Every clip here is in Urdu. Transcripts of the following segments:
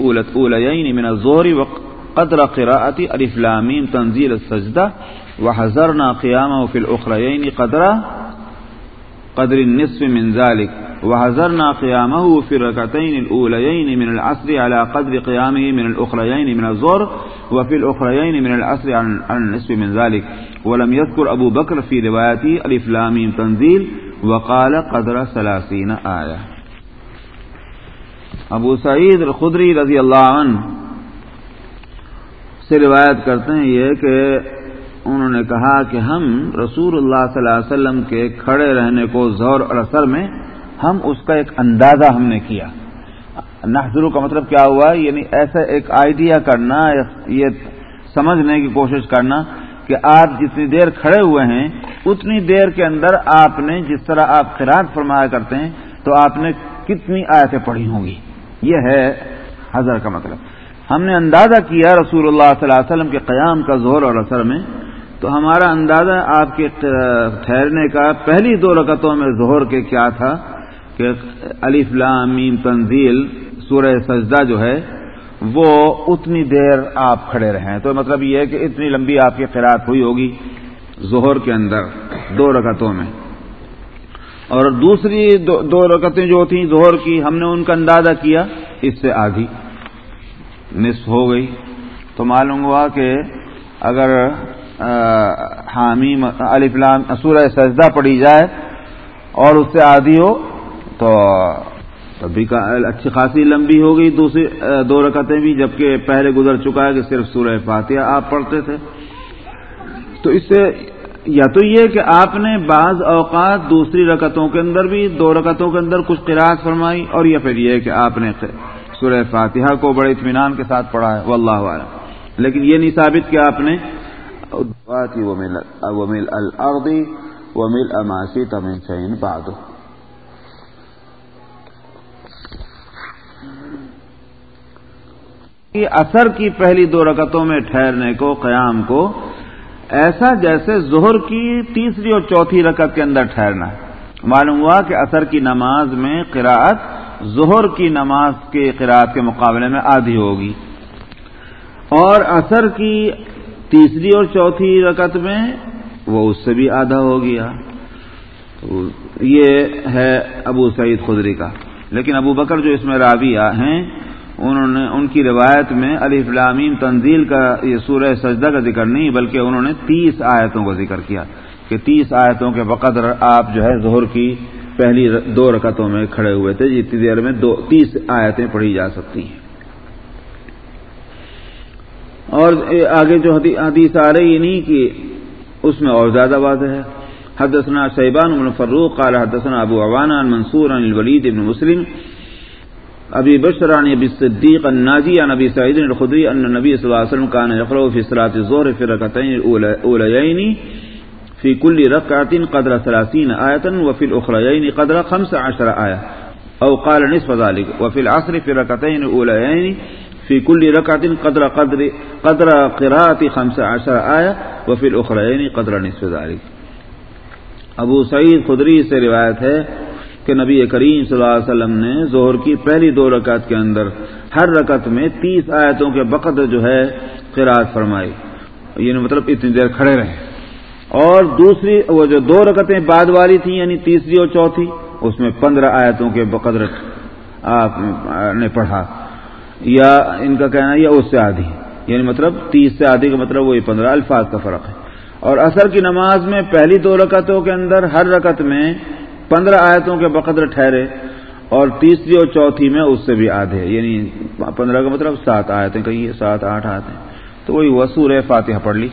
الأوليين من الظهر وقدر قراءة ألف لامين تنزيل السجدة وحذرنا قيامه في الأخريين قدر قدر النصف من ذلك وحذرنا قيامه في الركعتين الأوليين من العصر على قدر قيامه من الأخريين من الظهر وفي الأخريين من العصر عن النصف من ذلك ولم يذكر أبو بكر في روايته ألف لامين تنزيل وقال قدر ثلاثين آية ابو سعید الخدری رضی اللہ عنہ سے روایت کرتے ہیں یہ کہ انہوں نے کہا کہ ہم رسول اللہ صلی اللہ علیہ وسلم کے کھڑے رہنے کو زور اور اثر میں ہم اس کا ایک اندازہ ہم نے کیا۔ نحضرو کا مطلب کیا ہوا؟ یعنی ایسا ایک آئیڈیا کرنا، یہ سمجھنے کی کوشش کرنا کہ آپ جتنی دیر کھڑے ہوئے ہیں، اتنی دیر کے اندر آپ نے جس طرح آپ خراج فرمایا کرتے ہیں، تو آپ نے کتنی آیتیں پڑھی ہوں گی۔ یہ ہے حضر کا مطلب۔ ہم نے اندازہ کیا رسول اللہ صلی اللہ علیہ وسلم کے قیام کا زور اور اثر میں، تو ہمارا اندازہ آپ کے ٹھہرنے کا پہلی دو رکعتوں میں زہر کے کیا تھا کہ علی میم تنزیل سورہ سجدہ جو ہے، وہ اتنی دیر آپ کھڑے رہے تو مطلب یہ ہے کہ اتنی لمبی آپ کی خیرات ہوئی ہوگی زہر کے اندر دو رکعتوں میں۔ اور دوسری دو رکعتیں جو تھیں زہر کی، ہم نے ان کا اندازہ کیا، اس سے آدھی نصف ہو گئی۔ تو معلوم ہوا کہ اگر حامی علی سورہ سجدہ پڑی جائے اور اس سے آدھی ہو، تو تب اچھی خاصی لمبی ہو گئی۔ دوسری دو رکعتیں بھی جبکہ پہلے گزر چکا ہے کہ صرف سورہ فاتحہ آپ پڑھتے تھے۔ تو اس سے یا تو یہ کہ آپ نے بعض اوقات دوسری رکعتوں کے اندر بھی دو رکعتوں کے اندر کچھ قرآت فرمائی اور یا پھر یہ کہ آپ نے سورہ فاتحہ کو بڑے اطمینان کے ساتھ پڑھا ہے واللہ عالم لیکن یہ نہیں ثابت کہ آپ نے اماسی تمین چین باد اثر کی پہلی دو رکعتوں میں ٹھہرنے کو قیام کو ایسا جیسے ظہر کی تیسری اور چوتھی رکعت کے اندر ٹھہرنا معلوم ہوا کہ اثر کی نماز میں قراءت ظہر کی نماز کے قراءت کے مقابلے میں آدھی ہوگی۔ اور اثر کی تیسری اور چوتھی رکعت میں وہ اس سے بھی آدھا ہو گیا۔ یہ ہے ابو سعید خدری کا۔ لیکن ابو بکر جو اس میں رابعہ ہیں انہوں نے ان کی روایت میں علی فلامیم تنزیل کا یہ سورہ سجدہ کا ذکر نہیں، بلکہ انہوں نے تیس آیتوں کا ذکر کیا کہ تیس آیتوں کے بقدر آپ جو ہے ظہر کی پہلی دو رکعتوں میں کھڑے ہوئے تھے جتنی دیر میں دو، تیس آیتیں پڑھی جا سکتی ہیں۔ اور آگے جو حدیث آ رہی نہیں کہ اس میں اور زیادہ واضح ہے۔ حدثنا شیبان بن فروق قال حدثنا ابو عوانہ منصور عن الولید ابن مسلم ابی بشران ابی صدیق الناجی عن ابی سعید الخدری ان نبی صلی اللہ علیہ وسلم کان یقرأ فی صلاة الظہر فی رکعتین الاولیین فی کل رکعت قدر ثلاثین آیتا وفی الاخریین قدر خمس عشر او قال نصف ذلك وفي العصر في ركعتين الاوليين في كل ركعه قدر قدر قدر قراءه 15 ايه وفي الاخرين قدر نصف ذلك ابو سعید خدری سے روایت ہے کہ نبی کریم صلی اللہ علیہ وسلم نے زہر کی پہلی دو رکعت کے اندر ہر رکعت میں تیس آیتوں کے بقدر جو ہے قرآد فرمائی۔ یعنی مطلب اتنی دیر کھڑے رہے۔ اور دوسری وہ جو دو رکعتیں بعد والی تھیں یعنی تیسری اور چوتھی، اس میں پندرہ آیتوں کے بقدر آپ نے پڑھا۔ یا ان کا کہنا یا اس سے آدھی۔ یعنی مطلب تیس سے آدھی کا مطلب وہی پندرہ الفاظ کا فرق ہے۔ اور اثر کی نماز میں پہلی دو رکعتوں کے اندر ہر رکعت میں پندرہ آیتوں کے بقدر ٹھہرے اور تیسری اور چوتھی میں اس سے بھی آدھے یعنی پندرہ کا مطلب سات آیتیں کہیے سات آٹھ آیتیں تو وہی وسور فاتحہ پڑھ لی۔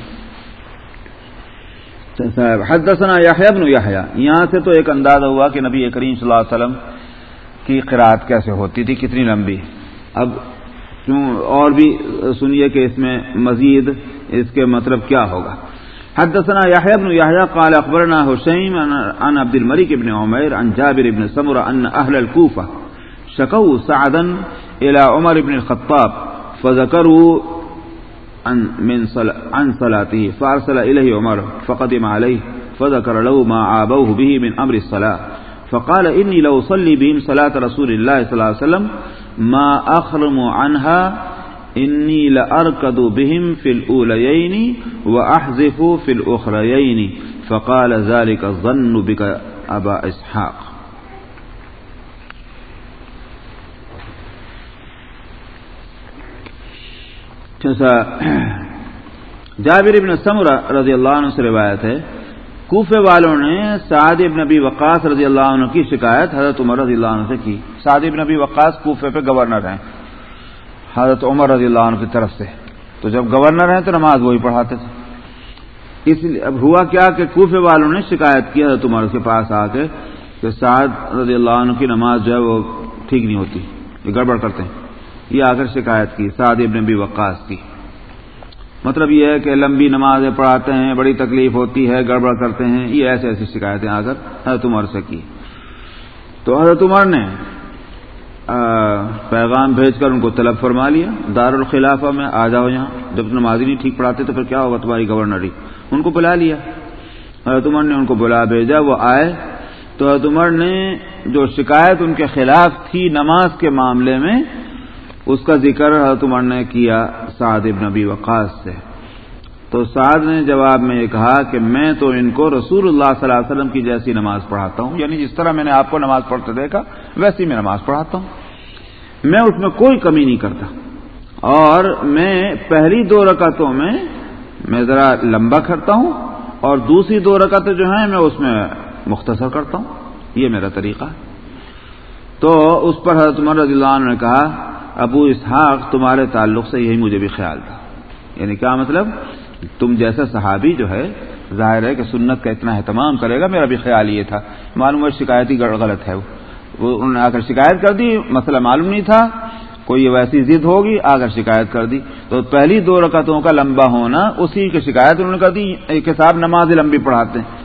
حدثنا یحییٰ بن یحییٰ یہاں سے تو ایک اندازہ ہوا کہ نبی کریم صلی اللہ علیہ وسلم کی قرآت کیسے ہوتی تھی، کتنی لمبی۔ اب اور بھی سنیے کہ اس میں مزید اس کے مطلب کیا ہوگا۔ حدثنا يحيى بن يحيى قال أخبرنا هشيم عن عبد الملك بن عمير عن جابر بن سمرة أن أهل الكوفة شكوا سعدا إلى عمر بن الخطاب فذكروا عن, من صل... عن صلاته فأرسل إليه عمر فقدم عليه فذكر له ما عابوه به من أمر الصلاة. فقال انی لو صلی بیم صلاة رسول اللہ صلی اللہ علیہ وسلم ما اخرم عنها انی لارکد بهم فی الاولیین واحذف فی الاخریین فقال ذلك الظن بك ابا اسحاق جابر ابن سمرہ رضی اللہ عنہ سے روایت ہے، کوفے والوں نے سعد ابن نبی وقاص رضی اللہ عنہ کی شکایت حضرت عمر رضی اللہ عنہ سے کی۔ سعد ابن نبی وقاص کوفے پہ گورنر ہیں۔ حضرت عمر رضی اللہ عنہ کی طرف سے۔ تو جب گورنر ہیں تو نماز وہی پڑھاتے تھے۔ اس لیے اب ہوا کیا کہ کوفے والوں نے شکایت کی حضرت عمر کے پاس آ کے کہ سعد رضی اللہ عنہ کی نماز جو ہے وہ ٹھیک نہیں ہوتی، یہ گڑبڑ کرتے ہیں۔ یہ آ کر شکایت کی، سعد ابن نبی وقاص کی۔ مطلب یہ ہے کہ لمبی نمازیں پڑھاتے ہیں، بڑی تکلیف ہوتی ہے، گڑبڑ کرتے ہیں۔ یہ ایسے ایسی شکایتیں آ کر حضرت عمر سے کی۔ تو حضرت عمر نے پیغام بھیج کر ان کو طلب فرما لیا۔ دار الخلافہ میں آ جاؤ یہاں۔ جب نمازی نہیں ٹھیک پڑھاتے تو پھر کیا ہوگا تمہاری گورنری ان کو بلا لیا۔ حضرت عمر نے ان کو بلا بھیجا، وہ آئے۔ تو حضرت عمر نے جو شکایت ان کے خلاف تھی نماز کے معاملے میں، اس کا ذکر حضرت عمر نے کیا سعد ابن نبی وقاص سے۔ تو سعد نے جواب میں یہ کہا کہ میں تو ان کو رسول اللہ صلی اللہ علیہ وسلم کی جیسی نماز پڑھاتا ہوں یعنی جس طرح میں نے آپ کو نماز پڑھتے دیکھا، ویسی میں نماز پڑھاتا ہوں۔ میں اس میں کوئی کمی نہیں کرتا۔ اور میں پہلی دو رکعتوں میں میں ذرا لمبا کرتا ہوں، اور دوسری دو رکعتیں جو ہیں میں اس میں مختصر کرتا ہوں۔ یہ میرا طریقہ ہے۔ تو اس پر حضرت عمر رضی اللہ عنہ نے کہا، ابو اسحاق تمہارے تعلق سے یہی مجھے بھی خیال تھا۔ یعنی کیا مطلب؟ تم جیسا صحابی جو ہے، ظاہر ہے کہ سنت کا اتنا اہتمام کرے گا، میرا بھی خیال یہ تھا۔ معلوم ہے شکایتی غلط ہے وہ۔ انہوں نے آ کر شکایت کر دی، مسئلہ معلوم نہیں تھا۔ کوئی ویسی ضد ہوگی، آ کر شکایت کر دی۔ تو پہلی دو رکعتوں کا لمبا ہونا، اسی کی شکایت انہوں نے کر دی۔ ایک حساب نماز لمبی پڑھاتے ہیں۔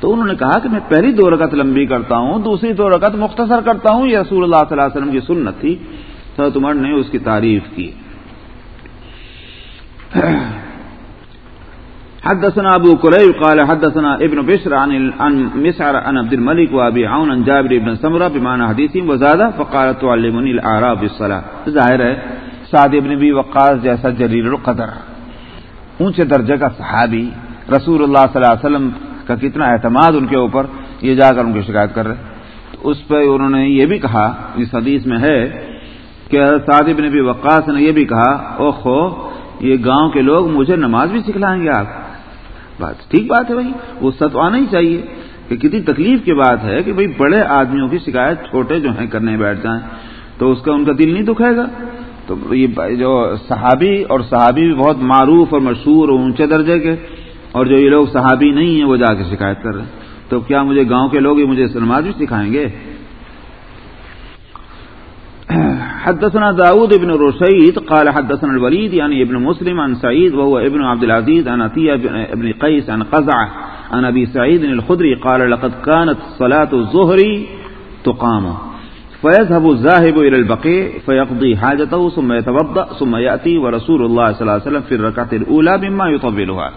تو انہوں نے کہا کہ میں پہلی دو رکعت لمبی کرتا ہوں، دوسری دو رکعت مختصر کرتا ہوں۔ یہ رسول اللہ صلی اللہ علیہ وسلم کی سنت تھی۔ حضرت عمر نے اس کی تعریف کی۔ حدثنا ابو قريب قال حدثنا ابن بشر عن مسعر عن عبد الملك وابي عون عن جابر بن سمرة بمعنى حديثهم وزاد فقال تعلمني الاعراب بالصلاه ظاهر ہے، سعد ابن ابي وقاص جیسا جلیل القدر. اونچے درجے کا صحابی، رسول اللہ صلی اللہ علیہ وسلم کا کتنا اعتماد ان کے اوپر، یہ جا کر ان کی شکایت کر رہے تو اس پہ انہوں نے یہ بھی کہا، اس حدیث میں ہے کہ سعد ابن نبی وقاص نے یہ بھی کہا او خو یہ گاؤں کے لوگ مجھے نماز بھی سکھلائیں گے آپ۔ بات ٹھیک بات ہے بھائی، وہ ست آنا ہی چاہیے کہ کتنی تکلیف کی بات ہے کہ بھائی بڑے آدمیوں کی شکایت چھوٹے جو ہیں کرنے بیٹھ جائیں، تو اس کا ان کا دل نہیں دکھائے گا۔ تو یہ جو صحابی اور صحابی بھی بہت معروف اور مشہور اور اونچے درجے کے، اور جو یہ لوگ صحابی نہیں ہیں، وہ جا کے شکایت کر رہے ہیں۔ تو کیا مجھے گاؤں کے لوگ مجھے نماز بھی سکھائیں گے؟ حدثنا داود ابن رشيد قال حدثنا الوليد، يعني ابن مسلم عن سعيد، وهو ابن عبد العزيز، عن عطية ابن قيس، عن قزعة، عن أبي سعيد الخدري قال لقد كانت صلاة الظهر تقام. فيذهب الزاهب إلى البقيع فيقضي حاجته، ثم يتوضأ، ثم يأتي، ورسول الله صلى الله عليه وسلم في الركعة الأولى مما يطولها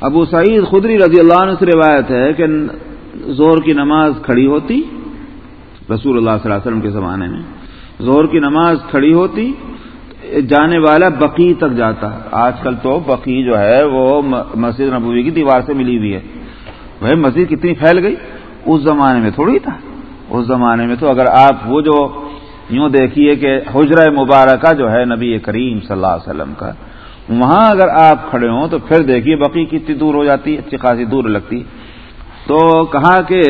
ابو سعید خدری رضی اللہ عنہ سے روایت ہے کہ زور کی نماز کھڑی ہوتی رسول اللہ صلی اللہ علیہ وسلم کے زمانے میں زہر کی نماز کھڑی ہوتی، جانے والا بقی تک جاتا۔ آج کل تو بقی جو ہے وہ مسجد نبوی کی دیوار سے ملی ہوئی ہے۔ وہ مسجد کتنی پھیل گئی۔ اس زمانے میں تھوڑی تھا۔ اس زمانے میں تو اگر آپ وہ جو یوں دیکھیے کہ حجرہ مبارکہ جو ہے نبی کریم صلی اللہ علیہ وسلم کا، وہاں اگر آپ کھڑے ہوں تو پھر دیکھیے بقی کتنی دور ہو جاتی، اچھی خاصی دور لگتی۔ تو کہا کہ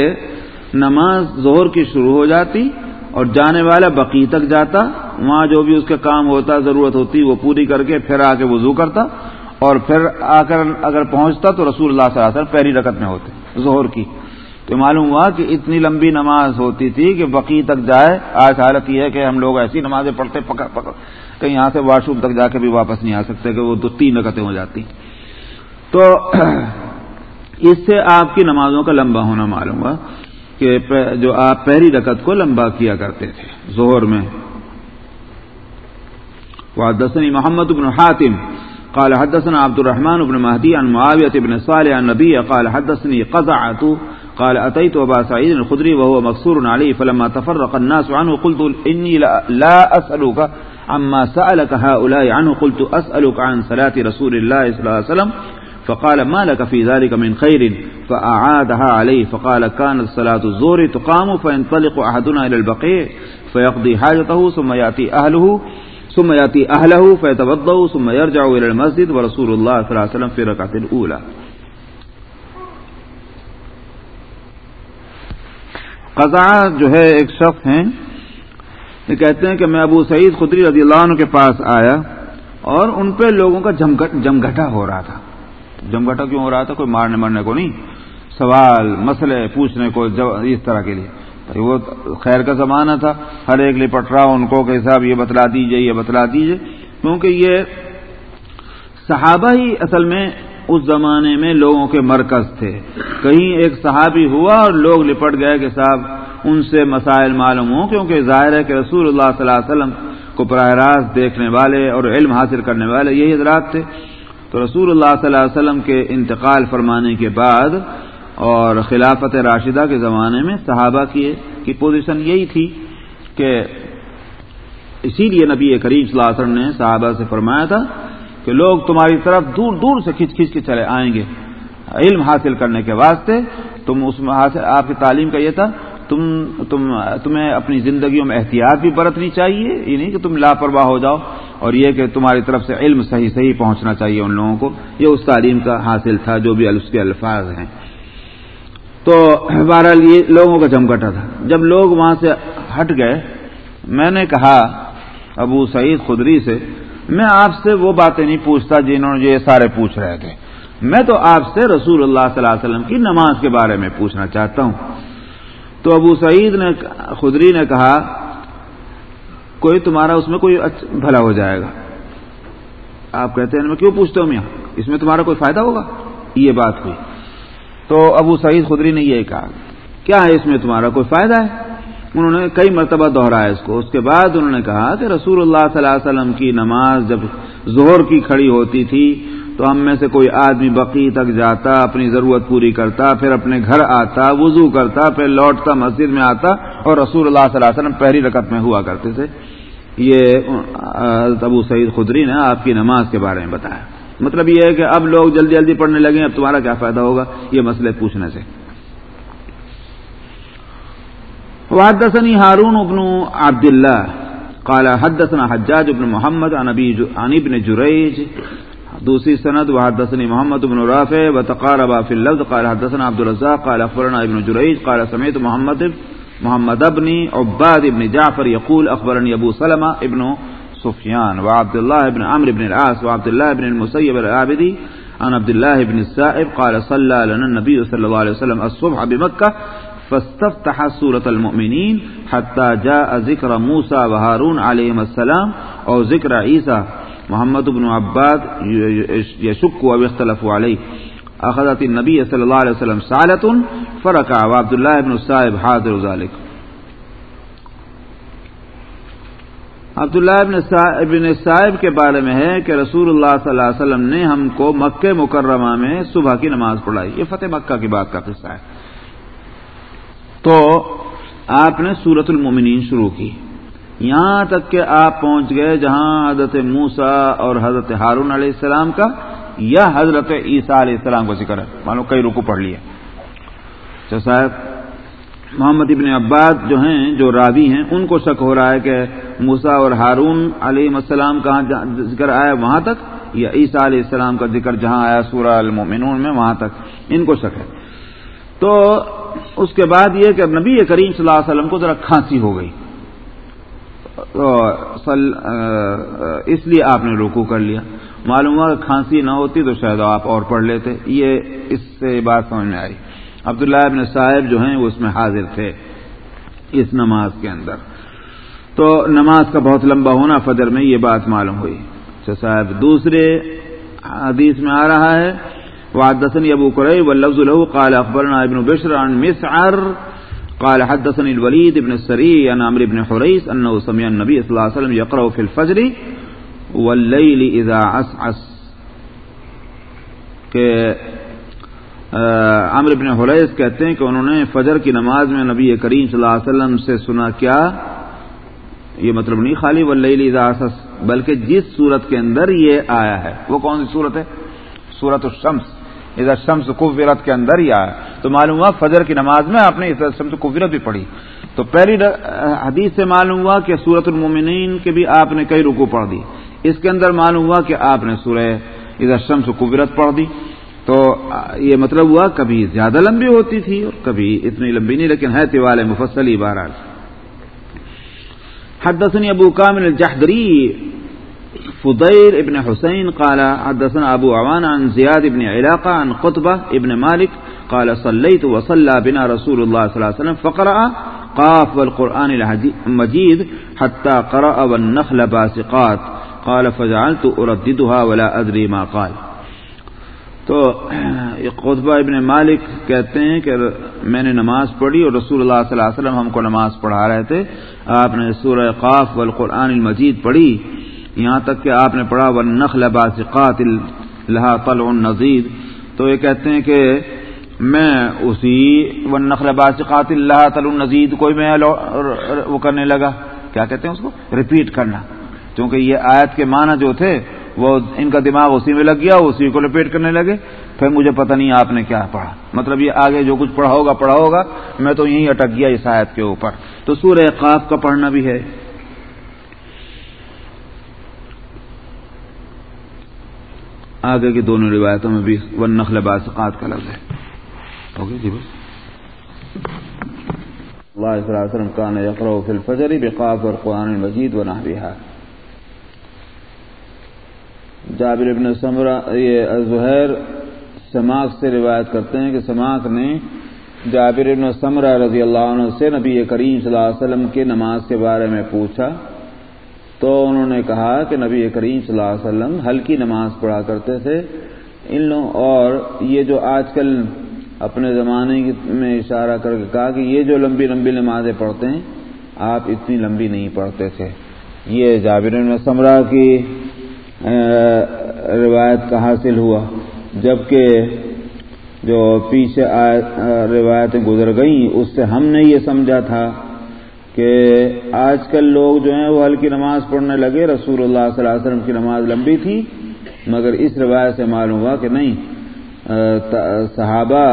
نماز زہر کی شروع ہو جاتی اور جانے والا بقی تک جاتا، وہاں جو بھی اس کا کام ہوتا، ضرورت ہوتی، وہ پوری کر کے پھر آ کے وضو کرتا اور پھر آ کر اگر پہنچتا تو رسول اللہ صلی اللہ علیہ وسلم پہلی رکت میں ہوتے زہر کی۔ تو معلوم ہوا کہ اتنی لمبی نماز ہوتی تھی کہ بقی تک جائے، آج حالت یہ ہے کہ ہم لوگ ایسی نمازیں پڑھتے پکڑ پکڑ کہیں یہاں سے واش روم تک جا کے بھی واپس نہیں آ سکتے کہ وہ دو، تین رکتیں ہو جاتی۔ تو اس سے آپ کی نمازوں کا لمبا ہونا معلوم ہوا۔ کہ جو آپ پہلی رکت کو لمبا کیا کرتے تھے زہر میں۔ وحدثني محمد بن حاتم، قال حدثنا عبد الرحمن بن مهدي عن معاوية بن صالح عن نبي قال حدثني قزعة قال اتيت ابا سعيد الخدري وهو مكسور عليه فلما تفرق الناس عنه قلت اني لا اسالك عما سالك هؤلاء عنه قلت اسالك عن صلاه رسول الله صلى الله عليه وسلم فقال، ما لك في ذلك من خير? فاعادها عليه فقال، كانت صلاه الظهر تقام فينطلق احدنا الى البقيع فيقضي حاجته ثم ياتي اهله ثم ياتي اهله فيتوضا ثم يرجع الى المسجد ورسول الله صلى الله عليه وسلم في ركعه الاولى قزا جو ہے ایک شخص ہیں، یہ کہتے ہیں کہ میں ابو سعید خدری رضی اللہ عنہ کے پاس آیا اور ان پہ لوگوں کا جمگٹا ہو رہا تھا۔ جمگٹا کیوں ہو رہا تھا؟ کوئی مارنے مرنے کو نہیں۔ سوال، مسئلے پوچھنے کو اس طرح کے لیے۔ وہ خیر کا زمانہ تھا۔ ہر ایک لپٹ رہا، ان کو کہ صاحب یہ بتلا دیجیے، یہ بتلا دیجیے۔ کیونکہ یہ صحابہ ہی اصل میں اس زمانے میں لوگوں کے مرکز تھے۔ کہیں ایک صحابی ہوا اور لوگ لپٹ گئے کہ صاحب ان سے مسائل معلوم ہوں، کیونکہ ظاہر ہے کہ رسول اللہ صلی اللہ علیہ وسلم کو براہ راست دیکھنے والے اور علم حاصل کرنے والے یہی حضرات تھے۔ تو رسول اللہ صلی اللہ علیہ وسلم کے انتقال فرمانے کے بعد اور خلافت راشدہ کے زمانے میں صحابہ کی کی پوزیشن یہی تھی کہ اسی لیے نبی کریم صلی اللہ علیہ وسلم نے صحابہ سے فرمایا تھا کہ لوگ تمہاری طرف دور دور سے کھینچ کھینچ کے چلے آئیں گے، علم حاصل کرنے کے واسطے، تم اس میں آپ کی تعلیم کا یہ تھا تم تم، تمہیں اپنی زندگیوں میں احتیاط بھی برتنی چاہیے، یہ نہیں کہ تم لاپرواہ ہو جاؤ، اور یہ کہ تمہاری طرف سے علم صحیح صحیح پہنچنا چاہیے ان لوگوں کو، یہ اس تعلیم کا حاصل تھا جو بھی اس کے الفاظ ہیں۔ تو بہرحال یہ لوگوں کا جمکٹا تھا۔ جب لوگ وہاں سے ہٹ گئے، میں نے کہا ابو سعید خدری سے، میں آپ سے وہ باتیں نہیں پوچھتا جنہوں نے یہ سارے پوچھ رہے تھے۔ میں تو آپ سے رسول اللہ صلی اللہ علیہ وسلم کی نماز کے بارے میں پوچھنا چاہتا ہوں۔ تو ابو سعید نے خدری نے کہا، کوئی تمہارا اس میں کوئی بھلا ہو جائے گا۔ آپ کہتے ہیں، میں کیوں پوچھتا ہوں یہاں اس میں تمہارا کوئی فائدہ ہوگا؟ یہ بات ہوئی۔ تو ابو سعید خدری نے یہ کہا، کیا ہے اس میں تمہارا کوئی فائدہ ہے؟ انہوں نے کئی مرتبہ دوہرایا اس کو۔ اس کے بعد انہوں نے کہا کہ رسول اللہ صلی اللہ علیہ وسلم کی نماز جب زہر کی کھڑی ہوتی تھی تو ہم میں سے کوئی آدمی بقی تک جاتا، اپنی ضرورت پوری کرتا، پھر اپنے گھر آتا، وضو کرتا، پھر لوٹتا، مسجد میں آتا اور رسول اللہ صلی اللہ علیہ وسلم پہلی رکعت میں ہوا کرتے تھے۔ یہ ابو سعید خدری نے آپ کی نماز کے بارے میں بتایا۔ مطلب یہ ہے کہ اب لوگ جلدی جلدی پڑھنے لگے، اب تمہارا کیا فائدہ ہوگا؟ یہ مسئلے پوچھنے سے۔ وحدثني هارون بن عبد الله قال حدثنا حجاج بن محمد عن ابي عن ابن جريج دوسری سند وحدثني محمد بن رافع وتقارب في اللفظ، قال حدثنا عبد الرزاق، قال اخبرنا ابن جريج قال سمعت محمد محمد بن عباد بن جعفر يقول اخبرني ابو سلمة ابن سفيان وعبد الله بن عمرو بن العاص وعبد الله بن المسيب العابدي عن عبد الله بن السائب قال صلى لنا النبي صلى الله عليه وسلم الصبح بمكة فاستفتح سورة المؤمنين حتى جاء ذكر موسى وهارون عليهم السلام أو ذكر عيسى محمد بن عباد يشك ويختلف عليه أخذت النبي صلى الله عليه وسلم سالة فركع وعبد الله بن السائب حاضر ذلك عبداللہ ابن صاحب کے بارے میں ہے کہ رسول اللہ صلی اللہ علیہ وسلم نے ہم کو مکہ مکرمہ میں صبح کی نماز پڑھائی. یہ فتح مکہ کی بات کا قصہ ہے. تو آپ نے سورت المومنین شروع کی. یہاں تک کہ آپ پہنچ گئے جہاں حضرت موسا اور حضرت ہارون علیہ السلام کا یا حضرت عیسیٰ علیہ السلام کا ذکر ہے۔ مانو کئی رکو پڑھ لیے۔ اچھا صاحب، محمد ابن عباد جو ہیں، جو راوی ہیں، ان کو شک ہو رہا ہے کہ موسا اور ہارون علیہ السلام کہاں ذکر آیا وہاں تک، یا عیسیٰ علیہ السلام کا ذکر جہاں آیا سورہ المومنون میں وہاں تک۔ ان کو شک ہے۔ تو اس کے بعد یہ کہ نبی کریم صلی اللہ علیہ وسلم کو ذرا کھانسی ہو گئی۔ اس لیے آپ نے روکو کر لیا۔ معلوم ہوا کھانسی نہ ہوتی تو شاید آپ اور پڑھ لیتے۔ یہ اس سے بات سمجھ میں آئی۔ عبداللہ ابن صاحب جو ہیں وہ اس میں حاضر تھے اس نماز کے اندر۔ تو نماز کا بہت لمبا ہونا فجر میں یہ بات معلوم ہوئی۔ اچھا صاحب، دوسرے حدیث میں آ رہا ہے، وحدثني أبو كريب واللفظ له قال أخبرنا ابن بشر عن مسعر قال حدثني الوليد بن السري عن عمرو بن حريس أنه سمع النبي صلى الله عليه وسلم يقرأ في الفجر والليل إذا عسعس. کہ عامر ابن حلیز کہتے ہیں کہ انہوں نے فجر کی نماز میں نبی کریم صلی اللہ علیہ وسلم سے سنا کیا، یہ مطلب نہیں خالی ولی بلکہ جس صورت کے اندر یہ آیا ہے، وہ کون سی صورت ہے؟ صورت الشمس. ادھر شمس کفرت کے اندر ہی آیا تو معلوم ہوا فجر کی نماز میں آپ نے شمس کفرت بھی پڑھی۔ تو پہلی حدیث سے معلوم ہوا کہ سورت المومنین کے بھی آپ نے کئی رکو پڑھ دی۔ اس کے اندر معلوم ہوا کہ آپ نے سورہ ادھر شمس کبرت پڑھ دی۔ تو یہ مطلب ہوا کبھی زیادہ لمبی ہوتی تھی اور کبھی اتنی لمبی نہیں، لیکن ہے تیوال مفصلی بہرحال۔ حدثني ابو كامل الجحدري فضيل ابن حسين قال، حدثنا ابو عوان عن زياد بن علاقة عن قطبة ابن مالك قال، صليت وصلى بنا رسول الله صلى الله عليه وسلم فقرأ قاف والقرآن المجيد حتى قرأ والنخل باسقات. قال، فجعلت ارددها ولا ادري ما قال. تو قطبہ ابن مالک کہتے ہیں کہ میں نے نماز پڑھی اور رسول اللہ صلی اللہ علیہ وسلم ہم کو نماز پڑھا رہے تھے۔ آپ نے سورہ قاف والقرآن المجید پڑھی۔ یہاں تک کہ آپ نے پڑھا و نخل باسقات اللہ طلع النزید تو یہ کہتے ہیں کہ میں اسی و نخل باسقات اللہ طلع النزید کوئی میں وہ کرنے لگا۔ کیا کہتے ہیں اس کو؟ ریپیٹ کرنا۔ کیونکہ یہ آیت کے معنی جو تھے، وہ ان کا دماغ اسی میں لگ گیا اسی کو لپیٹ کرنے لگے۔ پھر مجھے پتہ نہیں آپ نے کیا پڑھا۔ مطلب یہ آگے جو کچھ پڑھا ہوگا پڑھا ہوگا۔ میں تو یہیں اٹک گیا اس آیت کے اوپر۔ تو سورہ قاف کا پڑھنا بھی ہے۔ آگے کی دونوں روایتوں میں بھی ون نخل باسقات کا لفظ ہے۔ اوکے جی بس۔ اللہ صلی اللہ علیہ وسلم کان یقرأ فی الفجر بقاف والقرآن المجید ونحوها جابر ابن سمرہ، یہ زہیر سماق سے روایت کرتے ہیں کہ سماق نے جابر ابن سمرہ رضی اللہ عنہ سے نبی کریم صلی اللہ علیہ وسلم کے نماز کے بارے میں پوچھا۔ تو انہوں نے کہا کہ نبی کریم صلی اللہ علیہ وسلم ہلکی نماز پڑھا کرتے تھے۔ ان لوگ اور یہ جو آج کل اپنے زمانے میں اشارہ کر کے کہا کہ یہ جو لمبی لمبی نمازیں پڑھتے ہیں، آپ اتنی لمبی نہیں پڑھتے تھے۔ یہ جابر سمرہ کی روایت کا حاصل ہوا۔ جبکہ جو پیچھے روایتیں گزر گئیں، اس سے ہم نے یہ سمجھا تھا۔ کہ آج کل لوگ جو ہیں وہ ہلکی نماز پڑھنے لگے، رسول اللہ صلی اللہ علیہ وسلم کی نماز لمبی تھی، مگر اس روایت سے معلوم ہوا کہ نہیں صحابہ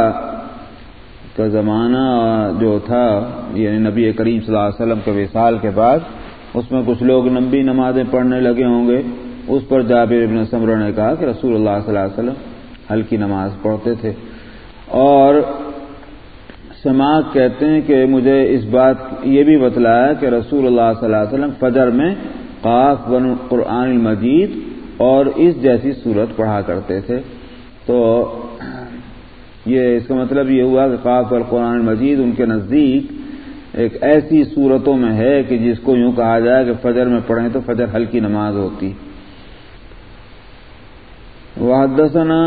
کا زمانہ جو تھا یعنی نبی کریم صلی اللہ علیہ وسلم کے وصال کے بعد، اس میں کچھ لوگ لمبی نمازیں پڑھنے لگے ہوں گے۔ اس پر جابر ابن سمر نے کہا کہ رسول اللہ صلی اللہ علیہ وسلم ہلکی نماز پڑھتے تھے۔ اور سماعت کہتے ہیں کہ مجھے اس بات یہ بھی بتلایا کہ رسول اللہ صلی اللہ علیہ وسلم فجر میں قاف بن قرآن المجید اور اس جیسی صورت پڑھا کرتے تھے۔ تو یہ اس کا مطلب یہ ہوا کہ قاف القرآن المجید ان کے نزدیک ایک ایسی صورتوں میں ہے کہ جس کو یوں کہا جائے کہ فجر میں پڑھیں تو فجر ہلکی نماز ہوتی۔ وحدثنا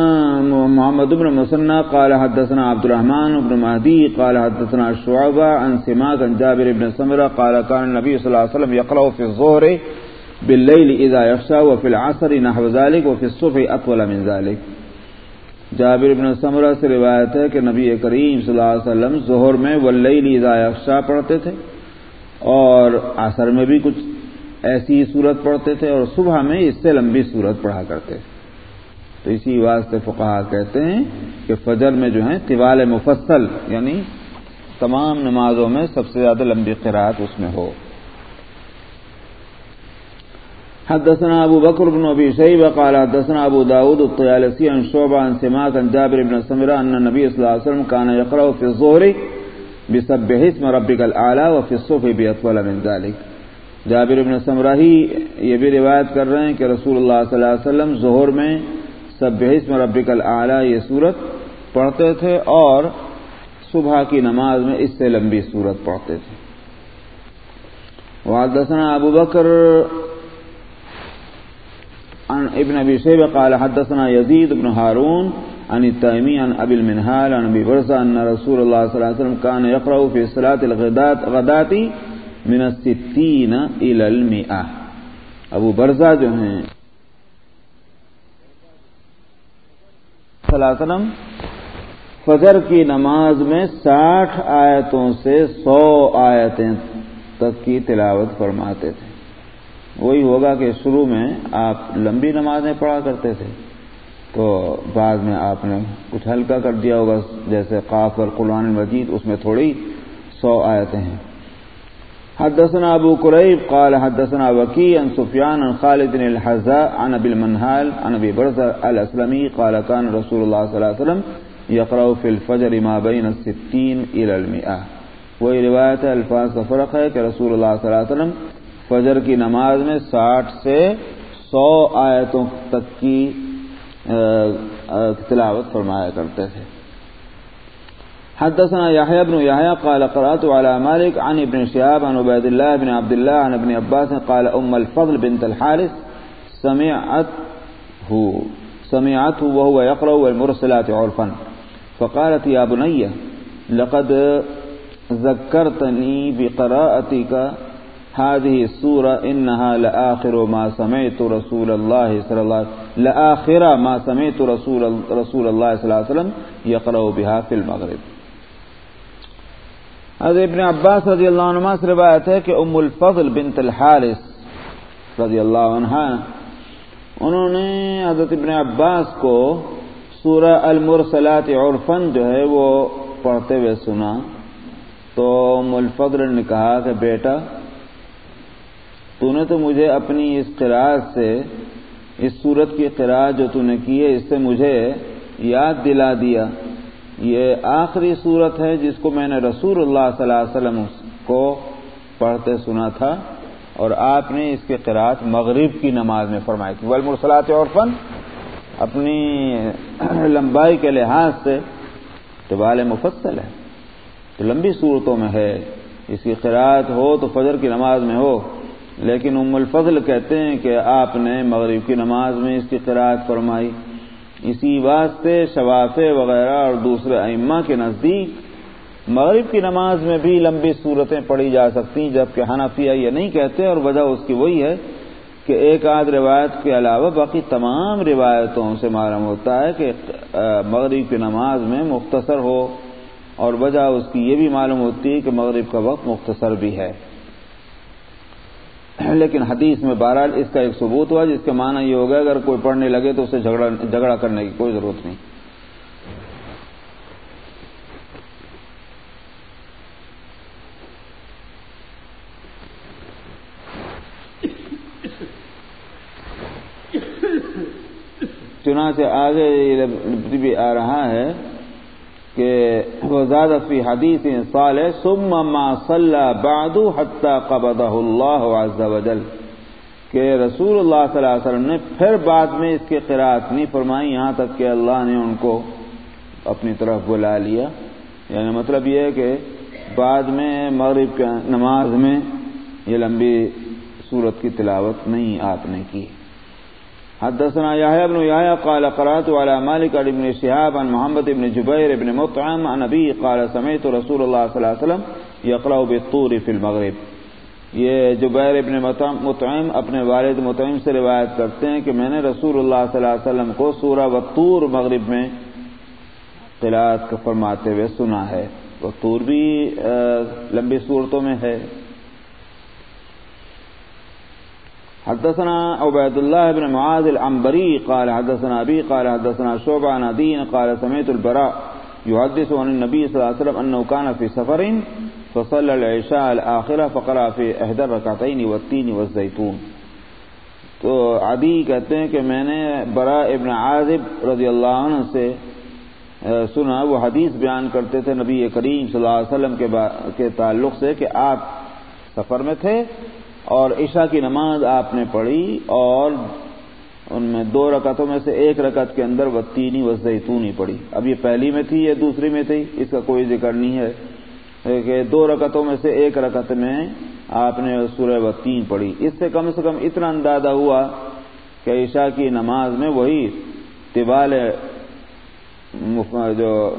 محمد بن مسنى قال حدثنا عبد الرحمن بن مهدي قال حدثنا شعبة عن سماك عن جابر بن سمرة قال كان النبي صلى الله عليه وسلم يقرأ في الظهر بالليل إذا يخشى وفي العصر نحو ذلك وفي الصبح أطول من ذلك. جابر بن سمرہ سے روایت ہے کہ نبی کریم صلی اللہ علیہ وسلم ظہر میں واللیل اذا یخشا پڑھتے تھے اور عصر میں بھی کچھ ایسی صورت پڑھتے تھے اور صبح میں اس سے لمبی صورت پڑھا کرتے تھے۔ تو اسی واسطے فقہ کہتے ہیں کہ فجر میں جو ہے طوال مفصل یعنی تمام نمازوں میں سب سے زیادہ لمبی قرآت اس میں ہو۔ حدثنا ابو بكر بن ابي شيبه قال حدثنا ابو داود الطيالسي عن شعبة عن سماك عن جابر بن سمرة ان النبي صلى الله عليه وسلم كان يقرأ في الظهر بسبح اسم ربك الاعلى وفي الصبح باطول من ذلك جابر بن سمرہ ہی یہ بھی روایت کر رہے ہیں کہ رسول اللہ صلی اللہ علیہ وسلم ظہر میں سب بحث میں ربک العلیٰ یہ صورت پڑھتے تھے اور صبح کی نماز میں اس سے لمبی صورت پڑھتے تھے۔ وحدثنا ابو بکر عن ابن ابي شيبه قال حدثنا يزيد بن هارون عن التيمي عن ابي المنهال عن ابي برزه ان رسول الله صلى الله عليه وسلم كان يقرا في صلاه الغداة غداة من الستين الى المئة۔ ابو برزہ جو ہیں صلی اللہ علیہ وسلم، فجر کی نماز میں ساٹھ آیتوں سے سو آیتیں تک کی تلاوت فرماتے تھے۔ وہی ہوگا کہ شروع میں آپ لمبی نمازیں پڑھا کرتے تھے، تو بعد میں آپ نے کچھ ہلکا کر دیا ہوگا، جیسے قاف اور قرآن مجید، اس میں تھوڑی سو آیتیں ہیں۔ حدثنا ابو قریب قال حدثنا وكيع عن سفيان عن خالد الحذاء عن ابي المنهال عن ابي برزة الاسلمي قال كان رسول الله صلى الله عليه وسلم يقرأ في الفجر ما بين الستين الى المئة وہی روایت الفاظ کا فرق ہے کہ رسول اللہ صلی اللہ علیہ وسلم فجر کی نماز میں ساٹھ سے سو آیتوں تک کی تلاوت فرمایا کرتے تھے۔ حدثنا يحيى بن يحيى قال قرأت على مالك عن ابن شهاب عن عبيد الله بن عبد الله عن ابن عباس قال أم الفضل بنت الحارث سمعته سمعته وهو يقرأ والمرسلات عرفا. فقالت يا بني لقد ذكرتني بقراءتك هذه السورة إنها لآخر ما سمعت رسول الله صلى الله عليه وسلم لآخر ما سمعت رسول, رسول الله صلى الله عليه وسلم يقرأ بها في المغرب. حضرت ابن عباس رضی اللہ عنہ سے روایت ہے کہ ام الفضل بنت الحارث رضی اللہ عنہ، انہوں نے حضرت ابن عباس کو سورہ المرسلات عرفن جو ہے وہ پڑھتے ہوئے سنا۔ تو ام الفضل نے کہا کہ بیٹا تو نے تو مجھے اپنی اس قرآ سے، اس صورت کی قرآ جو تو نے کی ہے، اس سے مجھے یاد دلا دیا۔ یہ آخری صورت ہے جس کو میں نے رسول اللہ صلی اللہ علیہ وسلم کو پڑھتے سنا تھا اور آپ نے اس کے قرآت مغرب کی نماز میں فرمائی تھی۔ ولمرسلات اور فن اپنی لمبائی کے لحاظ سے طبال مفصل ہے، تو لمبی صورتوں میں ہے۔ اس کی قرآت ہو تو فجر کی نماز میں ہو، لیکن ام الفضل کہتے ہیں کہ آپ نے مغرب کی نماز میں اس کی قرآت فرمائی۔ اسی واسطے شوافے وغیرہ اور دوسرے ائمہ کے نزدیک مغرب کی نماز میں بھی لمبی صورتیں پڑھی جا سکتی جبکہ حنفیہ یہ نہیں کہتے اور وجہ اس کی وہی ہے کہ ایک آدھ روایت کے علاوہ باقی تمام روایتوں سے معلوم ہوتا ہے کہ مغرب کی نماز میں مختصر ہو اور وجہ اس کی یہ بھی معلوم ہوتی ہے کہ مغرب کا وقت مختصر بھی ہے۔ لیکن حدیث میں بہرحال اس کا ایک ثبوت ہوا، جس کے معنی یہ ہوگا اگر کوئی پڑھنے لگے تو اسے جھگڑا جھگڑا کرنے کی کوئی ضرورت نہیں۔ چنانچہ آگے بھی آ رہا ہے۔ کہ وہ زیادہ فی حدیث صالح ہے ما صلی بعد حتى قبضه اللہ عز وجل، کہ رسول اللہ صلی اللہ علیہ وسلم نے پھر بعد میں اس کی قرآت نہیں فرمائی، یہاں تک کہ اللہ نے ان کو اپنی طرف بلا لیا۔ یعنی مطلب یہ ہے کہ بعد میں، مغرب کے نماز میں یہ لمبی صورت کی تلاوت نہیں آپ نے کی۔ حدثنا يحيى بن يحيى قال قرات على مالك بن شهاب عن محمد بن جبير بن مطعم عن ابي قال سمعت رسول الله صلى الله عليه وسلم يقرأ بالطور في المغرب. یہ جبیر ابن مطعم اپنے والد مطعم سے روایت کرتے ہیں کہ میں نے رسول اللہ صلی اللہ علیہ وسلم کو سورہ وطور مغرب میں قلعت فرماتے ہوئے سنا ہے۔ وطور بھی لمبی صورتوں میں ہے۔ حدثنا عبيد الله بن معاذ العنبري قال حدثنا أبي قال حدثنا شعبة عن أدين قال سمعت البراء يحدث عن النبي صلى الله عليه وسلم أنه كان في سفر فصلى العشاء الآخرة فقرأ في إحدى الركعتين والتين والزيتون تو عدی کہتے ہیں کہ میں نے برا ابن عازب رضی اللہ عنہ سے سنا وہ حدیث بیان کرتے تھے نبی کریم صلی اللہ علیہ وسلم کے, کے تعلق سے کہ آپ سفر میں تھے اور عشاء کی نماز آپ نے پڑھی اور ان میں دو رکعتوں میں سے ایک رکعت کے اندر وہ تینی و زیتونی پڑھی۔ اب یہ پہلی میں تھی یا دوسری میں تھی؟ اس کا کوئی ذکر نہیں ہے۔ کہ دو رکعتوں میں سے ایک رکعت میں آپ نے سورہ و تین پڑھی۔ اس سے کم سے کم اتنا اندازہ ہوا کہ عشاء کی نماز میں وہی طبال جو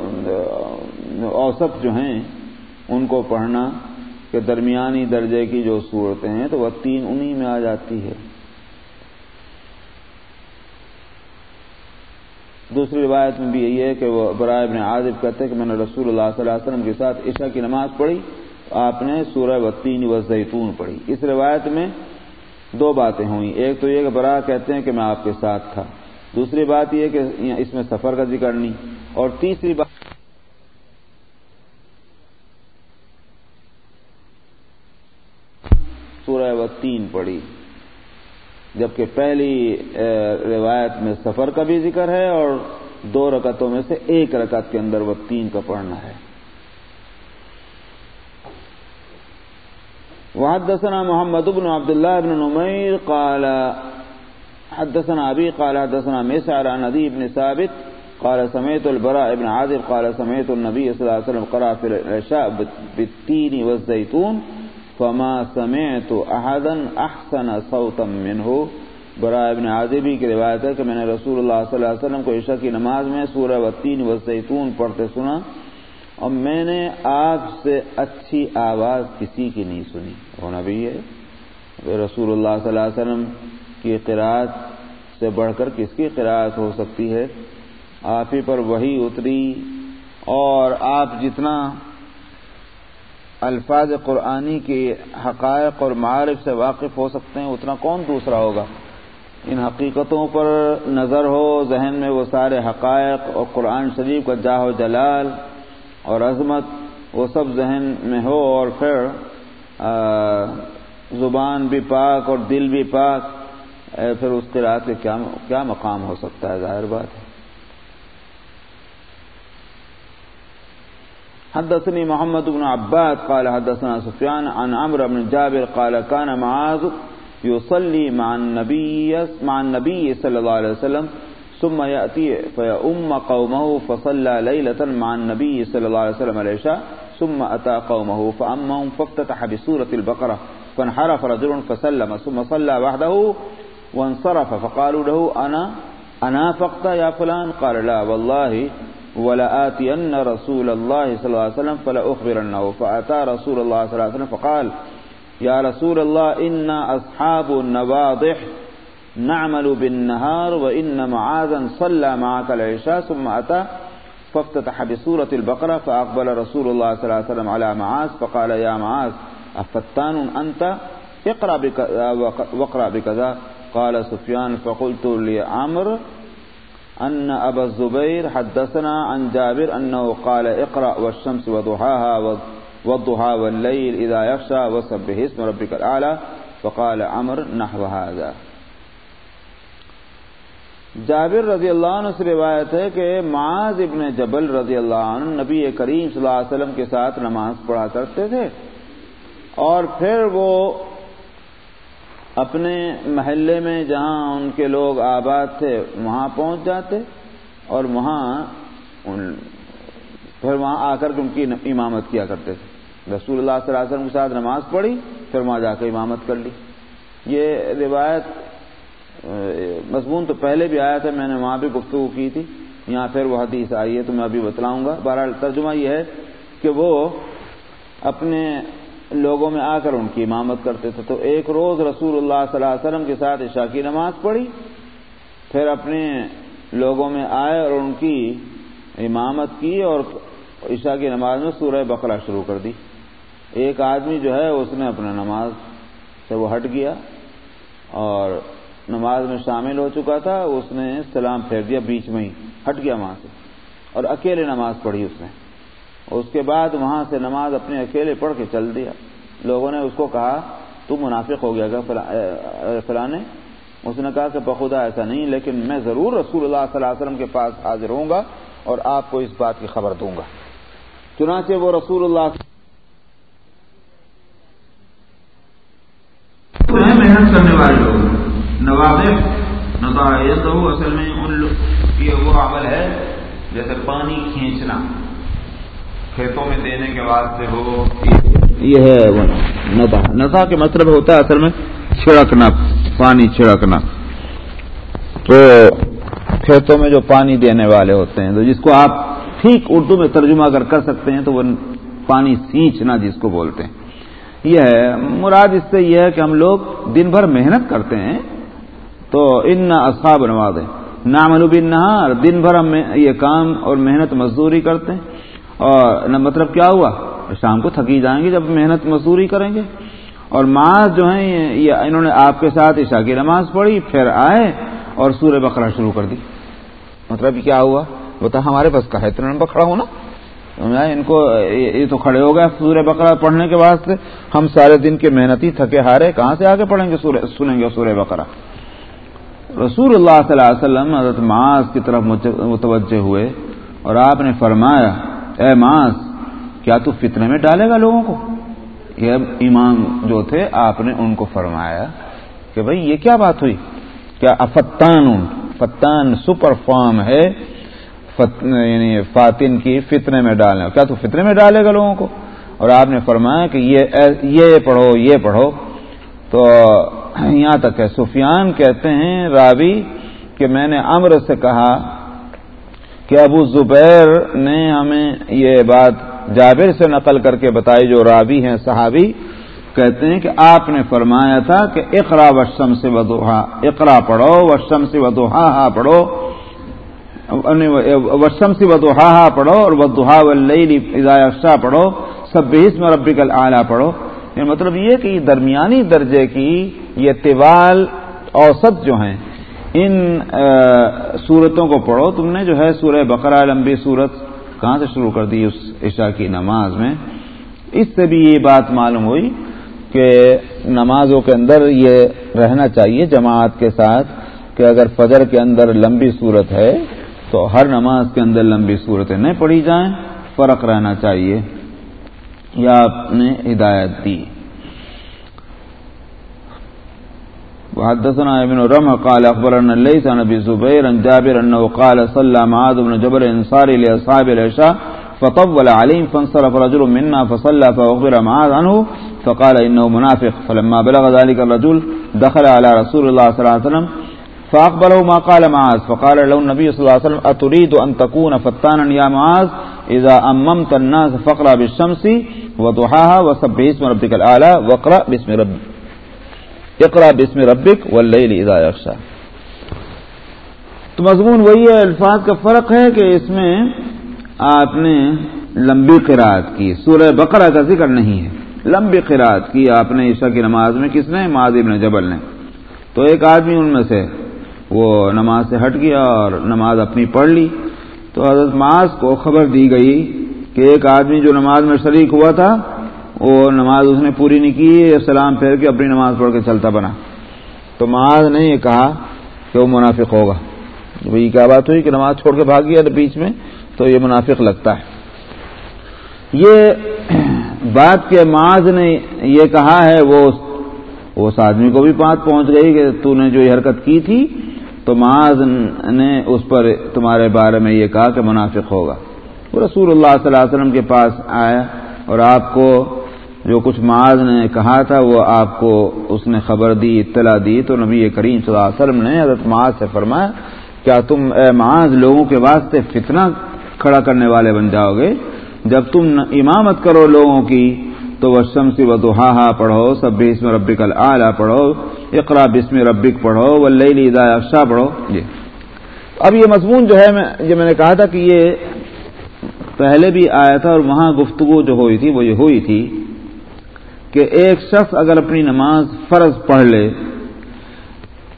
اوسط جو ہیں، ان کو پڑھنا کہ درمیانی درجے کی جو صورتیں ہیں تو وہ تین انہی میں آ جاتی ہے۔ دوسری روایت میں بھی یہی ہے کہ وہ برائے ابن عازب کہتے ہیں کہ میں نے رسول اللہ صلی اللہ علیہ وسلم کے ساتھ عشاء کی نماز پڑھی، آپ نے سورہ وطین و زیتون پڑھی۔ اس روایت میں دو باتیں ہوئیں۔ ایک تو یہ کہ برا کہتے ہیں کہ میں آپ کے ساتھ تھا۔ دوسری بات یہ کہ اس میں سفر کا ذکر نہیں۔ اور تیسری بات سورہ وطین پڑھی۔ جبکہ پہلی روایت میں سفر کا بھی ذکر ہے اور دو رکعتوں میں سے ایک رکعت کے اندر وہ تین کا پڑھنا ہے۔ وحدثنا محمد بن عبد الله بن نمير قال، حدثنا أبي قال، حدثنا مسعر عن نبي بن ثابت قال سمعت البراء بن عازب قال سمعت النبي صلى الله عليه وسلم قرأ في العشاء بالتين والزيتون فما سمعت أحدا أحسن صوتا منه۔ برا ابن عازبی کی روایت ہے کہ میں نے رسول اللہ صلی اللہ علیہ وسلم کو عشاء کی نماز میں سورہ و تین و زیتون پڑھتے سنا اور میں نے آپ سے اچھی آواز کسی کی نہیں سنی۔ ہونا بھی ہے۔ رسول اللہ صلی اللہ علیہ وسلم کی قرآت سے بڑھ کر کس کی قرآت ہو سکتی ہے؟ آپ ہی پر وہی اتری اور آپ جتنا الفاظ قرآنی کے حقائق اور معارف سے واقف ہو سکتے ہیں، اتنا کون دوسرا ہوگا؟ ان حقیقتوں پر نظر ہو، ذہن میں وہ سارے حقائق اور قرآن شریف کا جاہ و جلال اور عظمت، وہ سب ذہن میں ہو اور پھر زبان بھی پاک اور دل بھی پاک پھر اس قرآت کے کیا مقام ہو سکتا ہے؟ ظاہر بات ہے۔ حدثني محمد بن عباد قال حدثنا سفيان عن عمرو بن جابر قال كان معاذ يصلي مع النبي مع النبي صلى الله عليه وسلم ثم يأتي فيأم قومه فصلى ليلة مع النبي صلى الله عليه وسلم العشاء ثم أتى قومه فأمهم فافتتح بسورة البقرة فانحرف رجل فسلم ثم صلى وحده وانصرف فقالوا له أنا أنا فقط يا فلان؟ قال لا والله ولا آتين رسول الله صلى الله عليه وسلم فلا أخبرنه فأتى رسول الله صلى الله عليه وسلم فقال، يا رسول الله إنا أصحاب النواضح نعمل بالنهار وإن معاذا صلى معك العشاء. ثم أتى، فافتتح بسورة البقرة فأقبل رسول الله صلى الله عليه وسلم على معاذ فقال، يا معاذ، أفتان أنت؟ اقرأ واقرأ بكذا. قال سفيان، فقلت لعمر أن أبا الزبير حدثنا عن جابر أنه قال اقرأ والشمس وضحاها والضحى والليل إذا يخشى وسبه اسم ربك الأعلى، فقال عمر نحو هذا. جابر رضی اللہ عنہ سے روایت ہے کہ معاذ ابن جبل رضی اللہ عنہ نبی کریم صلی اللہ علیہ وسلم کے ساتھ نماز پڑھا کرتے تھے اور پھر وہ اپنے محلے میں جہاں ان کے لوگ آباد تھے، وہاں پہنچ جاتے اور وہاں ان پھر وہاں آ کر کے ان کی امامت کیا کرتے تھے۔ رسول اللہ صلی اللہ علیہ وسلم کے ساتھ نماز پڑھی، پھر وہاں جا کے امامت کر لی۔ یہ روایت، مضمون تو پہلے بھی آیا تھا، میں نے وہاں بھی گفتگو کی تھی۔ یہاں پھر وہ حدیث آئی ہے تو میں ابھی بتلاؤں گا۔ بہرحال ترجمہ یہ ہے کہ وہ اپنے لوگوں میں آ کر ان کی امامت کرتے تھے تو ایک روز رسول اللہ صلی اللہ علیہ وسلم کے ساتھ عشاء کی نماز پڑھی، پھر اپنے لوگوں میں آئے اور ان کی امامت کی اور عشاء کی نماز میں سورہ بقرہ شروع کر دی۔ ایک آدمی جو ہے، اس نے اپنے نماز سے وہ ہٹ گیا اور نماز میں شامل ہو چکا تھا۔ اس نے سلام پھیر دیا، بیچ میں ہی ہٹ گیا وہاں سے اور اکیلے نماز پڑھی اس نے۔ اس کے بعد وہاں سے نماز اپنے اکیلے پڑھ کے چل دیا۔ لوگوں نے اس کو کہا تو منافق ہو گیا فلاں نے اس نے کہا کہ بخدا ایسا نہیں، لیکن میں ضرور رسول اللہ صلی اللہ علیہ وسلم کے پاس حاضر ہوں گا اور آپ کو اس بات کی خبر دوں گا۔ چنانچہ وہ رسول اللہ محنت کرنے والے لوگ تو اصل میں ان یہ وہ عمل ہے، جیسے پانی کھینچنا۔ کھیتوں میں دینے کے واسطے ہو یہ ہے ندا ندا کے مطلب ہوتا ہے اصل میں چھڑکنا، پانی چھڑکنا۔ تو کھیتوں میں جو پانی دینے والے ہوتے ہیں، تو جس کو آپ ٹھیک اردو میں ترجمہ اگر کر سکتے ہیں، تو وہ پانی سینچنا جس کو بولتے ہیں۔ یہ ہے، مراد اس سے یہ ہے کہ ہم لوگ دن بھر محنت کرتے ہیں۔ تو ان اصحاب نماز نام البین نہار دن بھر ہم یہ کام اور محنت مزدوری کرتے ہیں۔ اور نہ مطلب کیا ہوا؟ شام کو تھکی جائیں گے جب محنت مزدوری کریں گے۔ اور معاذ جو ہیں یہ انہوں نے آپ کے ساتھ عشاء کی نماز پڑھی، پھر آئے اور سورہ بقرہ شروع کر دی۔ مطلب کیا ہوا؟ بتا ہمارے پاس کا ہے، اتنا نمبر کھڑا ہونا۔ ان کو یہ تو کھڑے ہو گئے سورہ بقرہ پڑھنے کے واسطے۔ ہم سارے دن کے محنتی تھکے ہارے، کہاں سے آگے پڑھیں گے سنیں گے سورہ بقرہ؟ رسول اللہ صلی اللہ علیہ وسلم حضرت معاذ کی طرف متوجہ ہوئے اور آپ نے فرمایا اے معاذ کیا تو فتنے میں ڈالے گا لوگوں کو؟ یہ امام جو تھے، آپ نے ان کو فرمایا کہ بھائی، یہ کیا بات ہوئی؟ کیا افتان فتان سپر فارم ہے یعنی فاتن کی فتنے میں ڈالنا۔ کیا تو فتنے میں ڈالے گا لوگوں کو؟ اور آپ نے فرمایا کہ یہ پڑھو یہ پڑھو۔ تو یہاں تک ہے سفیان کہتے ہیں، راوی، کہ میں نے امر سے کہا کہ ابو زبیر نے ہمیں یہ بات جابر سے نقل کر کے بتائی، جو راوی ہیں، صحابی، کہتے ہیں کہ آپ نے فرمایا تھا کہ اقرا وشم سے ودوہا اقرا پڑھو وشم سے ودوہا ہا پڑھو یعنی وشم سے ودوہا ہا پڑھو اور ودوہا ودوہا پڑھو سب بیس میں ربی کل آلہ پڑھو۔ مطلب یہ کہ درمیانی درجے کی یہ طوال اوسط جو ہیں ان صورتوں کو پڑھو، تم نے جو ہے سورہ بقرہ لمبی صورت کہاں سے شروع کر دی اس عشاء کی نماز میں؟ اس سے بھی یہ بات معلوم ہوئی کہ نمازوں کے اندر یہ رہنا چاہیے جماعت کے ساتھ کہ اگر فجر کے اندر لمبی صورت ہے تو ہر نماز کے اندر لمبی صورتیں نہیں پڑھی جائیں، فرق رہنا چاہیے۔ یا آپ نے ہدایت دی۔ وحدثنا ابن رمح قال اخبرنا ليس عن ابي زبير عن جابر انه قال صلى معاذ بن جبل انصاري لاصحاب العشاء فطول عليهم فانصرف رجل منا فصلى فاخبر معاذ عنه فقال انه منافق فلما بلغ ذلك الرجل دخل على رسول الله صلى الله عليه وسلم فاقبله ما قال معاذ فقال له النبي صلى الله عليه وسلم اتريد ان تكون فتانا يا معاذ اذا اممت الناس فاقرا بالشمس وضحاها وسبح اسم ربك الاعلى واقرا باسم ربك اقرا بسم ربک اذا یکشا تو مضمون وہی ہے، الفاظ کا فرق ہے کہ اس میں آپ نے لمبی قرآت کی، سورہ بقرہ کا ذکر نہیں ہے۔ لمبی قرآت کی، آپ نے عشاء کی نماز میں کس نے؟ ابن جبل نے۔ تو ایک آدمی ان میں سے، وہ نماز سے ہٹ گیا اور نماز اپنی پڑھ لی۔ تو حضرت معاذ کو خبر دی گئی کہ ایک آدمی جو نماز میں شریک ہوا تھا وہ نماز اس نے پوری نہیں کی سلام پھیر کے اپنی نماز پڑھ کے چلتا بنا۔ تو معاذ نے یہ کہا کہ وہ منافق ہوگا۔ بھائی کیا بات ہوئی کہ نماز چھوڑ کے بھاگ گیا بیچ میں؟ تو یہ منافق لگتا ہے۔ یہ بات کے معاذ نے یہ کہا ہے، وہ اس آدمی کو بھی بات پہنچ گئی کہ تو نے جو یہ حرکت کی تھی، تو معاذ نے اس پر تمہارے بارے میں یہ کہا کہ منافق ہوگا۔ وہ رسول اللہ صلی اللہ علیہ وسلم کے پاس آیا اور آپ کو جو کچھ معاذ نے کہا تھا وہ آپ کو اس نے خبر دی، اطلاع دی تو نبی کریم صلی اللہ علیہ وسلم نے حضرت معاذ سے فرمایا، کیا تم اے معاذ لوگوں کے واسطے فتنہ کھڑا کرنے والے بن جاؤ گے؟ جب تم امامت کرو لوگوں کی تو وہ شمسی و دہا پڑھو، سب بسم ربک العلیٰ پڑھو، اقرا بسم ربک پڑھو و لئی اقشا پڑھو۔ جی۔ اب یہ مضمون جو ہے، میں یہ میں نے کہا تھا کہ یہ پہلے بھی آیا تھا اور وہاں گفتگو جو ہوئی تھی، وہ یہ ہوئی تھی کہ ایک شخص اگر اپنی نماز فرض پڑھ لے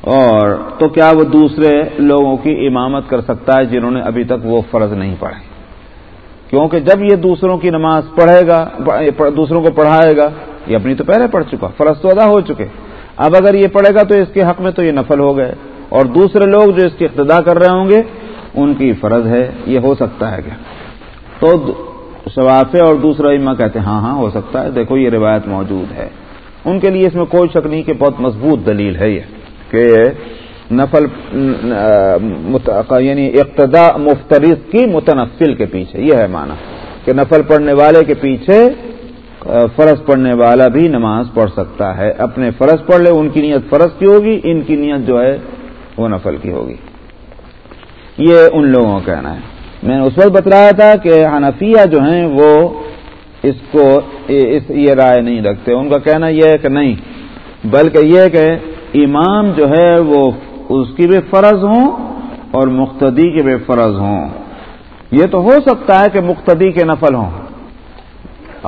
اور تو کیا وہ دوسرے لوگوں کی امامت کر سکتا ہے جنہوں نے ابھی تک وہ فرض نہیں پڑھے؟ کیونکہ جب یہ دوسروں کی نماز پڑھے گا، دوسروں کو پڑھائے گا، یہ اپنی تو پہلے پڑھ چکا، فرض تو ادا ہو چکے۔ اب اگر یہ پڑھے گا تو اس کے حق میں تو یہ نفل ہو گئے۔ اور دوسرے لوگ جو اس کی ابتدا کر رہے ہوں گے، ان کی فرض ہے، یہ ہو سکتا ہے کیا؟ تو شوافے اور دوسرا اما کہتے ہیں ہاں ہاں ہو سکتا ہے۔ دیکھو، یہ روایت موجود ہے۔ ان کے لیے اس میں کوئی شک نہیں کہ بہت مضبوط دلیل ہے یہ، کہ نفل یعنی اقتدا مفترض کی متنفل کے پیچھے، یہ ہے معنی، کہ نفل پڑھنے والے کے پیچھے فرض پڑھنے والا بھی نماز پڑھ سکتا ہے۔ اپنے فرض پڑھ لے، ان کی نیت فرض کی ہوگی، ان کی نیت جو ہے وہ نفل کی ہوگی۔ یہ ان لوگوں کا کہنا ہے۔ میں نے اس وقت بتلایا تھا کہ حنفیہ جو ہیں وہ اس کو اس یہ رائے نہیں رکھتے۔ ان کا کہنا یہ ہے کہ نہیں، بلکہ یہ کہ امام جو ہے وہ اس کی بھی فرض ہوں اور مقتدی کے بے فرض ہوں۔ یہ تو ہو سکتا ہے کہ مقتدی کے نفل ہوں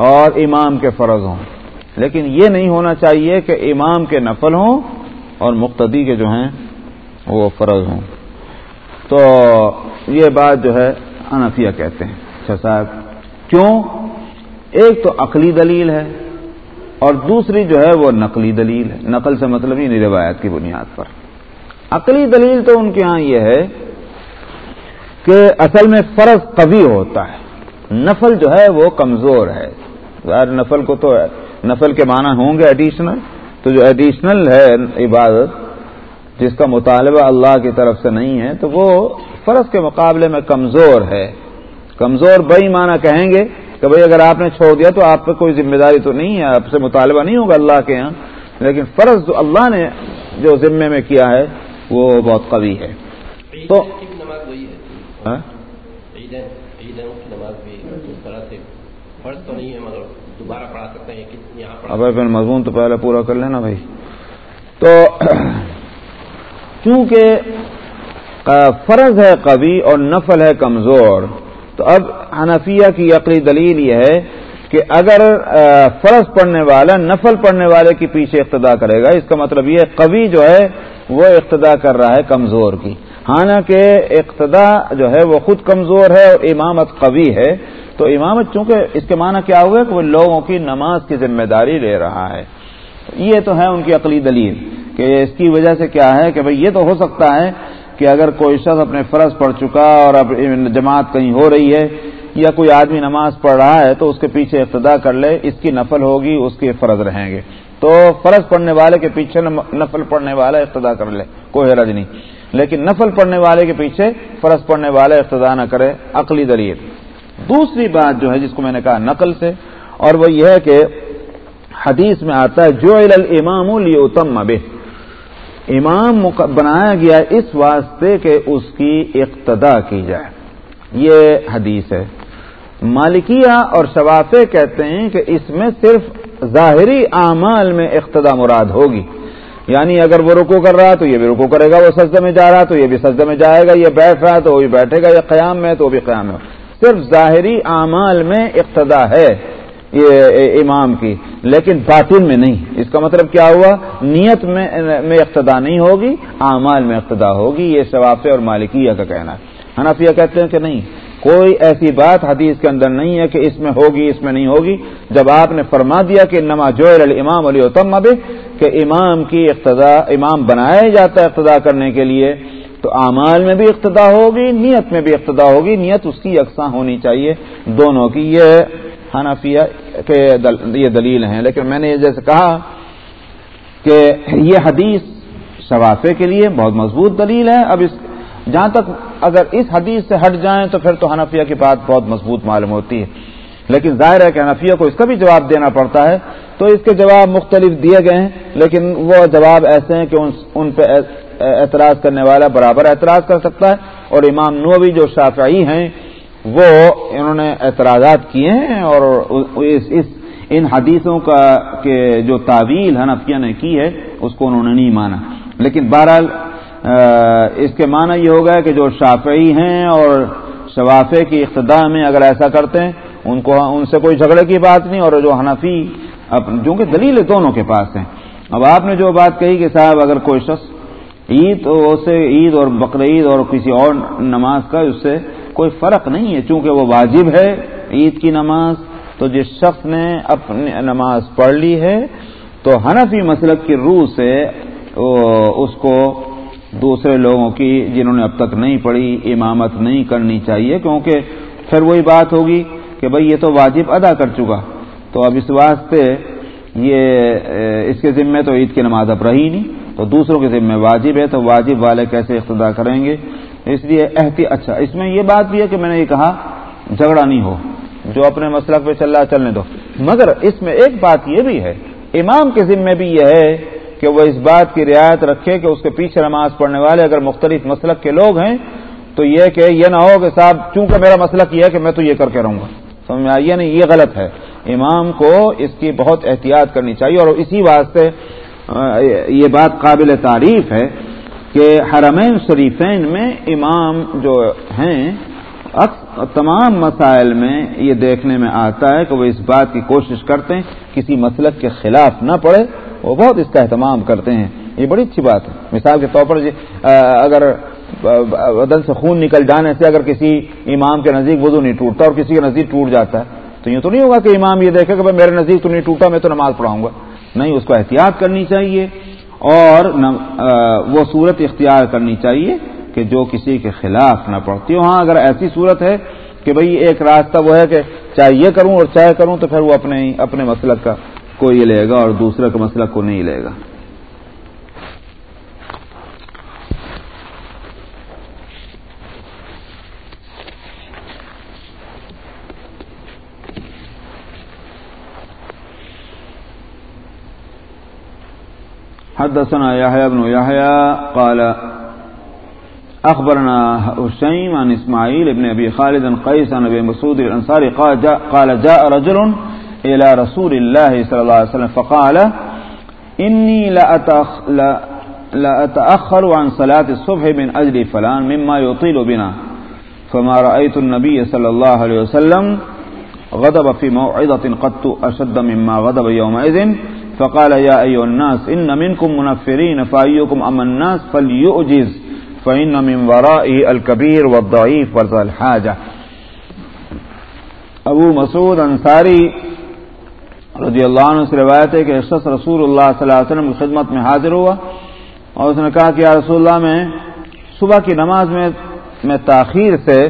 اور امام کے فرض ہوں، لیکن یہ نہیں ہونا چاہیے کہ امام کے نفل ہوں اور مقتدی کے جو ہیں وہ فرض ہوں۔ تو یہ بات جو ہے انفیہ کہتے ہیں۔ اچھا صاحب، کیوں؟ ایک تو عقلی دلیل ہے اور دوسری جو ہے وہ نقلی دلیل ہے۔ نقل سے مطلب ہی نہیں روایت کی بنیاد پر۔ عقلی دلیل تو ان کے ہاں یہ ہے کہ اصل میں فرض قوی ہوتا ہے۔ نفل جو ہے وہ کمزور ہے۔ نفل کو تو نفل کے معنی ہوں گے ایڈیشنل تو جو ایڈیشنل ہے عبادت جس کا مطالبہ اللہ کی طرف سے نہیں ہے تو وہ فرض کے مقابلے میں کمزور ہے۔ کمزور بئی معنی کہیں گے کہ بھئی اگر آپ نے چھوڑ دیا تو آپ پہ کوئی ذمہ داری تو نہیں ہے آپ سے مطالبہ نہیں ہوگا اللہ کے یہاں لیکن فرض جو اللہ نے جو ذمے میں کیا ہے وہ بہت قوی ہے۔ تو ہاں؟ اب پھر مضمون تو پہلے پورا کر لینا بھائی۔ تو چونکہ فرض ہے قوی اور نفل ہے کمزور، تو اب حنفیہ کی عقلی دلیل یہ ہے کہ اگر فرض پڑھنے والا نفل پڑھنے والے کے پیچھے اقتدا کرے گا، اس کا مطلب یہ قوی جو ہے وہ اقتدا کر رہا ہے کمزور کی۔ حالانکہ اقتدا جو ہے وہ خود کمزور ہے اور امامت قوی ہے، تو امامت چونکہ اس کے معنی کیا ہوا کہ وہ لوگوں کی نماز کی ذمہ داری لے رہا ہے۔ یہ تو ہے ان کی عقلی دلیل۔ کہ اس کی وجہ سے کیا ہے کہ بھئی یہ تو ہو سکتا ہے کہ اگر کوئی شخص اپنے فرض پڑھ چکا اور اب جماعت کہیں ہو رہی ہے یا کوئی آدمی نماز پڑھ رہا ہے تو اس کے پیچھے ابتدا کر لے، اس کی نفل ہوگی، اس کے فرض رہیں گے۔ تو فرض پڑھنے والے کے پیچھے نفل پڑھنے والا ابتدا کر لے، کوئی حرج نہیں۔ لیکن نفل پڑھنے والے کے پیچھے فرض پڑھنے والا ابتدا نہ کرے، عقلی دلیل۔ دوسری بات جو ہے، جس کو میں نے کہا نقل سے، اور وہ یہ ہے کہ حدیث میں آتا ہے جو الامام لیتم بے امام بنایا گیا اس واسطے کہ اس کی اقتدا کی جائے۔ یہ حدیث ہے۔ مالکیہ اور شوافے کہتے ہیں کہ اس میں صرف ظاہری اعمال میں اقتدا مراد ہوگی۔ یعنی اگر وہ رکو کر رہا تو یہ بھی رکو کرے گا، وہ سجدے میں جا رہا تو یہ بھی سجدے میں جائے گا، یہ بیٹھ رہا تو وہ بھی بیٹھے گا، یہ قیام میں تو وہ بھی قیام میں صرف ظاہری اعمال میں اقتدا ہے۔ امام کی، لیکن باطن میں نہیں۔ اس کا مطلب کیا ہوا؟ نیت میں میں اقتدا نہیں ہوگی، اعمال میں اقتدا ہوگی، یہ شوافے اور مالکیہ کا کہنا۔ ہے حنفیہ کہتے ہیں کہ نہیں، کوئی ایسی بات حدیث کے اندر نہیں ہے کہ اس میں ہوگی، اس میں نہیں ہوگی۔ جب آپ نے فرما دیا کہ نما جو امام علی اتم کہ امام کی اقتدا، امام بنایا جاتا ہے اقتدا کرنے کے لیے، تو اعمال میں بھی اقتدا ہوگی، نیت میں بھی اقتدا ہوگی۔ نیت اس کی یکساں ہونی چاہیے۔ دونوں کی یہ حنفیہ کے یہ دلیل ہیں، لیکن میں نے جیسے کہا کہ یہ حدیث شوافے کے لیے بہت مضبوط دلیل ہے۔ اب اس جہاں تک اگر اس حدیث سے ہٹ جائیں تو پھر تو حنفیہ کی بات بہت مضبوط معلوم ہوتی ہے۔ لیکن ظاہر ہے کہ حنفیہ کو اس کا بھی جواب دینا پڑتا ہے۔ تو اس کے جواب مختلف دیے گئے ہیں، لیکن وہ جواب ایسے ہیں کہ ان پہ اعتراض کرنے والا برابر اعتراض کر سکتا ہے۔ اور امام نووی جو شافعی ہیں وہ انہوں نے اعتراضات کیے ہیں اور اس اس، ان حدیثوں کا کہ جو تعویل حنفیہ نے کی ہے، اس کو انہوں نے نہیں مانا۔ لیکن بہرحال اس کے معنی یہ ہوگا کہ جو شافعی ہیں اور شوافے کی اقتدا میں اگر ایسا کرتے ہیں، ان کو، ان سے کوئی جھگڑے کی بات نہیں اور جو حنفی جو کہ دلیل دونوں کے پاس ہیں۔ اب آپ نے جو بات کہی کہ صاحب اگر کوئی شخص عید سے عید اور بقرعید اور کسی اور نماز کا، اس سے کوئی فرق نہیں ہے، چونکہ وہ واجب ہے عید کی نماز، تو جس شخص نے اپنی نماز پڑھ لی ہے، تو حنفی مسلک کی روح سے اس کو دوسرے لوگوں کی جنہوں نے اب تک نہیں پڑھی امامت نہیں کرنی چاہیے، کیونکہ پھر وہی بات ہوگی کہ بھئی یہ تو واجب ادا کر چکا۔ تو اب اس واسطے یہ، اس کے ذمے تو عید کی نماز اب رہی نہیں، تو دوسروں کے ذمے واجب ہے، تو واجب والے کیسے اقتدا کریں گے؟ اس لیے احتی اچھا اس میں یہ بات بھی ہے کہ میں نے یہ کہا، جھگڑا نہیں ہو، جو اپنے مسلک پہ چل رہا چلنے دو۔ مگر اس میں ایک بات یہ بھی ہے، امام کے ذمے بھی یہ ہے کہ وہ اس بات کی رعایت رکھے کہ اس کے پیچھے نماز پڑھنے والے اگر مختلف مسلک کے لوگ ہیں، تو یہ کہ یہ نہ ہو کہ صاحب، چونکہ میرا مسلک یہ ہے کہ میں تو یہ کر کے رہوں گا۔ سمجھ میں آئیے نہیں یعنی یہ غلط ہے۔ امام کو اس کی بہت احتیاط کرنی چاہیے اور اسی واسطے یہ بات قابل تعریف ہے کہ حرمین شریفین میں امام جو ہیں تمام مسائل میں یہ دیکھنے میں آتا ہے کہ وہ اس بات کی کوشش کرتے ہیں کسی مسلک کے خلاف نہ پڑے وہ بہت اس کا اہتمام کرتے ہیں۔ یہ بڑی اچھی بات ہے۔ مثال کے طور پر جی، اگر بدن سے خون نکل جانے سے اگر کسی امام کے نزدیک وضو نہیں ٹوٹتا اور کسی کے نزدیک ٹوٹ جاتا ہے تو یہ تو نہیں ہوگا کہ امام یہ دیکھے کہ میرے نزدیک تو نہیں ٹوٹا میں تو نماز پڑھاؤں گا۔ نہیں اس کو احتیاط کرنی چاہیے۔ اور وہ صورت اختیار کرنی چاہیے کہ جو کسی کے خلاف نہ پڑتی ہو۔ ہاں اگر ایسی صورت ہے کہ بھئی ایک راستہ وہ ہے کہ چاہے یہ کروں اور چاہے کروں تو پھر وہ اپنے اپنے مسلک کا کوئی لے گا اور دوسرے کا مسلک کو نہیں لے گا۔ حدثنا يحيى بن يحيى قال أخبرنا هشيم عن إسماعيل بن أبي خالد قيس عن أبي مسعود الأنصاري قال جاء, قال جاء رجل إلى رسول الله صلى الله عليه وسلم فقال إني لأتأخ لأتأخر عن صلاة الصبح من أجل فلان مما يطيل بنا. فما رأيت النبي صلى الله عليه وسلم غضب في موعظة قد أشد مما غضب يومئذ. فقال يا أيها الناس، إن منكم منفرين، فأيكم أما الناس فليؤجز، فإن من ورائه الكبير والضعيف ورزا الحاجة. ابو مسعود انصاری رضی اللہ عنہ سے روایت ہے کہ شخص رسول اللہ صلی اللہ علیہ وسلم کی خدمت میں حاضر ہوا اور اس نے کہا کہ یا رسول اللہ، میں صبح کی نماز میں میں تاخیر سے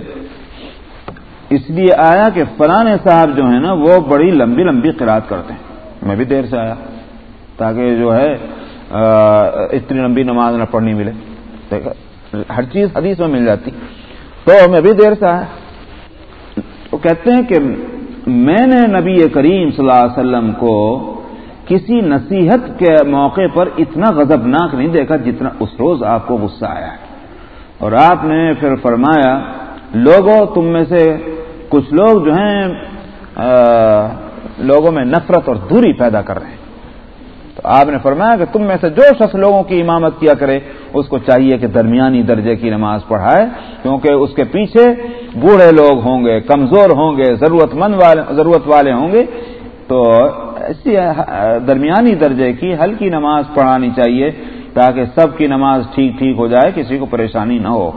اس لیے آیا کہ فلاں صاحب جو ہیں نا، وہ بڑی لمبی لمبی قرآد کرتے ہیں۔ میں بھی دیر سے آیا۔ تاکہ جو ہے اتنی لمبی نماز نہ پڑھنی ملے۔ ہر چیز حدیث میں مل جاتی۔ تو میں بھی دیر سے آیا۔ وہ کہتے ہیں کہ میں نے نبی کریم صلی اللہ علیہ وسلم کو کسی نصیحت کے موقع پر اتنا غضبناک نہیں دیکھا جتنا اس روز آپ کو غصہ آیا ہے۔ اور آپ نے پھر فرمایا، لوگوں، تم میں سے کچھ لوگ جو ہیں لوگوں میں نفرت اور دوری پیدا کر رہے ہیں۔ تو آپ نے فرمایا کہ تم میں سے جو شخص لوگوں کی امامت کیا کرے، اس کو چاہیے کہ درمیانی درجے کی نماز پڑھائے، کیونکہ اس کے پیچھے بوڑھے لوگ ہوں گے، کمزور ہوں گے ضرورت مند والے ضرورت والے ہوں گے۔ تو ایسی درمیانی درجے کی ہلکی نماز پڑھانی چاہیے تاکہ سب کی نماز ٹھیک ٹھیک ہو جائے، کسی کو پریشانی نہ ہو۔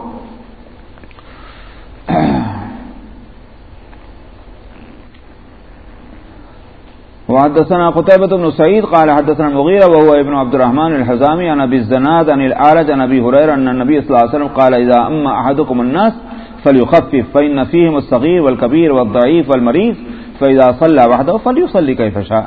وحدثنا قتيبة بن سعيد قال حدثنا المغيرة وهو ابن عبد الرحمن الحزامي عن أبي الزناد عن الأعرج عن أبي هريرة أن النبي صلى الله عليه وسلم قال إذا أما أحدكم الناس فليخفف، فإن فيهم الصغير والكبير والضعيف والمريض، فإذا صلى وحده فليصلي كيف شاء.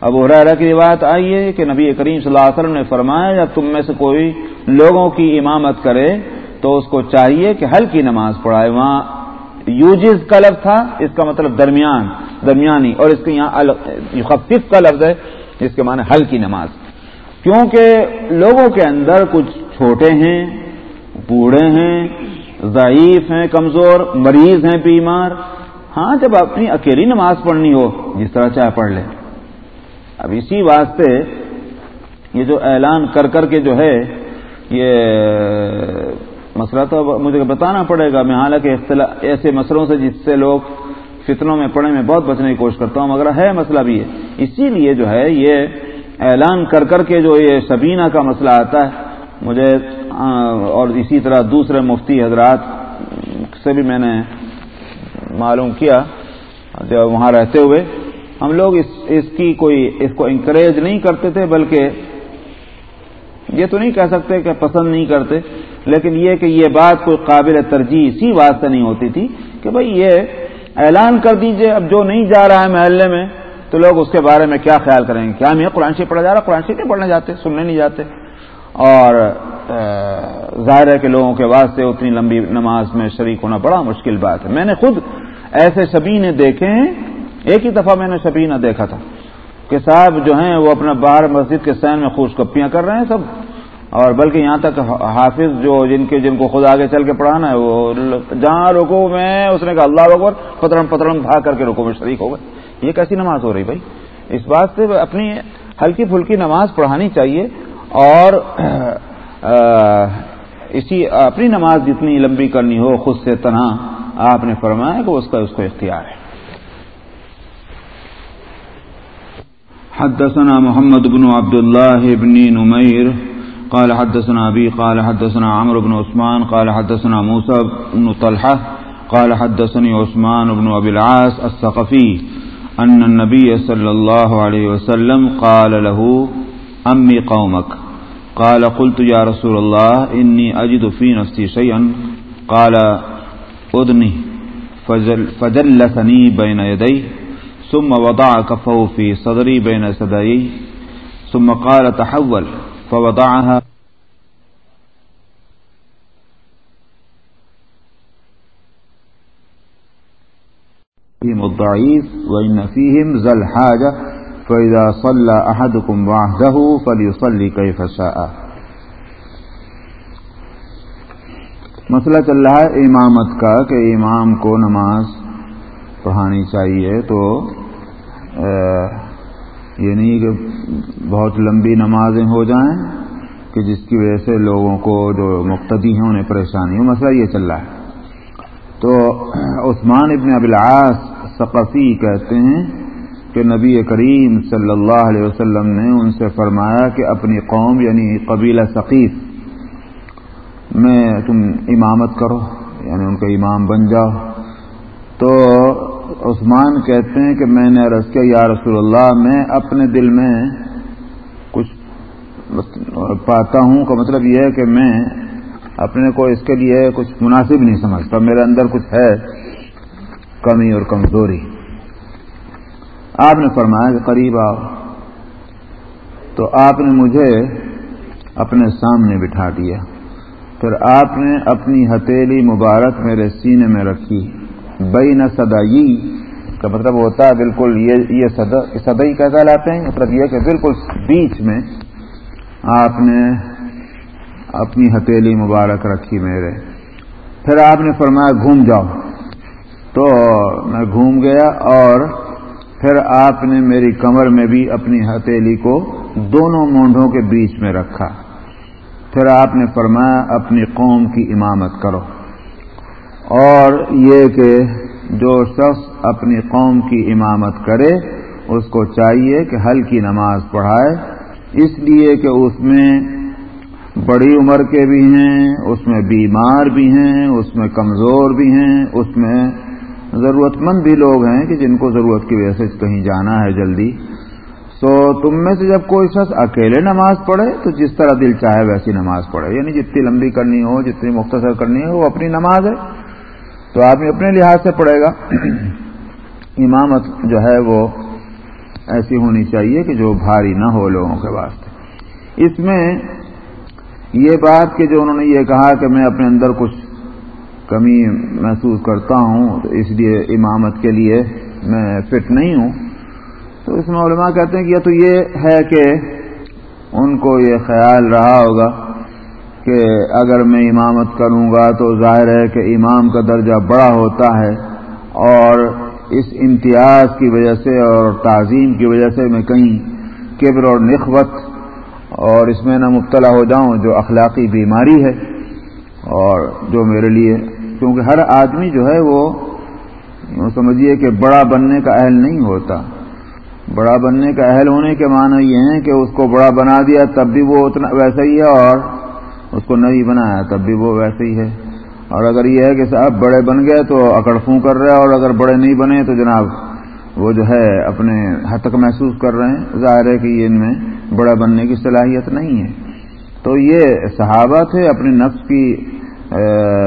ابو حرارہ کی روایت آئی ہے کہ نبی کریم صلی اللہ علیہ وسلم نے فرمایا جب تم میں سے کوئی لوگوں کی امامت کرے تو اس کو چاہیے کہ ہلکی نماز پڑھائے۔ وہاں یوجز جی کا لفظ تھا، اس کا مطلب درمیان، درمیانی، اور اس کے یہاں خفیف کا لفظ ہے، اس کے معنی حل کی نماز۔ کیونکہ لوگوں کے اندر کچھ چھوٹے ہیں، بوڑھے ہیں، ضعیف ہیں، کمزور، مریض ہیں، بیمار ہاں جب اپنی اکیلی نماز پڑھنی ہو، جس طرح چاہے پڑھ لے اب اسی واسطے یہ جو اعلان کر کر کے جو ہے، یہ مسئلہ تو مجھے بتانا پڑے گا، میں حالانکہ ایسے مسئلوں سے جس سے لوگ فتنوں میں پڑھنے میں بہت بچنے کی کوشش کرتا ہوں، مگر ہے مسئلہ بھی ہے۔ اسی لیے جو ہے، یہ اعلان کر کر کے جو یہ شبینہ کا مسئلہ آتا ہے، مجھے اور اسی طرح دوسرے مفتی حضرات سے بھی میں نے معلوم کیا جب وہاں رہتے ہوئے۔ ہم لوگ اس اس کی کوئی، اس کو انکریج نہیں کرتے تھے، بلکہ یہ تو نہیں کہہ سکتے کہ پسند نہیں کرتے، لیکن یہ کہ یہ بات کوئی قابل ترجیح اسی واسطے نہیں ہوتی تھی کہ بھئی یہ اعلان کر دیجیے، اب جو نہیں جا رہا ہے محلے میں، تو لوگ اس کے بارے میں کیا خیال کریں گے؟ کیا میں قرآن شریف پڑھا جا رہا قرآن شریف نہیں پڑھنے جاتے، سننے نہیں جاتے۔ اور ظاہر ہے کہ لوگوں کے واسطے اتنی لمبی نماز میں شریک ہونا بڑا مشکل بات ہے۔ میں نے خود ایسے شبینے دیکھے ہیں، ایک ہی دفعہ میں نے شبینہ دیکھا تھا کہ صاحب جو ہیں وہ اپنا باہر مسجد کے سین میں خوش کپیاں کر رہے ہیں، سب اور بلکہ یہاں تک حافظ جو جن کے جن کو خود آگے چل کے پڑھانا ہے، وہ جہاں رکو میں اس نے کہا اللہ اکبر پترم پترم بھاگ کر کے رکو میں شریک ہو گئے۔ یہ کیسی نماز ہو رہی بھائی؟ اس بات سے اپنی ہلکی پھلکی نماز پڑھانی چاہیے اور اسی اپنی نماز جتنی لمبی کرنی ہو، خود سے تنہا، آپ نے فرمایا کہ اس کا، اس کو اختیار ہے۔ حدثنا محمد بن عبد الله بن نمير قال حدثنا أبي، قال حدثنا عمرو بن عثمان، قال حدثنا موسى بن طلحة، قال حدثني عثمان بن أبي العاس الثقفي أن النبي صلى الله عليه وسلم قال له، أمي قومك. قال، قلت يا رسول الله، إني أجد في نفسي شيئا. قال، أذني. فجلسني بين يدي ثم وضع كفه في صدري بين سدي ثم قال، تحول. فوضعها. فيهم الضعيف وإن فيهم ذا الحاجة، فإذا صلى أحدكم بعده فليصلي كيف شاء. مسئلہ چل رہا ہے امامت کا کہ امام کو نماز پڑھانی چاہیے تو یہ نہیں کہ بہت لمبی نمازیں ہو جائیں کہ جس کی وجہ سے لوگوں کو جو مقتدی ہیں انہیں پریشانی ہو مسئلہ یہ چل رہا ہے۔ تو عثمان ابن ابلاس ثقفی کہتے ہیں کہ نبی کریم صلی اللہ علیہ وسلم نے ان سے فرمایا کہ اپنی قوم یعنی قبیلہ ثقیف میں تم امامت کرو یعنی ان کا امام بن جاؤ۔ تو عثمان کہتے ہیں کہ میں نے عرض کیا، یا رسول اللہ، میں اپنے دل میں کچھ پاتا ہوں کا مطلب یہ ہے کہ میں اپنے کو اس کے لیے کچھ مناسب نہیں سمجھتا، میرے اندر کچھ ہے کمی اور کمزوری۔ آپ نے فرمایا کہ قریب آؤ، تو آپ نے مجھے اپنے سامنے بٹھا دیا۔ پھر آپ نے اپنی ہتیلی مبارک میرے سینے میں رکھی۔ بئی نہ کا مطلب ہوتا ہے بالکل یہ سدائی کیسا لاتے ہیں؟ مطلب یہ کہ بالکل بیچ میں آپ نے اپنی ہتیلی مبارک رکھی میرے۔ پھر آپ نے فرمایا گھوم جاؤ۔ تو میں گھوم گیا اور پھر آپ نے میری کمر میں بھی اپنی ہتیلی کو دونوں مونڈوں کے بیچ میں رکھا۔ پھر آپ نے فرمایا اپنی قوم کی امامت کرو۔ اور یہ کہ جو شخص اپنی قوم کی امامت کرے، اس کو چاہیے کہ حل کی نماز پڑھائے۔ اس لیے کہ اس میں بڑی عمر کے بھی ہیں، اس میں بیمار بھی ہیں، اس میں کمزور بھی ہیں۔ اس میں ضرورت مند بھی لوگ ہیں کہ جن کو ضرورت کی وجہ سے کہیں جانا ہے جلدی۔ تو تم میں سے جب کوئی شخص اکیلے نماز پڑھے، تو جس طرح دل چاہے ویسی نماز پڑھے۔ یعنی جتنی لمبی کرنی ہو، جتنی مختصر کرنی ہو، وہ اپنی نماز ہے۔ تو آدمی اپنے لحاظ سے پڑھے گا۔ امامت جو ہے وہ ایسی ہونی چاہیے کہ جو بھاری نہ ہو لوگوں کے واسطے۔ اس میں یہ بات کہ جو انہوں نے یہ کہا کہ میں اپنے اندر کچھ کمی محسوس کرتا ہوں، تو اس لیے امامت کے لیے میں فٹ نہیں ہوں۔ تو اس میں علماء کہتے ہیں کہ یا تو یہ ہے کہ ان کو یہ خیال رہا ہوگا کہ اگر میں امامت کروں گا تو ظاہر ہے کہ امام کا درجہ بڑا ہوتا ہے اور اس امتیاز کی وجہ سے اور تعظیم کی وجہ سے میں کہیں کبر اور نخوت اور اس میں نہ مبتلا ہو جاؤں جو اخلاقی بیماری ہے اور جو میرے لیے، کیونکہ ہر آدمی جو ہے وہ سمجھیے کہ بڑا بننے کا اہل نہیں ہوتا۔ بڑا بننے کا اہل ہونے کے معنی یہ ہیں کہ اس کو بڑا بنا دیا تب بھی وہ اتنا ویسا ہی ہے اور اس کو نہیں بنایا تب بھی وہ ویسے ہی ہے۔ اور اگر یہ ہے کہ صاحب بڑے بن گئے تو اکڑ فوں کر رہے اور اگر بڑے نہیں بنے تو جناب وہ جو ہے اپنے حد تک محسوس کر رہے ہیں۔ ظاہر ہے کہ یہ ان میں بڑا بننے کی صلاحیت نہیں ہے۔ تو یہ صحابہ تھے اپنے نفس کی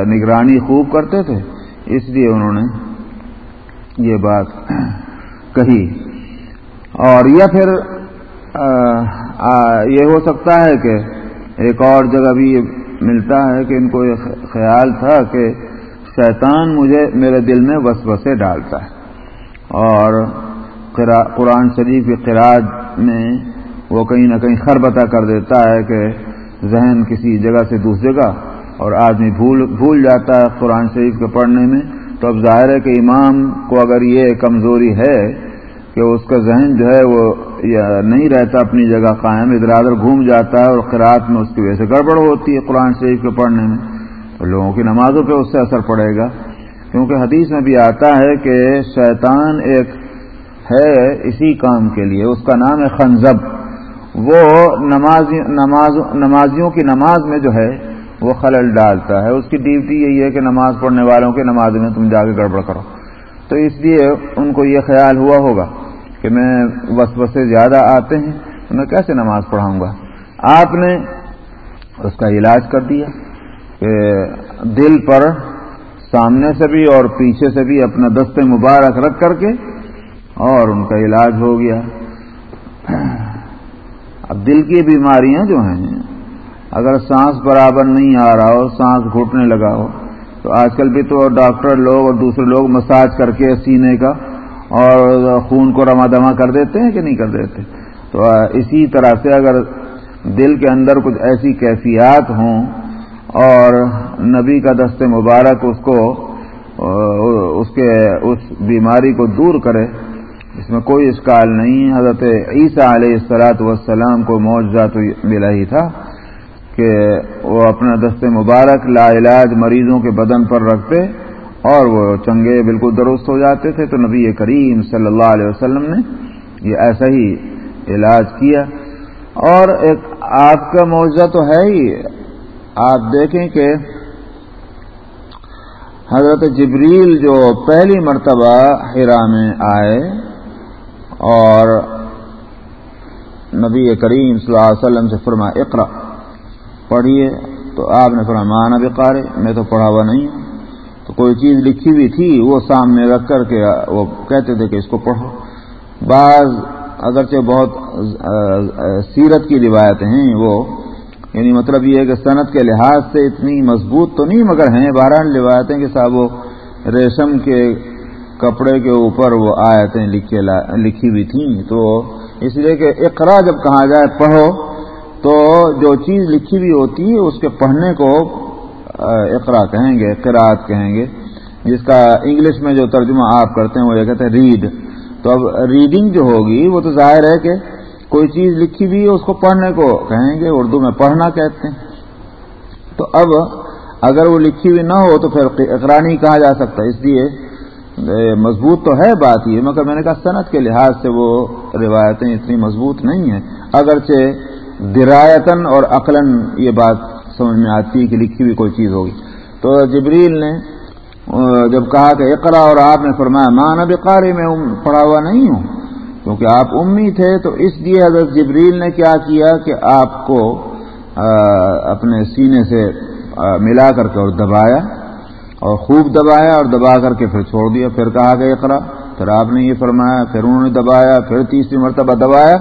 نگرانی خوب کرتے تھے۔ اس لیے انہوں نے یہ بات کہی۔ اور یا پھر یہ ہو سکتا ہے کہ ایک اور جگہ بھی یہ ملتا ہے کہ ان کو یہ خیال تھا کہ شیطان مجھے میرے دل میں وسوسے ڈالتا ہے۔ اور قرآن شریف کی قرآد میں وہ کہیں نہ کہیں خربتا کر دیتا ہے کہ ذہن کسی جگہ سے دوسری جگہ اور آدمی بھول بھول جاتا ہے قرآن شریف کے پڑھنے میں۔ تو اب ظاہر ہے کہ امام کو اگر یہ کمزوری ہے کہ اس کا ذہن جو ہے وہ نہیں رہتا اپنی جگہ قائم، ادھر ادھر گھوم جاتا ہے اور قرآت میں اس کی وجہ سے گڑبڑ ہوتی ہے قرآن شریف کے پڑھنے میں۔ تو لوگوں کی نمازوں پہ اس سے اثر پڑے گا۔ کیونکہ حدیث میں بھی آتا ہے کہ شیطان ایک ہے اسی کام کے لیے، اس کا نام ہے خنزب۔ وہ نمازی نماز نمازیوں کی نماز میں جو ہے وہ خلل ڈالتا ہے۔ اس کی ڈیوٹی یہی ہے کہ نماز پڑھنے والوں کی نماز میں تم جا کے گڑبڑ کرو۔ تو اس لیے ان کو یہ خیال ہوا ہوگا۔ کہ میں وسوسے زیادہ آتے ہیں، تو میں کیسے نماز پڑھاؤں گا؟ آپ نے اس کا علاج کر دیا کہ دل پر سامنے سے بھی اور پیچھے سے بھی اپنا دست مبارک رکھ کر کے اور ان کا علاج ہو گیا۔ اب دل کی بیماریاں جو ہیں، اگر سانس برابر نہیں آ رہا ہو، سانس گھٹنے لگا ہو، تو آج کل بھی تو ڈاکٹر لوگ اور دوسرے لوگ مساج کر کے سینے کا اور خون کو رما دما کر دیتے ہیں کہ نہیں کر دیتے؟ تو اسی طرح سے اگر دل کے اندر کچھ ایسی کیفیات ہوں اور نبی کا دست مبارک اس کو، اس کے، اس بیماری کو دور کرے، اس میں کوئی اشکال نہیں۔ حضرت عیسیٰ علیہ السلاط والسلام کو معجزہ تو ملا ہی تھا کہ وہ اپنا دست مبارک لا علاج مریضوں کے بدن پر رکھتے اور وہ چنگے بالکل درست ہو جاتے تھے تو نبی کریم صلی اللہ علیہ وسلم نے یہ ایسا ہی علاج کیا۔ اور ایک آپ کا معاوضہ تو ہے ہی۔ آپ دیکھیں کہ حضرت جبریل جو پہلی مرتبہ ہرا میں آئے اور نبی کریم صلی اللہ علیہ وسلم سے فرما اقرا پڑھیے۔ تو آپ نے فرما مانا بقارے میں تو پڑھا ہوا نہیں ہوں۔ تو کوئی چیز لکھی ہوئی تھی، وہ سامنے رکھ کر کے وہ کہتے تھے کہ اس کو پڑھو۔ بعض اگرچہ بہت سیرت کی روایتیں ہیں وہ یعنی مطلب یہ ہے کہ صنعت کے لحاظ سے اتنی مضبوط تو نہیں، مگر ہیں۔ بہرحال روایتیں کہ صاحب وہ ریشم کے کپڑے کے اوپر وہ آیتیں لکھی ہوئی تھیں۔ تو اس لیے کہ اقرا جب کہا جائے پڑھو، تو جو چیز لکھی ہوئی ہوتی ہے، اس کے پڑھنے کو اقرا کہیں گے قرآت کہیں گے، جس کا انگلش میں جو ترجمہ آپ کرتے ہیں وہ یہ کہتے ہیں ریڈ تو اب ریڈنگ جو ہوگی، وہ تو ظاہر ہے کہ کوئی چیز لکھی ہوئی اس کو پڑھنے کو کہیں گے، اردو میں پڑھنا کہتے ہیں۔ تو اب اگر وہ لکھی ہوئی نہ ہو تو پھر اقرا نہیں کہا جا سکتا۔ ہے اس لیے مضبوط تو ہے بات یہ، مگر میں نے کہا صنعت کے لحاظ سے وہ روایتیں اتنی مضبوط نہیں ہیں۔ اگرچہ درایتن اور عقلاً یہ بات سمجھ میں آتی ہے کہ لکھی ہوئی کوئی چیز ہوگی۔ تو جبریل نے جب کہا کہ اقرا اور آپ نے فرمایا، ماں نب قاری میں پڑھا ہوا نہیں ہوں، کیونکہ آپ امی تھے، تو اس لیے حضرت جبریل نے کیا کیا کہ آپ کو اپنے سینے سے ملا کر کے اور دبایا، اور خوب دبایا اور دبا کر کے پھر چھوڑ دیا۔ پھر کہا کہ اقرا پھر آپ نے یہ فرمایا، پھر انہوں نے دبایا، پھر تیسری مرتبہ دبایا۔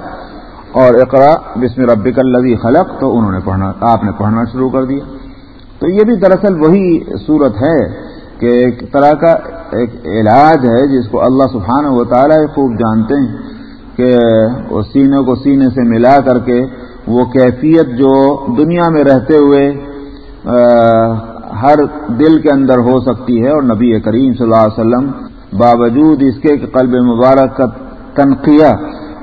اور اقرا بسم ربک الذی خلق، تو انہوں نے پڑھنا، آپ نے پڑھنا شروع کر دیا۔ تو یہ بھی دراصل وہی صورت ہے کہ ایک طرح کا ایک علاج ہے جس کو اللہ سبحانہ و تعالیٰ خوب جانتے ہیں کہ وہ سینے کو سینے سے ملا کر کے وہ کیفیت جو دنیا میں رہتے ہوئے ہر دل کے اندر ہو سکتی ہے اور نبی کریم صلی اللہ علیہ وسلم باوجود اس کے قلب مبارک کا تنقیہ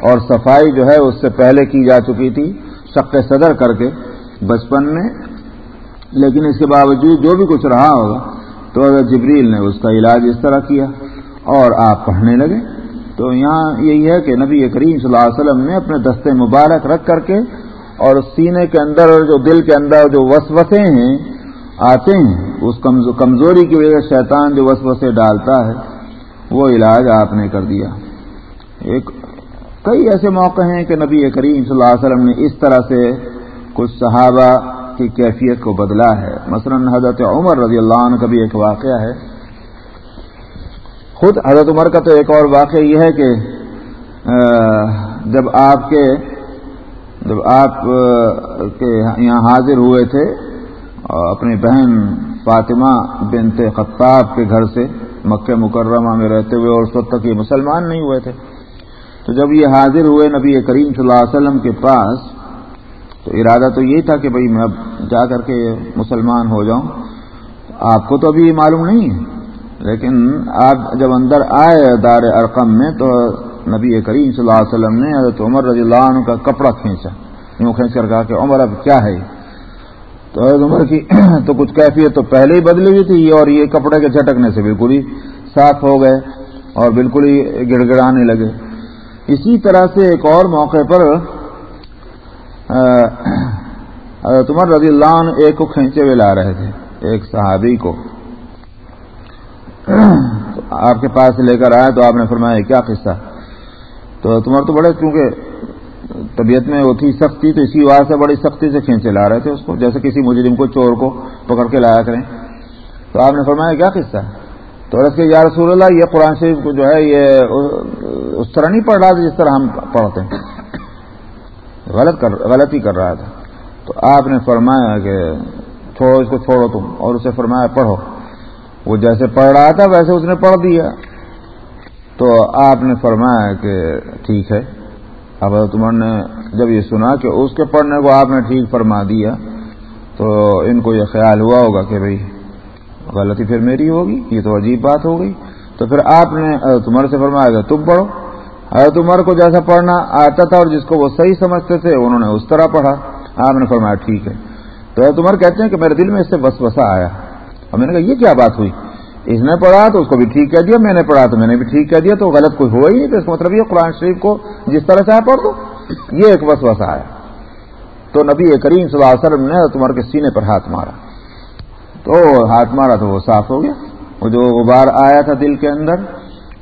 اور صفائی جو ہے اس سے پہلے کی جا چکی تھی شق صدر کر کے بچپن میں۔ لیکن اس کے باوجود جو بھی کچھ رہا ہوگا، تو جبریل نے اس کا علاج اس طرح کیا اور آپ پڑھنے لگے۔ تو یہاں یہی ہے کہ نبی کریم صلی اللہ علیہ وسلم نے اپنے دستے مبارک رکھ کر کے اور سینے کے اندر جو دل کے اندر جو وسوسے ہیں، آتے ہیں۔ اس کمزوری کی وجہ سے شیطان جو وسوسے ڈالتا ہے، وہ علاج آپ نے کر دیا۔ ایک کئی ایسے موقع ہیں کہ نبی کریم صلی اللہ علیہ وسلم نے اس طرح سے کچھ صحابہ کی کیفیت کو بدلا ہے۔ مثلا حضرت عمر رضی اللہ عنہ کا بھی ایک واقعہ ہے۔ خود حضرت عمر کا تو ایک اور واقعہ یہ ہے کہ جب آپ کے، جب آپ کے یہاں حاضر ہوئے تھے اپنی بہن فاطمہ بنت خطاب کے گھر سے مکہ مکرمہ میں رہتے ہوئے اور اس وقت تک یہ مسلمان نہیں ہوئے تھے تو جب یہ حاضر ہوئے نبی کریم صلی اللہ علیہ وسلم کے پاس، تو ارادہ تو یہی تھا کہ بھائی میں اب جا کر کے مسلمان ہو جاؤں۔ آپ کو تو ابھی یہ معلوم نہیں ہے، لیکن آپ جب اندر آئے دار ارقم میں، تو نبی کریم صلی اللہ علیہ وسلم نے حضرت عمر رضی اللہ عنہ کا کپڑا کھینچا۔ یوں کھینچ کر کہا کہ عمر، اب کیا ہے؟ تو حضرت عمر کی تو کچھ کیفیت تو پہلے ہی بدلی ہوئی تھی، اور یہ کپڑے کے جھٹکنے سے بالکل ہی صاف ہو گئے اور بالکل ہی گڑ گڑانے لگے۔ اسی طرح سے ایک اور موقع پر حضرت عمر رضی اللہ عنہ ایک کو کھینچے ہوئے لا رہے تھے، ایک صحابی کو۔ آپ کے پاس لے کر آیا تو آپ نے فرمایا کیا قصہ؟ تو تمہار تو بڑے کیونکہ طبیعت میں وہ تھی سختی تو اسی وجہ سے بڑی سختی سے کھینچے لا رہے تھے اس کو، جیسے کسی مجرم کو، چور کو پکڑ کے لایا کریں۔ تو آپ نے فرمایا کیا قصہ؟ تو رس کے یا رسول اللہ، یہ قرآن شریف کو جو ہے یہ اس طرح نہیں پڑھ رہا تھا جس طرح ہم پڑھتے ہیں۔ غلط کر، غلطی کر رہا تھا۔ تو آپ نے فرمایا کہ چھوڑو، اس کو چھوڑو تم۔ اور اسے فرمایا پڑھو۔ وہ جیسے پڑھ رہا تھا، ویسے اس نے پڑھ دیا۔ تو آپ نے فرمایا کہ ٹھیک ہے۔ اب تمہر نے جب یہ سنا کہ اس کے پڑھنے کو آپ نے ٹھیک فرما دیا، تو ان کو یہ خیال ہوا ہوگا کہ بھائی غلطی پھر میری ہوگی، یہ تو عجیب بات ہو گئی۔ تو پھر آپ نے تمہر سے فرمایا کہ تم پڑھو۔ حضرت عمر کو جیسا پڑھنا آتا تھا اور جس کو وہ صحیح سمجھتے تھے، انہوں نے اس طرح پڑھا۔ آپ نے فرمایا، ٹھیک ہے۔ تو حضرت عمر کہتے ہیں کہ میرے دل میں اس سے بس بسا آیا۔ اور میں نے کہا، یہ کیا بات ہوئی؟ اس نے پڑھا تو اس کو بھی ٹھیک کہہ دیا، میں نے پڑھا تو میں نے بھی ٹھیک کہہ دیا، تو غلط کوئی ہوا ہی نہیں۔ تو اس کا مطلب یہ قرآن شریف کو جس طرح سے آپ پڑھ دو، یہ ایک بس بسا آیا۔ تو نبی کریم صلی اللہ علیہ وسلم نے عمر کے سینے پر ہاتھ مارا۔ تو ہاتھ مارا تو وہ صاف ہو گیا۔ وہ جو غبار آیا تھا دل کے اندر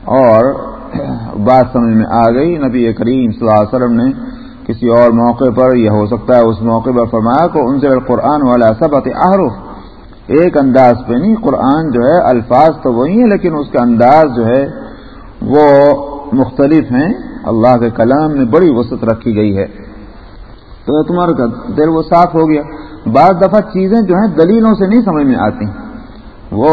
اور بات سمجھ میں آ گئی، نبی کریم صلی اللہ علیہ وسلم نے کسی اور موقع پر، یہ ہو سکتا ہے اس موقع پر فرمایا کو ان سے قرآن والا سب آہرف ایک انداز پہ نہیں، قرآن جو ہے الفاظ تو وہی ہیں، لیکن اس کا انداز جو ہے وہ مختلف ہیں۔ اللہ کے کلام میں بڑی وسط رکھی گئی ہے۔ تو تمہارا دل وہ صاف ہو گیا۔ بعض دفعہ چیزیں جو ہیں دلیلوں سے نہیں سمجھ میں آتی۔ وہ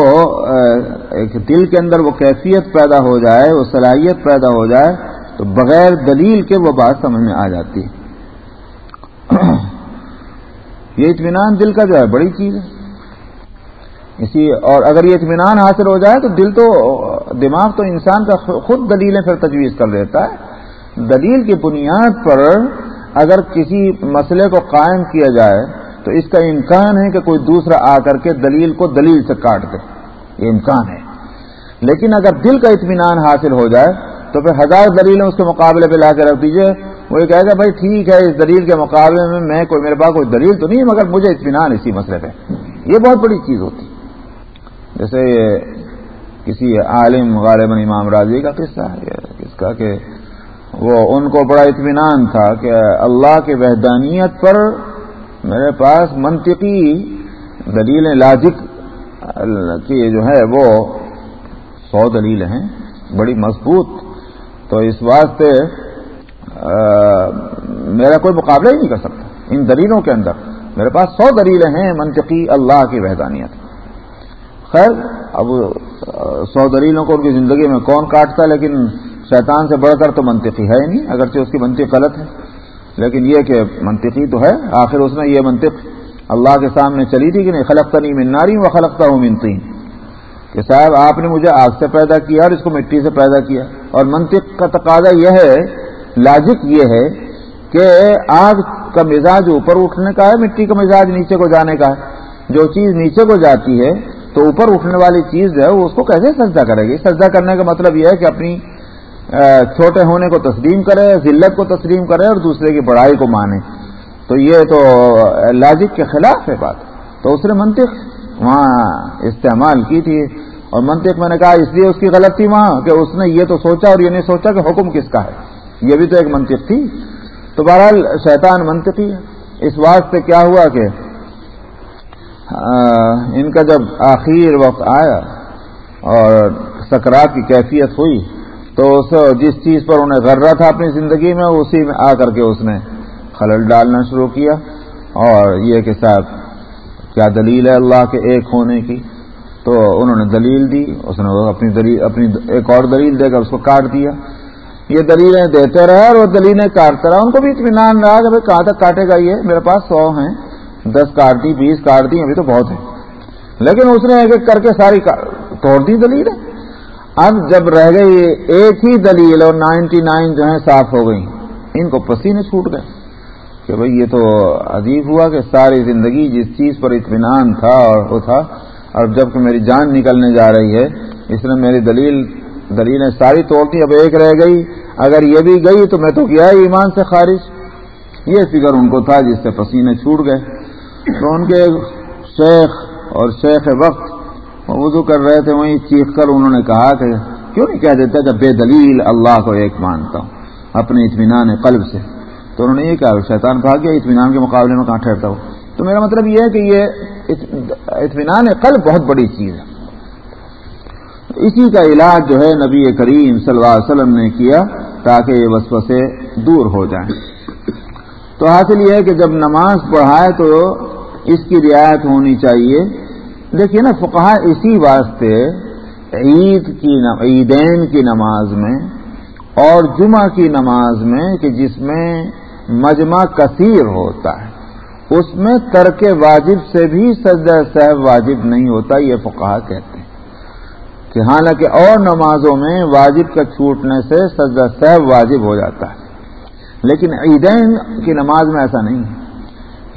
ایک دل کے اندر وہ کیفیت پیدا ہو جائے، وہ صلاحیت پیدا ہو جائے، تو بغیر دلیل کے وہ بات سمجھ میں آ جاتی۔ ہے یہ اطمینان دل کا جو ہے بڑی چیز ہے۔ اسی، اور اگر یہ اطمینان حاصل ہو جائے تو دل تو، دماغ تو انسان کا خود دلیلیں پھر تجویز کر دیتا ہے۔ دلیل کی بنیاد پر اگر کسی مسئلے کو قائم کیا جائے تو اس کا امکان ہے کہ کوئی دوسرا آ کر کے دلیل کو دلیل سے کاٹ دے۔ یہ امکان ہے۔ لیکن اگر دل کا اطمینان حاصل ہو جائے تو پھر ہزار دلیلیں اس کے مقابلے پہ لا کے رکھ دیجیے وہ یہ کہے گا، بھائی ٹھیک ہے، اس دلیل کے مقابلے میں میں کوئی، میرے پاس کوئی دلیل تو نہیں ہے، مگر مجھے اطمینان اسی مسئلے پہ۔ یہ بہت بڑی چیز ہوتی۔ جیسے کسی عالم غالب امام راضی کا قصہ ہے کس کا کہ وہ ان کو بڑا اطمینان تھا کہ اللہ کے وحدانیت پر میرے پاس منطقی دلیلیں لاجک کی جو ہے وہ سو دلیل ہیں، بڑی مضبوط۔ تو اس واسطے میرا کوئی مقابلہ ہی نہیں کر سکتا۔ ان دلیلوں کے اندر میرے پاس سو دلیلیں ہیں منطقی اللہ کی وحدانیت۔ خیر، اب سو دلیلوں کو ان کی زندگی میں کون کاٹتا لیکن شیطان سے بڑھ کر تو منطقی ہے ہی نہیں، اگرچہ اس کی منطق غلط ہے۔ لیکن یہ کہ منطقی تو ہے، آخر اس نے یہ منطق اللہ کے سامنے چلی تھی کہ نہیں؟ خلقتا نہیں مناری و خلقتا ہوں منتی کہ صاحب، آپ نے مجھے آگ سے پیدا کیا اور اس کو مٹی سے پیدا کیا۔ اور منطق کا تقاضا یہ ہے، لاجک یہ ہے کہ آگ کا مزاج اوپر اٹھنے کا ہے، مٹی کا مزاج نیچے کو جانے کا ہے۔ جو چیز نیچے کو جاتی ہے تو اوپر اٹھنے والی چیز جو ہے، وہ اس کو کیسے سجدہ کرے گی؟ سجدہ کرنے کا مطلب یہ ہے کہ اپنی چھوٹے ہونے کو تسلیم کرے ذلت کو تسلیم کرے اور دوسرے کی بڑائی کو مانے تو یہ تو لاجک کے خلاف ہے بات۔ تو اس نے منطق وہاں استعمال کی تھی۔ اور منطق میں نے کہا، اس لیے اس کی غلطی وہاں کہ اس نے یہ تو سوچا اور یہ نہیں سوچا کہ حکم کس کا ہے۔ یہ بھی تو ایک منطق تھی۔ تو بہرحال شیطان منطقی ہے۔ اس واسطے کیا ہوا کہ ان کا جب آخر وقت آیا اور سکرات کی کیفیت ہوئی تو اس جس چیز پر انہیں غرہ تھا اپنی زندگی میں، اسی میں آ کر کے اس نے خلل ڈالنا شروع کیا۔ اور یہ کہ صاحب، کیا دلیل ہے اللہ کے ایک ہونے کی؟ تو انہوں نے دلیل دی، اس نے اپنی دلیل اپنی ایک اور دلیل دے کر اس کو کاٹ دیا۔ یہ دلیلیں دیتے رہے اور وہ دلیلیں کاٹتے رہا ان کو بھی اطمینان رہا کہ بھائی کہاں تک کاٹے گا یہ۔ میرے پاس سو ہیں۔ دس کاٹ دی بیس کاٹ دی ابھی تو بہت ہے لیکن اس نے ایک ایک کر کے ساری توڑ دی دلیل اب جب رہ گئی ایک ہی دلیل اور نائنٹی نائن جو ہیں صاف ہو گئی ان کو پسینے چھوٹ گئے کہ بھئی یہ تو عجیب ہوا کہ ساری زندگی جس چیز پر اطمینان تھا اور وہ تھا اور جبکہ میری جان نکلنے جا رہی ہے، اس نے میری دلیل، دلیلیں ساری توڑتی اب ایک رہ گئی، اگر یہ بھی گئی تو میں تو کیا ایمان سے خارج؟ یہ فکر ان کو تھا جس سے پسینے چھوٹ گئے۔ تو ان کے شیخ اور شیخ وقت وضو کر رہے تھے، وہیں چیخ کر انہوں نے کہا کہ کیوں نہیں کہہ دیتا کہ بے دلیل اللہ کو ایک مانتا ہوں، اپنے اطمینان قلب سے۔ تو انہوں نے یہ کہا، شیطان کہا کہ اطمینان کے مقابلے میں کہاں ٹھہرتا ہوں؟ تو میرا مطلب یہ ہے کہ یہ اطمینان قلب بہت بڑی چیز ہے۔ اسی کا علاج جو ہے نبی کریم صلی اللہ علیہ وسلم نے کیا تاکہ یہ وسوسے دور ہو جائیں۔ تو حاصل یہ ہے کہ جب نماز پڑھائے تو اس کی رعایت ہونی چاہیے۔ دیکھیے نا فقہ اسی واسطے عید کی عیدین کی نماز میں اور جمعہ کی نماز میں کہ جس میں مجمع کثیر ہوتا ہے، اس میں ترک واجب سے بھی سجدہ صاحب واجب نہیں ہوتا، یہ فقہ کہتے ہیں۔ کہ ہاں، حالانکہ اور نمازوں میں واجب کا چھوٹنے سے سجدہ صاحب واجب ہو جاتا ہے۔ لیکن عیدین کی نماز میں ایسا نہیں ہے۔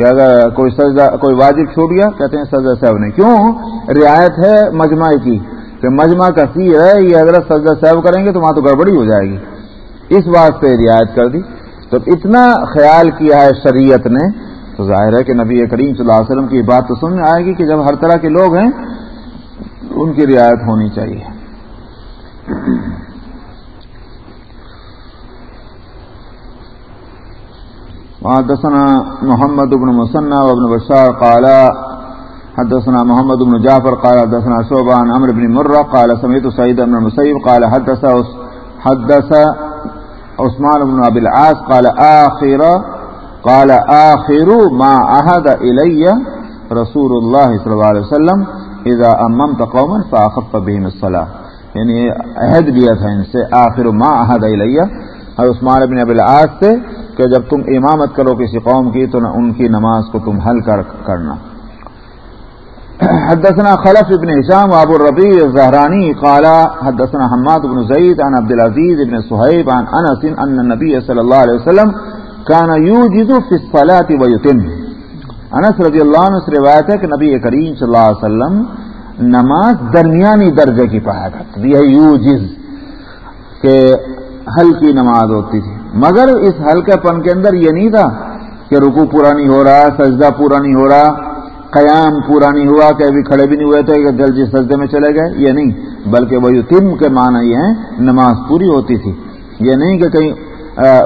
کہ اگر کوئی سجدہ کوئی واجب چھوٹ گیا، کہتے ہیں سجدہ صاحب نہیں کیوں؟ رعایت ہے مجمع کی۔ کہ مجمع کثیر ہے، یہ اگر سجدہ صاحب کریں گے تو وہاں تو گڑبڑی ہو جائے گی۔ اس واسطے رعایت کر دی۔ تو اتنا خیال کیا ہے شریعت نے، تو ظاہر ہے کہ نبی کریم صلی اللہ علیہ وسلم کی بات تو سن میں آئے گی کہ جب ہر طرح کے لوگ ہیں، ان کی رعایت ہونی چاہیے۔ حدثنا محمد بن مسنہ وابن بشار قال، حدثنا محمد بن جعفر قال، حدثنا شعبان عمرو بن مرة قال، سمعت سعيد بن المسيب قال، حدث حدث عثمان بن ابي العاص قال، آخر قال، آخر ما عهد الي رسول الله صلى الله عليه وسلم اذا اممت قوما فاخف بهم الصلاه یعنی عہد لیا تھا ان سے، آخر ما عهد الي عثمان بن ابی العاص سے کہ جب تم امامت کرو کسی قوم کی تو نہ ان کی نماز کو تم حل کر کرنا۔ حدثنا خلف ابن هشام وابو الربيع الزهراني قال حدثنا حماد بن زيد عن عبد العزيز بن صهيب عن انس ان النبي صلى الله عليه وسلم كان يوجد في الصلاه ويتم انس رضی اللہ عنہ سے روایت ہے کہ نبی کریم صلی اللہ علیہ وسلم نماز درمیانی درجے کی پڑھا کرتے یہ یوجز کہ ہلکی نماز ہوتی تھی۔ مگر اس ہلکے پن کے اندر یہ نہیں تھا کہ رکو پورا نہیں ہو رہا، سجدہ پورا نہیں ہو رہا، قیام پورا نہیں ہوا، کہ ابھی کھڑے بھی نہیں ہوئے تھے، کہ جلدی سجدے میں چلے گئے، یہ نہیں۔ بلکہ وہ تم کے معنی یہ ہیں، نماز پوری ہوتی تھی۔ یہ نہیں کہ کہیں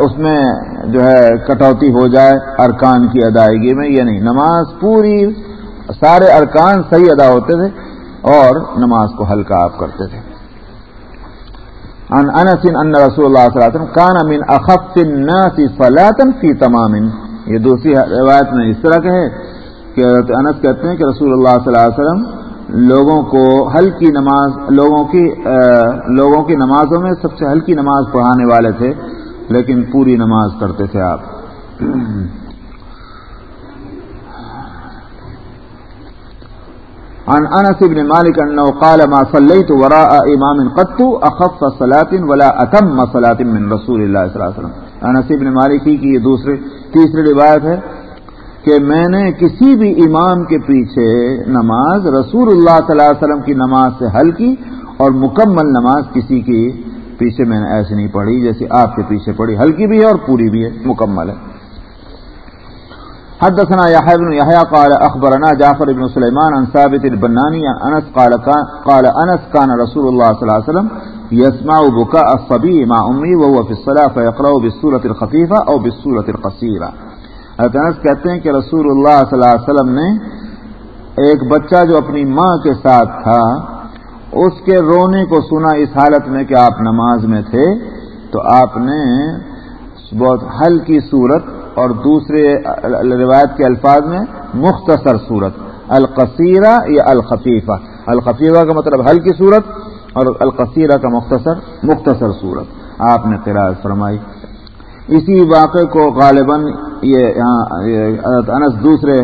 اس میں جو ہے کٹوتی ہو جائے، ارکان کی ادائیگی میں، یہ نہیں۔ نماز پوری، سارے ارکان صحیح ادا ہوتے تھے اور نماز کو ہلکا آپ کرتے تھے۔ ان انس ان رسول اللہ صلی اللہ علیہ وسلم کان من اخف الناس صلاة فی تمام. یہ دوسری روایت میں اس طرح کہ ہے کہ انس کہتے ہیں کہ رسول اللہ صلی اللہ علیہ وسلم لوگوں کو ہلکی نماز، لوگوں کی لوگوں کی نمازوں میں سب سے ہلکی نماز پڑھانے والے تھے، لیکن پوری نماز کرتے تھے آپ۔ عن انس بن مالك انه قال ما صليت وراء امام قط اخف صلاه ولا اتم صلاه من رسول الله صلى الله عليه وسلم. انس بن مالك کی یہ دوسری تیسری روایت ہے کہ میں نے کسی بھی امام کے پیچھے نماز رسول اللہ صلی اللہ علیہ وسلم کی نماز سے حل کی اور مکمل نماز کسی کی پیچھے میں نے ایسے نہیں پڑھی جیسے آپ کے پیچھے پڑھی ہلکی بھی ہے اور پوری بھی ہے، مکمل ہے۔ حدثنا يحيى بن يحيى قال اخبرنا جعفر بن سليمان عن ثابت البناني عن انس قال قال انس كان رسول الله صلى الله عليه وسلم يسمع بكاء الصبي مع امي وهو في الصلاه فيقرا بالسوره الخفيفه او بالسوره القصيره انس کہتے ہیں کہ رسول اللہ صلی اللہ علیہ وسلم نے ایک بچہ جو اپنی ماں کے ساتھ تھا، اس کے رونے کو سنا اس حالت میں کہ آپ نماز میں تھے، تو آپ نے بہت ہلکی صورت اور دوسرے روایت کے الفاظ میں مختصر صورت، القصیرہ یا الخفیفہ۔ الخفیفہ کا مطلب حل کی صورت اور القصیرہ کا مختصر مختصر صورت۔ آپ نے قرآن فرمائی۔ اسی واقعے کو غالباً یہ انس دوسرے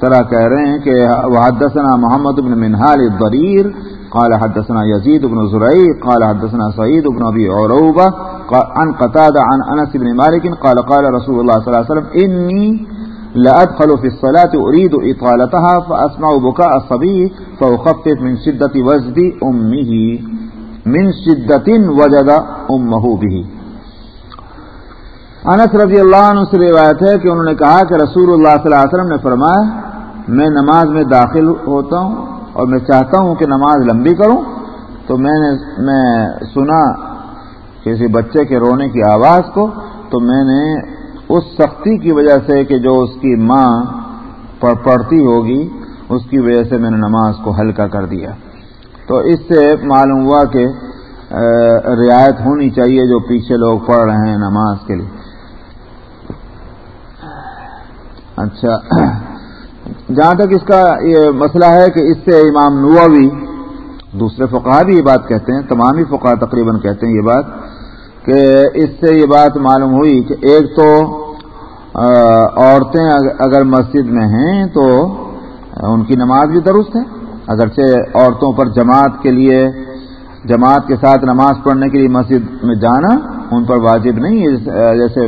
طرح کہہ رہے ہیں کہ وہ حدثنا محمد بن منہال بریر قال حدثنا يزيد بن زرعي قال حدثنا سعيد بن أبي عروبة عن قتادة عن أنس بن مالك، قال قال رسول الله صلى الله عليه وسلم، إني لأدخل في الصلاة أريد إطالتها فأسمع بكاء الصبي فأخفف من شدة وجد أمه. من شدة وجد أمه به. انس رضی اللہ عنہ سے روایت ہے کہ انہوں نے کہا کہ رسول اللہ صلی اللہ علیہ وسلم نے فرمایا، میں نماز میں داخل ہوتا ہوں اور میں چاہتا ہوں کہ نماز لمبی کروں، تو میں نے میں سنا کسی بچے کے رونے کی آواز کو، تو میں نے اس سختی کی وجہ سے کہ جو اس کی ماں پڑھتی ہوگی، اس کی وجہ سے میں نے نماز کو ہلکا کر دیا۔ تو اس سے معلوم ہوا کہ رعایت ہونی چاہیے جو پیچھے لوگ پڑھ رہے ہیں نماز کے لیے۔ اچھا۔ جہاں تک اس کا یہ مسئلہ ہے کہ اس سے امام نووی دوسرے فقہ بھی یہ بات کہتے ہیں تمام ہی فقہ تقریباً کہتے ہیں یہ بات کہ اس سے یہ بات معلوم ہوئی کہ ایک تو عورتیں اگر مسجد میں ہیں تو ان کی نماز بھی درست ہے۔ اگرچہ عورتوں پر جماعت کے لیے، جماعت کے ساتھ نماز پڑھنے کے لیے مسجد میں جانا ان پر واجب نہیں جیسے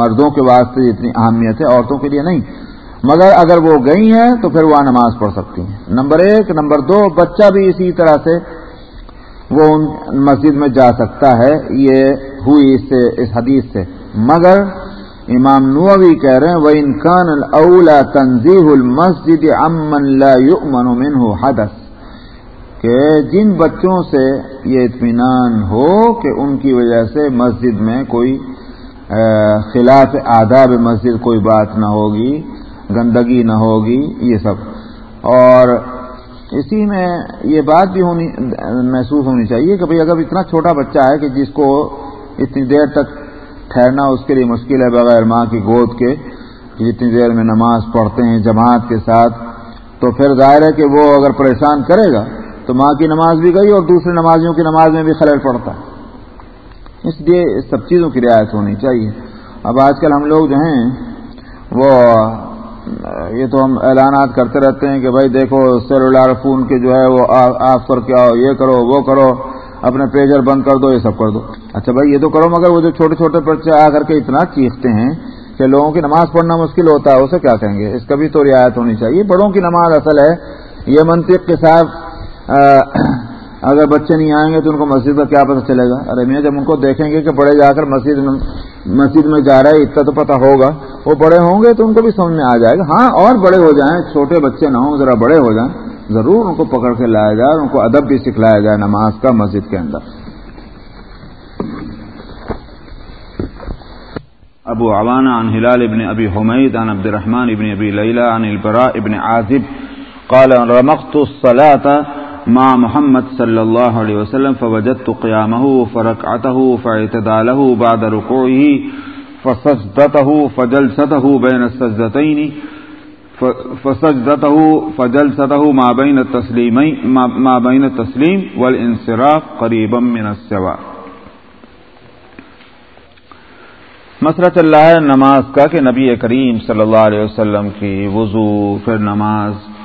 مردوں کے واسطے جتنی اہمیت ہے، عورتوں کے لیے نہیں۔ مگر اگر وہ گئی ہیں تو پھر وہ نماز پڑھ سکتی ہیں۔ نمبر ایک، نمبر دو، بچہ بھی اسی طرح سے وہ مسجد میں جا سکتا ہے، یہ ہوئی اس سے، اس حدیث سے۔ مگر امام نووی کہہ رہے ہیں وہ انکان اولا تنظیح المسجد امن لا یؤمن منه حدث۔ کہ جن بچوں سے یہ اطمینان ہو کہ ان کی وجہ سے مسجد میں کوئی خلاف آداب مسجد کوئی بات نہ ہوگی گندگی نہ ہوگی، یہ سب۔ اور اسی میں یہ بات بھی ہونی، محسوس ہونی چاہیے کہ بھئی اگر اتنا چھوٹا بچہ ہے کہ جس کو اتنی دیر تک ٹھہرنا اس کے لیے مشکل ہے بغیر ماں کی گود کے، جتنی دیر میں نماز پڑھتے ہیں جماعت کے ساتھ، تو پھر ظاہر ہے کہ وہ اگر پریشان کرے گا تو ماں کی نماز بھی گئی اور دوسرے نمازیوں کی نماز میں بھی خلل پڑتا۔ ہے اس لیے سب چیزوں کی رعایت ہونی چاہیے۔ اب آج کل ہم لوگ جو ہیں، وہ یہ تو ہم اعلانات کرتے رہتے ہیں کہ بھائی دیکھو سیلولر فون کے جو ہے وہ آف کر کے آؤ یہ کرو، وہ کرو، اپنے پیجر بند کر دو، یہ سب کر دو۔ اچھا بھائی، یہ تو کرو، مگر وہ جو چھوٹے چھوٹے بچے آ کر کے اتنا چیختے ہیں کہ لوگوں کی نماز پڑھنا مشکل ہوتا ہے، اسے کیا کہیں گے؟ اس کا بھی تو رعایت ہونی چاہیے۔ بڑوں کی نماز اصل ہے، یہ منطق کے ساتھ اگر بچے نہیں آئیں گے تو ان کو مسجد کا کیا پتہ چلے گا؟ ارے میں جب ان کو دیکھیں گے کہ بڑے جا کر مسجد میں مسجد میں جا رہے اتنا تو پتہ ہوگا۔ وہ بڑے ہوں گے تو ان کو بھی سمجھ میں آ جائے گا۔ ہاں اور بڑے ہو جائیں، چھوٹے بچے نہ ہوں، ذرا بڑے ہو جائیں، ضرور ان کو پکڑ کے لایا جائے، ان کو ادب بھی سکھلایا جائے نماز کا مسجد کے اندر۔ ابو عوانہ عن ہلال ابن ابی حمید، عن عبد الرحمن ابن ابی لیلہ، عن البراء ابن عازب، قال رمقت الصلاة مع محمد صلی اللہ علیہ وسلم فوجدت قيامه فركعته فاعتداله بعد ركوعه فسجدته فجلسته بين السجدتين فسجدته فجلسته ما بين التسليمين ما بين التسليم والانصراف قريبا من السواء مسئلہ چل رہا ہے نماز کا کہ نبی کریم صلی اللہ علیہ وسلم کی وضو، پھر نماز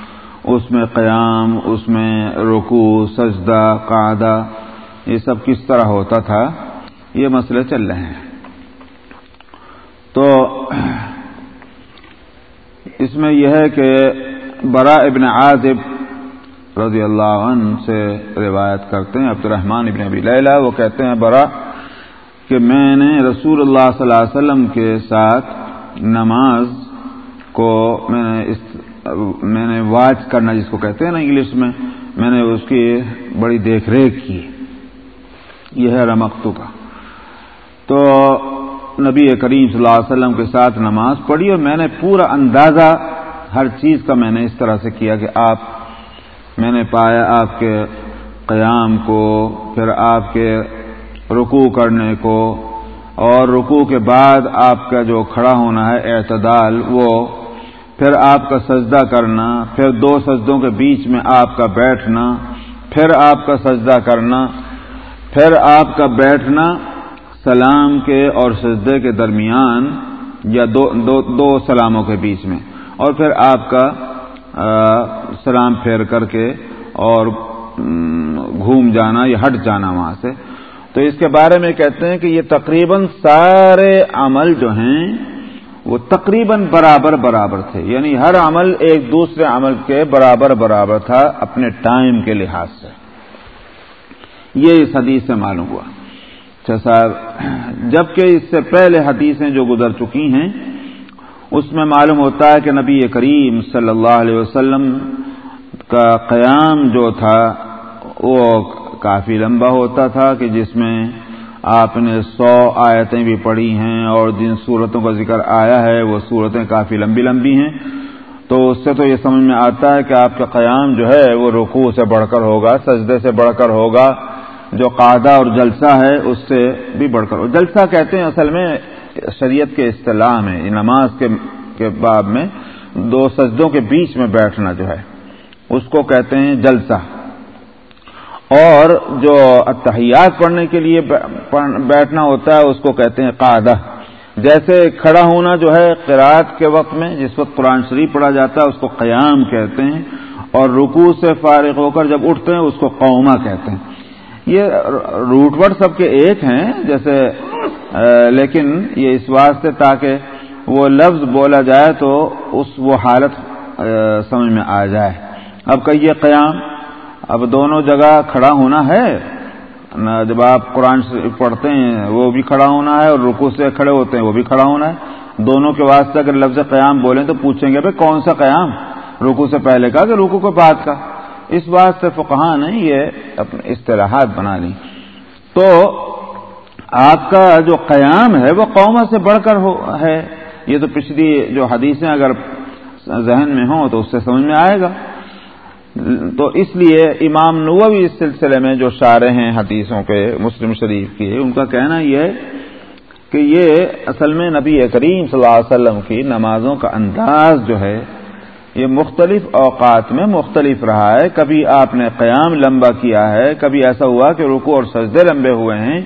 اس میں قیام، اس میں رکو سجدہ، قعدہ، یہ سب کس طرح ہوتا تھا، یہ مسئلے چل رہے ہیں۔ تو اس میں یہ ہے کہ برا ابن عازب رضی اللہ عنہ سے روایت کرتے ہیں عبد الرحمن ابن ابی لیلہ، وہ کہتے ہیں برا کہ میں نے رسول اللہ صلی اللہ علیہ وسلم کے ساتھ نماز کو میں نے اس میں نے واچ کرنا جس کو کہتے ہیں نا انگلش میں میں نے اس کی بڑی دیکھ ریکھ کی۔ یہ ہے رمختو کا۔ تو نبی کریم صلی اللہ علیہ وسلم کے ساتھ نماز پڑھی اور میں نے پورا اندازہ ہر چیز کا میں نے اس طرح سے کیا کہ آپ، میں نے پایا آپ کے قیام کو، پھر آپ کے رکوع کرنے کو، اور رکوع کے بعد آپ کا جو کھڑا ہونا ہے اعتدال، وہ پھر آپ کا سجدہ کرنا پھر دو سجدوں کے بیچ میں آپ کا بیٹھنا پھر آپ کا سجدہ کرنا پھر آپ کا بیٹھنا سلام کے اور سجدے کے درمیان یا دو دو, دو سلاموں کے بیچ میں۔ اور پھر آپ کا سلام پھیر کر کے اور گھوم جانا یا ہٹ جانا وہاں سے۔ تو اس کے بارے میں کہتے ہیں کہ یہ تقریباً سارے عمل جو ہیں وہ تقریباً برابر برابر تھے۔ یعنی ہر عمل ایک دوسرے عمل کے برابر برابر تھا اپنے ٹائم کے لحاظ سے۔ یہ اس حدیث سے معلوم ہوا۔ اچھا صاحب، جبکہ اس سے پہلے حدیثیں جو گزر چکی ہیں، اس میں معلوم ہوتا ہے کہ نبی کریم صلی اللہ علیہ وسلم کا قیام جو تھا، وہ کافی لمبا ہوتا تھا کہ جس میں آپ نے سو آیتیں بھی پڑھی ہیں اور جن صورتوں کا ذکر آیا ہے وہ صورتیں کافی لمبی لمبی ہیں۔ تو اس سے تو یہ سمجھ میں آتا ہے کہ آپ کا قیام جو ہے وہ رکوع سے بڑھ کر ہوگا، سجدے سے بڑھ کر ہوگا، جو قاعدہ اور جلسہ ہے اس سے بھی بڑھ کر۔ ہوگا جلسہ کہتے ہیں اصل میں شریعت کے اصطلاح میں یعنی نماز کے باب میں دو سجدوں کے بیچ میں بیٹھنا جو ہے، اس کو کہتے ہیں جلسہ۔ اور جو اتحیات پڑھنے کے لیے بیٹھنا ہوتا ہے، اس کو کہتے ہیں قاعدہ۔ جیسے کھڑا ہونا جو ہے قرآت کے وقت میں، جس وقت قرآن شریف پڑھا جاتا ہے، اس کو قیام کہتے ہیں۔ اور رکوع سے فارغ ہو کر جب اٹھتے ہیں، اس کو قوما کہتے ہیں۔ یہ روٹ ورڈ سب کے ایک ہیں، جیسے لیکن یہ اس واسطے تاکہ وہ لفظ بولا جائے تو اس وہ حالت سمجھ میں آ جائے۔ اب کہیے قیام۔ اب دونوں جگہ کھڑا ہونا ہے۔ جب آپ قرآن پڑھتے ہیں، وہ بھی کھڑا ہونا ہے اور رکو سے کھڑے ہوتے ہیں، وہ بھی کھڑا ہونا ہے۔ دونوں کے واسطے اگر لفظ قیام بولیں تو پوچھیں گے، بھائی کون سا قیام؟ رکو سے پہلے کا کہ رکو کے بعد کا۔ اس واسطے فقہ نے یہ اپنے اصطلاحات بنا لی تو آپ کا جو قیام ہے، وہ قوما سے بڑھ کر ہے۔ یہ تو پچھلی جو حدیثیں اگر ذہن میں ہوں تو اس سے سمجھ میں آئے گا۔ تو اس لیے امام نووی اس سلسلے میں جو شارے ہیں حدیثوں کے، مسلم شریف کے، ان کا کہنا یہ ہے کہ یہ اصل میں نبی کریم صلی اللہ علیہ وسلم کی نمازوں کا انداز جو ہے، یہ مختلف اوقات میں مختلف رہا ہے۔ کبھی آپ نے قیام لمبا کیا ہے، کبھی ایسا ہوا کہ رکو اور سجدے لمبے ہوئے ہیں۔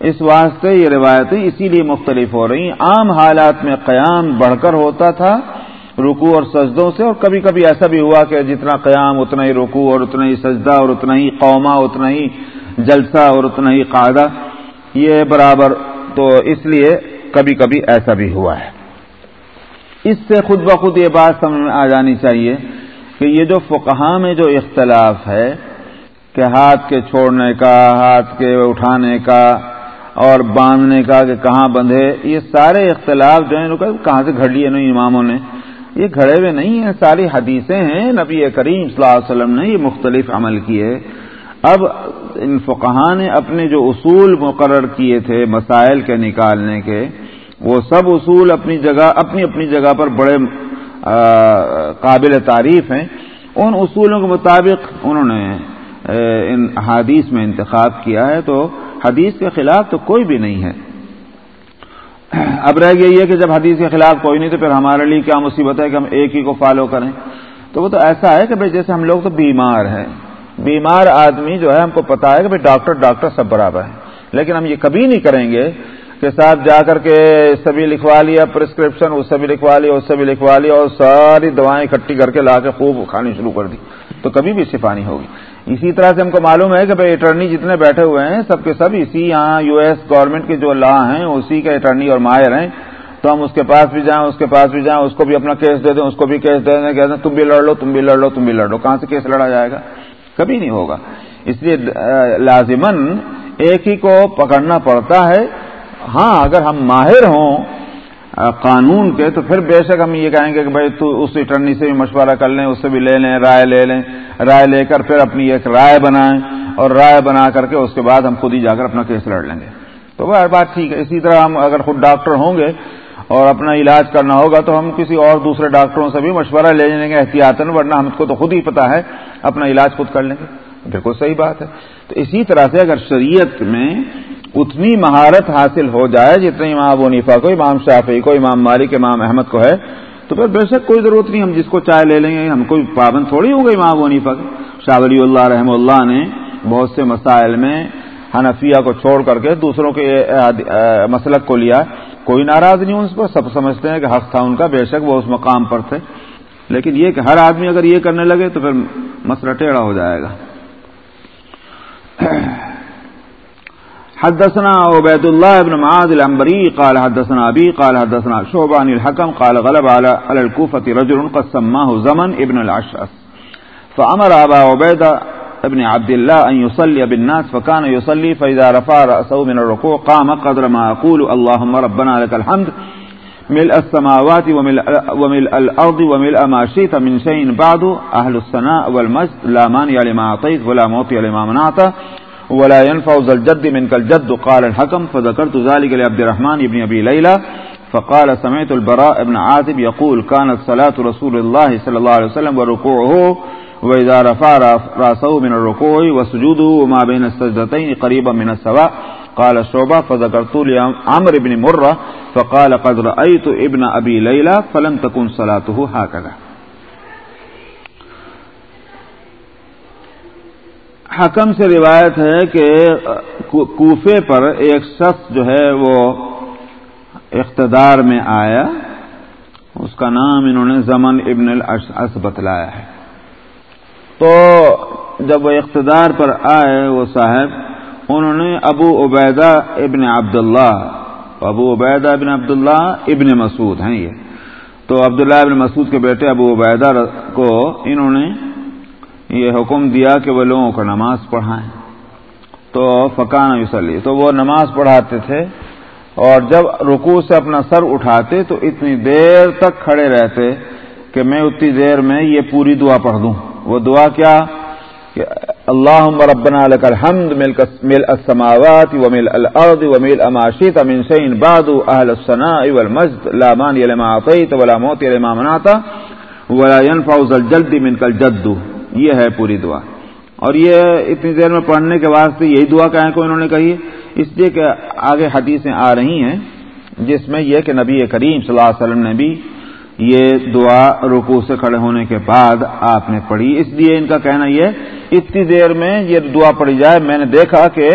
اس واسطے یہ روایتیں اسی لیے مختلف ہو رہی ہیں۔ عام حالات میں قیام بڑھ کر ہوتا تھا رکو اور سجدوں سے، اور کبھی کبھی ایسا بھی ہوا کہ جتنا قیام، اتنا ہی رکو اور اتنا ہی سجدہ، اور اتنا ہی قوما اتنا ہی جلسہ، اور اتنا ہی قاعدہ، یہ برابر تو اس لیے کبھی کبھی ایسا بھی ہوا ہے۔ اس سے خود بخود یہ بات سمجھ میں آ جانی چاہیے کہ یہ جو فقہ میں جو اختلاف ہے، کہ ہاتھ کے چھوڑنے کا، ہاتھ کے اٹھانے کا، اور باندھنے کا کہ کہاں بندھے، یہ سارے اختلاف جو ہیں کہاں سے گھڑ لیے؟ نا اماموں نے یہ کھڑے ہوئے نہیں ہیں، ساری حدیثیں ہیں۔ نبی کریم صلی اللہ علیہ وسلم نے یہ مختلف عمل کیے۔ اب ان فقہ نے اپنے جو اصول مقرر کیے تھے مسائل کے نکالنے کے، وہ سب اصول اپنی جگہ، اپنی اپنی جگہ پر بڑے قابل تعریف ہیں۔ ان اصولوں کے مطابق انہوں نے ان حدیث میں انتخاب کیا ہے۔ تو حدیث کے خلاف تو کوئی بھی نہیں ہے۔ اب رہ گیا یہ کہ جب حدیث کے خلاف کوئی نہیں تو پھر ہمارے لیے کیا مصیبت ہے کہ ہم ایک ہی کو فالو کریں؟ تو وہ تو ایسا ہے کہ بھائی جیسے ہم لوگ تو بیمار ہیں۔ بیمار آدمی جو ہے ہم کو پتا ہے کہ بھائی ڈاکٹر ڈاکٹر سب برابر ہیں۔ لیکن ہم یہ کبھی نہیں کریں گے کہ صاحب جا کر کے اس سے بھی لکھوا لیا پرسکرپشن اس سے بھی لکھوا لیا، اس سے بھی لکھوا لیا اور ساری دوائیں اکٹھی کر کے لا کے خوب کھانی شروع کر دی۔ تو کبھی بھی شفا نہیں ہوگی۔ اسی طرح سے ہم کو معلوم ہے کہ بھائی اٹرنی جتنے بیٹھے ہوئے ہیں، سب کے سب اسی یہاں یو ایس گورنمنٹ کے جو لا ہیں، اسی کے اٹرنی اور ماہر ہیں۔ تو ہم اس کے پاس بھی جائیں، اس کے پاس بھی جائیں، اس کو بھی اپنا کیس دے دیں، اس کو بھی کیس دے دیں، کہتے ہیں تم بھی لڑ لو، تم بھی لڑ لو، تم بھی لڑ لو۔ کہاں سے کیس لڑا جائے گا؟ کبھی نہیں ہوگا۔ اس لیے لازمن ایک ہی کو پکڑنا پڑتا ہے۔ ہاں اگر ہم ماہر ہوں قانون کے تو پھر بے شک ہم یہ کہیں گے کہ بھائی تو اس اٹرنی سے بھی مشورہ کر لیں، اس سے بھی لے لیں، رائے لے لیں، رائے لے کر پھر اپنی ایک رائے بنائیں اور رائے بنا کر کے اس کے بعد ہم خود ہی جا کر اپنا کیس لڑ لیں گے۔ تو وہ بات ٹھیک ہے۔ اسی طرح ہم اگر خود ڈاکٹر ہوں گے اور اپنا علاج کرنا ہوگا تو ہم کسی اور دوسرے ڈاکٹروں سے بھی مشورہ لے لیں گے احتیاط ورنہ ہم کو تو خود ہی پتا ہے، اپنا علاج خود کر لیں گے۔ بالکل صحیح بات ہے۔ تو اسی طرح سے اگر شریعت میں اتنی مہارت حاصل ہو جائے جتنے امام ابو نیفا کو، امام شافی کو، امام مالک، امام احمد کو ہے۔ تو پھر بے شک کوئی ضرورت نہیں، ہم جس کو چائے لے لیں گے، ہم کوئی پابند تھوڑی ہوں گے امام ابو نیفا کے۔ شاہ ولی اللہ رحم اللہ نے بہت سے مسائل میں حنفیہ کو چھوڑ کر کے دوسروں کے مسلک کو لیا۔ کوئی ناراض نہیں، اس پر سب سمجھتے ہیں کہ حق تھا ان کا، بے شک وہ اس مقام پر تھے۔ لیکن یہ کہ ہر آدمی اگر یہ کرنے لگے تو پھر مسئلہ ٹیڑھا ہو جائے گا۔ حدثنا عبید الله بن معاذ العنبري قال حدثنا ابي قال حدثنا شعبان الحكم قال غلب على على الكوفه رجل قد سماه زمن ابن الاشعث فامر ابا عبيده ابن عبد الله ان يصلي بالناس فكان يصلي فاذا رفع راسه من الركوع قام قدر ما يقول اللهم ربنا لك الحمد ملء السماوات وملء, وملء الارض وملء ما شئت من شيء بعد اهل الثناء والمجد لا مانع لما اعطيت ولا معطي لما منعت. ولا ينفع ذا الجد منك الجد قال الحكم فذكرت ذلك لعبد الرحمن بن ابي ليلى. فقال سمعت البراء بن عاتب يقول كانت صلاة رسول الله صلى الله عليه وسلم وركوعه، وإذا رفع رأسه من الركوع وسجوده وما بين السجدتين قريبا من السواء. قال الشعبة فذكرت لعمر بن مرة. فقال قد رأيت ابن أبي ليلى فلم تكن صلاته هكذا. حکم سے روایت ہے کہ کوفے پر ایک شخص جو ہے وہ اقتدار میں آیا۔ اس کا نام انہوں نے زمن ابن الاشعث بتلایا ہے۔ تو جب وہ اقتدار پر آئے، وہ صاحب، انہوں نے ابو عبیدہ ابن عبداللہ، ابو عبیدہ ابن عبداللہ ابن مسعود ہیں یہ۔ تو عبداللہ ابن مسعود کے بیٹے ابو عبیدہ کو انہوں نے یہ حکم دیا کہ وہ لوگوں کو نماز پڑھائیں۔ تو فقان وسلی تو وہ نماز پڑھاتے تھے۔ اور جب رکو سے اپنا سر اٹھاتے تو اتنی دیر تک کھڑے رہتے کہ میں اتنی دیر میں یہ پوری دعا پڑھ دوں۔ وہ دعا کیا؟ کہ اللہ ربنا لك الحمد مل السماوات ومل الارض ومل اماشیت من شيء بعد اهل الثناء والمجد لا مانع لما اعطيت ولا موت لما منعت ولا ينفع ذا الجلد منك الجد۔ یہ ہے پوری دعا۔ اور یہ اتنی دیر میں پڑھنے کے واسطے یہی دعا کہیں کو انہوں نے کہی۔ اس لیے کہ آگے حدیثیں آ رہی ہیں جس میں یہ کہ نبی کریم صلی اللہ علیہ وسلم نے بھی یہ دعا رکو سے کھڑے ہونے کے بعد آپ نے پڑھی۔ اس لیے ان کا کہنا یہ اتنی دیر میں یہ دعا پڑھی جائے۔ میں نے دیکھا کہ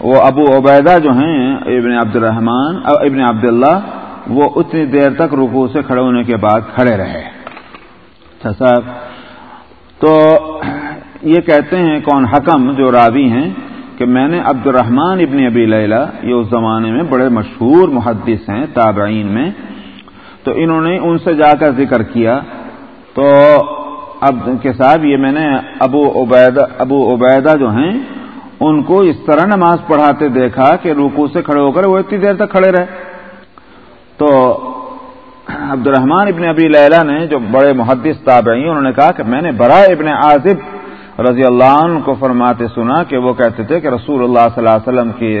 وہ ابو عبیدہ جو ہیں، ابن عبد الرحمان ابن عبداللہ، وہ اتنی دیر تک رکو سے کھڑے ہونے کے بعد کھڑے رہے۔ اچھا صاحب تو یہ کہتے ہیں کون حکم جو راوی ہیں کہ میں نے عبد الرحمان ابن ابی لیلا یہ اس زمانے میں بڑے مشہور محدث ہیں تابعین میں، تو انہوں نے ان سے جا کر ذکر کیا۔ تو اب کے صاحب یہ میں نے ابو عبیدہ ابو عبیدہ جو ہیں، ان کو اس طرح نماز پڑھاتے دیکھا کہ روکو سے کھڑے ہو کر وہ اتنی دیر تک کھڑے رہے۔ تو عبد الرحمان ابن ابی لیلا نے جو بڑے محدث تابعی انہوں نے کہا کہ میں نے برا ابن عازب رضی اللہ عنہ کو فرماتے سنا کہ وہ کہتے تھے کہ رسول اللہ صلی اللہ علیہ وسلم کی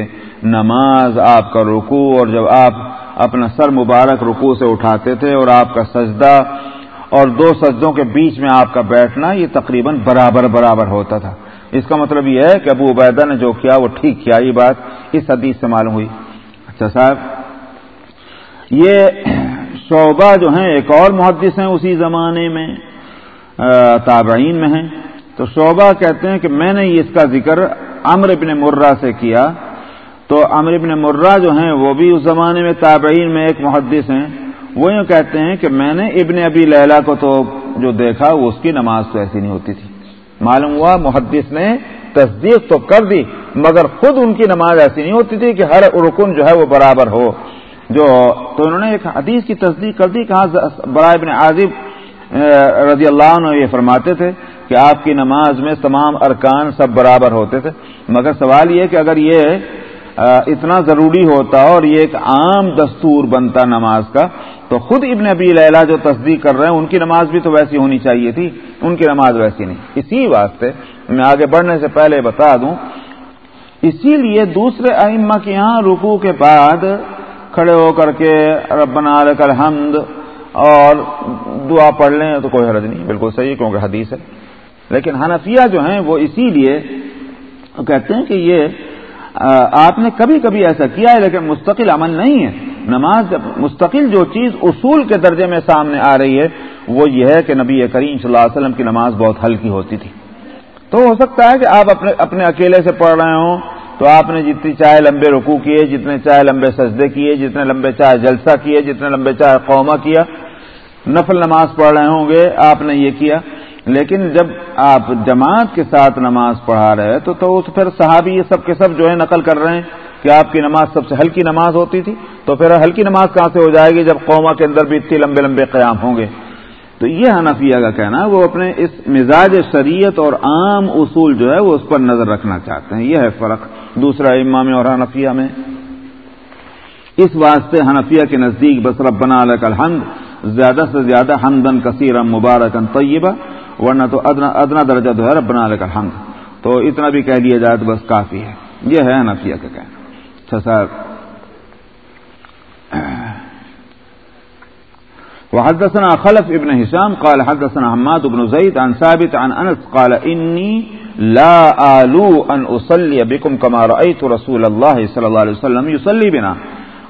نماز آپ کا رکوع اور جب آپ اپنا سر مبارک رکوع سے اٹھاتے تھے اور آپ کا سجدہ اور دو سجدوں کے بیچ میں آپ کا بیٹھنا، یہ تقریباً برابر برابر ہوتا تھا۔ اس کا مطلب یہ ہے کہ ابو عبیدہ نے جو کیا، وہ ٹھیک کیا، یہ بات اس حدیث سے معلوم ہوئی۔ اچھا صاحب، یہ شعبہ جو ہیں، ایک اور محدث ہیں اسی زمانے میں تابعین میں ہیں۔ تو شعبہ کہتے ہیں کہ میں نے اس کا ذکر امر ابن مرہ سے کیا۔ تو امر ابن مرہ جو ہیں، وہ بھی اس زمانے میں تابعین میں ایک محدث ہیں۔ وہ یوں کہتے ہیں کہ میں نے ابن ابی لیلا کو تو جو دیکھا، وہ اس کی نماز تو ایسی نہیں ہوتی تھی۔ معلوم ہوا محدث نے تصدیق تو کر دی، مگر خود ان کی نماز ایسی نہیں ہوتی تھی کہ ہر رکن جو ہے وہ برابر ہو۔ جو تو انہوں نے ایک حدیث کی تصدیق کر دی کہاں برائے ابن عازب رضی اللہ عنہ یہ فرماتے تھے کہ آپ کی نماز میں تمام ارکان سب برابر ہوتے تھے۔ مگر سوال یہ کہ اگر یہ اتنا ضروری ہوتا اور یہ ایک عام دستور بنتا نماز کا، تو خود ابن ابی لیلا جو تصدیق کر رہے ہیں، ان کی نماز بھی تو ویسی ہونی چاہیے تھی، ان کی نماز ویسی نہیں۔ اسی واسطے میں آگے بڑھنے سے پہلے بتا دوں، اسی لیے دوسرے ائمہ کے یہاں رکوع کے بعد کھڑے ہو کر کے ربنا لک الحمد اور دعا پڑھ لیں تو کوئی حرج نہیں، بالکل صحیح، کیونکہ حدیث ہے۔ لیکن حنفیہ جو ہیں وہ اسی لیے کہتے ہیں کہ یہ آپ نے کبھی کبھی ایسا کیا ہے لیکن مستقل عمل نہیں ہے۔ نماز مستقل جو چیز اصول کے درجے میں سامنے آ رہی ہے، وہ یہ ہے کہ نبی کریم صلی اللہ علیہ وسلم کی نماز بہت ہلکی ہوتی تھی۔ تو ہو سکتا ہے کہ آپ اپنے اپنے اکیلے سے پڑھ رہے ہوں تو آپ نے جتنی چاہے لمبے رکو کیے، جتنے چاہے لمبے سجدے کیے، جتنے لمبے چاہے جلسہ کیے، جتنے لمبے چاہے قوما کیا، نفل نماز پڑھ رہے ہوں گے، آپ نے یہ کیا۔ لیکن جب آپ جماعت کے ساتھ نماز پڑھا رہے تو تو پھر صحابی یہ سب کے سب جو ہے نقل کر رہے ہیں کہ آپ کی نماز سب سے ہلکی نماز ہوتی تھی، تو پھر ہلکی نماز کہاں سے ہو جائے گی جب قوما کے اندر بھی اتنے لمبے لمبے قیام ہوں گے؟ تو یہ حنفیہ کا کہنا وہ اپنے اس مزاج شریعت اور عام اصول جو ہے، وہ اس پر نظر رکھنا چاہتے ہیں۔ یہ ہے فرق دوسرا امام اور حنفیہ میں۔ اس واسطے حنفیہ کے نزدیک بس ربنا لک الحمد، زیادہ سے زیادہ حمدن کثیر مبارکن طیبہ، ورنہ تو ادنا ادنا درجہ جو ہے، ربنا لک الحمد۔ تو اتنا بھی کہہ لیا جائے تو بس کافی ہے۔ یہ ہے حنفیہ کا کہنا۔ اچھا سر وحدثنا خلف ابن هشام قال حدثنا حماد بن زيد عن ثابت عن أنس قال إني لا آلو أن أصلي بكم كما رأيت رسول الله صلى الله عليه وسلم يصلي بنا.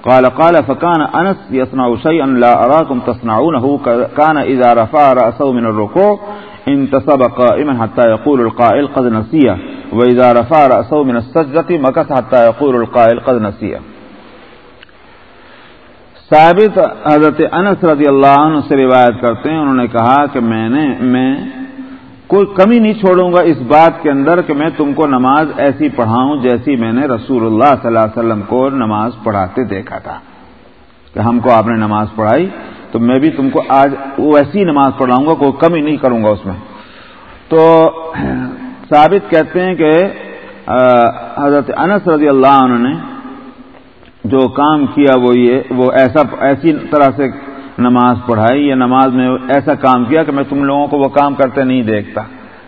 قال قال، فكان أنس يصنع شيئا لا أراكم تصنعونه كان إذا رفع رأسه من الركوع انتصب قائما حتى يقول القائل قد نسيه وإذا رفع رأسه من السجدة مكث حتى يقول القائل قد نسيه ثابت حضرت انس رضی اللہ عنہ سے روایت کرتے ہیں، انہوں نے کہا کہ میں نے، میں کوئی کمی نہیں چھوڑوں گا اس بات کے اندر کہ میں تم کو نماز ایسی پڑھاؤں جیسی میں نے رسول اللہ صلی اللہ علیہ وسلم کو نماز پڑھاتے دیکھا تھا۔ کہ ہم کو آپ نے نماز پڑھائی، تو میں بھی تم کو آج ویسی نماز پڑھاؤں گا، کوئی کمی نہیں کروں گا اس میں۔ تو ثابت کہتے ہیں کہ حضرت انس رضی اللہ عنہ نے جو کام کیا وہ یہ وہ ایسا ایسی طرح سے نماز پڑھائی یا نماز میں ایسا کام کیا کہ میں تم لوگوں کو وہ کام کرتے نہیں دیکھتا۔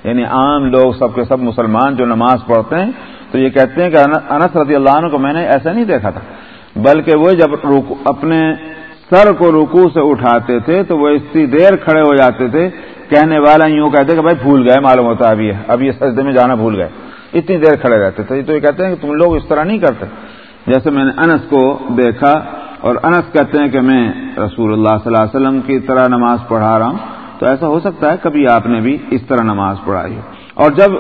یعنی عام لوگ سب کے سب مسلمان جو نماز پڑھتے ہیں، تو یہ کہتے ہیں کہ انس رضی اللہ عنہ کو میں نے ایسا نہیں دیکھا تھا۔ بلکہ وہ جب اپنے سر کو رکو سے اٹھاتے تھے، تو وہ اتنی دیر کھڑے ہو جاتے تھے۔ کہنے والا یوں کہتے کہ بھائی بھول گئے، معلوم ہوتا ابھی اب یہ سجدے میں جانا بھول گئے۔ اتنی دیر کھڑے رہتے تھے۔ تو یہ کہتے ہیں کہ تم لوگ اس طرح نہیں کرتے۔ جیسے میں نے انس کو دیکھا اور انس کہتے ہیں کہ میں رسول اللہ صلی اللہ علیہ وسلم کی طرح نماز پڑھا رہا ہوں، تو ایسا ہو سکتا ہے کبھی آپ نے بھی اس طرح نماز پڑھائی اور جب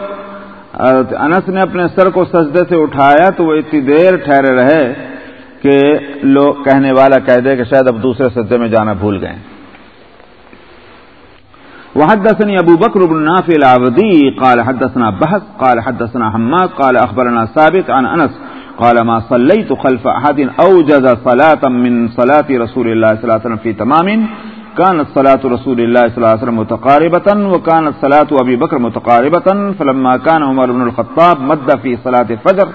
انس نے اپنے سر کو سجدے سے اٹھایا تو وہ اتنی دیر ٹھہرے رہے کہ لوگ کہنے والا کہہ دے کہ شاید اب دوسرے سجدے میں جانا بھول گئے۔ وحدثني أبو بكر بن نافع العبدي قال حدثنا بحث، قال حدثنا حماد، قال أخبرنا ثابت عن أنس قال ما صليت خلف أحد أوجز صلاة من صلاة رسول الله صلى الله عليه وسلم في تمام. كانت صلاة رسول الله صلى الله عليه وسلم متقاربة وكانت صلاة أبي بكر متقاربة. فلما كان عمر بن الخطاب مد في صلاة الفجر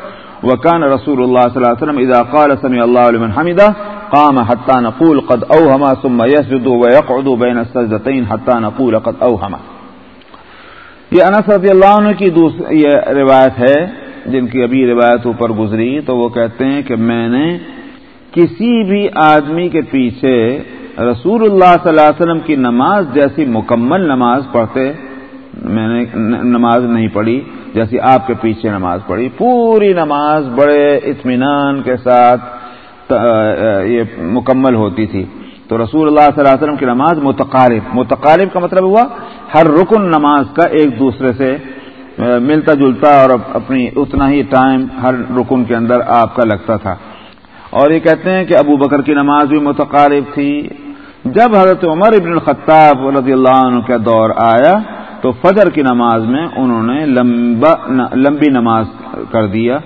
وكان رسول الله صلى الله عليه وسلم إذا قال سمع الله لمن حمده قام حتى نقول قد أوهم ثم يسجد ويقعد بين السجدتين حتى نقول قد أوهم. یہ انس رضی اللہ عنہ کی یہ روایت ہے جن کی ابھی روایت اوپر گزری تو وہ کہتے ہیں کہ میں نے کسی بھی آدمی کے پیچھے رسول اللہ صلی اللہ علیہ وسلم کی نماز جیسی مکمل نماز پڑھتے میں نے نماز نہیں پڑھی، جیسی آپ کے پیچھے نماز پڑھی۔ پوری نماز بڑے اطمینان کے ساتھ یہ مکمل ہوتی تھی۔ تو رسول اللہ صلی اللہ علیہ وسلم کی نماز متقارب متقارب کا مطلب ہوا، ہر رکن نماز کا ایک دوسرے سے ملتا جلتا اور اپنی اتنا ہی ٹائم ہر رکن کے اندر آپ کا لگتا تھا۔ اور یہ کہتے ہیں کہ ابو بکر کی نماز بھی متقارب تھی۔ جب حضرت عمر ابن الخطاب رضی اللہ عنہ کا دور آیا، تو فجر کی نماز میں انہوں نے لمبا لمبی نماز کر دیا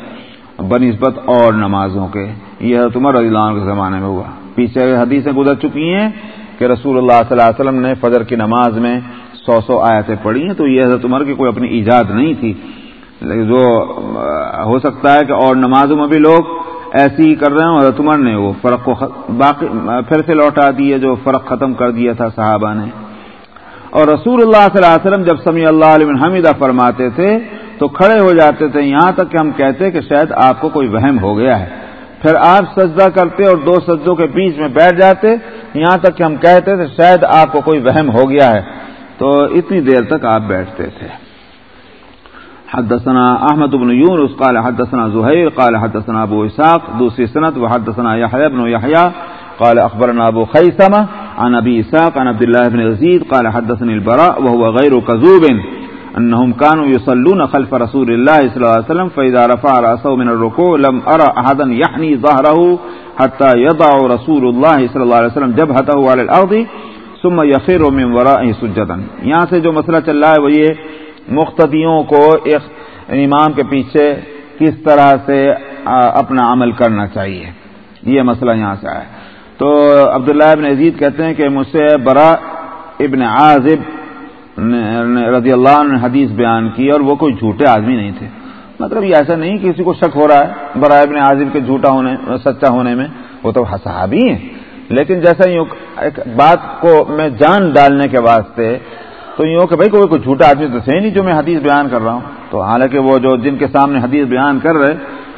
بنسبت اور نمازوں کے۔ یہ حضرت عمر رضی اللہ عنہ کے زمانے میں ہوا۔ پیچھے حدیثیں گزر چکی ہیں کہ رسول اللہ صلی اللہ علیہ وسلم نے فجر کی نماز میں سو سو آیتیں پڑھی ہیں تو یہ حضرت عمر کی کوئی اپنی ایجاد نہیں تھی۔ جو ہو سکتا ہے کہ اور نمازوں میں بھی لوگ ایسی ہی کر رہے ہیں حضرت عمر نے وہ فرق کو باقی، پھر سے لوٹا دیے جو فرق ختم کر دیا تھا صحابہ نے۔ اور رسول اللہ صلی اللہ علیہ وسلم جب سمی اللہ علیہ حمیدہ فرماتے تھے، تو کھڑے ہو جاتے تھے یہاں تک کہ ہم کہتے کہ شاید آپ کو کوئی وہم ہو گیا ہے۔ پھر آپ سجدہ کرتے اور دو سجدوں کے بیچ میں بیٹھ جاتے، یہاں تک کہ ہم کہتے تھے شاید آپ کو کوئی وہم ہو گیا ہے۔ تو اتنی دیر تک آپ بیٹھتے تھے۔ حدثنا احمد بن یونس، قال حدثنا زہیر، قال حدثنا ابو اسحاق، دوسری سند، وحدثنا يحيى بن يحيى قال اخبرنا ابو خيثمه عن ابي اسحاق، عن عبد الله بن يزيد قال حدثني البراء، وهو غير كذوب انهم كانوا يصلون خلف رسول الله صلى الله عليه وسلم، فاذا رفع راسه من الركوع لم ارى احدا یعنی يحني ظهره حتى يضع رسول الله صلى الله عليه وسلم جبهته على الارض سم یقر و ممورا سجدن یہاں سے جو مسئلہ چل رہا ہے وہ یہ مختدیوں کو ایک یعنی امام کے پیچھے کس طرح سے اپنا عمل کرنا چاہیے۔ یہ مسئلہ یہاں سے آیا۔ تو عبداللہ ابن عزیز کہتے ہیں کہ مجھ سے برا ابن عازب رضی اللہ عنہ نے حدیث بیان کی اور وہ کوئی جھوٹے آدمی نہیں تھے۔ مطلب یہ ایسا نہیں کسی کو شک ہو رہا ہے، برا ابن عازب کے جھوٹا ہونے سچا ہونے میں، وہ تو صحابی ہیں۔ لیکن جیسا یوں ایک بات کو میں جان ڈالنے کے واسطے تو یوں کہ بھائی کوئی کوئی جھوٹا آدمی تو صحیح نہیں جو میں حدیث بیان کر رہا ہوں۔ تو حالانکہ وہ جو جن کے سامنے حدیث بیان کر رہے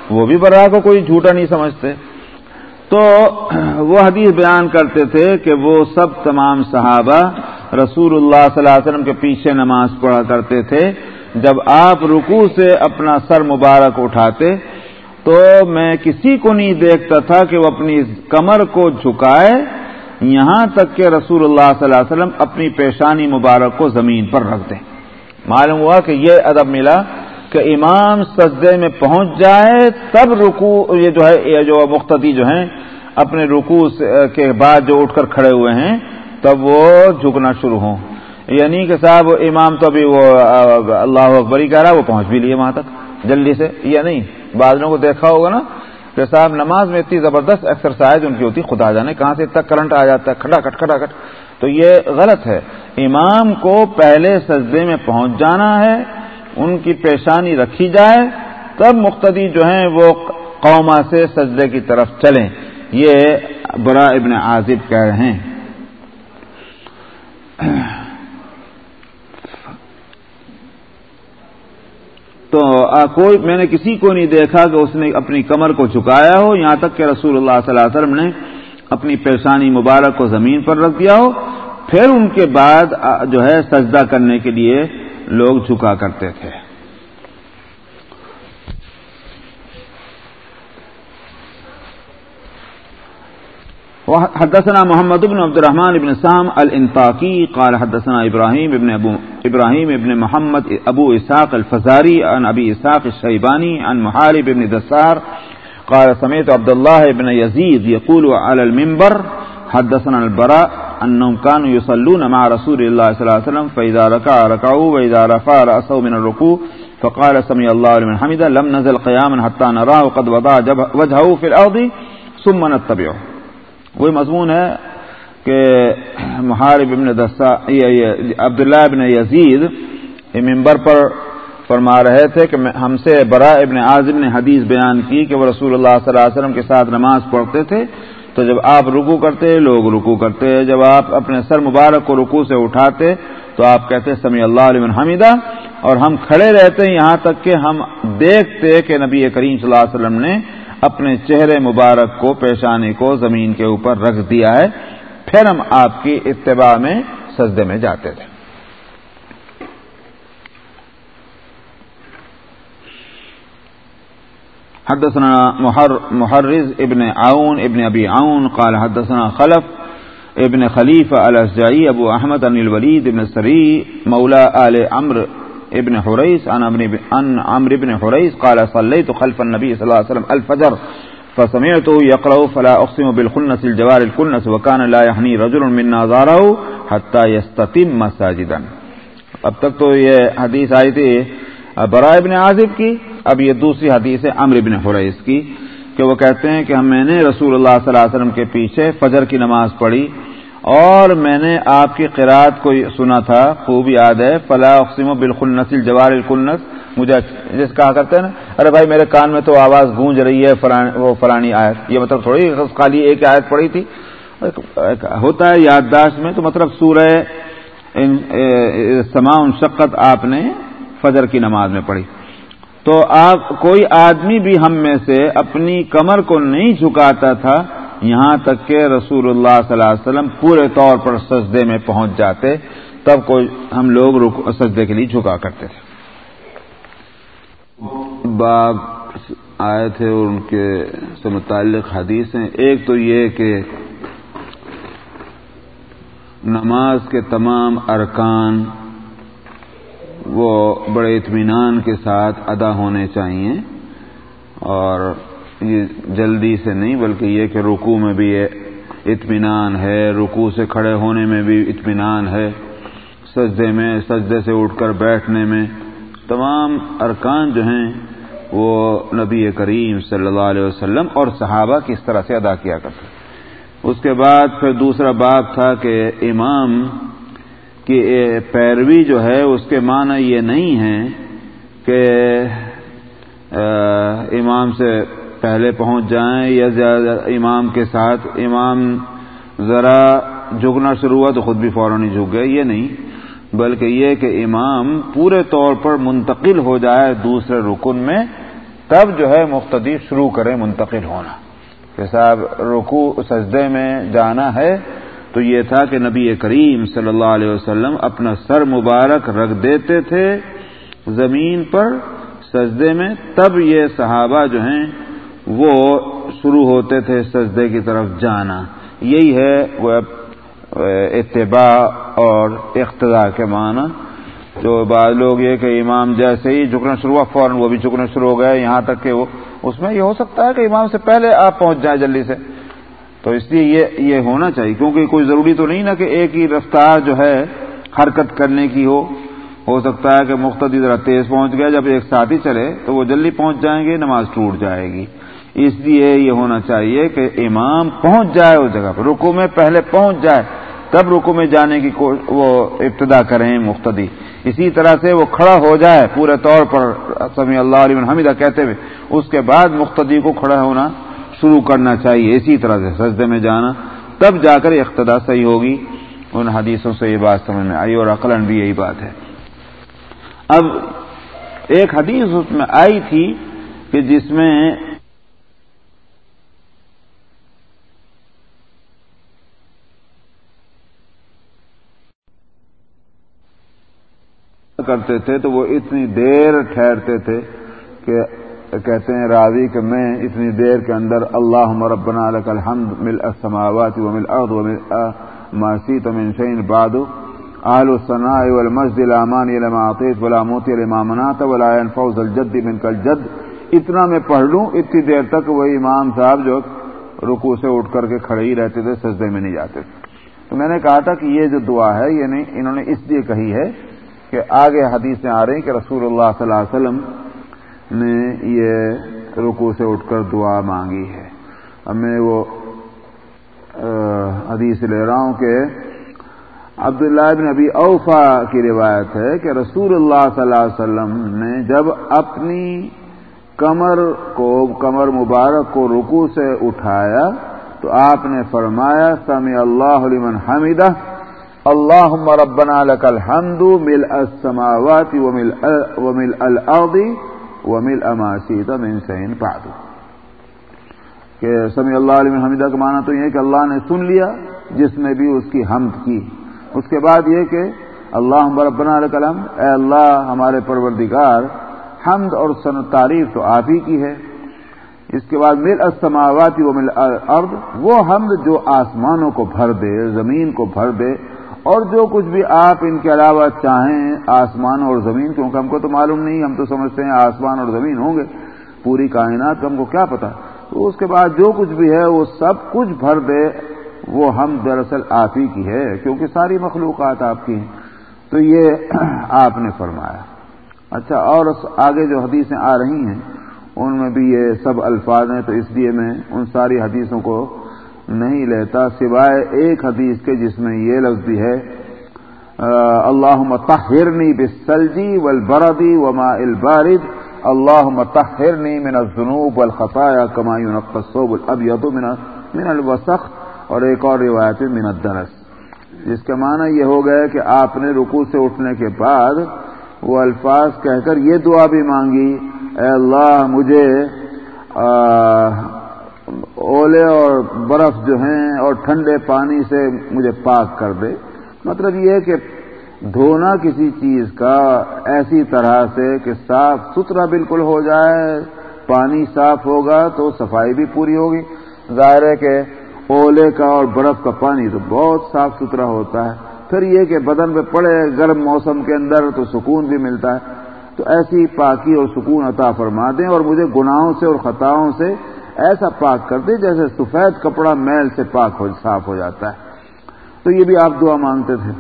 وہ بھی برا کو کوئی جھوٹا نہیں سمجھتے۔ تو وہ حدیث بیان کرتے تھے کہ وہ سب تمام صحابہ رسول اللہ صلی اللہ علیہ وسلم کے پیچھے نماز پڑھا کرتے تھے۔ جب آپ رکو سے اپنا سر مبارک اٹھاتے تو میں کسی کو نہیں دیکھتا تھا کہ وہ اپنی کمر کو جھکائے یہاں تک کہ رسول اللہ صلی اللہ علیہ وسلم اپنی پیشانی مبارک کو زمین پر رکھ دیں۔ معلوم ہوا کہ یہ ادب ملا کہ امام سجدے میں پہنچ جائے تب رکو یہ جو ہے، یہ جو مختدی جو ہیں، اپنے رکو کے بعد جو اٹھ کر کھڑے ہوئے ہیں، تب وہ جھکنا شروع ہوں۔ یعنی کہ صاحب، امام تو ابھی وہ اللہ اکبری کہہ رہا وہ پہنچ بھی لیے وہاں تک، جلدی سے، یا نہیں؟ بادلوں کو دیکھا ہوگا نا کہ صاحب نماز میں اتنی زبردست ایکسرسائز ان کی ہوتی، خدا جانے کہاں سے اتنا کرنٹ آ جاتا ہے، کھٹا کھٹ کھٹا کھٹ۔ تو یہ غلط ہے۔ امام کو پہلے سجدے میں پہنچ جانا ہے، ان کی پیشانی رکھی جائے، تب مقتدی جو ہیں وہ قوما سے سجدے کی طرف چلیں۔ یہ برا ابن عازب کہہ رہے ہیں۔ تو کوئی، میں نے کسی کو نہیں دیکھا کہ اس نے اپنی کمر کو چکایا ہو، یہاں تک کہ رسول اللہ صلی اللہ علیہ وسلم نے اپنی پیشانی مبارک کو زمین پر رکھ دیا ہو، پھر ان کے بعد جو ہے، سجدہ کرنے کے لیے لوگ جھکا کرتے تھے۔ حدثنا محمد بن عبد الرحمن بن سام الانطاقي قال حدثنا ابراهيم بن ابو ابراهيم بن محمد ابو اسحاق الفزاري عن ابي اسحاق الشيباني عن محارب بن دسار قال سمعت عبد الله بن يزيد يقول على المنبر حدثنا البراء انهم كانوا يصلون مع رسول الله صلى الله عليه وسلم فاذا ركع ركعوا واذا رفع راسه من الركوع فقال سمع الله لمن حمده لم نزل قياما حتى نراه قد وضع وجهه في الارض ثم نتبعه وہی مضمون ہے کہ محارب ابن دسا عبداللہ ابن یزید ممبر پر فرما رہے تھے کہ ہم سے برا ابن اعظم نے حدیث بیان کی کہ وہ رسول اللہ صلی اللہ علیہ وسلم کے ساتھ نماز پڑھتے تھے تو جب آپ رکو کرتے، لوگ رکو کرتے، جب آپ اپنے سر مبارک کو رکو سے اٹھاتے تو آپ کہتے سمی اللہ علیہ حمیدہ، اور ہم کھڑے رہتے یہاں تک کہ ہم دیکھتے کہ نبی کریم صلی اللہ علیہ وسلم نے اپنے چہرے مبارک کو پیشانی کو زمین کے اوپر رکھ دیا ہے، پھر ہم آپ کی اتباع میں سجدے میں جاتے تھے۔ حدثنا محرز ابن عون، ابن ابی عون قال حدثنا خلف ابن خلیف الاسجعی ابو احمد ان الولید ابن سری، مولا آل عمر ابن حريث عن عن عمرو بن حريث قال صليت خلف النبي صلى الله عليه وسلم الفجر فسمعته يقرأ فلا أقسم بالخنس الجوار الكنس وكان لا يحني رجل من نظاره حتى يستتم ساجدا اب تک تو یہ حدیث آئی تھی برائے ابن عازب کی، اب یہ دوسری حدیث ہے عمر ابن حریث کی کہ وہ کہتے ہیں کہ ہم میں نے رسول اللہ صلی اللہ علیہ وسلم کے پیچھے فجر کی نماز پڑھی۔ اور میں نے آپ کی قرآت کو سنا تھا، خوب یاد ہے فلاح اقسیم و بالکل نسل جوار الکلنس مجھے جس کہا کرتے ہیں نا، ارے بھائی میرے کان میں تو آواز گونج رہی ہے وہ فلانی آیت۔ یہ مطلب تھوڑی خالی ایک آیت پڑی تھی۔ ہوتا ہے یادداشت میں، تو مطلب سورہ سما شقت آپ نے فجر کی نماز میں پڑھی۔ تو آپ، کوئی آدمی بھی ہم میں سے اپنی کمر کو نہیں جھکاتا تھا یہاں تک کہ رسول اللہ صلی اللہ علیہ وسلم پورے طور پر سجدے میں پہنچ جاتے، تب کوئی ہم لوگ سجدے کے لیے جھکا کرتے تھے۔ باب آئے تھے اور ان کے سے متعلق حدیث ہیں ایک تو یہ کہ نماز کے تمام ارکان وہ بڑے اطمینان کے ساتھ ادا ہونے چاہیے اور جلدی سے نہیں، بلکہ یہ کہ رکو میں بھی اطمینان ہے رکو سے کھڑے ہونے میں بھی اطمینان ہے، سجدے میں، سجدے سے اٹھ کر بیٹھنے میں۔ تمام ارکان جو ہیں، وہ نبی کریم صلی اللہ علیہ وسلم اور صحابہ کس طرح سے ادا کیا کرتے اس کے بعد پھر دوسرا بات تھا کہ امام کی پیروی جو ہے، اس کے معنی یہ نہیں ہے کہ امام سے پہلے پہنچ جائیں یا زیادہ امام کے ساتھ، امام ذرا جھکنا شروع ہوا تو خود بھی فوراً ہی جھک گئے، یہ نہیں، بلکہ یہ کہ امام پورے طور پر منتقل ہو جائے دوسرے رکن میں، تب جو ہے مختدی شروع کرے منتقل ہونا۔ کہ صاحب رکو سجدے میں جانا ہے تو یہ تھا کہ نبی کریم صلی اللہ علیہ وسلم اپنا سر مبارک رکھ دیتے تھے زمین پر سجدے میں، تب یہ صحابہ جو ہیں وہ شروع ہوتے تھے سجدے کی طرف جانا۔ یہی ہے وہ اتباع اور اقتدا کے معنی۔ جو بعض لوگ یہ کہ امام جیسے ہی جھکنا شروع ہوا، فوراً وہ بھی جھکنا شروع ہو گئے یہاں تک کہ وہ اس میں یہ ہو سکتا ہے کہ امام سے پہلے آپ پہنچ جائیں جلدی سے۔ تو اس لیے یہ یہ ہونا چاہیے۔ کیونکہ کوئی ضروری تو نہیں نا کہ ایک ہی رفتار جو ہے حرکت کرنے کی ہو۔ ہو سکتا ہے کہ مختلف ذرا تیز پہنچ گیا جب ایک ساتھ ہی چلے تو وہ جلدی پہنچ جائیں گے، نماز ٹوٹ جائے گی۔ اس لیے یہ ہونا چاہیے کہ امام پہنچ جائے اس جگہ پہ رکو میں پہلے پہنچ جائے، تب رکو میں جانے کی وہ ابتدا کریں مختدی اسی طرح سے وہ کھڑا ہو جائے پورے طور پر سمی اللہ علیہ حمیدہ کہتے ہوئے، اس کے بعد مختدی کو کھڑا ہونا شروع کرنا چاہیے، اسی طرح سے سجدے میں جانا، تب جا کر اقتدا صحیح ہوگی۔ ان حدیثوں سے یہ بات سمجھ میں آئی اور عقلن بھی یہی بات ہے۔ اب ایک حدیث اس میں آئی تھی کہ جس میں کرتے تھے تو وہ اتنی دیر ٹھہرتے تھے کہ کہتے ہیں راوی کہ میں اتنی دیر کے اندر اللہ مربنا لك الحمد مل السماوات ومل الارض ومل ما من شيء بعد اهل الثناء والمجد الامان لما اعطيت ولا موتي لما منعت ولا ينفع الجد منك الجد اتنا میں پڑھ لوں، اتنی دیر تک وہ امام صاحب جو رکو سے اٹھ کر کے کھڑے ہی رہتے تھے، سجدے میں نہیں جاتے تھے۔ تو میں نے کہا تھا کہ یہ جو دعا ہے یہ نہیں انہوں نے اس لیے کہی ہے کہ آگے حدیثیں آ رہی کہ رسول اللہ صلی اللہ علیہ وسلم نے یہ رکو سے اٹھ کر دعا مانگی ہے۔ اب میں وہ حدیث لے رہا ہوں کہ عبداللہ بن ابی اوفا کی روایت ہے کہ رسول اللہ صلی اللہ علیہ وسلم نے جب اپنی کمر کو، کمر مبارک کو رکو سے اٹھایا تو آپ نے فرمایا سمی اللہ علیہ حمیدہ اللہ ربنا لك الحمد مل السماوات ومل ومل الارض ومل اماسیت من سین پادو کہ سمی اللہ علیہ حمیدہ کا معنی تو یہ کہ اللہ نے سن لیا جس نے بھی اس کی حمد کی. اس کے بعد یہ کہ اللہ ربنا لك الحمد، اے اللہ ہمارے پروردگار، حمد اور سن تعریف تو آپ ہی کی ہے. اس کے بعد مل السماوات و مل الارض، وہ حمد جو آسمانوں کو بھر دے، زمین کو بھر دے اور جو کچھ بھی آپ ان کے علاوہ چاہیں، آسمان اور زمین، کیونکہ ہم کو تو معلوم نہیں، ہم تو سمجھتے ہیں آسمان اور زمین ہوں گے، پوری کائنات کا ہم کو کیا پتا تو اس کے بعد جو کچھ بھی ہے، وہ سب کچھ بھر دے، وہ ہم دراصل آپ ہی کی ہے، کیونکہ ساری مخلوقات آپ کی ہیں۔ تو یہ آپ نے فرمایا۔ اچھا اور آگے جو حدیثیں آ رہی ہیں، ان میں بھی یہ سب الفاظ ہیں، تو اس لیے میں ان ساری حدیثوں کو نہیں لیتا سوائے ایک حدیث کے جس میں یہ لفظ بھی ہے اللہ متحرنی بسلجی والبردی وما البارد اللہ متحرنی من الذنوب والخطايا كما ينقى الثوب الابيض من من الوسخ، اور ایک اور روایت من الدرس جس کا معنی یہ ہو گیا کہ آپ نے رکو سے اٹھنے کے بعد وہ الفاظ کہہ کر یہ دعا بھی مانگی، اے اللہ مجھے اولے اور برف جو ہیں اور ٹھنڈے پانی سے مجھے پاک کر دے۔ مطلب یہ کہ دھونا کسی چیز کا ایسی طرح سے کہ صاف ستھرا بالکل ہو جائے، پانی صاف ہوگا تو صفائی بھی پوری ہوگی۔ ظاہر ہے کہ اولے کا اور برف کا پانی تو بہت صاف ستھرا ہوتا ہے۔ پھر یہ کہ بدن پہ پڑے گرم موسم کے اندر تو سکون بھی ملتا ہے۔ تو ایسی پاکی اور سکون عطا فرما دیں اور مجھے گناہوں سے اور خطاؤں سے ایسا پاک کر دے جیسے سفید کپڑا میل سے پاک ہو صاف ہو جاتا ہے۔ تو یہ بھی آپ دعا مانگتے تھے۔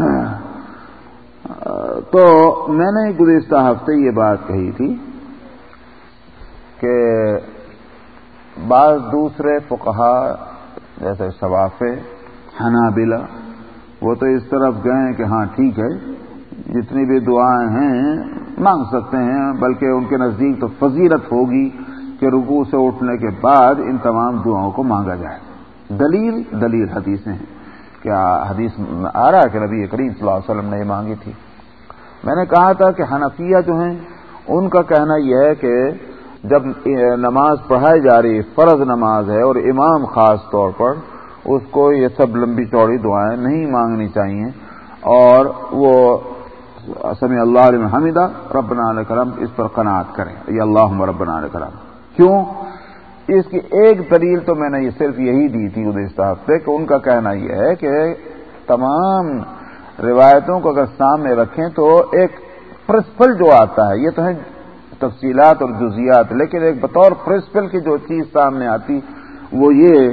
تو میں نے گزشتہ ہفتے یہ بات کہی تھی کہ بعض دوسرے فقہا جیسے ثوافے حنابلہ، وہ تو اس طرف گئے کہ ہاں ٹھیک ہے، جتنی بھی دعائیں ہیں مانگ سکتے ہیں، بلکہ ان کے نزدیک تو فضیرت ہوگی۔ کہ رکوع سے اٹھنے کے بعد ان تمام دعاؤں کو مانگا جائے۔ دلیل دلیل حدیثیں ہیں کیا حدیث آ رہا ہے کہ نبی کریم صلی اللہ علیہ وسلم نے یہ مانگی تھی۔ میں نے کہا تھا کہ حنفیہ جو ہیں، ان کا کہنا یہ ہے کہ جب نماز پڑھائی جا رہی، فرض نماز ہے اور امام خاص طور پر، اس کو یہ سب لمبی چوڑی دعائیں نہیں مانگنی چاہیے۔ اور وہ سمی اللہ علیہ حمیدہ، ربنا علیہ کرم اس پر قناعت کریں۔ یہ اللہ ربنا علیہ کرم کیوں؟ اس کی ایک دلیل تو میں نے یہ صرف یہی دی تھی ادھر ہفتے کہ ان کا کہنا یہ ہے کہ تمام روایتوں کو اگر سامنے رکھیں تو ایک پرنسپل جو آتا ہے، یہ تو ہے تفصیلات اور جزیات لیکن ایک بطور پرنسپل کی جو چیز سامنے آتی، وہ یہ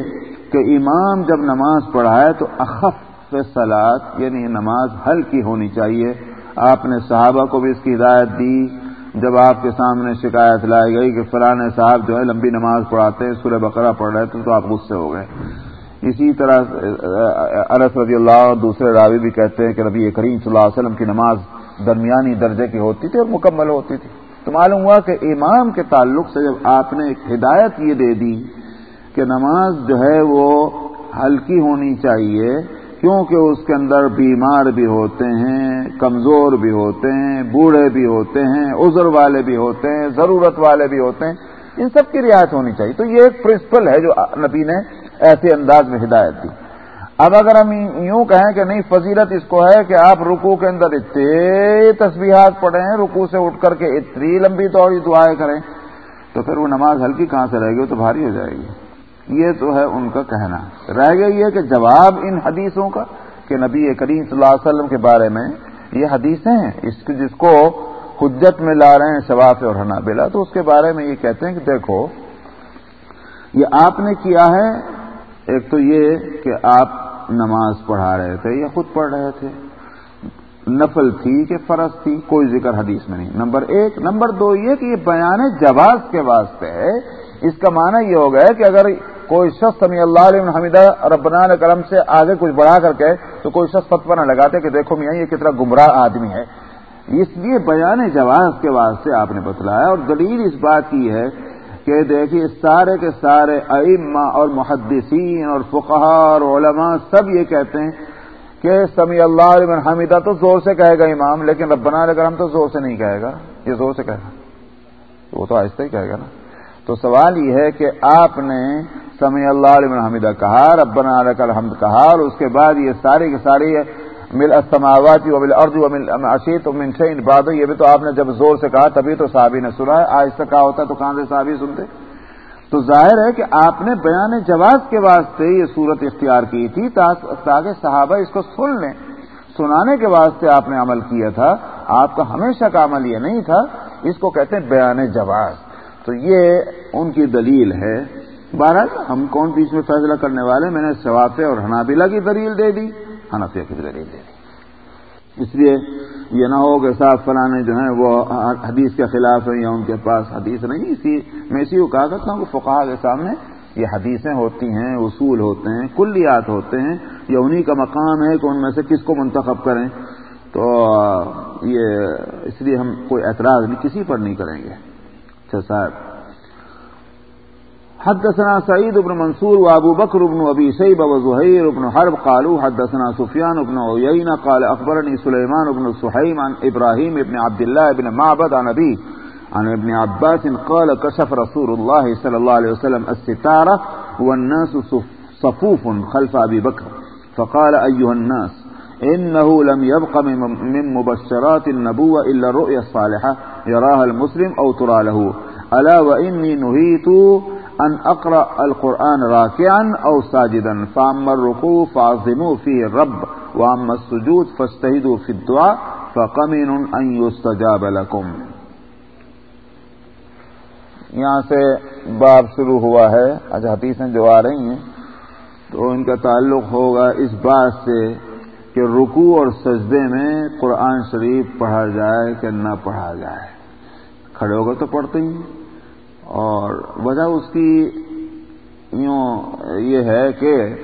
کہ امام جب نماز پڑھائے تو اخف سلاد یعنی نماز ہلکی ہونی چاہیے۔ آپ نے صحابہ کو بھی اس کی ہدایت دی جب آپ کے سامنے شکایت لائی گئی کہ فلاں صاحب جو ہے لمبی نماز پڑھاتے ہیں، سورہ بقرہ پڑھ رہے تھے، تو آپ غصے ہو گئے۔ اسی طرح، انس رضی اللہ اور دوسرے راوی بھی کہتے ہیں کہ نبی کریم صلی اللہ علیہ وسلم کی نماز درمیانی درجے کی ہوتی تھی اور مکمل ہوتی تھی۔ تو معلوم ہوا کہ امام کے تعلق سے جب آپ نے ایک ہدایت یہ دے دی کہ نماز جو ہے وہ ہلکی ہونی چاہیے کیونکہ اس کے اندر بیمار بھی ہوتے ہیں، کمزور بھی ہوتے ہیں، بوڑھے بھی ہوتے ہیں، عذر والے بھی ہوتے ہیں، ضرورت والے بھی ہوتے ہیں، ان سب کی رعایت ہونی چاہیے۔ تو یہ ایک پرنسپل ہے جو نبی نے ایسے انداز میں ہدایت دی۔ اب اگر ہم یوں کہیں کہ نہیں، فضیلت اس کو ہے کہ آپ رکو کے اندر اتنے تصویرات پڑھیں رکو سے اٹھ کر کے اتنی لمبی توڑی دعائیں کریں، تو پھر وہ نماز ہلکی کہاں سے رہے گی تو بھاری ہو جائے گی۔ یہ تو ہے ان کا کہنا۔ رہ گیا یہ کہ جواب ان حدیثوں کا کہ نبی کریم صلی اللہ علیہ وسلم کے بارے میں یہ حدیثیں ہیں۔ اس جس کو حجت میں لا رہے ہیں شواف اور حنابلہ تو اس کے بارے میں یہ کہتے ہیں کہ دیکھو، یہ آپ نے کیا ہے۔ ایک تو یہ کہ آپ نماز پڑھا رہے تھے، یا خود پڑھ رہے تھے۔ نفل تھی کہ فرض تھی، کوئی ذکر حدیث میں نہیں۔ نمبر ایک، نمبر دو یہ کہ یہ بیان جواز کے واسطے ہے اس کا معنی یہ ہو گیا کہ اگر کوئی شخص سمی اللہ علیہ حمیدہ ربنا کرم سے آگے کچھ بڑھا کر کے تو کوئی شخص فتوا نہ لگاتے کہ دیکھو میاں یہ کتنا گمراہ آدمی ہے۔ اس لیے بیان جواز کے واسطے آپ نے بتلایا اور دلیل اس بات کی ہے کہ دیکھیے سارے کے سارے ائمہ اور محدثین اور فقہ اور علماء سب یہ کہتے ہیں کہ سمی اللہ علیہ حمیدہ تو زور سے کہے گا امام، لیکن ربنا علیہ کرم تو زور سے نہیں کہے گا، یہ زور سے کہے گا۔ وہ تو آہستہ ہی کہے گا نا۔ تو سوال یہ ہے کہ آپ نے سمی اللہ علیہ حمیدہ کہا، ربنا علیہ الحمد کہا، اور اس کے بعد یہ ساری کی ساری مل استماواتی وبل اردو امل اشیت من شین باد یہ بھی تو آپ نے جب زور سے کہا، تبھی تو صحابی نے سنا۔ ہے آہستہ کہا ہوتا تو کہاں سے صحابی سنتے؟ تو ظاہر ہے کہ آپ نے بیان جواز کے واسطے یہ صورت اختیار کی تھی تاکہ صحابہ اس کو سن لیں۔ سنانے کے واسطے آپ نے عمل کیا تھا۔ آپ کا ہمیشہ کا عمل یہ نہیں تھا۔ اس کو کہتے ہیں بیان جواز۔ تو یہ ان کی دلیل ہے۔ بہرحال ہم کون بیچ میں فیصلہ کرنے والے میں نے ثوافے اور حنابلہ کی دلیل دے دی، حنفیہ کی دلیل دے دی۔ اس لیے یہ نہ ہو کہ صاحب فلانے جو ہیں وہ حدیث کے خلاف ہیں یا ان کے پاس حدیث نہیں اسی میں اسی کو کہا کرتا ہوں کہ فقہ کے سامنے یہ حدیثیں ہوتی ہیں، اصول ہوتے ہیں، کلیات ہوتے ہیں۔ یہ انہی کا مقام ہے کہ ان میں سے کس کو منتخب کریں۔ تو یہ اس لیے ہم کوئی اعتراض بھی کسی پر نہیں کریں گے۔ اچھا صاحب حدثنا سعيد بن منصور وابو بكر بن ابي شيبه وزهير بن حرب قالوا حدثنا سفيان بن عيينة قال اخبرني سليمان بن السحيم عن ابراهيم بن عبد الله بن معبد عن ابي عن ابن عباس قال كشف رسول الله صلى الله عليه وسلم الستارة والناس صفوف خلف ابي بكر. فقال ايها الناس انه لم يبق من مبشرات النبوة الا الرؤيا الصالحة، يراها المسلم او ترى له. الا واني نهيت ان اقرا القرآن راكعا او ساجدا. فاما الركوع فعظموا فيه الرب واما السجود فاستهدوا في الدعاء، فقمن ان يستجاب لكم. یہاں سے باب شروع ہوا ہے آج حدیثیں جو آ رہی ہیں، تو ان کا تعلق ہوگا اس بات سے کہ رکو اور سجدے میں قرآن شریف پڑھا جائے کہ نہ پڑھا جائے۔ کھڑے ہو کر تو پڑھتے ہی اور وجہ اس کی یوں یہ ہے کہ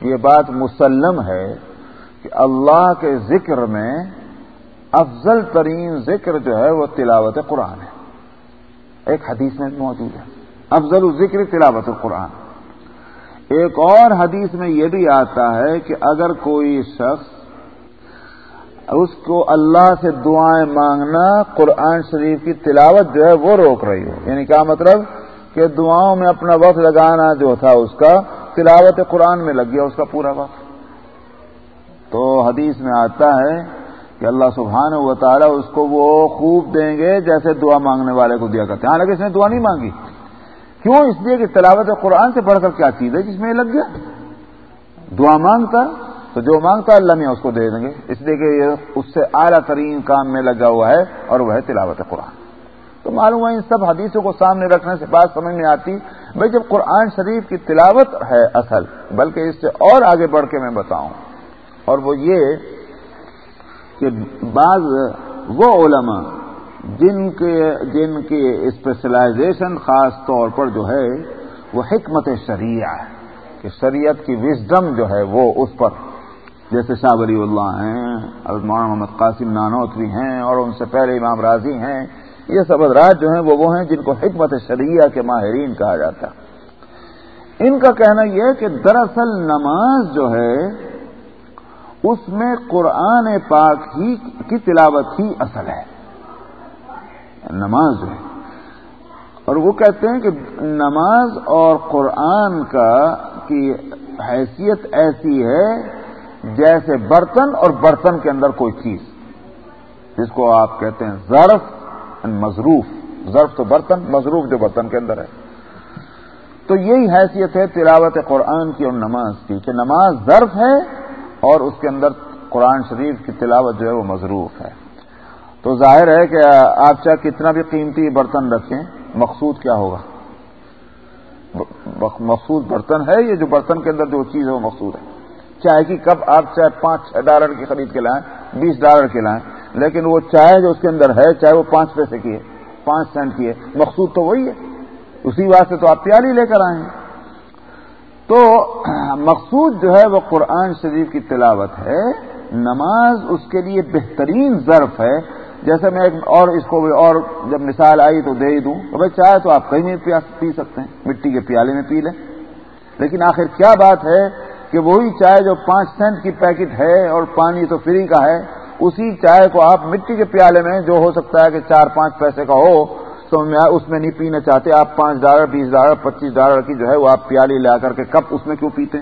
یہ بات مسلم ہے کہ اللہ کے ذکر میں افضل ترین ذکر جو ہے وہ تلاوت قرآن ہے۔ ایک حدیث میں موجود ہے۔ افضل الذکر تلاوت قرآن ایک اور حدیث میں یہ بھی آتا ہے کہ اگر کوئی شخص اس کو اللہ سے دعائیں مانگنا قرآن شریف کی تلاوت جو ہے وہ روک رہی ہو۔ یعنی کیا مطلب؟ کہ دعاؤں میں اپنا وقت لگانا جو تھا اس کا، تلاوت قرآن میں لگ گیا، اس کا پورا وقت۔ تو حدیث میں آتا ہے کہ اللہ سبحانہ و تعالیٰ اس کو وہ خوب دیں گے جیسے دعا مانگنے والے کو دیا کرتے ہیں۔ حالانکہ اس نے دعا نہیں مانگی۔ کیوں اس لیے کہ تلاوت قرآن سے بڑھ کر کیا چیز ہے جس میں یہ لگ گیا؟ دعا مانگتا، تو جو مانگتا اللہ میں اس کو دے دیں گے۔ اس لیے کہ یہ اس سے اعلیٰ ترین کام میں لگا ہوا ہے اور وہ ہے تلاوت قرآن۔ تو معلوم ہے ان سب حدیثوں کو سامنے رکھنے سے بات سمجھ میں آتی، بھائی جب قرآن شریف کی تلاوت ہے اصل، بلکہ اس سے اور آگے بڑھ کے میں بتاؤں۔ اور وہ یہ کہ بعض وہ علماء جن کے جن کی اسپیشلائزیشن خاص طور پر جو ہے وہ حکمت شریعہ ہے، کہ شریعت کی وزڈم جو ہے وہ اس پر۔ جیسے شاہ ولی اللہ ہیں مولانا محمد قاسم نانوتوی ہیں، اور ان سے پہلے امام راضی ہیں۔ یہ سب حضرات جو ہیں وہ وہ ہیں جن کو حکمت شریعہ کے ماہرین کہا جاتا ان کا کہنا یہ کہ دراصل نماز جو ہے، اس میں قرآن پاک ہی کی تلاوت ہی اصل ہے۔ نماز ہے۔ اور وہ کہتے ہیں کہ نماز اور قرآن کا کی حیثیت ایسی ہے جیسے برتن اور برتن کے اندر کوئی چیز۔ جس کو آپ کہتے ہیں ظرف مضروف ضرف تو برتن مضروف جو برتن کے اندر ہے۔ تو یہی حیثیت ہے تلاوت قرآن کی اور نماز کی کہ نماز ظرف ہے اور اس کے اندر قرآن شریف کی تلاوت جو ہے وہ مضروف ہے۔ تو ظاہر ہے کہ آپ چاہے کتنا بھی قیمتی برتن رکھیں، مقصود کیا ہوگا؟ مقصود برتن ہے یہ جو برتن کے اندر جو چیز ہے وہ مقصود ہے۔ چائے کی کب آپ چاہے پانچ چھ ڈالر کی خرید کے لائیں، بیس ڈالر کے لائیں، لیکن وہ چائے جو اس کے اندر ہے چاہے وہ پانچ پیسے کی ہے، پانچ سینٹ کی ہے، مقصود تو وہی ہے۔ اسی واسطے تو آپ پیاری لے کر آئے ہیں تو مقصود جو ہے وہ قرآن شریف کی تلاوت ہے۔ نماز اس کے لیے بہترین ظرف ہے۔ جیسے میں ایک اور اس کو بھی اور جب مثال آئی تو دے ہی دوں۔ تو بھائی چائے تو آپ کہیں نہیں پی سکتے ہیں۔ مٹی کے پیالے میں پی لیں۔ لیکن آخر کیا بات ہے کہ وہی چائے جو پانچ سینٹ کی پیکٹ ہے اور پانی تو فری کا ہے، اسی چائے کو آپ مٹی کے پیالے میں، جو ہو سکتا ہے کہ چار پانچ پیسے کا ہو، تو اس میں نہیں پینا چاہتے۔ آپ پانچ ڈالر، بیس ڈالر، پچیس ڈالر کی جو ہے وہ آپ پیالی لا کر کے کپ اس میں کیوں پیتے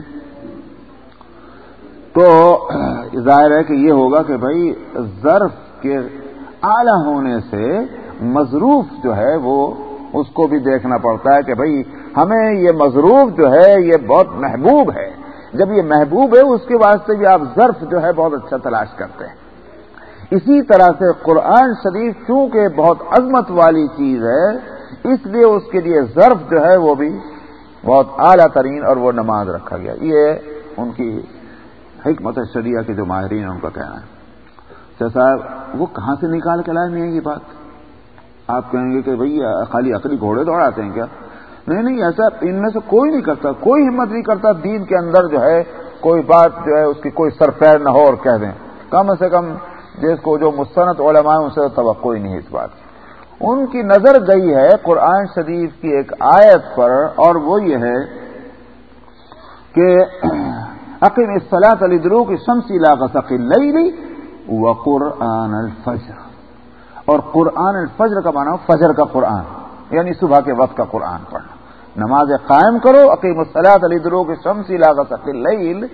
تو ظاہر ہے کہ یہ ہوگا کہ بھائی ظرف کے اعلی ہونے سے مضروف جو ہے وہ اس کو بھی دیکھنا پڑتا ہے کہ بھائی ہمیں یہ مضروف جو ہے یہ بہت محبوب ہے۔ جب یہ محبوب ہے اس کے واسطے بھی آپ ظرف جو ہے بہت اچھا تلاش کرتے ہیں۔ اسی طرح سے قرآن شریف چونکہ بہت عظمت والی چیز ہے، اس لیے اس کے لیے ظرف جو ہے وہ بھی بہت اعلیٰ ترین اور وہ نماز رکھا گیا۔ یہ ان کی حکمت شریعہ کے جو ماہرین ہیں، ان کا کہنا ہے۔ صاحب، وہ کہاں سے نکال کے لائے نہیں یہ بات؟ آپ کہیں گے کہ بھائی خالی عقلی گھوڑے دوڑاتے ہیں کیا؟ نہیں نہیں، ایسا ان میں سے کوئی نہیں کرتا، کوئی ہمت نہیں کرتا دین کے اندر جو ہے، کوئی بات جو ہے، اس کی کوئی سرپیر نہ ہو اور کہہ دیں۔ کم سے کم جس کو جو مستند علماء ان سے توقع ہی نہیں ہے اس بات ان کی نظر گئی ہے قرآن شریف کی ایک آیت پر، اور وہ یہ ہے کہ عقیم اصلاح علی درو کی شمسی علاقہ ثقیل لئی لی وہ قرآن الفجر اور قرآن الفجر کا مانا فجر کا قرآن یعنی صبح کے وقت کا قرآن پڑھنا نماز قائم کرو عقیم الصلاط علی درو کی شمسی علاقہ ثقیل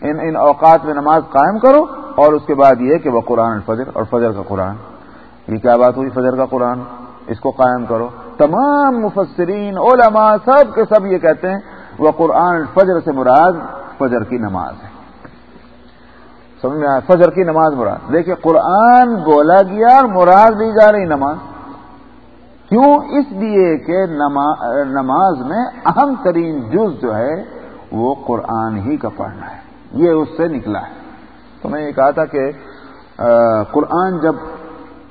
ان ان اوقات میں نماز قائم کرو اور اس کے بعد یہ کہ وہ قرآن الفجر اور فجر کا قرآن۔ یہ کیا بات ہوئی فجر کا قرآن؟ اس کو قائم کرو۔ تمام مفسرین، علماء سب کے سب یہ کہتے ہیں، وہ قرآن الفجر سے مراد فجر کی نماز ہے۔ سمجھ میں آیا؟ فجر کی نماز مراد۔ دیکھیے قرآن بولا گیا اور مراد لی جا رہی نماز۔ کیوں؟ اس لیے کہ نماز میں اہم ترین جز جو ہے، وہ قرآن ہی کا پڑھنا ہے۔ یہ اس سے نکلا ہے۔ تو میں یہ کہا تھا کہ قرآن جب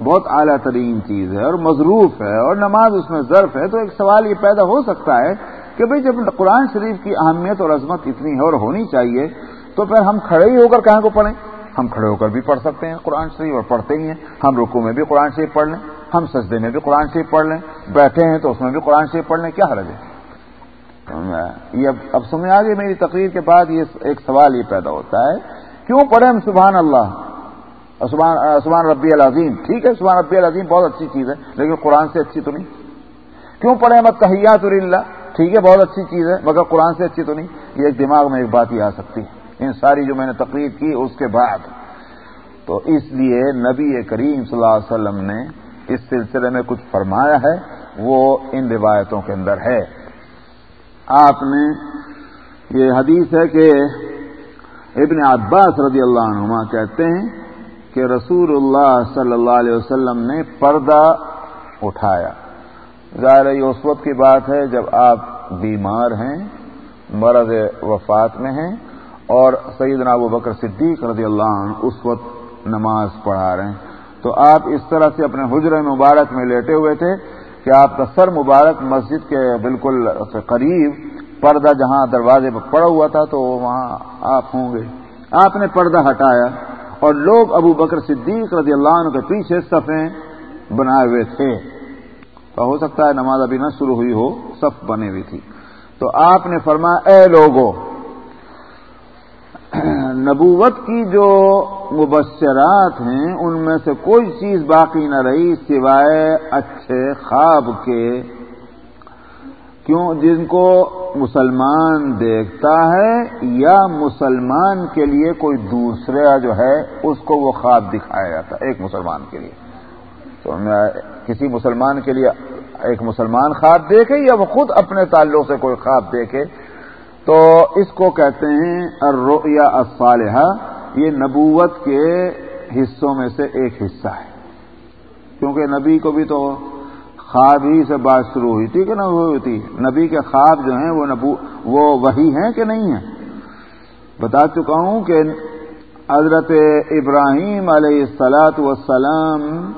بہت اعلیٰ ترین چیز ہے اور مضروف ہے اور نماز اس میں ظرف ہے، تو ایک سوال یہ پیدا ہو سکتا ہے کہ بھئی جب قرآن شریف کی اہمیت اور عظمت اتنی ہے اور ہونی چاہیے تو پھر ہم کھڑے ہی ہو کر کہاں کو پڑھیں؟ ہم کھڑے ہو کر بھی پڑھ سکتے ہیں قرآن شریف، اور پڑھتے ہی ہیں۔ ہم رکو میں بھی قرآن شریف پڑھ لیں، ہم سجدے میں بھی قرآن شریف پڑھ لیں۔ بیٹھے ہیں تو اس میں بھی قرآن شریف پڑھ لیں، کیا حرج ہے؟ یہ اب سمجھ آگے میری تقریر کے بعد یہ ایک سوال یہ پیدا ہوتا ہے، کیوں پڑھیں ہم سبحان اللہ؟ سبحان ربی العظیم، ٹھیک ہے، سبحان ربی العظیم بہت اچھی چیز ہے، لیکن قرآن سے اچھی تو نہیں۔ کیوں پڑھیں مت تحیات اللہ ٹھیک ہے، بہت اچھی چیز ہے، مگر قرآن سے اچھی تو نہیں۔ یہ ایک دماغ میں ایک بات ہی آ سکتی ہے۔ ان ساری جو میں نے تقریر کی اس کے بعد تو اس لیے نبی کریم صلی اللہ علیہ وسلم نے اس سلسلے میں کچھ فرمایا ہے، وہ ان روایتوں کے اندر ہے۔ آپ نے یہ حدیث ہے کہ ابن عباس رضی اللہ عنہما کہتے ہیں کہ رسول اللہ صلی اللہ علیہ وسلم نے پردہ اٹھایا۔ ظاہر یہ اس وقت کی بات ہے جب آپ بیمار ہیں، مرض وفات میں ہیں اور سیدنا ابو بکر صدیق رضی اللہ عنہ اس وقت نماز پڑھا رہے ہیں۔ تو آپ اس طرح سے اپنے حجر مبارک میں لیٹے ہوئے تھے کہ آپ کا سر مبارک مسجد کے بالکل قریب پردہ جہاں دروازے پر پڑا ہوا تھا تو وہاں آپ ہوں گے۔ آپ نے پردہ ہٹایا اور لوگ ابو بکر صدیق رضی اللہ عنہ کے پیچھے صفیں بنائے ہوئے تھے۔ تو ہو سکتا ہے نماز ابھی نہ شروع ہوئی ہو، صف بنی ہوئی تھی۔ تو آپ نے فرمایا، اے لوگوں نبوت کی جو مبشرات ہیں، ان میں سے کوئی چیز باقی نہ رہی سوائے اچھے خواب کے۔ کیوں؟ جن کو مسلمان دیکھتا ہے یا مسلمان کے لیے کوئی دوسرا جو ہے، اس کو وہ خواب دکھایا جاتا ہے، ایک مسلمان کے لیے۔ تو کسی مسلمان کے لیے ایک مسلمان خواب دیکھے یا وہ خود اپنے تعلق سے کوئی خواب دیکھے تو اس کو کہتے ہیں الرؤیا الصالحہ، یہ نبوت کے حصوں میں سے ایک حصہ ہے۔ کیونکہ نبی کو بھی تو خواب ہی سے بات شروع ہوئی تھی کہ نہ ہوئی تھی نبی کے خواب جو ہیں وہ نبو، وہ وہی ہیں کہ نہیں ہیں؟ بتا چکا ہوں کہ حضرت ابراہیم علیہ السلاط وسلام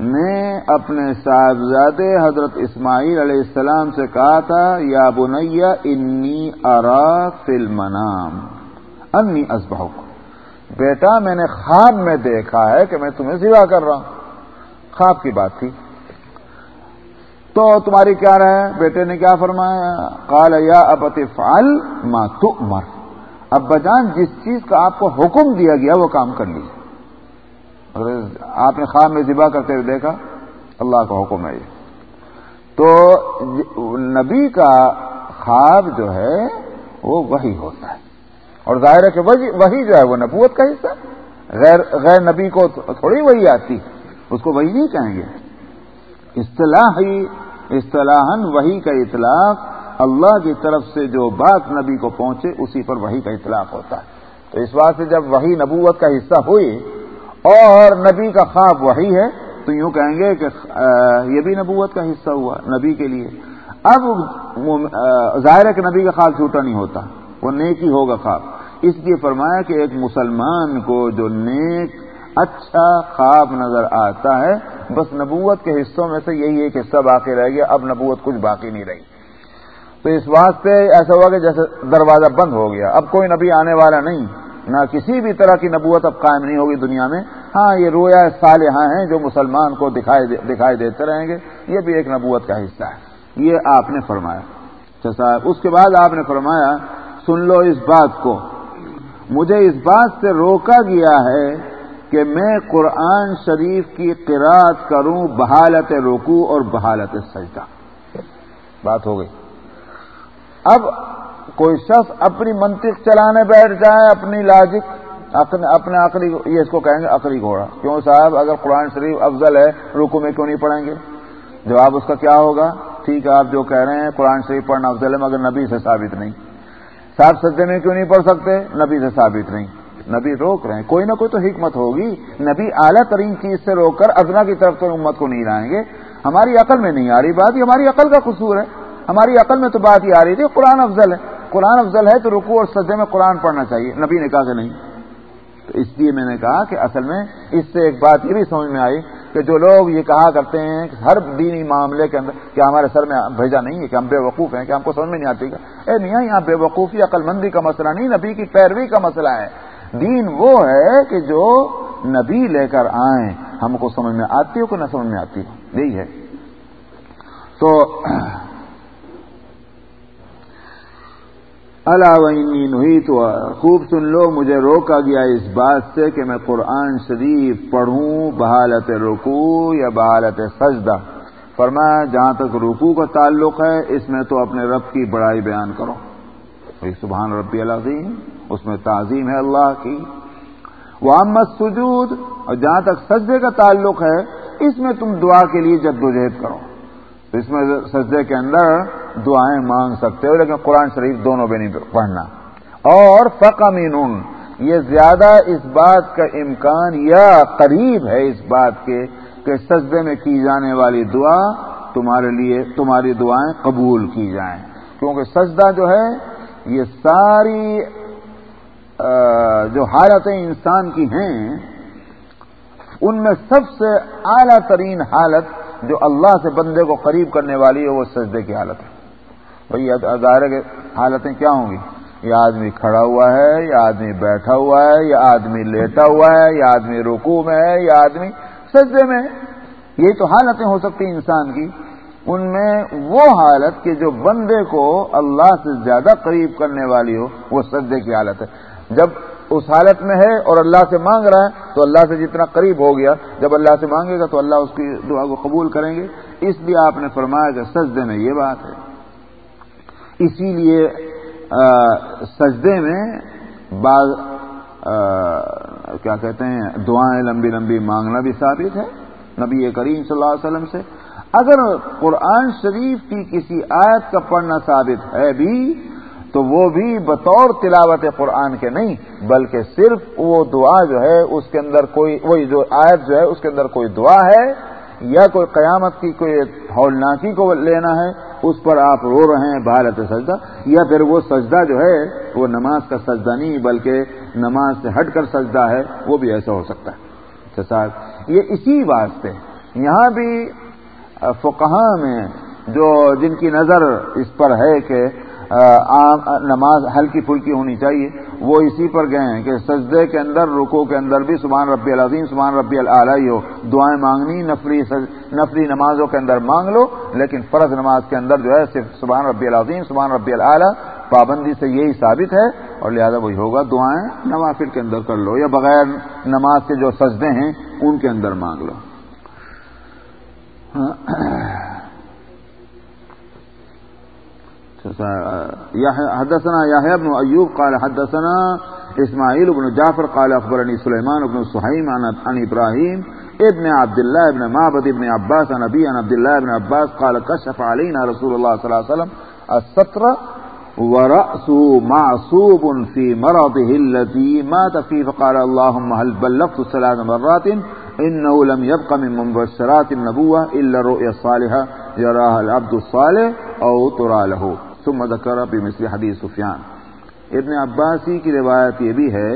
نے اپنے صاحبزادے حضرت اسماعیل علیہ السلام سے کہا تھا، یا بنیا انی ارا فل منام انی ازبہ بیٹا، میں نے خواب میں دیکھا ہے کہ میں تمہیں سوا کر رہا ہوں۔ خواب کی بات تھی۔ تو تمہاری کیا رہے بیٹے نے کیا فرمایا؟ کال یا ابت فال ماں تو مر اب جس چیز کا آپ کو حکم دیا گیا، وہ کام کر لیجیے آپ نے خواب میں ذبح کرتے ہوئے دیکھا؟ اللہ کا حکم ہے یہ۔ تو نبی کا خواب جو ہے، وہ وہی ہوتا ہے۔ اور ظاہر ہے کہ وہی جو ہے، وہ نبوت کا حصہ غیر غیر نبی کو تھوڑی وہی آتی اس کو وہی نہیں کہیں گے۔ اصطلاح ہی اصطلاح وہی کا اطلاق اللہ کی طرف سے جو بات نبی کو پہنچے، اسی پر وہی کا اطلاق ہوتا ہے۔ تو اس بات سے جب وہی نبوت کا حصہ ہوئی اور نبی کا خواب وہی ہے، تو یوں کہیں گے کہ یہ بھی نبوت کا حصہ ہوا، نبی کے لیے۔ اب ظاہر ہے کہ نبی کا خواب چھوٹا نہیں ہوتا، وہ نیک ہی ہوگا خواب۔ اس لیے فرمایا کہ ایک مسلمان کو جو نیک اچھا خواب نظر آتا ہے، بس نبوت کے حصوں میں سے یہی ایک حصہ باقی رہ گیا، اب نبوت کچھ باقی نہیں رہی۔ تو اس واسطے ایسا ہوا کہ جیسے دروازہ بند ہو گیا، اب کوئی نبی آنے والا نہیں۔ نہ کسی بھی طرح کی نبوت اب قائم نہیں ہوگی دنیا میں۔ ہاں یہ رویا صالحہ ہیں جو مسلمان کو دکھائی دکھائی دیتے رہیں گے۔ یہ بھی ایک نبوت کا حصہ ہے۔ یہ آپ نے فرمایا۔ اچھا صاحب اس کے بعد آپ نے فرمایا، سن لو اس بات کو۔ مجھے اس بات سے روکا گیا ہے کہ میں قرآن شریف کی قرآت کروں بحالت روکو اور بحالت سجدہ۔ بات ہو گئی۔ اب کوئی شخص اپنی منطق چلانے بیٹھ جائے، اپنی لاجک اپنے اپنے عقلی یہ اس کو کہیں گے عقلی گھوڑا۔ کیوں صاحب؟ اگر قرآن شریف افضل ہے، رکو میں کیوں نہیں پڑھیں گے؟ جواب اس کا کیا ہوگا؟ ٹھیک ہے، آپ جو کہہ رہے ہیں، قرآن شریف پڑھنا افضل ہے، مگر نبی سے ثابت نہیں۔ صاحب سجدے میں کیوں نہیں پڑھ سکتے؟ نبی سے ثابت نہیں۔ نبی روک رہے ہیں۔ کوئی نہ کوئی تو حکمت ہوگی۔ نبی اعلیٰ ترین چیز سے روک کر ادنا کی طرف تو امت کو نہیں لائیں گے۔ ہماری عقل میں نہیں آ رہی بات، یہ ہماری عقل کا قصور ہے۔ ہماری عقل میں تو بات یہ آ رہی تھی، قرآن افضل ہے۔ قرآن افضل ہے تو رکو اور سجدے میں قرآن پڑھنا چاہیے۔ نبی نے کہا کہ نہیں۔ تو اس لیے میں نے کہا کہ اصل میں اس سے ایک بات یہ بھی سمجھ میں آئی کہ جو لوگ یہ کہا کرتے ہیں کہ ہر دینی معاملے کے اندر کہ ہمارے سر میں بھیجا نہیں ہے، کہ ہم بے وقوف ہیں، کہ ہم کو سمجھ میں نہیں آتی۔ اے نہیں یہاں بے وقوفی عقل مندی کا مسئلہ نہیں، نبی کی پیروی کا مسئلہ ہے۔ دین وہ ہے کہ جو نبی لے کر آئیں۔ ہم کو سمجھ میں آتی ہو کہ نہ سمجھ میں آتی ہو۔ یہی ہے۔ تو اللہ نہیں تو خوب سن لو، مجھے روکا گیا اس بات سے کہ میں قرآن شریف پڑھوں بحالت رکو یا بحالت سجدہ۔ فرمایا، جہاں تک رکو کا تعلق ہے، اس میں تو اپنے رب کی بڑائی بیان کرو۔ سبحان ربی العظیم، اس میں تعظیم ہے اللہ کی۔ وہ احمد سجود اور جہاں تک سجدے کا تعلق ہے، اس میں تم دعا کے لیے جدوجہد کرو۔ اس میں سجدے کے اندر دعائیں مانگ سکتے ہو، لیکن قرآن شریف دونوں بھی نہیں پڑھنا۔ اور فقمین یہ زیادہ اس بات کا امکان یا قریب ہے اس بات کے کہ سجدے میں کی جانے والی دعا تمہارے لیے، تمہاری دعائیں قبول کی جائیں۔ کیونکہ سجدہ جو ہے، یہ ساری جو حالتیں انسان کی ہیں، ان میں سب سے اعلی ترین حالت جو اللہ سے بندے کو قریب کرنے والی ہے، وہ سجدے کی حالت ہے۔ بھائی ظاہر کے حالتیں کیا ہوں گی؟ یہ آدمی کھڑا ہوا ہے یا آدمی بیٹھا ہوا ہے یا آدمی لیٹا ہوا ہے یا آدمی رکو میں ہے یا آدمی سجدے میں یہ تو حالتیں ہو سکتی انسان کی۔ ان میں وہ حالت کہ جو بندے کو اللہ سے زیادہ قریب کرنے والی ہو، وہ سجدے کی حالت ہے۔ جب اس حالت میں ہے اور اللہ سے مانگ رہا ہے، تو اللہ سے جتنا قریب ہو گیا، جب اللہ سے مانگے گا تو اللہ اس کی دعا کو قبول کریں گے۔ اس لیے آپ نے فرمایا کہ سجدے میں یہ بات ہے۔ اسی لیے سجدے میں بعض کیا کہتے ہیں، دعائیں لمبی لمبی مانگنا بھی ثابت ہے، نبی کریم صلی اللہ علیہ وسلم سے۔ اگر قرآن شریف کی کسی آیت کا پڑھنا ثابت ہے بھی تو وہ بھی بطور تلاوت قرآن کے نہیں، بلکہ صرف وہ دعا جو ہے، اس کے اندر کوئی، وہی جو آیت جو ہے، اس کے اندر کوئی دعا ہے، یا کوئی قیامت کی کوئی ہولناکی کو لینا ہے، اس پر آپ رو رہے ہیں بھارت سجدہ، یا پھر وہ سجدہ جو ہے، وہ نماز کا سجدہ نہیں، بلکہ نماز سے ہٹ کر سجدہ ہے، وہ بھی ایسا ہو سکتا ہے۔ اچھا صاحب، یہ اسی واسطے یہاں بھی فقہ میں جو جن کی نظر اس پر ہے کہ نماز ہلکی پھلکی ہونی چاہیے۔ وہ اسی پر گئے ہیں کہ سجدے کے اندر رکو کے اندر بھی سبحان ربی العظیم، سبحان ربی العلی ہو۔ دعائیں مانگنی نفری نفری نمازوں کے اندر مانگ لو، لیکن فرض نماز کے اندر جو ہے صرف سبحان ربی العظیم، سبحان ربی العلیٰ پابندی سے یہی ثابت ہے۔ اور لہذا وہی ہوگا، دعائیں نوافل کے اندر کر لو، یا بغیر نماز کے جو سجدے ہیں، ان کے اندر مانگ لو۔ حدثنا يحيى بن أيوب قال حدثنا إسماعيل بن جعفر قال أخبرني سليمان بن سحيم عن إبراهيم ابن عبد الله بن معبد بن عباس عن أبي عن عبد الله بن عباس قال كشف علينا رسول الله صلى الله عليه وسلم الستر ورأسه معصوب في مرضه الذي مات فيه فقال اللهم هل بلغت ثلاث مرات إنه لم يبق من مبشرات النبوة إلا الرؤيا الصالحة يراها العبد الصالح أو ترى له ثم ذکر بھی مصری حدیث سفیان ابن عباسی کی روایت یہ بھی ہے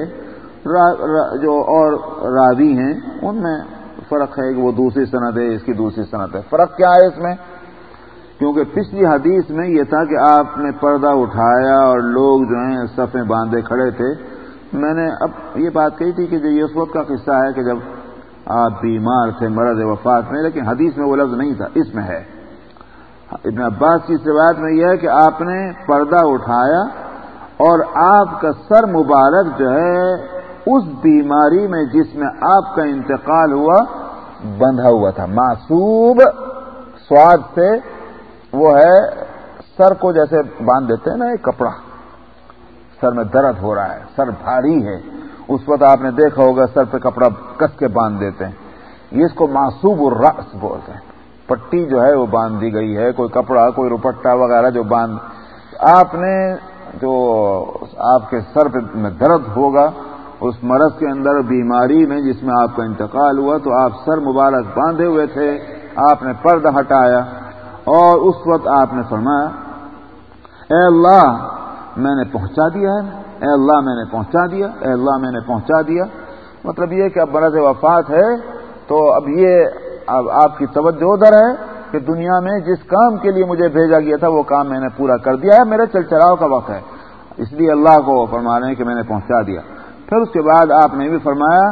جو اور راوی ہیں، ان میں فرق ہے کہ وہ دوسری صنعت ہے، اس کی دوسری صنعت ہے۔ فرق کیا ہے اس میں؟ کیونکہ پچھلی حدیث میں یہ تھا کہ آپ نے پردہ اٹھایا اور لوگ جو ہیں صفیں باندھے کھڑے تھے۔ میں نے اب یہ بات کہی تھی کہ جو یہ اس وقت کا قصہ ہے کہ جب آپ بیمار تھے، مرض وفات میں، لیکن حدیث میں وہ لفظ نہیں تھا، اس میں ہے۔ ابن عباس کی روایت میں یہ ہے کہ آپ نے پردہ اٹھایا اور آپ کا سر مبارک جو ہے اس بیماری میں جس میں آپ کا انتقال ہوا، بندھا ہوا تھا۔ معصوب سواد سے وہ ہے سر کو جیسے باندھ دیتے ہیں نا، ایک کپڑا۔ سر میں درد ہو رہا ہے، سر بھاری ہے۔ اس وقت آپ نے دیکھا ہوگا سر پہ کپڑا کس کے باندھ دیتے ہیں۔ یہ اس کو معصوب الرأس بولتے ہیں۔ پٹی جو ہے وہ باندھ دی گئی ہے، کوئی کپڑا، کوئی روپٹا وغیرہ جو باندھ۔ آپ نے جو آپ کے سر پہ درد ہوگا، اس مرض کے اندر، بیماری میں جس میں آپ کا انتقال ہوا، تو آپ سر مبارک باندھے ہوئے تھے، آپ نے پردہ ہٹایا۔ اور اس وقت آپ نے فرمایا، اے اللہ، میں نے پہنچا دیا ہے۔ اے اللہ، میں نے پہنچا دیا۔ اے اللہ، میں نے پہنچا دیا۔ مطلب یہ کہ اب برض وفات ہے، تو اب یہ اب آپ کی توجہ ادھر ہے کہ دنیا میں جس کام کے لیے مجھے بھیجا گیا تھا، وہ کام میں نے پورا کر دیا ہے، میرے چل چلاؤ کا وقت ہے۔ اس لیے اللہ کو فرما رہے ہیں کہ میں نے پہنچا دیا۔ پھر اس کے بعد آپ نے بھی فرمایا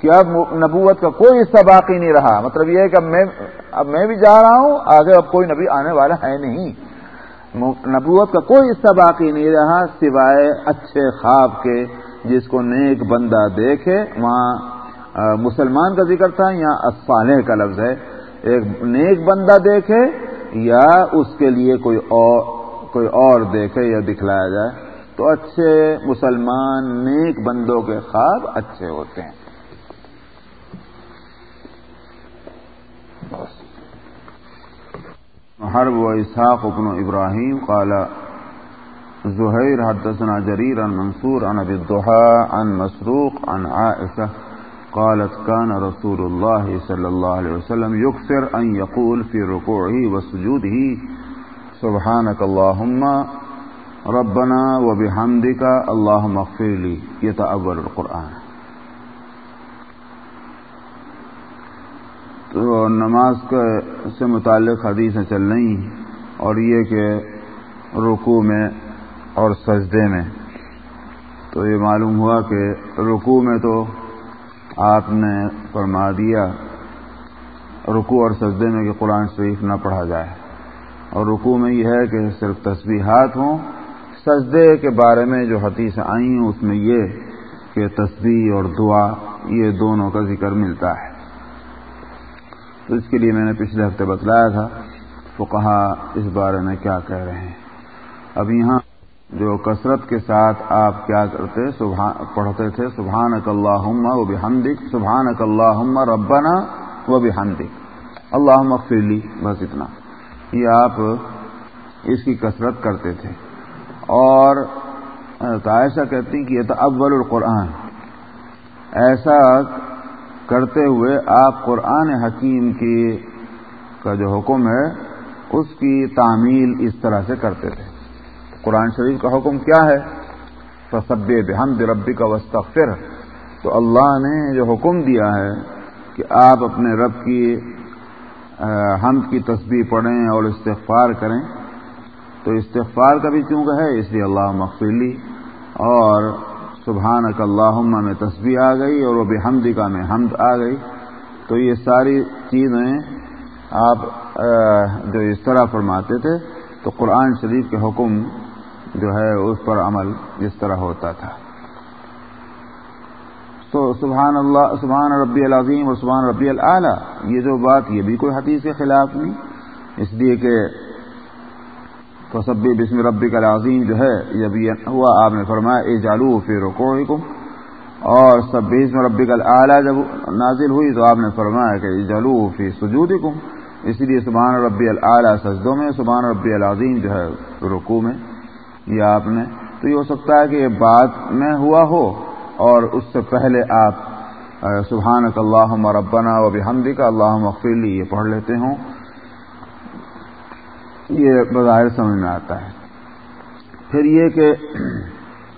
کہ اب نبوت کا کوئی حصہ باقی نہیں رہا۔ مطلب یہ ہے کہ اب میں اب میں بھی جا رہا ہوں، آگے اب کوئی نبی آنے والا ہے نہیں۔ نبوت کا کوئی حصہ باقی نہیں رہا سوائے اچھے خواب کے، جس کو نیک بندہ دیکھے، وہاں مسلمان کا ذکر تھا یا اسفالح کا لفظ ہے؟ ایک نیک بندہ دیکھے یا اس کے لیے کوئی اور کوئی اور دیکھے یا دکھلایا جائے؟ تو اچھے مسلمان نیک بندوں کے خواب اچھے ہوتے ہیں۔ حرب و اسحاق ابن ابراہیم قال، زہیر حدثنا جریر عن منصور عن ابی الضحى عن مسروق عن عائشہ۔ قالت كان رسول الله صلى الله عليه وسلم يكثر أن يقول في ركوعه وسجوده. سبحانك اللهم، ربنا وبحمدك اللهم اغفر لي. يتأول القرآن. تو نماز سے متعلق حدیثیں چل رہی اور یہ کہ رکوع میں اور سجدے میں. تو یہ معلوم ہوا کہ رکوع میں تو آپ نے فرما دیا، رکوع اور سجدے میں کہ قرآن شریف نہ پڑھا جائے۔ اور رکوع میں یہ ہے کہ صرف تسبیحات ہوں، سجدے کے بارے میں جو حدیث آئی ہیں، اس میں یہ کہ تسبیح اور دعا، یہ دونوں کا ذکر ملتا ہے۔ تو اس کے لیے میں نے پچھلے ہفتے بتلایا تھا تو کہا اس بارے میں کیا کہہ رہے ہیں۔ اب یہاں جو کثرت کے ساتھ آپ کیا کرتے پڑھتے تھے سبحان اک و بحمدک سبحان اک ربنا و بحمدک۔ اللہ مغفرلی بس اتنا۔ یہ آپ اس کی کثرت کرتے تھے۔ اور عائشہ کہتی کہ یہ تو اول القرآن۔ ایسا کرتے ہوئے آپ قرآن حکیم کی کا جو حکم ہے، اس کی تعمیل اس طرح سے کرتے تھے۔ قرآن شریف کا حکم کیا ہے؟ تصب بحمد ربی کا وسطر تو اللہ نے جو حکم دیا ہے کہ آپ اپنے رب کی حمد کی تسبیح پڑھیں اور استغفار کریں۔ تو استغفار کا بھی چونکہ ہے اس لیے اللہ مغفلی اور سبحان کا اللہ میں تسبیح آ گئی اور وہ بحمدی کا میں حمد آ گئی۔ تو یہ ساری چیزیں آپ جو اس طرح فرماتے تھے، تو قرآن شریف کے حکم جو ہے اس پر عمل جس طرح ہوتا تھا۔ تو سبحان اللہ سبحان ربی العظیم اور سبحان ربی العلیٰ یہ جو بات، یہ بھی کوئی حدیث کے خلاف نہیں۔ اس لیے کہ تصبی بسم ربی کا عظیم جو ہے جب یہ ہوا، آپ نے فرمایا اے جالو پھر رکو اور سب بسم ربی کا جب نازل ہوئی تو آپ نے فرمایا کہ جالو فی سجود اس لیے سبحان ربی العلیٰ سجدوں میں، سبحان ربی العظیم جو ہے رکو میں۔ یہ آپ نے، تو یہ ہو سکتا ہے کہ یہ بات میں ہوا ہو اور اس سے پہلے آپ سبحان اللہ ربنا و بحمدی کا اللہ مغفلی یہ پڑھ لیتے ہوں۔ یہ بظاہر سمجھ میں آتا ہے۔ پھر یہ کہ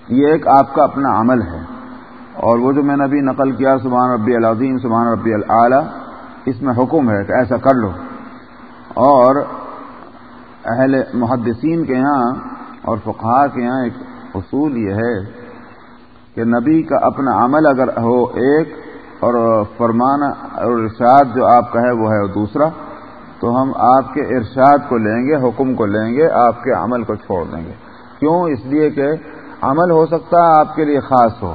یہ ایک آپ کا اپنا عمل ہے اور وہ جو میں نے ابھی نقل کیا، سبحان ربی العظیم، سبحان ربی العلیٰ اس میں حکم ہے کہ ایسا کر لو۔ اور اہل محدثین کے یہاں اور فقہا کے یہاں ایک اصول یہ ہے کہ نبی کا اپنا عمل اگر ہو ایک اور فرمان اور ارشاد جو آپ کا ہے وہ ہے دوسرا، تو ہم آپ کے ارشاد کو لیں گے، حکم کو لیں گے، آپ کے عمل کو چھوڑ دیں گے۔ کیوں؟ اس لیے کہ عمل ہو سکتا ہے آپ کے لیے خاص ہو،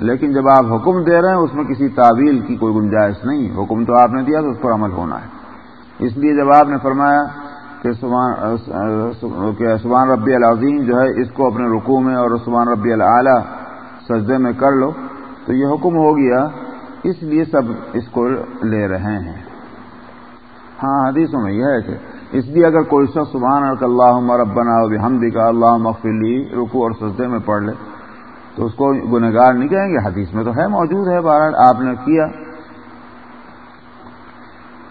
لیکن جب آپ حکم دے رہے ہیں، اس میں کسی تعویل کی کوئی گنجائش نہیں۔ حکم تو آپ نے دیا تو اس پر عمل ہونا ہے۔ اس لیے جب آپ نے فرمایا کہ سبحان ربی العظیم جو ہے، اس کو اپنے رکوع میں اور سبحان ربی العلیٰ سجدے میں کر لو۔ تو یہ حکم ہو گیا، اس لیے سب اس کو لے رہے ہیں۔ ہاں حدیثوں میں یہ ہے کہ اس لیے اگر کوئی شخص سبحان اللہ ربنا حمدی کا اللہ مغفلی رکو اور سجدے میں پڑھ لے، تو اس کو گنہگار نہیں کہیں گے۔ حدیث میں تو ہے، موجود ہے، بہرحال آپ نے کیا۔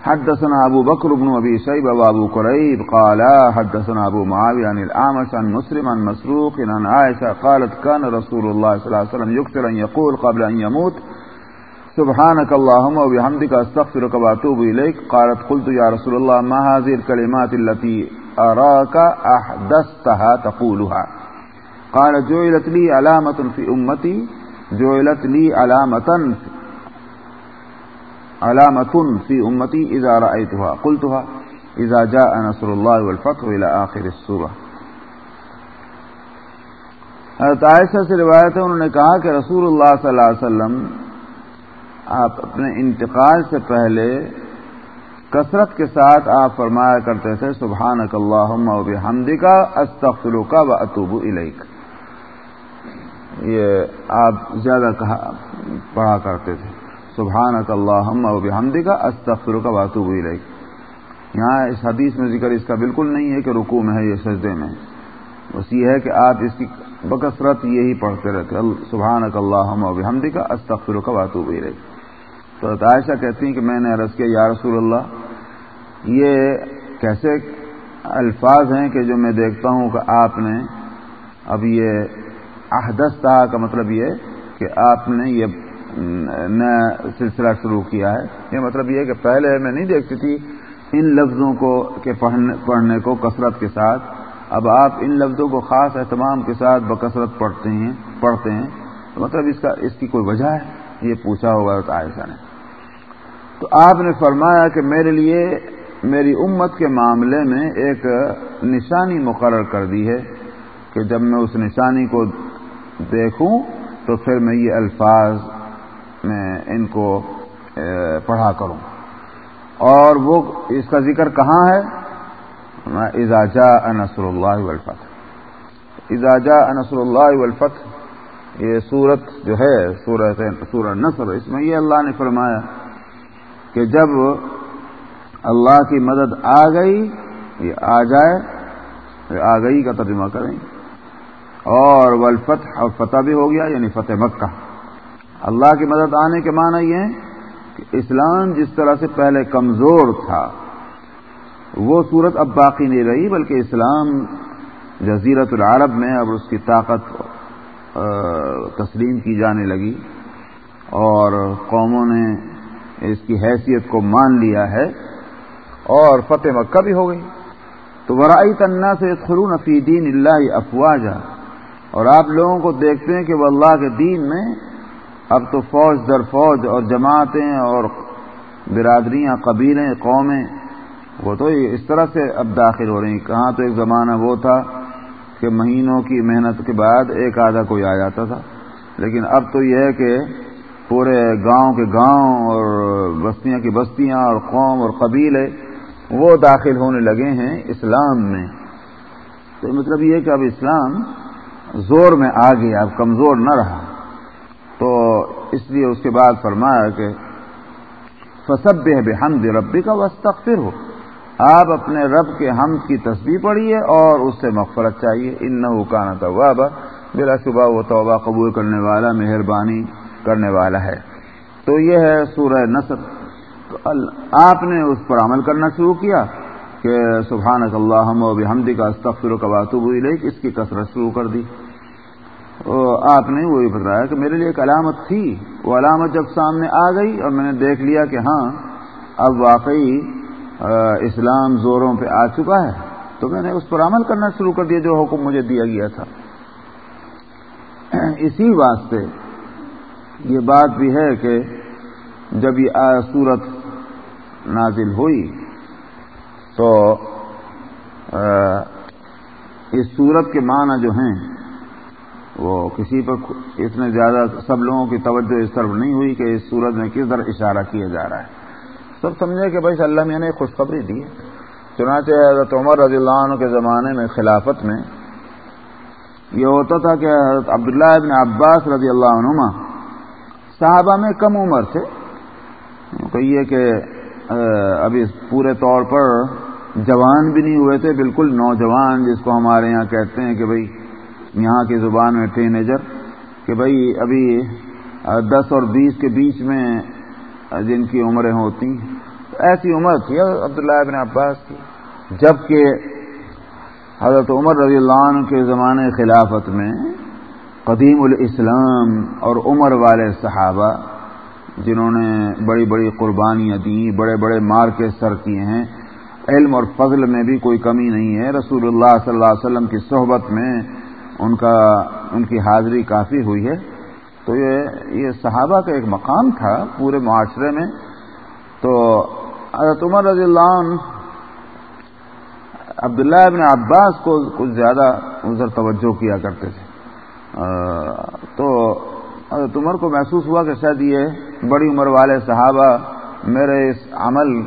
حدثنا ابو بكر بن ابي شيبه وابو كريب قال، حدثنا ابو معاويه عن الاعمش عن مسلم عن مسروق عن عائشه قالت، كان رسول الله صلى الله عليه وسلم يكثر ان يقول قبل ان يموت، سبحانك اللهم وبحمدك استغفرك واتوب اليك قالت، قلت يا رسول الله، ما هذه الكلمات التي اراك احدثتها تقولها؟ قال، جعلت لي علامه في امتي جعلت لي علامه علامة في أمتي إذا رأيتها قلتها إذا جاء نصر الله والفتح إلى آخر السورة حضرت عائشہ سے روایت ہے، انہوں نے کہا کہ رسول اللہ صلی اللہ علیہ وسلم، آپ اپنے انتقال سے پہلے کثرت کے ساتھ آپ فرمایا کرتے تھے سبحان اک اللہ حمدی کا استخر و اطوب الیک. یہ آپ زیادہ کہا، پڑھا کرتے تھے. سبحان اک اللہ حمدی کا استخر کا واتوب الیک۔ یہاں اس حدیث میں ذکر اس کا بالکل نہیں ہے کہ رکوع میں ہے یہ سجدے میں بس یہ ہے کہ آپ اس کی بکثرت یہی پڑھتے رہتے سبحان اک اللہ حمدی کا استخر کا واتوب الیک۔ تو عائشہ کہتی ہیں کہ میں نے عرض کیا، یا رسول اللہ، یہ کیسے الفاظ ہیں کہ جو میں دیکھتا ہوں کہ آپ نے اب یہ احدثہ کا مطلب یہ کہ آپ نے یہ نیا سلسلہ شروع کیا ہے۔ یہ مطلب یہ کہ پہلے میں نہیں دیکھتی تھی ان لفظوں کو کے پڑھنے کو کثرت کے ساتھ۔ اب آپ ان لفظوں کو خاص اہتمام کے ساتھ بکثرت پڑھتے ہیں پڑھتے ہیں۔ تو مطلب اس کا، اس کی کوئی وجہ ہے؟ یہ پوچھا ہوگا عائشہ نے۔ تو آپ نے فرمایا کہ میرے لیے، میری امت کے معاملے میں ایک نشانی مقرر کر دی ہے کہ جب میں اس نشانی کو دیکھوں تو پھر میں یہ الفاظ ان کو پڑھا کروں۔ اور وہ اس کا ذکر کہاں ہے؟ اجاجا انصر اللہ والفتح. اجاجا انصر اللہ والفتح، یہ صورت جو ہے، سورت، سورہ نصر، اس میں یہ اللہ نے فرمایا کہ جب اللہ کی مدد آ گئی، یہ آ جائے آ گئی کا ترجمہ کریں۔ اور والفتح اور فتح بھی ہو گیا یعنی فتح مکہ۔ اللہ کی مدد آنے کے معنی یہ کہ اسلام جس طرح سے پہلے کمزور تھا، وہ صورت اب باقی نہیں رہی، بلکہ اسلام جزیرت العرب میں اب اس کی طاقت تسلیم کی جانے لگی اور قوموں نے اس کی حیثیت کو مان لیا ہے اور فتح مکہ بھی ہو گئی۔ تو ورائی تنا سے خرون فی دین اللہ افواجہ اور آپ لوگوں کو دیکھتے ہیں کہ وہ اللہ کے دین میں اب تو فوج در فوج اور جماعتیں اور برادریاں، قبیلیں، قومیں، وہ تو اس طرح سے اب داخل ہو رہی ہیں۔ کہاں تو ایک زمانہ وہ تھا کہ مہینوں کی محنت کے بعد ایک آدھا کوئی آ جاتا تھا۔ لیکن اب تو یہ ہے کہ پورے گاؤں کے گاؤں اور بستیاں کی بستیاں اور قوم اور قبیلے وہ داخل ہونے لگے ہیں اسلام میں۔ تو مطلب یہ کہ اب اسلام زور میں آ گیا اب کمزور نہ رہا۔ تو اس لیے اس کے بعد فرمایا کہ فصب بے حمد ربی کا وسطر ہو آپ اپنے رب کے حمد کی تصویر پڑھیے اور اس سے مغفرت چاہیے۔ ان نہ کانا طوابہ بلا شبہ وہ توبہ قبول کرنے والا، مہربانی کرنے والا ہے۔ تو یہ ہے سورہ نصر۔ تو آپ نے اس پر عمل کرنا شروع کیا کہ سبحان اللہ و بحمدی کا استفر و قباطب ہوئی اس کی کثرت شروع کر دی۔ آپ نے وہی بتایا کہ میرے لیے ایک علامت تھی۔ وہ علامت جب سامنے آ گئی اور میں نے دیکھ لیا کہ ہاں اب واقعی اسلام زوروں پہ آ چکا ہے۔ تو میں نے اس پر عمل کرنا شروع کر دیا جو حکم مجھے دیا گیا تھا۔ اسی واسطے یہ بات بھی ہے کہ جب یہ صورت نازل ہوئی تو اس صورت کے معنی جو ہیں وہ کسی پر اتنے زیادہ سب لوگوں کی توجہ اس طرف نہیں ہوئی کہ اس صورت میں کس طرح اشارہ کیا جا رہا ہے۔ سب سمجھے کہ بھائی اللہ میاں نے خوشخبری دی چنانچہ حضرت عمر رضی اللہ عنہ کے زمانے میں خلافت میں یہ ہوتا تھا کہ حضرت عبداللہ ابن عباس رضی اللہ عنما صحابہ میں کم عمر تھے۔ کہیے کہ ابھی پورے طور پر جوان بھی نہیں ہوئے تھے، بالکل نوجوان جس کو ہمارے یہاں کہتے ہیں کہ بھائی یہاں کی زبان میں ٹینیجر کہ بھائی ابھی دس اور بیس کے بیچ میں جن کی عمریں ہوتی ایسی عمر تھی عبداللہ ابن عباس کی۔ جبکہ حضرت عمر رضی اللہ عنہ کے زمانے خلافت میں قدیم الاسلام اور عمر والے صحابہ، جنہوں نے بڑی بڑی قربانیاں دی، بڑے بڑے مار کے سر کیے ہیں، علم اور فضل میں بھی کوئی کمی نہیں ہے۔ رسول اللہ صلی اللہ علیہ وسلم کی صحبت میں ان کا، ان کی حاضری کافی ہوئی ہے۔ تو یہ یہ صحابہ کا ایک مقام تھا پورے معاشرے میں۔ تو حضرت عمر رضی اللہ عنہ، عبداللہ ابن عباس کو کچھ زیادہ ادھر توجہ کیا کرتے تھے۔ تو حضرت عمر کو محسوس ہوا کہ شاید یہ بڑی عمر والے صحابہ میرے اس عمل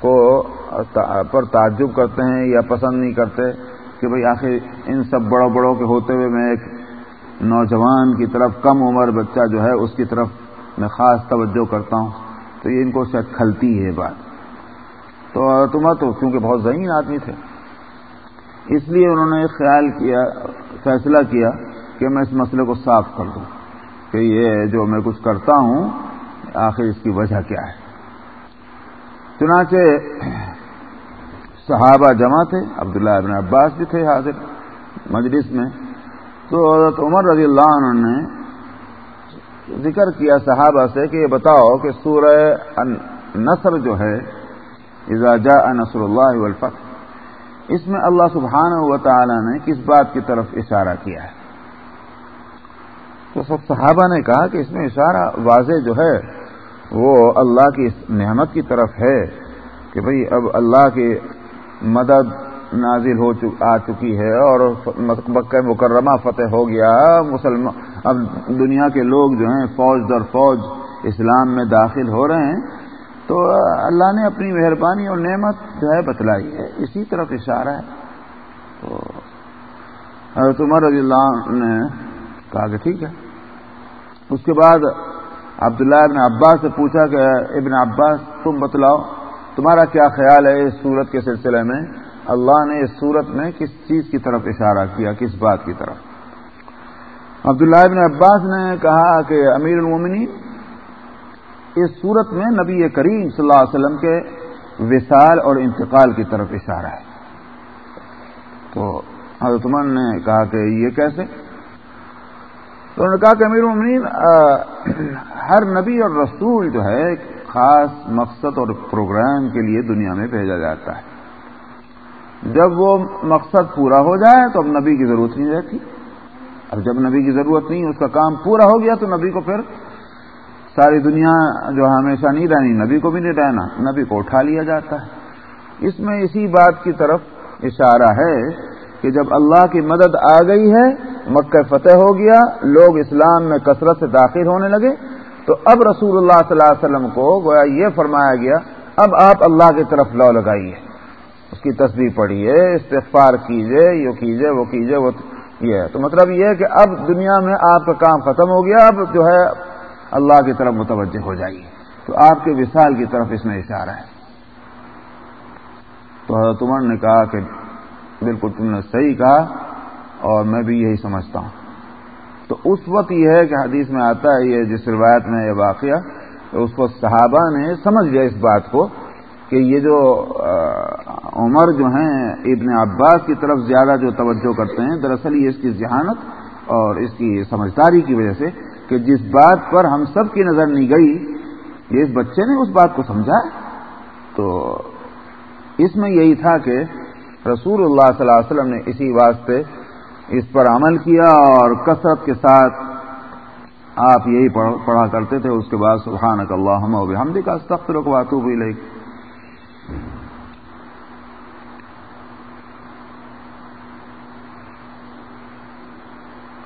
کو پر تعجب کرتے ہیں یا پسند نہیں کرتے۔ کہ بھئی آخر ان سب بڑوں بڑوں کے ہوتے ہوئے میں ایک نوجوان کی طرف کم عمر بچہ جو ہے اس کی طرف میں خاص توجہ کرتا ہوں۔ تو یہ ان کو شاید کھلتی ہے بات۔ تو تمہیں تو کیونکہ بہت ذہین آدمی تھے۔ اس لیے انہوں نے خیال کیا، فیصلہ کیا کہ میں اس مسئلے کو صاف کر دوں کہ یہ جو میں کچھ کرتا ہوں، آخر اس کی وجہ کیا ہے۔ چنانچہ صحابہ جمع تھے، عبداللہ ابن عباس بھی تھے حاضر مجلس میں۔ تو حضرت عمر رضی اللہ عنہ نے ذکر کیا صحابہ سے کہ یہ بتاؤ کہ سورہ نصر جو ہے جاء نصر اللہ والفتح، اس میں اللہ سبحانہ و تعالی نے کس بات کی طرف اشارہ کیا ہے؟ تو سب صحابہ نے کہا کہ اس میں اشارہ واضح جو ہے، وہ اللہ کی نعمت کی طرف ہے کہ بھئی اب اللہ کی مدد نازل ہو آ چکی ہے اور مکہ مکرمہ فتح ہو گیا۔ مسلمان، اب دنیا کے لوگ جو ہیں فوج در فوج اسلام میں داخل ہو رہے ہیں۔ تو اللہ نے اپنی مہربانی اور نعمت جو ہے بتلائی ہے۔ اسی طرف اشارہ ہے۔ تو حضرت عمر رضی اللہ نے کہا کہ ٹھیک ہے۔ اس کے بعد عبداللہ ابن عباس سے پوچھا کہ ابن عباس تم بتلاؤ۔ تمہارا کیا خیال ہے اس صورت کے سلسلے میں؟ اللہ نے اس صورت میں کس چیز کی طرف اشارہ کیا، کس بات کی طرف؟ عبداللہ ابن عباس نے کہا کہ امیر المومنی اس صورت میں نبی کریم صلی اللہ علیہ وسلم کے وصال اور انتقال کی طرف اشارہ ہے۔ تو حضرت عمر نے کہا کہ یہ کیسے؟ تو انہوں نے کہا کہ امیر المین ہر نبی اور رسول جو ہے خاص مقصد اور پروگرام کے لیے دنیا میں بھیجا جاتا ہے۔ جب وہ مقصد پورا ہو جائے تو اب نبی کی ضرورت نہیں رہتی۔ اب جب نبی کی ضرورت نہیں، اس کا کام پورا ہو گیا تو نبی کو پھر ساری دنیا جو ہمیشہ نہیں رہنی، نبی کو بھی نہیں رہنا، نبی کو اٹھا لیا جاتا ہے۔ اس میں اسی بات کی طرف اشارہ ہے کہ جب اللہ کی مدد آ گئی ہے، مکہ فتح ہو گیا، لوگ اسلام میں کثرت سے داخل ہونے لگے۔ تو اب رسول اللہ صلی اللہ علیہ وسلم کو گویا یہ فرمایا گیا، اب آپ اللہ کی طرف لو لگائیے۔ اس کی تصویر پڑھیے، استغفار کیجیے یہ کیجیے، وہ کیجیے، وہ یہ تو مطلب یہ ہے کہ اب دنیا میں آپ کا کام ختم ہو گیا، اب جو ہے اللہ کی طرف متوجہ ہو جائیے۔ تو آپ کے وصال کی طرف اس میں اشارہ ہے۔ تو حضرت عمر نے کہا کہ بالکل تم نے صحیح کہا اور میں بھی یہی سمجھتا ہوں۔ تو اس وقت یہ ہے کہ حدیث میں آتا ہے یہ جس روایت میں یہ واقعہ تو اس کو صحابہ نے سمجھ لیا اس بات کو کہ یہ جو عمر جو ہیں، ابن عباس کی طرف زیادہ جو توجہ کرتے ہیں، دراصل یہ اس کی ذہانت اور اس کی سمجھداری کی وجہ سے کہ جس بات پر ہم سب کی نظر نہیں گئی، یہ اس بچے نے اس بات کو سمجھا۔ تو اس میں یہی تھا کہ رسول اللہ صلی اللہ علیہ وسلم نے اسی واسطے اس پر عمل کیا اور کثرت کے ساتھ آپ یہی پڑھا کرتے تھے، اس کے بعد سبحان اللہ ہم کا سخت رکواتو بھی لے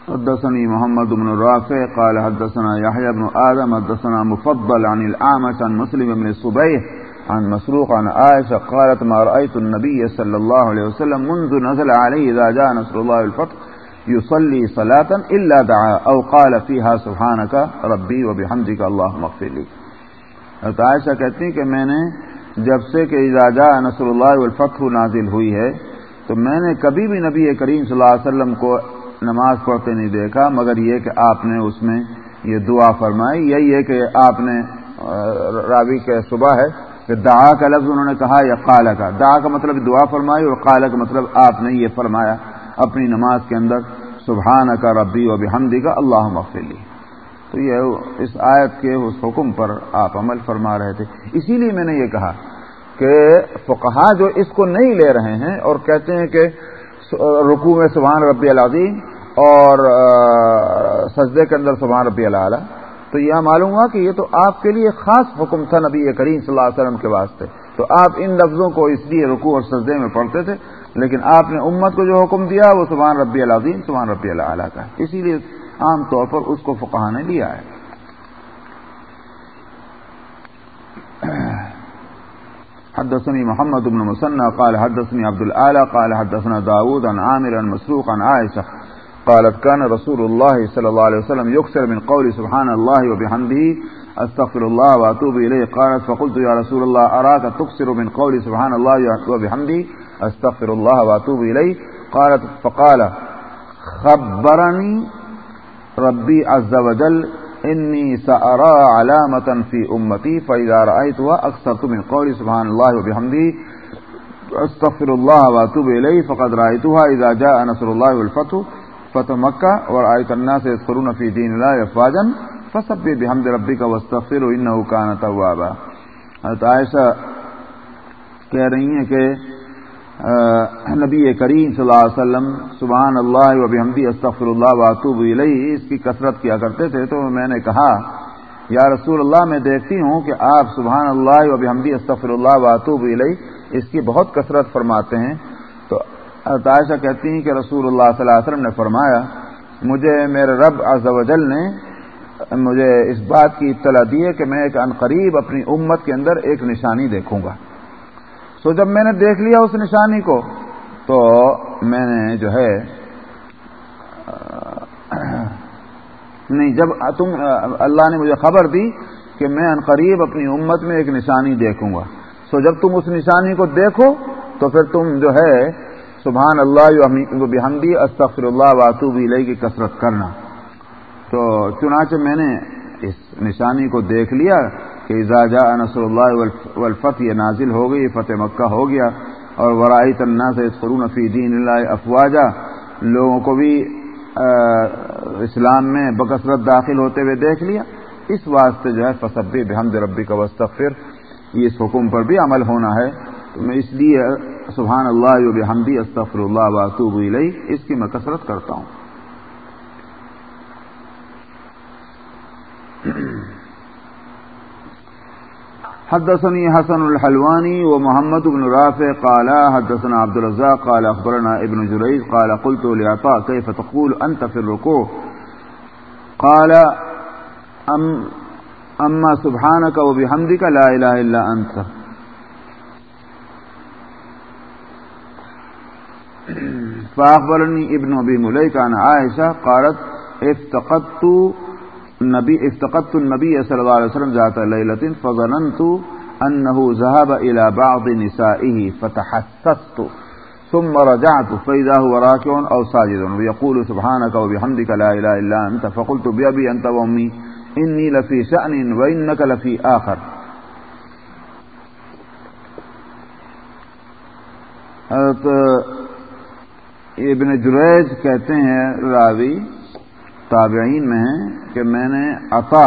حدثني محمد بن رافع، قال حدثنا يحيى بن آدم، حدثنا مفضل عن الأعمش، عن مسلم بن الصبيح عن مسروق عن عائشة قالت ما رأيت النبي صلى الله عليه وسلم منذ نزل عليه إذا جاء نصر الله الفتح يصلي صلاة إلا دعا أو قال فيها سبحانك ربي وبحمدك اللهم اغفر لي. حضرت عائشہ کہتی کہ میں نے جب سے کہ اذا جاء نصر اللہ والفتح نازل ہوئی ہے تو میں نے کبھی بھی نبی کریم صلی اللہ علیہ وسلم کو نماز پڑھتے نہیں دیکھا، مگر یہ کہ آپ نے اس میں یہ دعا فرمائی، یہی ہے کہ آپ نے راوی کے صبح ہے پھر دعا کا لفظ انہوں نے کہا یا قال کا۔ دعا کا مطلب دعا فرمائی اور قال کا مطلب آپ نے یہ فرمایا اپنی نماز کے اندر سبحان کا ربی و بحمدی کا اللہ مغفلی تو یہ اس آیت کے اس حکم پر آپ عمل فرما رہے تھے۔ اسی لیے میں نے یہ کہا کہ فقہا جو اس کو نہیں لے رہے ہیں اور کہتے ہیں کہ رکوع میں سبحان ربی العظیم اور سجدے کے اندر سبحان ربی اللہ تو یہ معلوم ہوا کہ یہ تو آپ کے لیے خاص حکم تھا نبی کریم صلی اللہ علیہ وسلم کے واسطے۔ تو آپ ان لفظوں کو اس لیے رکوع اور سجدے میں پڑھتے تھے، لیکن آپ نے امت کو جو حکم دیا وہ سبحان ربی العظیم، سبحان ربی اللہ کا۔ اسی لیے عام طور پر اس کو فقہ نے لیا ہے۔ حدثني محمد بن مسنى قال حدثني عبد الآلة قال حدثنا داود عن عامر عن مسروق عن عائشة قالت كان رسول الله صلى الله عليه وسلم يكسر من قول سبحان الله وبحمده استغفر الله واتوب اليه قالت، فقلت يا رسول الله اراك تكسر من قول سبحان الله وبحمده استغفر الله واتوب اليه قالت، فقال، خبرني ربي عز وجل اني سارى علامه في امتي فاذا رايتها اكثرت من قول سبحان الله وبحمده استغفر الله واتوب اليه فقد رايتها اذا جاء نصر الله والفتح. فتح مکہ اور آئے کرنا سے قرون فی دین اللہ افواجن فسب بحمد ربی کا وسطر انہو کان توابا۔ حضرت عائشہ کہتی ہیں کہ رسول اللہ صلی اللہ علیہ وسلم نے فرمایا، مجھے میرے رب عز و جل نے مجھے اس بات کی اطلاع دی ہے کہ میں ایک عنقریب اپنی امت کے اندر ایک نشانی دیکھوں گا۔ سو جب میں نے دیکھ لیا اس نشانی کو، تو میں نے جو ہے، نہیں، جب تم، اللہ نے مجھے خبر دی کہ میں عنقریب اپنی امت میں ایک نشانی دیکھوں گا۔ سو جب تم اس نشانی کو دیکھو، تو پھر تم جو ہے سبحان اللہ بحمدی استغفر اللہ واتوب علیہ کی کثرت کرنا۔ تو چنانچہ میں نے اس نشانی کو دیکھ لیا کہ اجازہ نصر اللہ والفت یہ نازل ہو گئی، فتح مکہ ہو گیا، اور ورائی تنا سے قرون فی دین اللہ افواجہ لوگوں کو بھی اسلام میں بکثرت داخل ہوتے ہوئے دیکھ لیا۔ اس واسطے جو ہے فصبی بحمد ربی کا وسطر یہ اس حکم پر بھی عمل ہونا ہے۔ تو میں اس لیے سبحان اللہ بحمدی استفر اللہ واتوب علیہ اس کی میں کثرت کرتا ہوں۔ حدثني حسن الحلواني ومحمد بن رافع قال حدثنا عبد الرزاق قال اخبرنا ابن جريج قال قلت لعطاء، كيف تقول انت في الركوع قال، ام، اما سبحانك وبحمدك لا اله الا انت۔ فاخبرني ابن ابي مليكه عن عائشه قالت، افتقدت النبي افتقدت النبي صلى الله عليه وسلم ذات ليله فظننت انه ذهب الى بعض نسائه فتحسست، ثم رجعت، فإذا هو راكع أو ساجد. ويقول سبحانك وبحمدك لا إله إلا أنت، فقلت بأبي أنت وأمي، إني لفي شأن وإنك لفي آخر. حضرت ابن جریج کہتے ہیں راوی تابعین میں ہیں کہ میں نے عطا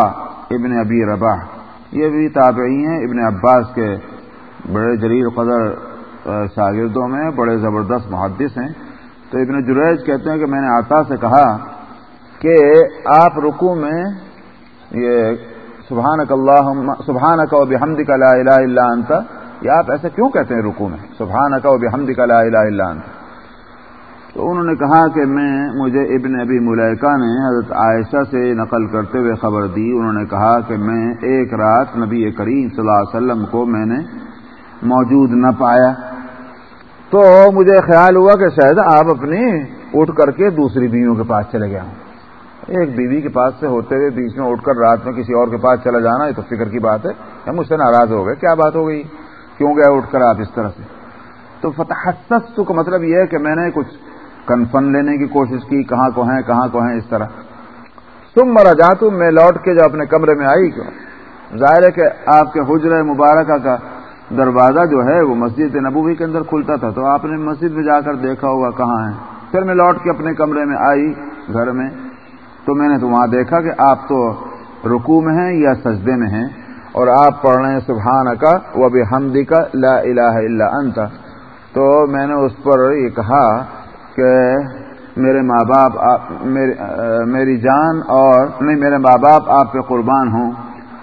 ابن ابی ربا یہ بھی تابعین ہیں، ابن عباس کے بڑے جلیل قدر شاگردوں میں بڑے زبردست محدث ہیں۔ تو ابن جریج کہتے ہیں کہ میں نے عطا سے کہا کہ آپ رکو میں یہ سبحان اللہ سبحان کا بحمد کا لا الہ الا انت، یہ آپ ایسے کیوں کہتے ہیں رکو میں؟ سبحان کا بحمد کا لا الہ الا انت۔ تو انہوں نے کہا کہ میں، مجھے ابن ابی ملیکہ نے حضرت عائشہ سے نقل کرتے ہوئے خبر دی۔ انہوں نے کہا کہ میں ایک رات نبی کریم صلی اللہ علیہ وسلم کو میں نے موجود نہ پایا۔ تو مجھے خیال ہوا کہ شاید آپ اپنی اٹھ کر کے دوسری بیویوں کے پاس چلے گئے ہوں۔ ایک بیوی کے پاس سے ہوتے ہوئے بیچ میں اٹھ کر رات میں کسی اور کے پاس چلا جانا، یہ تو فکر کی بات ہے۔ مجھ سے ناراض ہو گئے، کیا بات ہو گئی؟ کیوں گئے اٹھ کر آپ اس طرح سے؟ تو فتح کا مطلب یہ ہے کہ میں نے کچھ کنفن لینے کی کوشش کی، کہاں کو ہیں، کہاں کو ہیں، اس طرح۔ تم مرا جا تم میں لوٹ کے جو اپنے کمرے میں آئی کیوں؟ ظاہر ہے کہ آپ کے حجر مبارکہ کا دروازہ جو ہے، وہ مسجد نبوی کے اندر کھلتا تھا۔ تو آپ نے مسجد میں جا کر دیکھا ہوگا کہاں ہے پھر میں لوٹ کے اپنے کمرے میں آئی گھر میں۔ تو میں نے تو وہاں دیکھا کہ آپ تو رکو میں ہیں یا سجدے میں ہیں۔ اور آپ پڑھ رہے ہیں سبحان کا وہ بھی حمدی کا لا الہ الا انت تو میں نے اس پر یہ کہا کہ میرے ماں باپ میری جان اور نہیں، میرے ماں باپ آپ پہ قربان ہوں۔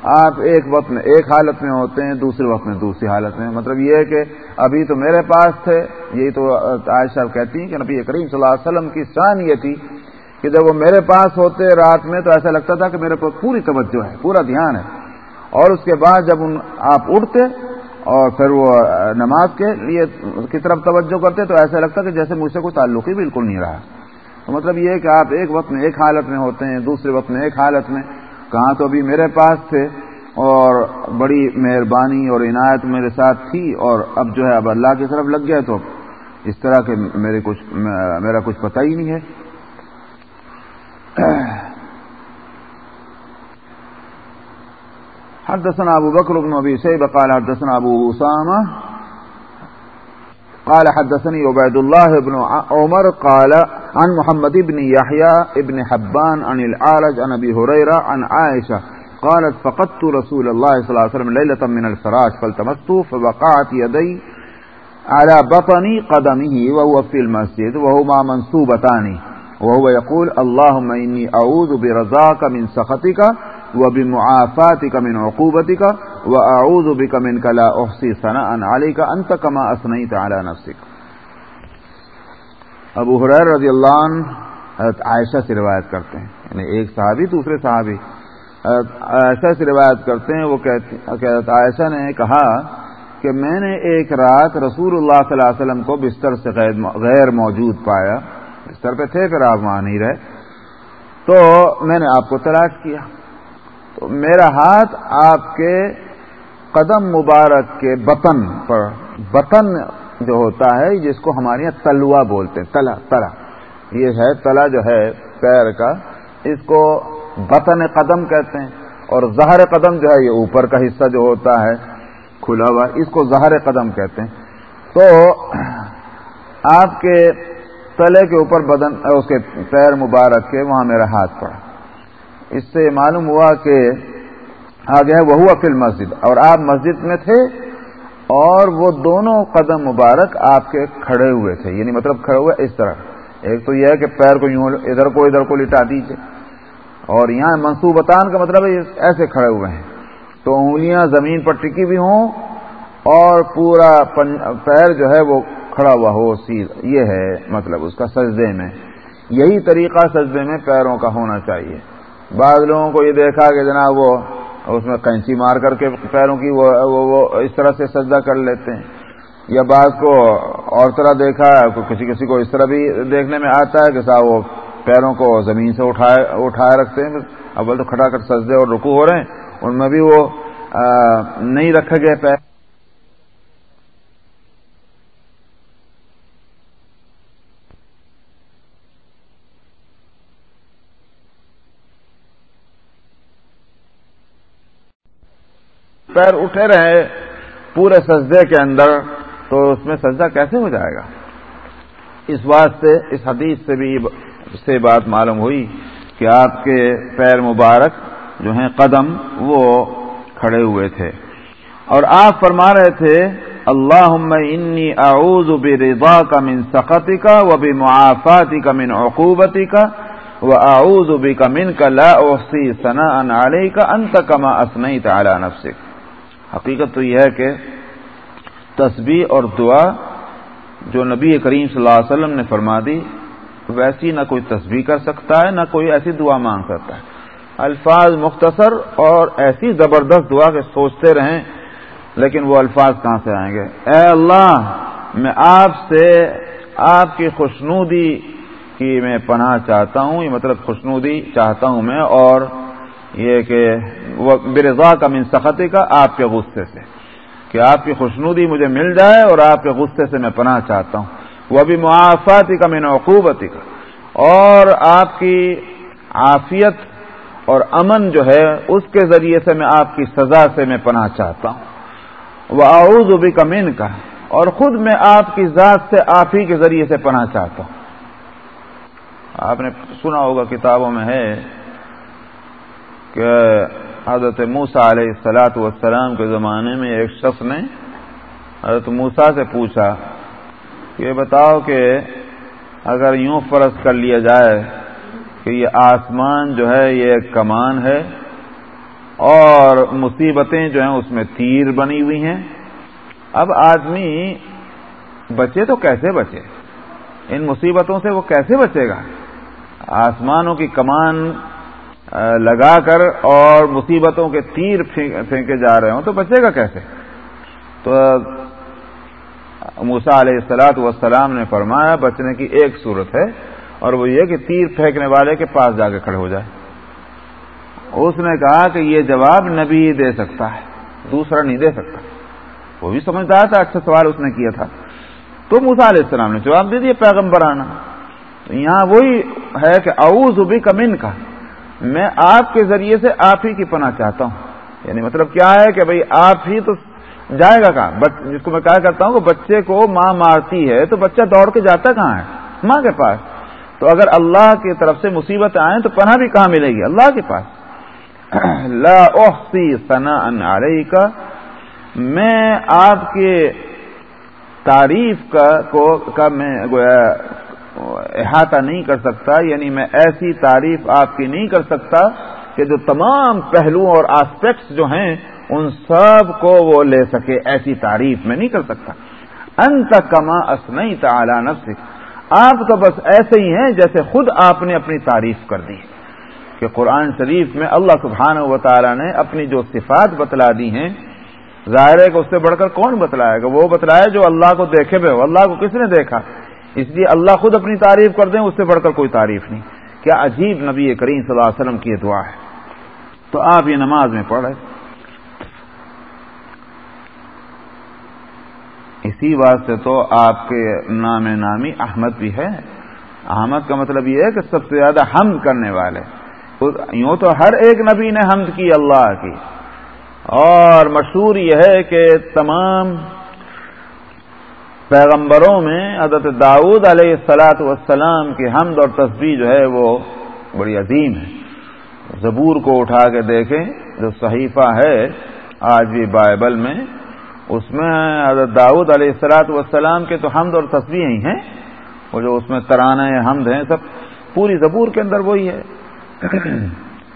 آپ ایک وقت میں ایک حالت میں ہوتے ہیں، دوسرے وقت میں دوسری حالت میں۔ مطلب یہ ہے کہ ابھی تو میرے پاس تھے۔ یہی تو عائشہ کہتی ہیں کہ نبی کریم صلی اللہ علیہ وسلم کی شان یہ تھی کہ جب وہ میرے پاس ہوتے رات میں تو ایسا لگتا تھا کہ میرے پاس پوری توجہ ہے، پورا دھیان ہے۔ اور اس کے بعد جب ان آپ اٹھتے اور پھر وہ نماز کے لیے کی طرف توجہ کرتے تو ایسا لگتا کہ جیسے مجھ سے کوئی تعلق ہی بالکل نہیں رہا۔ تو مطلب یہ ہے کہ آپ ایک وقت میں ایک حالت میں ہوتے ہیں، دوسرے وقت میں ایک حالت میں۔ کہاں تو ابھی میرے پاس تھے اور بڑی مہربانی اور عنایت میرے ساتھ تھی اور اب جو ہے اب اللہ کی طرف لگ گیا تو اس طرح کے میرے کچھ، میرا کچھ پتہ ہی نہیں ہے۔ حدثنا ابو بكر بن ابي شيبه قال حدثنا ابو اسامه قال حدثني عبيد الله بن عمر، قال عن محمد بن يحيى بن حبان عن العارج عن ابي هريره عن عائشه قالت فقدت رسول الله صلى الله عليه وسلم ليله من الفراش فالتمسته فوقعت يدي على بطن قدمه وهو في المسجد، وهما منصوبتان وهو يقول اللهم إني أعوذ برضاك من سخطك وبمعافاتك من عقوبتك وأعوذ بك منك لا أحصي ثناء عليك أنت كما أثنيت على نفسك. ابو حریر رضی اللہ عنہ حضرت عائشہ سے روایت کرتے ہیں. یعنی ایک صحابی، دوسرے صحابی. عائشہ سے روایت کرتے ہیں، وہ حضرت عائشہ نے کہا کہ میں نے ایک رات رسول اللہ صلی اللہ علیہ وسلم کو بستر سے غیر موجود پایا۔ بستر پہ تھے پھر آپ وہاں نہیں رہے۔ تو میں نے آپ کو تلاش کیا۔ تو میرا ہاتھ آپ کے قدم مبارک کے بطن پر، بطن جو ہوتا ہے، جس کو ہمارے یہاں تلوا بولتے ہیں، تلا تلا۔ یہ ہے، تلا جو ہے پیر کا، اس کو بطن قدم کہتے ہیں۔ اور زہر قدم جو ہے، یہ اوپر کا حصہ جو ہوتا ہے، کھلا ہوا، اس کو زہر قدم کہتے ہیں۔ تو آپ کے تلے کے اوپر بدن، اس کے پیر مبارک کے، وہاں میرا ہاتھ پڑا۔ اس سے معلوم ہوا کہ آگے وہ ہوا فل مسجد اور آپ مسجد میں تھے اور وہ دونوں قدم مبارک آپ کے کھڑے ہوئے تھے یعنی مطلب کھڑے ہوئے اس طرح۔ ایک تو یہ ہے کہ پیر کو یوں ادھر کو ادھر کو لٹا دیجیے اور یہاں منصوبتان کا مطلب ہے ایسے کھڑے ہوئے ہیں۔ تو انگلیاں زمین پر ٹکی بھی ہوں اور پورا پیر جو ہے وہ کھڑا ہوا ہو، سیدھ۔ یہ ہے مطلب اس کا سجدے میں۔ یہی طریقہ سجدے میں پیروں کا ہونا چاہیے۔ بعض لوگوں کو یہ دیکھا کہ جناب وہ اس میں کینچی مار کر کے پیروں کی وہ وہ اس طرح سے سجدہ کر لیتے ہیں۔ یا بعض کو اور طرح دیکھا کسی کسی کو اس طرح بھی دیکھنے میں آتا ہے کہ صاحب وہ پیروں کو زمین سے اٹھائے اٹھائے رکھتے ہیں۔ اول تو کھڑا کر سجدے اور رکو ہو رہے ہیں۔ ان میں بھی وہ نہیں رکھے گئے پیر۔ پیر اٹھے رہے پورے سجدے کے اندر، تو اس میں سجدہ کیسے ہو جائے گا؟ اس واسطے، اس حدیث سے بھی سے بات معلوم ہوئی کہ آپ کے پیر مبارک جو ہیں قدم، وہ کھڑے ہوئے تھے۔ اور آپ فرما رہے تھے اللہ انی اعوذ برضا کا من سختی کا و بھی معافاتی کا من عقوبتی کا وہ اعوذ بھی کا من کا لا اوسی ثنا علی کا انت کما اسنئی تعالی نفسک. حقیقت تو یہ ہے کہ تسبیح اور دعا جو نبی کریم صلی اللہ علیہ وسلم نے فرما دی، ویسی نہ کوئی تسبیح کر سکتا ہے، نہ کوئی ایسی دعا مانگ سکتا ہے۔ الفاظ مختصر اور ایسی زبردست دعا کے سوچتے رہیں، لیکن وہ الفاظ کہاں سے آئیں گے؟ اے اللہ، میں آپ سے، آپ کی خوشنودی کی میں پناہ چاہتا ہوں، یہ مطلب خوشنودی چاہتا ہوں میں، اور یہ کہ وہ برضا کا من سختی کا آپ کے غصے سے۔ کہ آپ کی خوشنودی مجھے مل جائے اور آپ کے غصے سے میں پناہ چاہتا ہوں۔ وہ بھی معافاتی کا من عقوبتی کا اور آپ کی عافیت اور امن جو ہے، اس کے ذریعے سے میں آپ کی سزا سے میں پناہ چاہتا ہوں۔ وہ اعوذ بھی کمین کا اور خود میں آپ کی ذات سے، آپ ہی کے ذریعے سے پناہ چاہتا ہوں۔ آپ نے سنا ہوگا کتابوں میں ہے کہ حضرت موسا علیہ السلاۃ والسلام کے زمانے میں ایک شخص نے حضرت موسا سے پوچھا کہ بتاؤ کہ اگر یوں فرض کر لیا جائے کہ یہ آسمان جو ہے یہ ایک کمان ہے اور مصیبتیں جو ہیں اس میں تیر بنی ہوئی ہیں، اب آدمی بچے تو کیسے بچے؟ ان مصیبتوں سے وہ کیسے بچے گا؟ آسمانوں کی کمان لگا کر اور مصیبتوں کے تیر پھینکے جا رہے ہوں، تو بچے گا کیسے؟ تو موسا علیہ السلاط وسلام نے فرمایا، بچنے کی ایک صورت ہے اور وہ یہ کہ تیر پھینکنے والے کے پاس جا کے کھڑے ہو جائے۔ اس نے کہا کہ یہ جواب نبی دے سکتا ہے، دوسرا نہیں دے سکتا۔ وہ بھی سمجھتا تھا اچھا سوال اس نے کیا تھا۔ تو موسا علیہ السلام نے جواب دے دیا پیغمبر آنا یہاں وہی ہے کہ اعوذ بھی کمن کا میں آپ کے ذریعے سے آپ ہی کی پناہ چاہتا ہوں۔ یعنی مطلب کیا ہے کہ بھئی آپ ہی تو جائے گا کہاں؟ جس کو میں کہا کرتا ہوں کہ بچے کو ماں مارتی ہے تو بچہ دوڑ کے جاتا کہاں ہے؟ ماں کے پاس۔ تو اگر اللہ کی طرف سے مصیبت آئیں تو پناہ بھی کہاں ملے گی؟ اللہ کے پاس۔ لا احسی ثنا علیہ کا میں آپ کے تعریف کا کو کا میں گویا احاطہ نہیں کر سکتا یعنی میں ایسی تعریف آپ کی نہیں کر سکتا کہ جو تمام پہلو اور آسپیکٹس جو ہیں، ان سب کو وہ لے سکے، ایسی تعریف میں نہیں کر سکتا۔ انت کما اسنئی تعالی نفسک۔ آپ تو بس ایسے ہی ہیں جیسے خود آپ نے اپنی تعریف کر دی۔ کہ قرآن شریف میں اللہ سبحانہ و تعالیٰ نے اپنی جو صفات بتلا دی ہیں، ظاہر ہے کہ اس سے بڑھ کر کون بتلائے گا؟ وہ بتلائے جو اللہ کو دیکھے ہوئے اللہ کو کس نے دیکھا؟ اس لیے اللہ خود اپنی تعریف کر دیں، اس سے بڑھ کر کوئی تعریف نہیں۔ کیا عجیب نبی کریم صلی اللہ علیہ وسلم کی دعا ہے۔ تو آپ یہ نماز میں پڑھ رہے اسی واسطے تو آپ کے نام نامی احمد بھی ہے احمد کا مطلب یہ ہے کہ سب سے زیادہ حمد کرنے والے۔ یوں تو ہر ایک نبی نے حمد کی اللہ کی۔ اور مشہور یہ ہے کہ تمام پیغمبروں میں حضرت داؤد علیہ السلاط والسلام کی حمد اور تصویر جو ہے وہ بڑی عظیم ہے۔ زبور کو اٹھا کے دیکھیں، جو صحیفہ ہے آج بھی بائبل میں، اس میں حضرت داؤد علیہ السلاط والسلام کے تو حمد اور تصویر ہی ہیں۔ وہ جو اس میں ترانہ حمد ہیں، سب پوری زبور کے اندر وہی ہے۔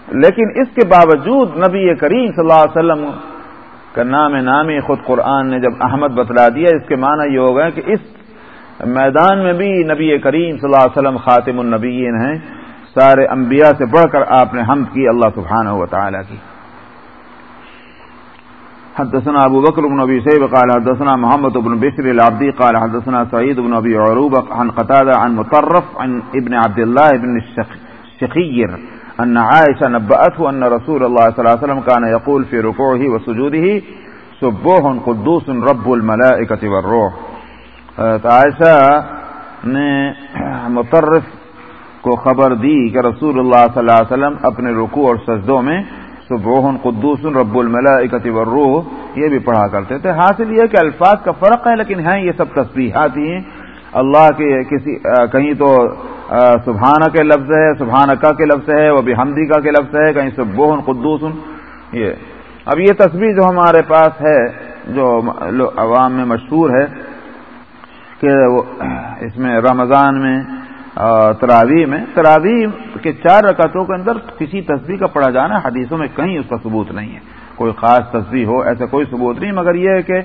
لیکن اس کے باوجود نبی کریم صلی اللہ علیہ وسلم کا نام نامی خود قرآن نے جب احمد بتلا دیا، اس کے معنی یہ ہوگا کہ اس میدان میں بھی نبی کریم صلی اللہ علیہ وسلم خاتم النبیین ہیں۔ سارے انبیاء سے بڑھ کر آپ نے حمد کی اللہ سبحانہ و تعالی کی۔ حدثنا ابو بکر بن ابی شیب قال حدثنا محمد بن بشر العبدی قال حدثنا سعید بن ابی عروب عن قتادہ عن مطرف عن ابن عبد الله ابن الشخیر أن عائشة نبأته أن رسول الله صلى الله عليه وسلم كان يقول في ركوعه وسجوده سبوه قدوس رب الملائكة والروح. عائشہ نے مترف کو خبر دی کہ رسول اللہ صلی اللہ علیہ وسلم اپنے رکوع اور سجدوں میں سبوہ قدوس رب الملائکت والروح یہ بھی پڑھا کرتے تھے۔ حاصل یہ کہ الفاظ کا فرق ہے، لیکن ہیں یہ سب تصویحات ہی ہیں۔ اللہ کے کسی، کہیں تو سبحانہ کے لفظ ہے سبحان کا کے لفظ ہے وہ بھی کا کے لفظ ہے، کہیں سب بوہن قدوس۔ یہ، اب یہ تصویر جو ہمارے پاس ہے، جو عوام میں مشہور ہے، کہ وہ اس میں رمضان میں تراوی میں تراوی کے چار رکعتوں کے اندر کسی تصویر کا پڑھا جانا حدیثوں میں کہیں اس کا ثبوت نہیں ہے۔ کوئی خاص تصویر ہو، ایسا کوئی ثبوت نہیں، مگر یہ ہے کہ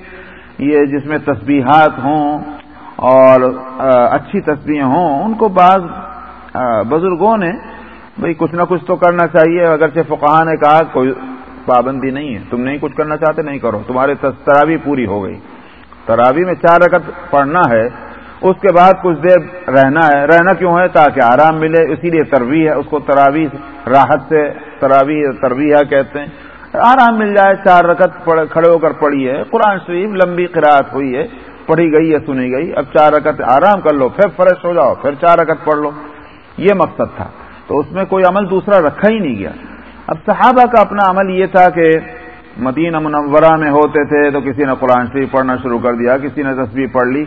یہ جس میں تسبیحات ہوں اور اچھی تصویریں ہوں، ان کو بعض بزرگوں نے بھئی کچھ نہ کچھ تو کرنا چاہیے، اگرچہ فقہ نے کہا کوئی پابندی نہیں ہے، تم نہیں کچھ کرنا چاہتے، نہیں کرو تمہارے تراوی پوری ہو گئی۔ تراوی میں چار رکعت پڑھنا ہے، اس کے بعد کچھ دیر رہنا ہے۔ رہنا کیوں ہے؟ تاکہ آرام ملے، اسی لیے تروی ہے، اس کو تراوی راحت سے تراوی ترویہ کہتے ہیں۔ آرام مل جائے، چار رکعت کھڑے ہو کر پڑھی ہے قرآن شریف لمبی قرآت ہوئی ہے۔ پڑھی گئی ہے سنی گئی، اب چار رکعت آرام کر لو، پھر فرش ہو جاؤ، پھر چار رکعت پڑھ لو۔ یہ مقصد تھا۔ تو اس میں کوئی عمل دوسرا رکھا ہی نہیں گیا۔ اب صحابہ کا اپنا عمل یہ تھا کہ مدینہ منورہ میں ہوتے تھے تو کسی نے قرآن شریف پڑھنا شروع کر دیا، کسی نے تصویر پڑھ لی۔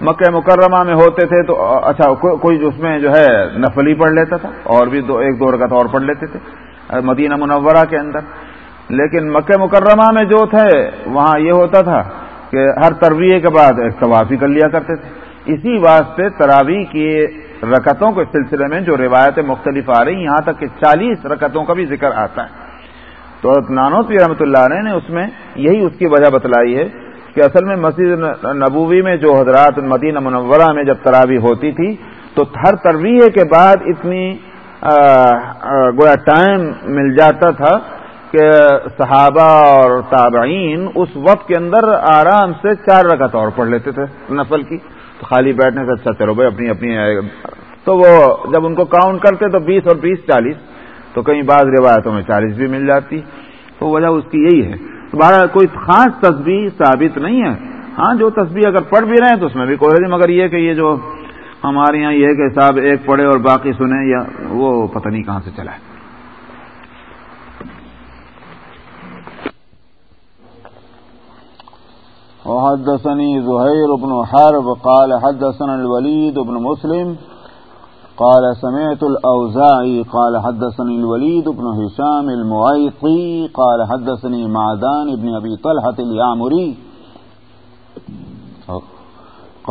مکہ مکرمہ میں ہوتے تھے تو اچھا کوئی اس میں جو ہے نفلی پڑھ لیتا تھا اور بھی دو، ایک دو رکعت اور پڑھ لیتے تھے، مدینہ منورہ کے اندر۔ لیکن مکہ مکرمہ میں جو تھے، وہاں یہ ہوتا تھا کہ ہر ترویے کے بعد ایک طوافی کر لیا کرتے تھے۔ اسی واسطے تراوی کی رکتوں کے سلسلے میں جو روایتیں مختلف آ رہی یہاں تک کہ چالیس رکتوں کا بھی ذکر آتا ہے۔ تو نانوتوی رحمۃ اللہ علیہ نے اس میں یہی اس کی وجہ بتلائی ہے کہ اصل میں مسجد نبوی میں جو حضرات مدینہ منورہ میں جب تراوی ہوتی تھی، تو ہر ترویح کے بعد اتنی گویا ٹائم مل جاتا تھا کہ صحابہ اور تابعین اس وقت کے اندر آرام سے چار رکعت اور پڑھ لیتے تھے نفل کی۔ تو خالی بیٹھنے سے اچھا چلو بھائی، اپنی اپنی تو وہ جب ان کو کاؤنٹ کرتے تو بیس اور بیس چالیس۔ تو کئی بعض روایتوں میں چالیس بھی مل جاتی۔ تو وجہ اس کی یہی ہے۔ بارہ کوئی خاص تصویر ثابت نہیں ہے۔ ہاں جو تصویر اگر پڑھ بھی رہے ہیں تو اس میں بھی کوئی نہیں مگر یہ کہ یہ جو ہمارے یہاں یہ کہ صاحب ایک پڑھے اور باقی سنیں یا وہ پتہ نہیں کہاں سے چلا ہے وحدثني زهير بن حرب قال حدثنا الوليد بن مسلم قال سمعت الأوزاعي قال حدثني الوليد بن هشام المعيطي قال حدثني معدان بن أبي طلحة اليعمري.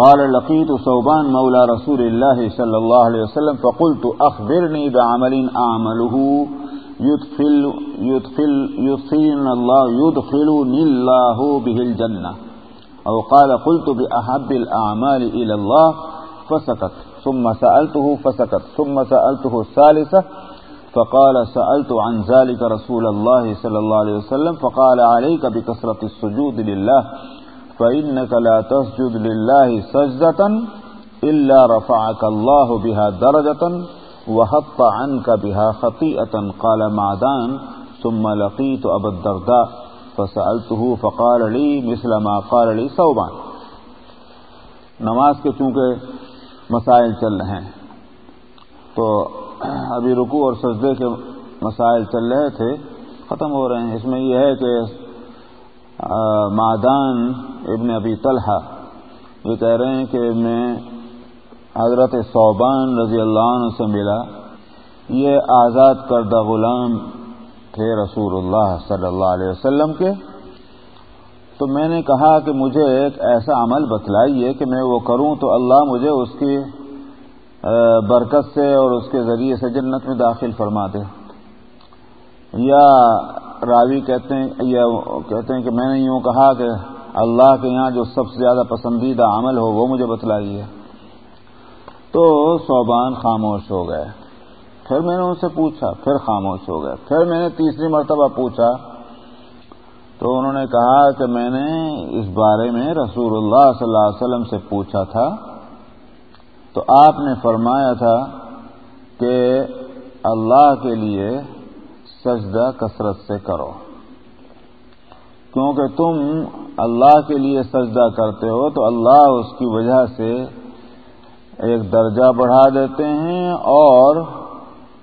قال لقيت صوبان مولى رسول الله صلى الله عليه وسلم، فقلت أخبرني بعمل أعمله. يدخل يدخل يدخلني الله يدخلني الله به الجنة. أو قال قلت بأحب الأعمال إلى الله، فسكت. ثم سألته، فسكت. ثم سألته الثالثة، فقال سألت عن ذلك رسول الله صلى الله عليه وسلم، فقال عليك بكسرة السجود لله، فإنك لا تسجد لله سجدة إلا رفعك الله بها درجة وحط عنك بها خطيئة، قال معدان. ثم لقيت أبا الدرداء. فسألته فقال لي مثل ما قال لي صوبان نماز کے چونکہ مسائل چل رہے ہیں۔ تو ابھی رکو اور سجدے کے مسائل چل رہے تھے، ختم ہو رہے ہیں۔ اس میں یہ ہے کہ مادان ابن ابی طلحہ یہ کہہ رہے ہیں کہ میں حضرت صوبان رضی اللہ عنہ سے ملا۔ یہ آزاد کردہ غلام تھے رسول اللہ صلی اللہ علیہ وسلم کے، تو میں نے کہا کہ مجھے ایک ایسا عمل بتلائیے کہ میں وہ کروں تو اللہ مجھے اس کی برکت سے اور اس کے ذریعے سے جنت میں داخل فرما دے۔ یا راوی کہتے ہیں، یا کہتے ہیں کہ میں نے یوں کہا کہ اللہ کے یہاں جو سب سے زیادہ پسندیدہ عمل ہو وہ مجھے بتلائیے۔ تو صوبان خاموش ہو گئے۔ پھر میں نے ان سے پوچھا، پھر خاموش ہو گئے۔ پھر میں نے تیسری مرتبہ پوچھا، تو انہوں نے کہا کہ میں نے اس بارے میں رسول اللہ صلی اللہ علیہ وسلم سے پوچھا تھا۔ تو آپ نے فرمایا تھا کہ اللہ کے لیے سجدہ کثرت سے کرو۔ کیونکہ تم اللہ کے لیے سجدہ کرتے ہو، تو اللہ اس کی وجہ سے ایک درجہ بڑھا دیتے ہیں اور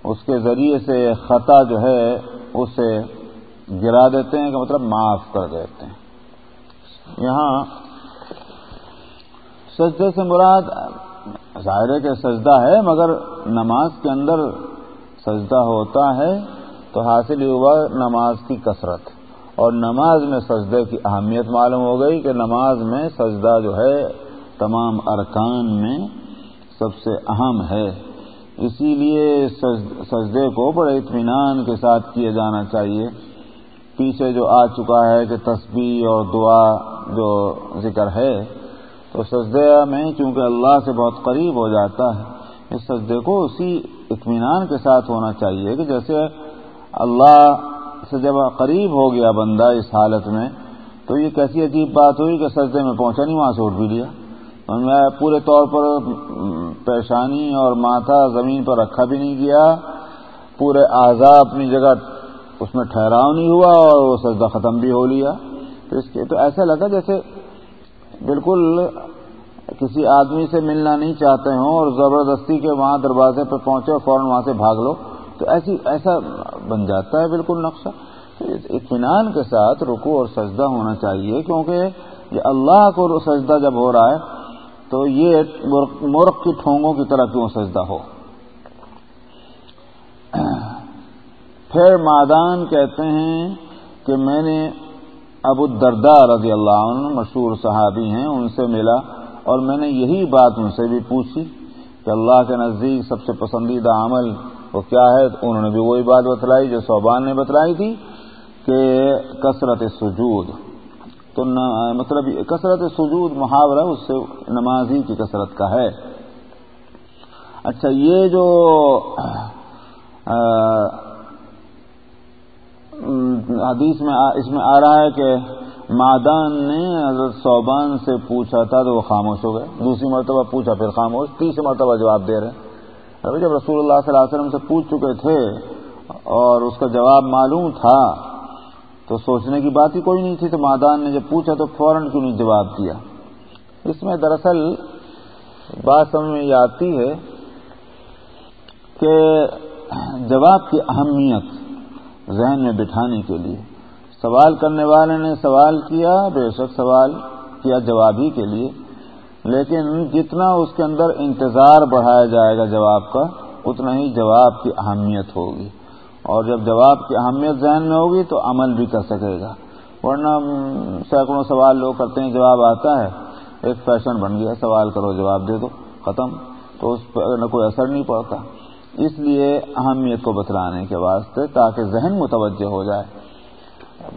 اس کے ذریعے سے خطا جو ہے اسے گرا دیتے ہیں کہ مطلب معاف کر دیتے ہیں۔ یہاں سجدے سے مراد ظاہر کے سجدہ ہے، مگر نماز کے اندر سجدہ ہوتا ہے تو حاصل ہوا نماز کی کثرت۔ اور نماز میں سجدے کی اہمیت معلوم ہو گئی کہ نماز میں سجدہ جو ہے تمام ارکان میں سب سے اہم ہے۔ اسی لیے سجدے کو بڑے اطمینان کے ساتھ کیے جانا چاہیے۔ پیچھے جو آ چکا ہے کہ تسبیح اور دعا جو ذکر ہے، تو سجدے میں چونکہ اللہ سے بہت قریب ہو جاتا ہے، اس سجدے کو اسی اطمینان کے ساتھ ہونا چاہیے کہ جیسے اللہ سے جب قریب ہو گیا بندہ اس حالت میں، تو یہ کیسی عجیب بات ہوئی کہ سجدے میں پہنچا نہیں، وہاں سے اٹھ بھی لیا۔ میں پورے طور پر پریشانی اور ماتھا زمین پر رکھا بھی نہیں گیا، پورے اعضا اپنی جگہ اس میں ٹھہراؤ نہیں ہوا اور وہ سجدہ ختم بھی ہو لیا۔ تو اس کے تو ایسا لگا جیسے بالکل کسی آدمی سے ملنا نہیں چاہتے ہوں اور زبردستی کے وہاں دروازے پہ پہنچے اور فوراً وہاں سے بھاگ لو۔ تو ایسی ایسا بن جاتا ہے بالکل نقشہ۔ اطمینان کے ساتھ رکو اور سجدہ ہونا چاہیے، کیونکہ یہ اللہ کو سجدہ جب ہو رہا ہے تو یہ مرغ کی ٹھونگوں کی طرح کیوں سجدہ ہو؟ پھر مادان کہتے ہیں کہ میں نے ابو الدرداء رضی اللہ عنہ مشہور صحابی ہیں، ان سے ملا اور میں نے یہی بات ان سے بھی پوچھی کہ اللہ کے نزدیک سب سے پسندیدہ عمل وہ کیا ہے؟ انہوں نے بھی وہی بات بتلائی جو صوبان نے بتلائی تھی کہ کثرت سجود۔ تو مطلب کثرت سجود محاورہ اس سے نمازی کی کثرت کا ہے۔ اچھا یہ جو حدیث میں اس میں آ رہا ہے کہ مادان نے حضرت صوبان سے پوچھا تھا تو وہ خاموش ہو گئے۔ دوسری مرتبہ پوچھا، پھر خاموش۔ تیسری مرتبہ جواب دے رہے ابھی جب رسول اللہ صلی اللہ علیہ وسلم سے پوچھ چکے تھے اور اس کا جواب معلوم تھا تو سوچنے کی بات ہی کوئی نہیں تھی تو مادان نے جب پوچھا تو فوراً کیوں نہیں جواب دیا؟ اس میں دراصل بات سمجھ میں یہ آتی ہے کہ جواب کی اہمیت ذہن میں بٹھانے کے لیے، سوال کرنے والے نے سوال کیا، بے شک سوال کیا جواب ہی کے لیے، لیکن جتنا اس کے اندر انتظار بڑھایا جائے گا جواب کا، اتنا ہی جواب کی اہمیت ہوگی۔ اور جب جواب کی اہمیت ذہن میں ہوگی تو عمل بھی کر سکے گا۔ ورنہ سینکڑوں سوال لوگ کرتے ہیں، جواب آتا ہے۔ ایک فیشن بن گیا، سوال کرو، جواب دے دو، ختم۔ تو اس پہ نہ کوئی اثر نہیں پڑتا۔ اس لیے اہمیت کو بتلانے کے واسطے تاکہ ذہن متوجہ ہو جائے۔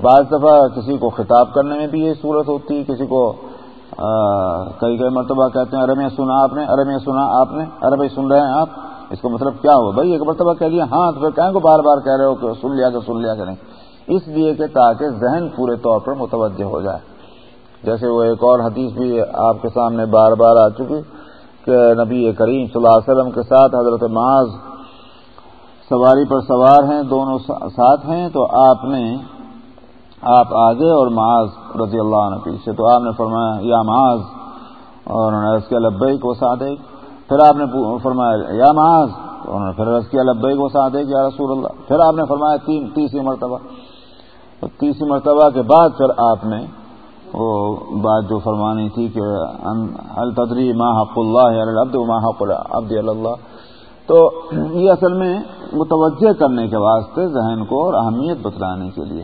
بعض دفعہ کسی کو خطاب کرنے میں بھی یہ صورت ہوتی ہے، کسی کو کئی کئی مرتبہ کہتے ہیں، ارے میں سنا آپ نے، ارے میں سنا آپ نے، ارے بھائی سن رہے ہیں آپ۔ اس کا مطلب کیا ہوا؟ بھائی ایک مرتبہ کہہ دیا ہاں تو پھر کہیں کو بار بار کہہ رہے ہو کہ سن لیا کہ سن لیا کہ نہیں؟ اس لیے کہ تاکہ ذہن پورے طور پر متوجہ ہو جائے۔ جیسے وہ ایک اور حدیث بھی آپ کے سامنے بار بار آ چکی کہ نبی کریم صلی اللہ علیہ وسلم کے ساتھ حضرت معاذ سواری پر سوار ہیں، دونوں ساتھ ہیں، تو آپ نے، آپ آگے اور معاذ رضی اللہ عنہ پیچھے۔ تو آپ نے فرمایا، یا معاذ، اور انہوں نے رس کیا لبئی کو ساتھ پھر آپ نے فرمایا، یا معاذ. انہوں نے پھر رس کیا لبئی کو ساتھ یا رسول اللہ. پھر آپ نے فرمایا، تین تیسری مرتبہ. تیسری مرتبہ کے بعد پھر آپ نے وہ بات جو فرمانی تھی کہ التدری ما حق اللہ العبد ما حق عبد اللہ? تو یہ اصل میں متوجہ کرنے کے واسطے ذہن کو اور اہمیت بتلانے کے لیے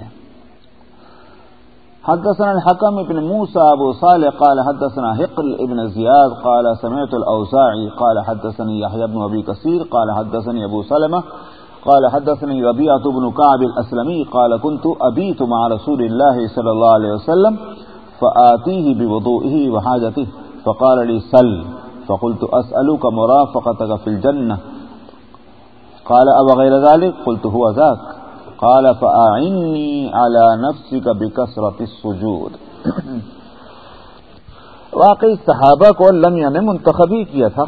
حدثنا الحكم بن موسى أبو صالح قال حدثنا هقل ابن زياد قال سمعت الأوزاعي قال حدثني يحيى بن أبي كثير قال حدثني أبو سلمة قال حدثني ربيعة بن كعب الأسلمي قال كنت أبيت مع رسول الله صلى الله عليه وسلم فآتيه بوضوئه وحاجته فقال لي سل فقلت أسألك مرافقتك في الجنة قال أبا غير ذلك؟ قلت هو ذاك قال فأعني على نفسك بكسرة السجود. واقعی صحابہ کو لمیا یعنی نے منتخبی کیا تھا.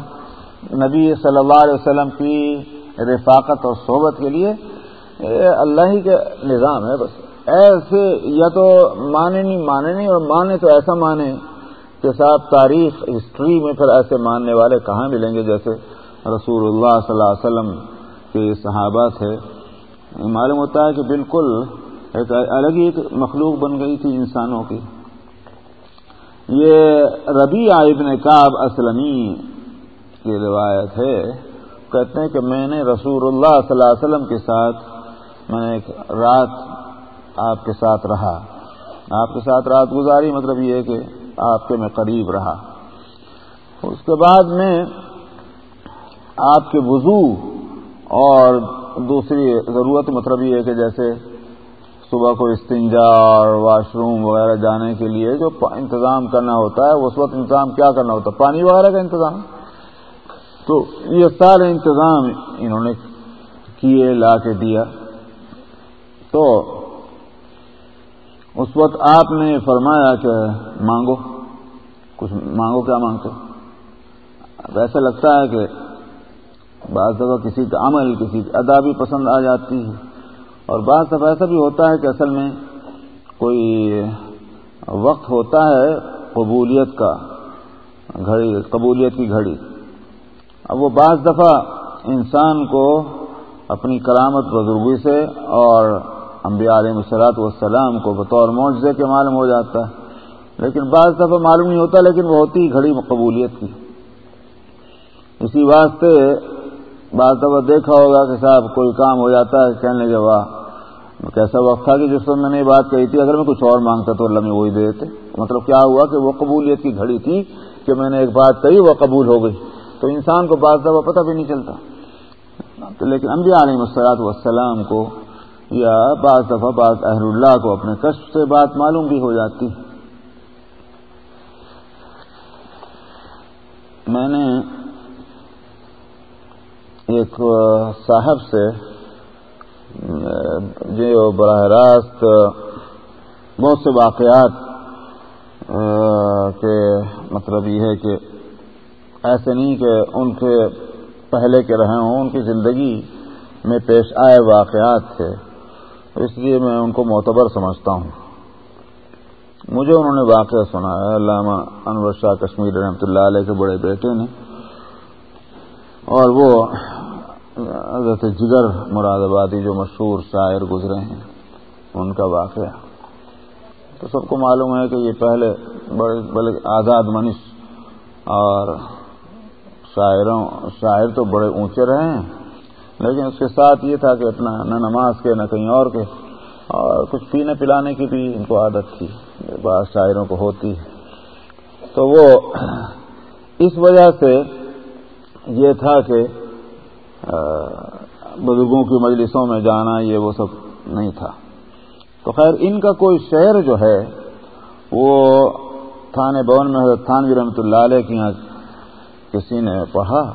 نبی صلی اللہ علیہ وسلم کی رفاقت اور صحبت کے لیے اللہ ہی کے نظام ہے بس. ایسے یا تو مانے نہیں مانے نہیں، اور مانے تو ایسا مانے کہ صاحب تاریخ ہسٹری میں پھر ایسے ماننے والے کہاں ملیں گے؟ جیسے رسول اللہ صلی اللہ علیہ وسلم کے صحابہ تھے۔ یعنی معلوم ہوتا ہے کہ بالکل ایک الگ ہی ایک مخلوق بن گئی تھی انسانوں کی۔ یہ ربی ابن کاب اسلمی کی روایت ہے۔ کہتے ہیں کہ میں نے رسول اللہ صلی اللہ علیہ وسلم کے ساتھ میں نے ایک رات آپ کے ساتھ رہا۔ آپ کے ساتھ رات گزاری مطلب یہ کہ آپ کے میں قریب رہا۔ اس کے بعد میں آپ کے وضو اور دوسری ضرورت مطلب یہ ہے کہ جیسے صبح کو استنجا اور واش روم وغیرہ جانے کے لیے جو انتظام کرنا ہوتا ہے، اس وقت انتظام کیا کرنا ہوتا ہے؟ پانی وغیرہ کا انتظام۔ تو یہ سارے انتظام انہوں نے کیے، لا کے دیا۔ تو اس وقت آپ نے فرمایا کہ مانگو، کچھ مانگو، کیا مانگتے؟ ایسا لگتا ہے کہ بعض دفعہ کسی کا عمل، کسی کی ادا بھی پسند آ جاتی ہے۔ اور بعض دفعہ ایسا بھی ہوتا ہے کہ اصل میں کوئی وقت ہوتا ہے قبولیت کا، گھڑی، قبولیت کی گھڑی۔ اب وہ بعض دفعہ انسان کو اپنی کرامت بزرگی سے اور انبیاء علیہ مسلاط والسلام کو بطور معجزے کے معلوم ہو جاتا ہے۔ لیکن بعض دفعہ معلوم نہیں ہوتا، لیکن وہ ہوتی گھڑی قبولیت کی۔ اسی واسطے بعض دفعہ دیکھا ہوگا کہ صاحب کوئی کام ہو جاتا ہے کہنے کے واہ، کیسا وقت تھا کہ جس وقت میں نے یہ بات کہی تھی، اگر میں کچھ اور مانگتا تو اللہ میں وہی دے دیتے۔ مطلب کیا ہوا کہ وہ قبولیت کی گھڑی تھی کہ میں نے ایک بات کہی، وہ قبول ہو گئی۔ تو انسان کو بعض دفعہ پتہ بھی نہیں چلتا۔ تو لیکن انبیاء علیہ مسلاط والسلام کو یا بعض دفعہ بعض اہل اللہ کو اپنے کشف سے بات معلوم بھی ہو جاتی۔ میں نے ایک صاحب سے جو براہ راست بہت سے واقعات کے مطلب یہ ہے کہ ایسے نہیں کہ ان کے پہلے کے رہے ہوں، ان کی زندگی میں پیش آئے واقعات تھے، اس لیے میں ان کو معتبر سمجھتا ہوں۔ مجھے انہوں نے واقعہ سنا ہے علامہ انور شاہ کشمیر رحمۃ اللہ علیہ کے بڑے بیٹے نے۔ اور وہ حضرت جگر مراد آبادی جو مشہور شاعر گزرے ہیں، ان کا واقعہ۔ تو سب کو معلوم ہے کہ یہ پہلے بڑے بڑے آزاد منش اور شاعروں، شاعر تو بڑے اونچے رہے ہیں، لیکن اس کے ساتھ یہ تھا کہ اپنا نہ نماز کے، نہ کہیں اور کے، اور کچھ پینے پلانے کی بھی ان کو عادت تھی، بعض شاعروں کو ہوتی۔ تو وہ اس وجہ سے یہ تھا کہ بزرگوں کی مجلسوں میں جانا یہ وہ سب نہیں تھا۔ تو خیر، ان کا کوئی شعر جو ہے، وہ تھانے بھون میں حضرت تھانوی رحمۃ اللہ علیہ کی یہاں کسی نے پڑھا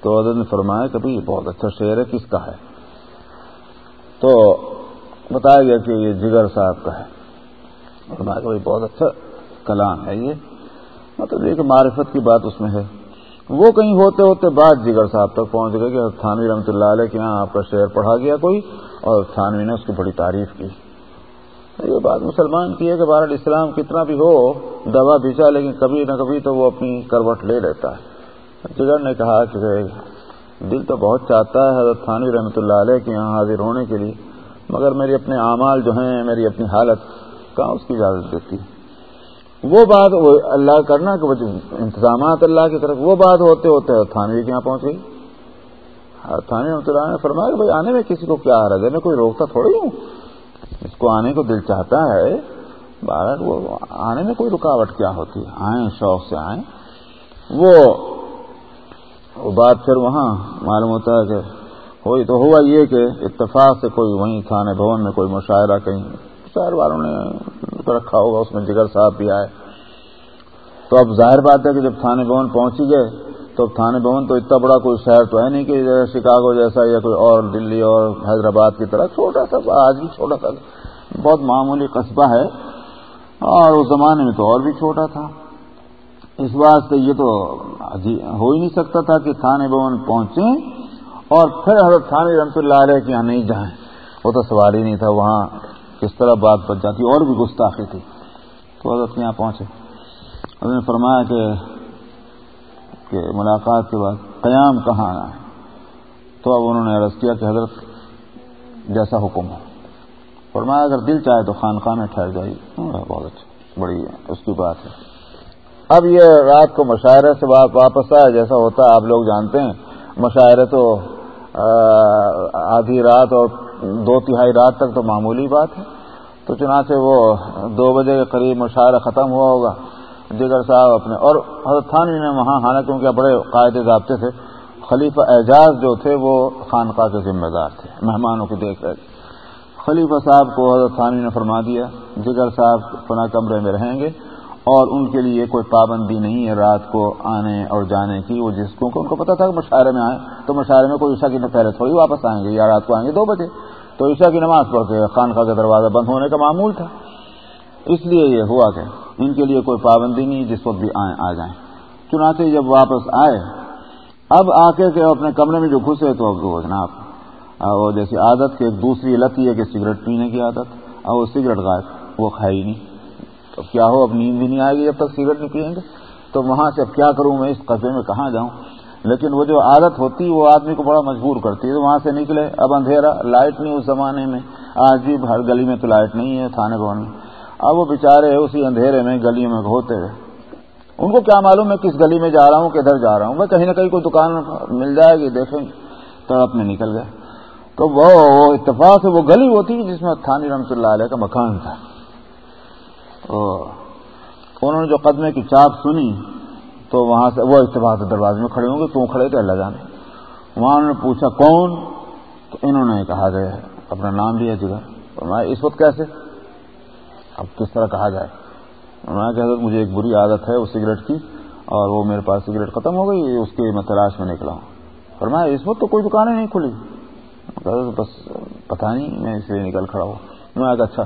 تو حضرت نے فرمایا کہ بھائی بہت اچھا شعر ہے، کس کا ہے؟ تو بتایا گیا کہ یہ جگر صاحب کا ہے۔ فرمایا کہ بھائی بہت اچھا کلام ہے یہ۔ مطلب یہ کہ معرفت کی بات اس میں ہے۔ وہ کہیں ہوتے ہوتے بعد جگر صاحب تک پہنچ گئے کہ تھانوی رحمۃ اللہ علیہ کے یہاں آپ کا شعر پڑھا گیا کوئی اور تھانوی نے اس کی بڑی تعریف کی۔ یہ بات مسلمان کی ہے کہ بھارت اسلام کتنا بھی ہو، دوا بھیجا لیکن کبھی نہ کبھی تو وہ اپنی کروٹ لے لیتا ہے۔ جگر نے کہا کہ دل تو بہت چاہتا ہے حضرت تھانوی رحمۃ اللہ علیہ کے یہاں حاضر ہونے کے لیے، مگر میری اپنے اعمال جو ہیں، میری اپنی حالت کہاں اس کی اجازت دیتی؟ ہے وہ بات اللہ کرنا کہ انتظامات اللہ کی طرف وہ بات ہوتے ہوتے تھانوی کے یہاں پہنچ گئی؟ تھانے اللہ نے فرمایا کہ بھائی آنے میں کسی کو کیا رہے میں کوئی روکتا تھوڑی ہوں۔ اس کو آنے کو دل چاہتا ہے۔ بارہ وہ آنے میں کوئی رکاوٹ کیا ہوتی ہے؟ آئیں، شوق سے آئیں۔ وہ بات پھر وہاں معلوم ہوتا ہے کہ ہوئی تو ہوا یہ کہ اتفاق سے کوئی وہیں تھانے بھون میں کوئی مشاعرہ کہیں۔ شہر والوں نے رکھا ہوگا، اس میں جگر صاحب بھی آئے۔ تو اب ظاہر بات ہے کہ جب تھانے بھون پہنچی گئے، تو تھانے بھون تو اتنا بڑا کوئی شہر تو ہے نہیں کہ شکاگو جیسا یا کوئی اور دلی اور حیدرآباد کی طرح، چھوٹا تھا، آج بھی چھوٹا تھا۔ بہت معمولی قصبہ ہے۔ اور اس زمانے میں تو اور بھی چھوٹا تھا۔ اس واسطے یہ تو ہو ہی نہیں سکتا تھا کہ تھانے بھون پہنچیں اور پھر حضرت تھانے رحمۃ اللہ علیہ کے یہاں نہیں جائیں۔ وہ تو سوال ہی نہیں تھا، وہاں کس طرح بات بچ جاتی اور بھی گستاخی تھی۔ تو حضرت یہاں پہنچے۔ حضرت نے فرمایا کہ کہ ملاقات کے بعد قیام کہاں آنا ہے؟ تو اب انہوں نے عرض کیا کہ حضرت جیسا حکم ہو فرمایا اگر دل چاہے تو خانقاہ میں ٹھہر جائیے۔ ہاں، بہت اچھا بڑی اس کی بات ہے۔ اب یہ رات کو مشاعرے سے واپس آئے جیسا ہوتا ہے، آپ لوگ جانتے ہیں۔ مشاعرے تو آدھی رات اور دو تہائی رات تک تو معمولی بات ہے۔ تو چنانچہ وہ دو بجے کے قریب مشاعرہ ختم ہوا ہوگا۔ جگر صاحب اپنے اور حضرت تھانوی نے وہاں حالانکہ ان کے بڑے قاعدے ضابطے تھے۔ خلیفہ اعجاز جو تھے وہ خانقاہ کے ذمہ دار تھے، مہمانوں کی دیکھ ریکھ خلیفہ صاحب کو حضرت تھانوی نے فرما دیا جگر صاحب پناہ کمرے میں رہیں گے اور ان کے لیے کوئی پابندی نہیں ہے رات کو آنے اور جانے کی، وہ جس کو ان کو پتا تھا کہ مشاعرے میں آئے، تو مشاعرے میں کوئی عشا کی پہلے تھوڑی واپس آئیں گے یا رات کو آئیں گے دو بجے۔ تو عشا کی نماز پڑھ کے خانقاہ کا دروازہ بند ہونے کا معمول تھا۔ اس لیے یہ ہوا کہ ان کے لیے کوئی پابندی نہیں، جس وقت بھی آئیں، آ جائیں۔ چنانچہ جب واپس آئے، اب آ کے اپنے کمرے میں جو گھسے تو اب وہ جناب وہ جیسی عادت کہ ایک دوسری لت ہے کہ سگریٹ پینے کی عادت اب وہ سگریٹ غائب، وہ کھائی نہیں۔ تو کیا ہو، اب نیند بھی نہیں آئے گی جب تک سگریٹ نہیں پیئیں گے۔ تو وہاں سے اب کیا کروں میں اس قصبے میں کہاں جاؤں؟ لیکن وہ جو عادت ہوتی وہ آدمی کو بڑا مجبور کرتی ہے، تو وہاں سے نکلے، اب اندھیرا، لائٹ نہیں اس زمانے میں۔ آج بھی ہر گلی میں تو لائٹ نہیں ہے، تھانے بھون۔ میں اب وہ بےچارے اسی اندھیرے میں گلیوں میں ہوتے ہوئے ان کو کیا معلوم ہے کس گلی میں جا رہا ہوں، کدھر جا رہا ہوں؟ میں کہیں نہ کہیں کوئی دکان مل جائے گی، دیکھیں تو اپنے نکل گئے۔ تو وہ اتفاق سے وہ گلی ہوتی جس میں تھانی رحمۃ اللہ علیہ کا مکان تھا۔ انہوں نے جو قدمے کی چاپ سنی تو وہاں سے وہ اتفاق سے دروازے میں کھڑے ہوں گے، تو کھڑے تھے اللہ جانے۔ وہاں انہوں نے پوچھا، کون؟ تو انہوں نے کہا گیا اپنا نام لیا جگہ۔ میں اس وقت کیسے؟ اب کس طرح کہا جائے؟ میں کہتا مجھے ایک بری عادت ہے اس سگریٹ کی، اور وہ میرے پاس سگریٹ ختم ہو گئی اس کی میں تلاش میں نکلا ہوں۔ پر میں اس وقت تو کوئی دکانیں نہیں کھلی؟ بس پتہ نہیں، میں اسے نکل کھڑا ہوں۔ میں اچھا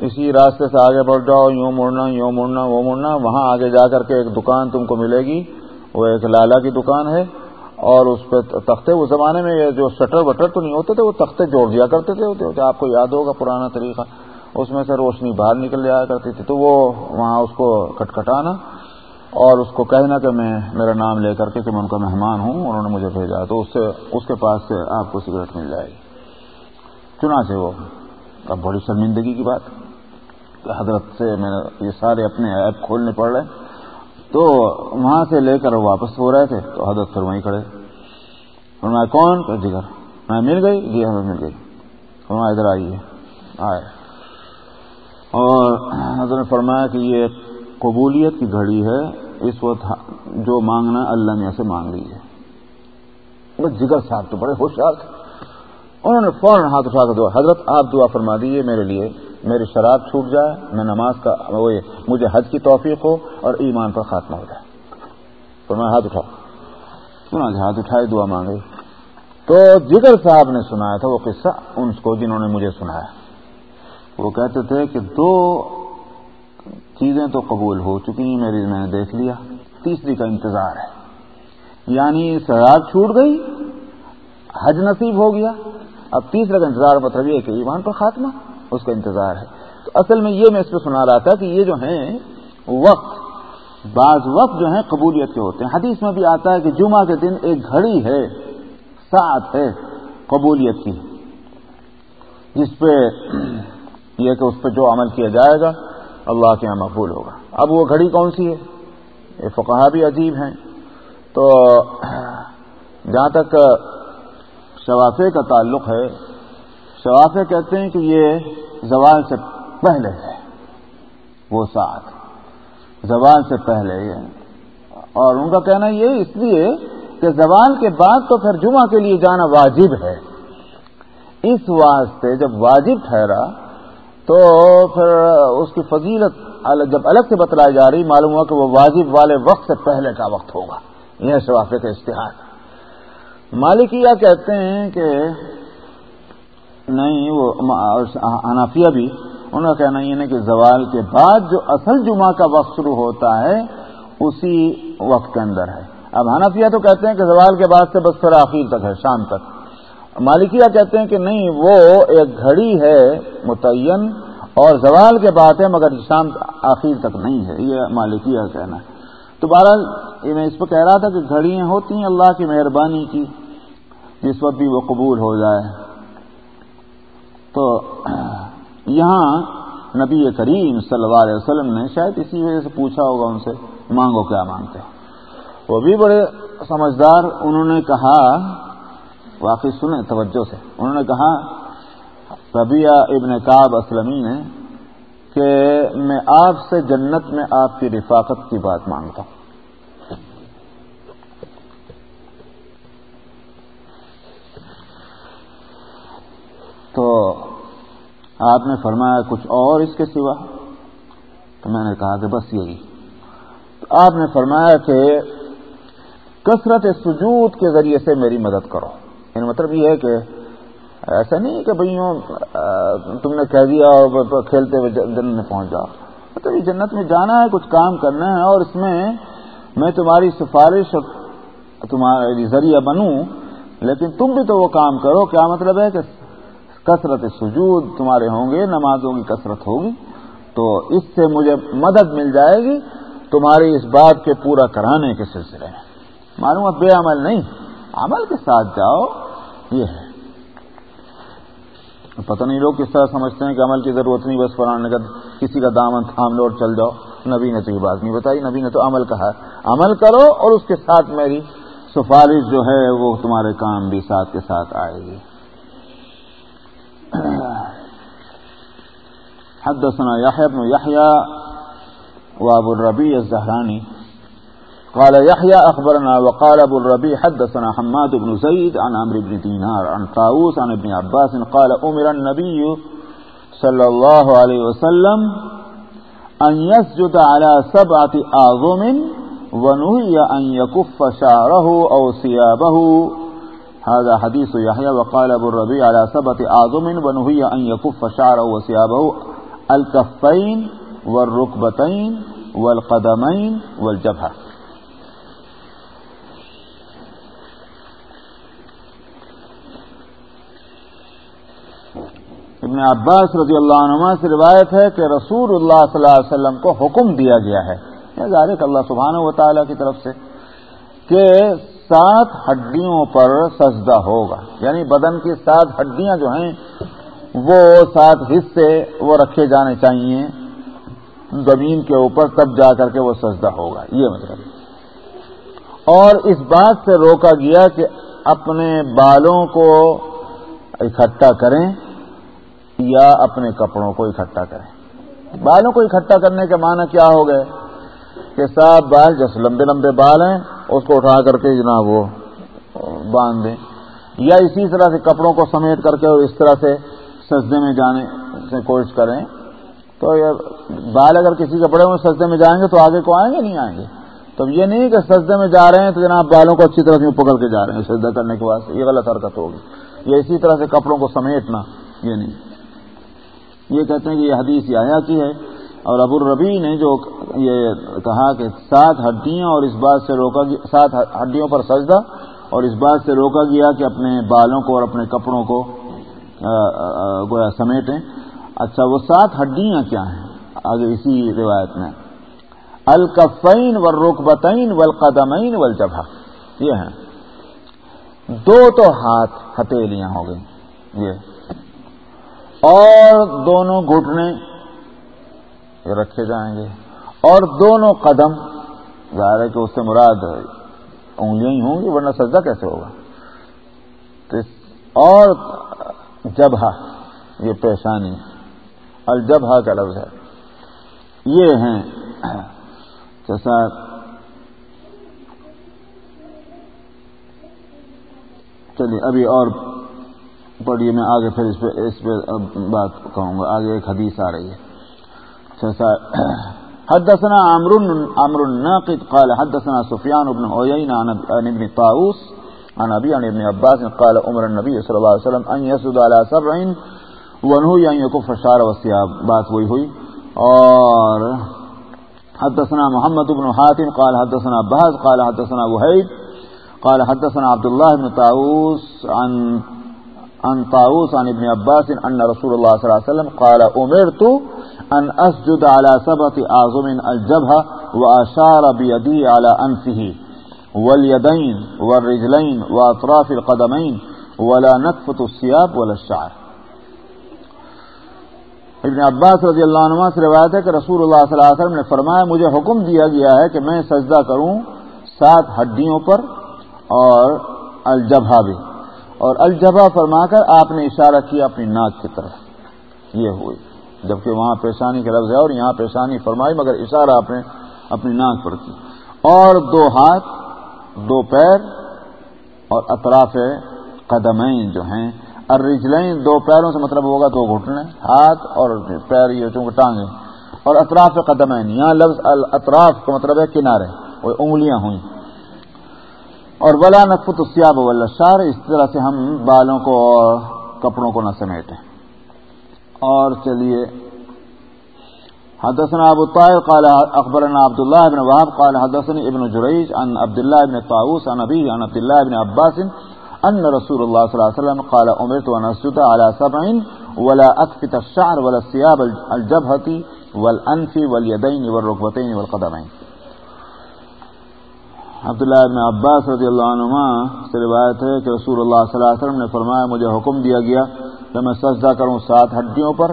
اسی راستے سے آگے بڑھ جاؤ، یوں مڑنا یوں مڑنا، وہ مڑنا، وہاں آگے جا کر کے ایک دکان تم کو ملے گی۔ وہ ایک لالا کی دکان ہے۔ اور اس پہ تختے اس زمانے میں جو شٹر وٹر تو نہیں ہوتے تھے، وہ تختے جوڑ دیا کرتے تھے آپ کو یاد ہوگا پرانا طریقہ۔ اس میں سے روشنی باہر نکل جایا کرتی تھی، تو وہ وہاں اس کو کٹکھٹانا اور اس کو کہنا کہ میں، میرا نام لے کر کے کہ میں ان کا مہمان ہوں، انہوں نے مجھے بھیجا۔ تو اس سے، اس کے پاس سے آپ کو سگریٹ مل جائے گی۔ چنا وہ، اب بڑی شرمندگی کی بات۔ حضرت سے میں یہ سارے اپنے ایپ کھولنے پڑ رہے تو وہاں سے لے کر واپس ہو رہے تھے، تو حضرت پھر وہیں کھڑے، فرمایا، کون؟ کہ جگر۔ میں مل گئی؟ جی ہمیں مل گئی۔ فرمایا، ادھر آئیے۔ آئے۔ اور حضرت نے فرمایا کہ یہ قبولیت کی گھڑی ہے، اس وقت ہاں، جو مانگنا اللہ نے ایسے مانگ لیجیے بس جگر صاحب تو بڑے ہوشیار تھے۔ انہوں نے فوراً ہاتھ اٹھا کر دعا، حضرت، آپ دعا فرما دیجیے میرے لیے۔ میری شراب چھوٹ جائے، میں نماز کا مجھے حج کی توفیق ہو اور ایمان پر خاتمہ ہو جائے۔ تو میں ہاتھ اٹھاؤ سنا جی ہاتھ اٹھائے، دعا مانگے۔ تو جگر صاحب نے سنایا تھا وہ قصہ، ان کو جنہوں نے مجھے سنایا۔ وہ کہتے تھے کہ دو چیزیں تو قبول ہو چکی میری میں نے دیکھ لیا۔ تیسری کا انتظار ہے۔ یعنی شراب چھوٹ گئی، حج نصیب ہو گیا۔ اب تیسرے کا انتظار مطلب یہ کہ ایمان پر خاتمہ۔ اس کا انتظار ہے۔ تو اصل میں یہ میں اس پہ سنا رہا تھا کہ یہ جو ہیں، وقت، بعض وقت جو ہیں قبولیت کے ہوتے ہیں۔ حدیث میں بھی آتا ہے کہ جمعہ کے دن ایک گھڑی ہے ساتھ ہے قبولیت کی، جس پہ یہ کہ اس پہ جو عمل کیا جائے گا، اللہ کے یہاں مقبول ہوگا۔ اب وہ گھڑی کون سی ہے؟ یہ فقہ بھی عجیب ہیں۔ تو جہاں تک شوافے کا تعلق ہے شوافے کہتے ہیں کہ یہ زوال سے پہلے ہے، وہ ساتھ زوال سے پہلے، اور ان کا کہنا یہ اس لیے کہ زوال کے بعد تو پھر جمعہ کے لیے جانا واجب ہے۔ اس واسطے جب واجب ٹھہرا، تو پھر اس کی فضیلت جب الگ سے بتلائی جا رہی، معلوم ہوا کہ وہ واجب والے وقت سے پہلے کا وقت ہوگا۔ یہ شوافے کا اشتہار۔ مالکیہ کہتے ہیں کہ نہیں، وہ انافیہ بھی ان کا کہنا یہ کہ زوال کے بعد جو اصل جمعہ کا وقت شروع ہوتا ہے، اسی وقت کے اندر ہے۔ اب حنفیہ تو کہتے ہیں کہ زوال کے بعد سے بس پھر آخر تک ہے، شام تک۔ مالکیہ کہتے ہیں کہ نہیں، وہ ایک گھڑی ہے متعین اور زوال کے بعد ہے، مگر شام آخر تک نہیں ہے۔ یہ مالکیہ کا کہنا ہے۔ تو بہرحال میں اس پہ کہہ رہا تھا کہ گھڑیاں ہوتی ہیں اللہ کی مہربانی کی، جس وقت بھی وہ قبول ہو جائے۔ تو یہاں نبی کریم صلی اللہ علیہ وسلم نے شاید اسی وجہ سے پوچھا ہوگا ان سے، مانگو کیا مانگتے وہ بھی بڑے سمجھدار انہوں نے کہا، واقعی سنیں توجہ سے، انہوں نے کہا ربیہ ابن کاب اسلمی نے کہ میں آپ سے جنت میں آپ کی رفاقت کی بات مانگتا ہوں۔ تو آپ نے فرمایا کچھ اور اس کے سوا؟ تو میں نے کہا کہ بس یہی۔ تو آپ نے فرمایا کہ کثرت سجود کے ذریعے سے میری مدد کرو۔ یعنی مطلب یہ ہے کہ ایسا نہیں کہ بھائیوں تم نے کہہ دیا اور کھیلتے ہوئے جنت میں پہنچ جاؤ۔ مطلب یہ جنت میں جانا ہے، کچھ کام کرنا ہے اور اس میں میں تمہاری سفارش تمہارے ذریعہ بنوں، لیکن تم بھی تو وہ کام کرو۔ کیا مطلب ہے کہ کثرت سجود، تمہارے ہوں گے، نمازوں کی کثرت ہوگی، تو اس سے مجھے مدد مل جائے گی، تمہاری اس بات کے پورا کرانے کے سلسلے میں۔ معلوم بے عمل نہیں، عمل کے ساتھ جاؤ، یہ ہے۔ پتہ نہیں لوگ کس طرح سمجھتے ہیں کہ عمل کی ضرورت نہیں، بس فلانے کا کسی کا دامن تھام لو اور چل جاؤ۔ نبی نے تو یہ بات نہیں بتائی، نبی نے تو عمل کہا عمل کرو اور اس کے ساتھ میری سفارش جو ہے، وہ تمہارے کام بھی ساتھ کے ساتھ آئے گی۔ حدثنا يحيى بن يحيى وابو الربيع الزهراني. قال يحيى أخبرنا وقال أبو الربيع حدثنا حماد بن زيد عن عمرو بن دينار عن طاووس عن ابن عباس قال أمر النبي صلى الله عليه وسلم أن يسجد على سبعة أعظم ونهي أن يكف شعره أو ثيابه هذا حديث يحيى وقال أبو الربيع على سبعة أعظم ونهي أن يكف شعره وثيابه الكفين والركبتين والقدمين والجبهة. ابن عباس رضی اللہ عنہ سے روایت ہے کہ رسول اللہ صلی اللہ علیہ وسلم کو حکم دیا گیا ہے. ظاہر اللہ سبحانہ و تعالیٰ کی طرف سے کہ سات ہڈیوں پر سجدہ ہوگا۔ یعنی بدن کی سات ہڈیاں جو ہیں، وہ سات حصے وہ رکھے جانے چاہیے۔ زمین کے اوپر تب جا کر کے وہ سجدہ ہوگا۔ یہ مطلب۔ اور اس بات سے روکا گیا کہ اپنے بالوں کو اکٹھا کریں یا اپنے کپڑوں کو اکٹھا کریں۔ بالوں کو اکٹھا کرنے کے معنی کیا ہو گئے؟ کہ سات بال جیسے لمبے لمبے بال ہیں اس کو اٹھا کر کے جناب وہ باندھ دیں۔ یا اسی طرح سے کپڑوں کو سمیٹ کر کے اور اس طرح سے سجدے میں جانے سے کوشش کریں۔ تو یہ بال اگر کسی کپڑے میں سجدے میں جائیں گے تو آگے کو آئیں گے، نہیں آئیں گے؟ تو یہ نہیں کہ سجدے میں جا رہے ہیں تو جناب بالوں کو اچھی طرح سے پکڑ کے جا رہے ہیں سجدہ کرنے کے بعد یہ غلط حرکت ہوگی۔ یہ اسی طرح سے کپڑوں کو سمیٹنا، یہ نہیں۔ یہ کہتے ہیں کہ یہ حدیث یہ آیا کی ہے۔ اور ابو الربی نے جو یہ کہا کہ سات ہڈیاں اور اس بات سے روکا گیا سات ہڈیوں پر سجدہ اور اس بات سے روکا گیا کہ اپنے بالوں کو اور اپنے کپڑوں کو گویا سمیٹیں۔ اچھا وہ سات ہڈیاں کیا ہیں؟ آگے اسی روایت میں۔ الکفین و رقبتین والقدمین والجبہ۔ یہ ہیں۔ دو تو ہاتھ ہتھیلیاں ہو گئی یہ۔ اور دونوں گھٹنے۔ رکھے جائیں گے۔ اور دونوں قدم، ظاہر ہے کہ اس سے مراد انگلیاں ہی ہوں گی، ورنہ سجدہ کیسے ہوگا؟ اور جبہ یہ پیشانی الجبہ کا لفظ ہے۔ یہ ہیں، جیسا چلیے، ابھی اور پڑھیے، میں آگے پھر اس پہ اس پہ بات کہوں گا۔ آگے ایک حدیث آ رہی ہے۔ حدثنا عمرو عمرو الناقد قال حدثنا سفيان بن عيينة عن ابن طاووس عن ابي عن ابن عباس قال عمر النبي صلى الله عليه وسلم ان يسجد على سبع ونهي ان يكف الشعر والثياب. بات وہی ہوئی. اور حدثنا محمد بن حاتم قال حدثنا بهز قال حدثنا وهيب قال حدثنا عبد الله بن طاووس عن عن طاووس عن ابن عباس أن رسول الله صلى الله عليه وسلم قال، أمرت أن أسجد على سبعة أعظم الجبهة وأشار بيدي على أنفه، واليدين والرجلين وأطراف القدمين، ولا نكفت الثياب ولا الشعر. ابن عباس رضی اللہ عنہ سے روایت ہے کہ رسول اللہ صلی اللہ علیہ وسلم نے فرمایا، مجھے حکم دیا گیا ہے کہ میں سجدہ کروں سات ہڈیوں پر اور الجبہ بھی. اور الجبا فرما کر آپ نے اشارہ کیا اپنی ناک کی طرف۔ یہ ہوئی۔ جبکہ وہاں پیشانی کا لفظ ہے اور یہاں پیشانی فرمائی، مگر اشارہ آپ نے اپنی ناک پر کی۔ اور دو ہاتھ، دو پیر اور اطراف قدمین جو ہیں، الرجلین دو پیروں سے مطلب ہوگا تو گھٹنے، ہاتھ اور پیر یہ چونکہ ٹانگیں۔ اور اطراف قدمین، یہاں لفظ الاطراف کا مطلب ہے کنارے، وہ انگلیاں ہوئیں۔ اور ولا نقفت السیاب شار اس طرح سے ہم بالوں کو اور کپڑوں کو نہ سمیٹیں۔ اور چلیے، حدثنا ابو الطاهر قال اخبرنا عبد الله بن وهب قال حدثني ابن جريج عن عبد الله بن طاووس عن ابيه عن عبد الله بن عباس ان رسول الله صلى الله عليه وسلم قال امرت ان اسجد على سبع ولا اكفت الشعر ولا الثياب الجبهه والانف واليدين والركبتين والقدمين۔ عبداللہ ابن عباس رضی اللہ عنہ سے روایت ہے کہ رسول اللہ صلی اللہ علیہ وسلم نے فرمایا، مجھے حکم دیا گیا کہ میں سجدہ کروں سات ہڈیوں پر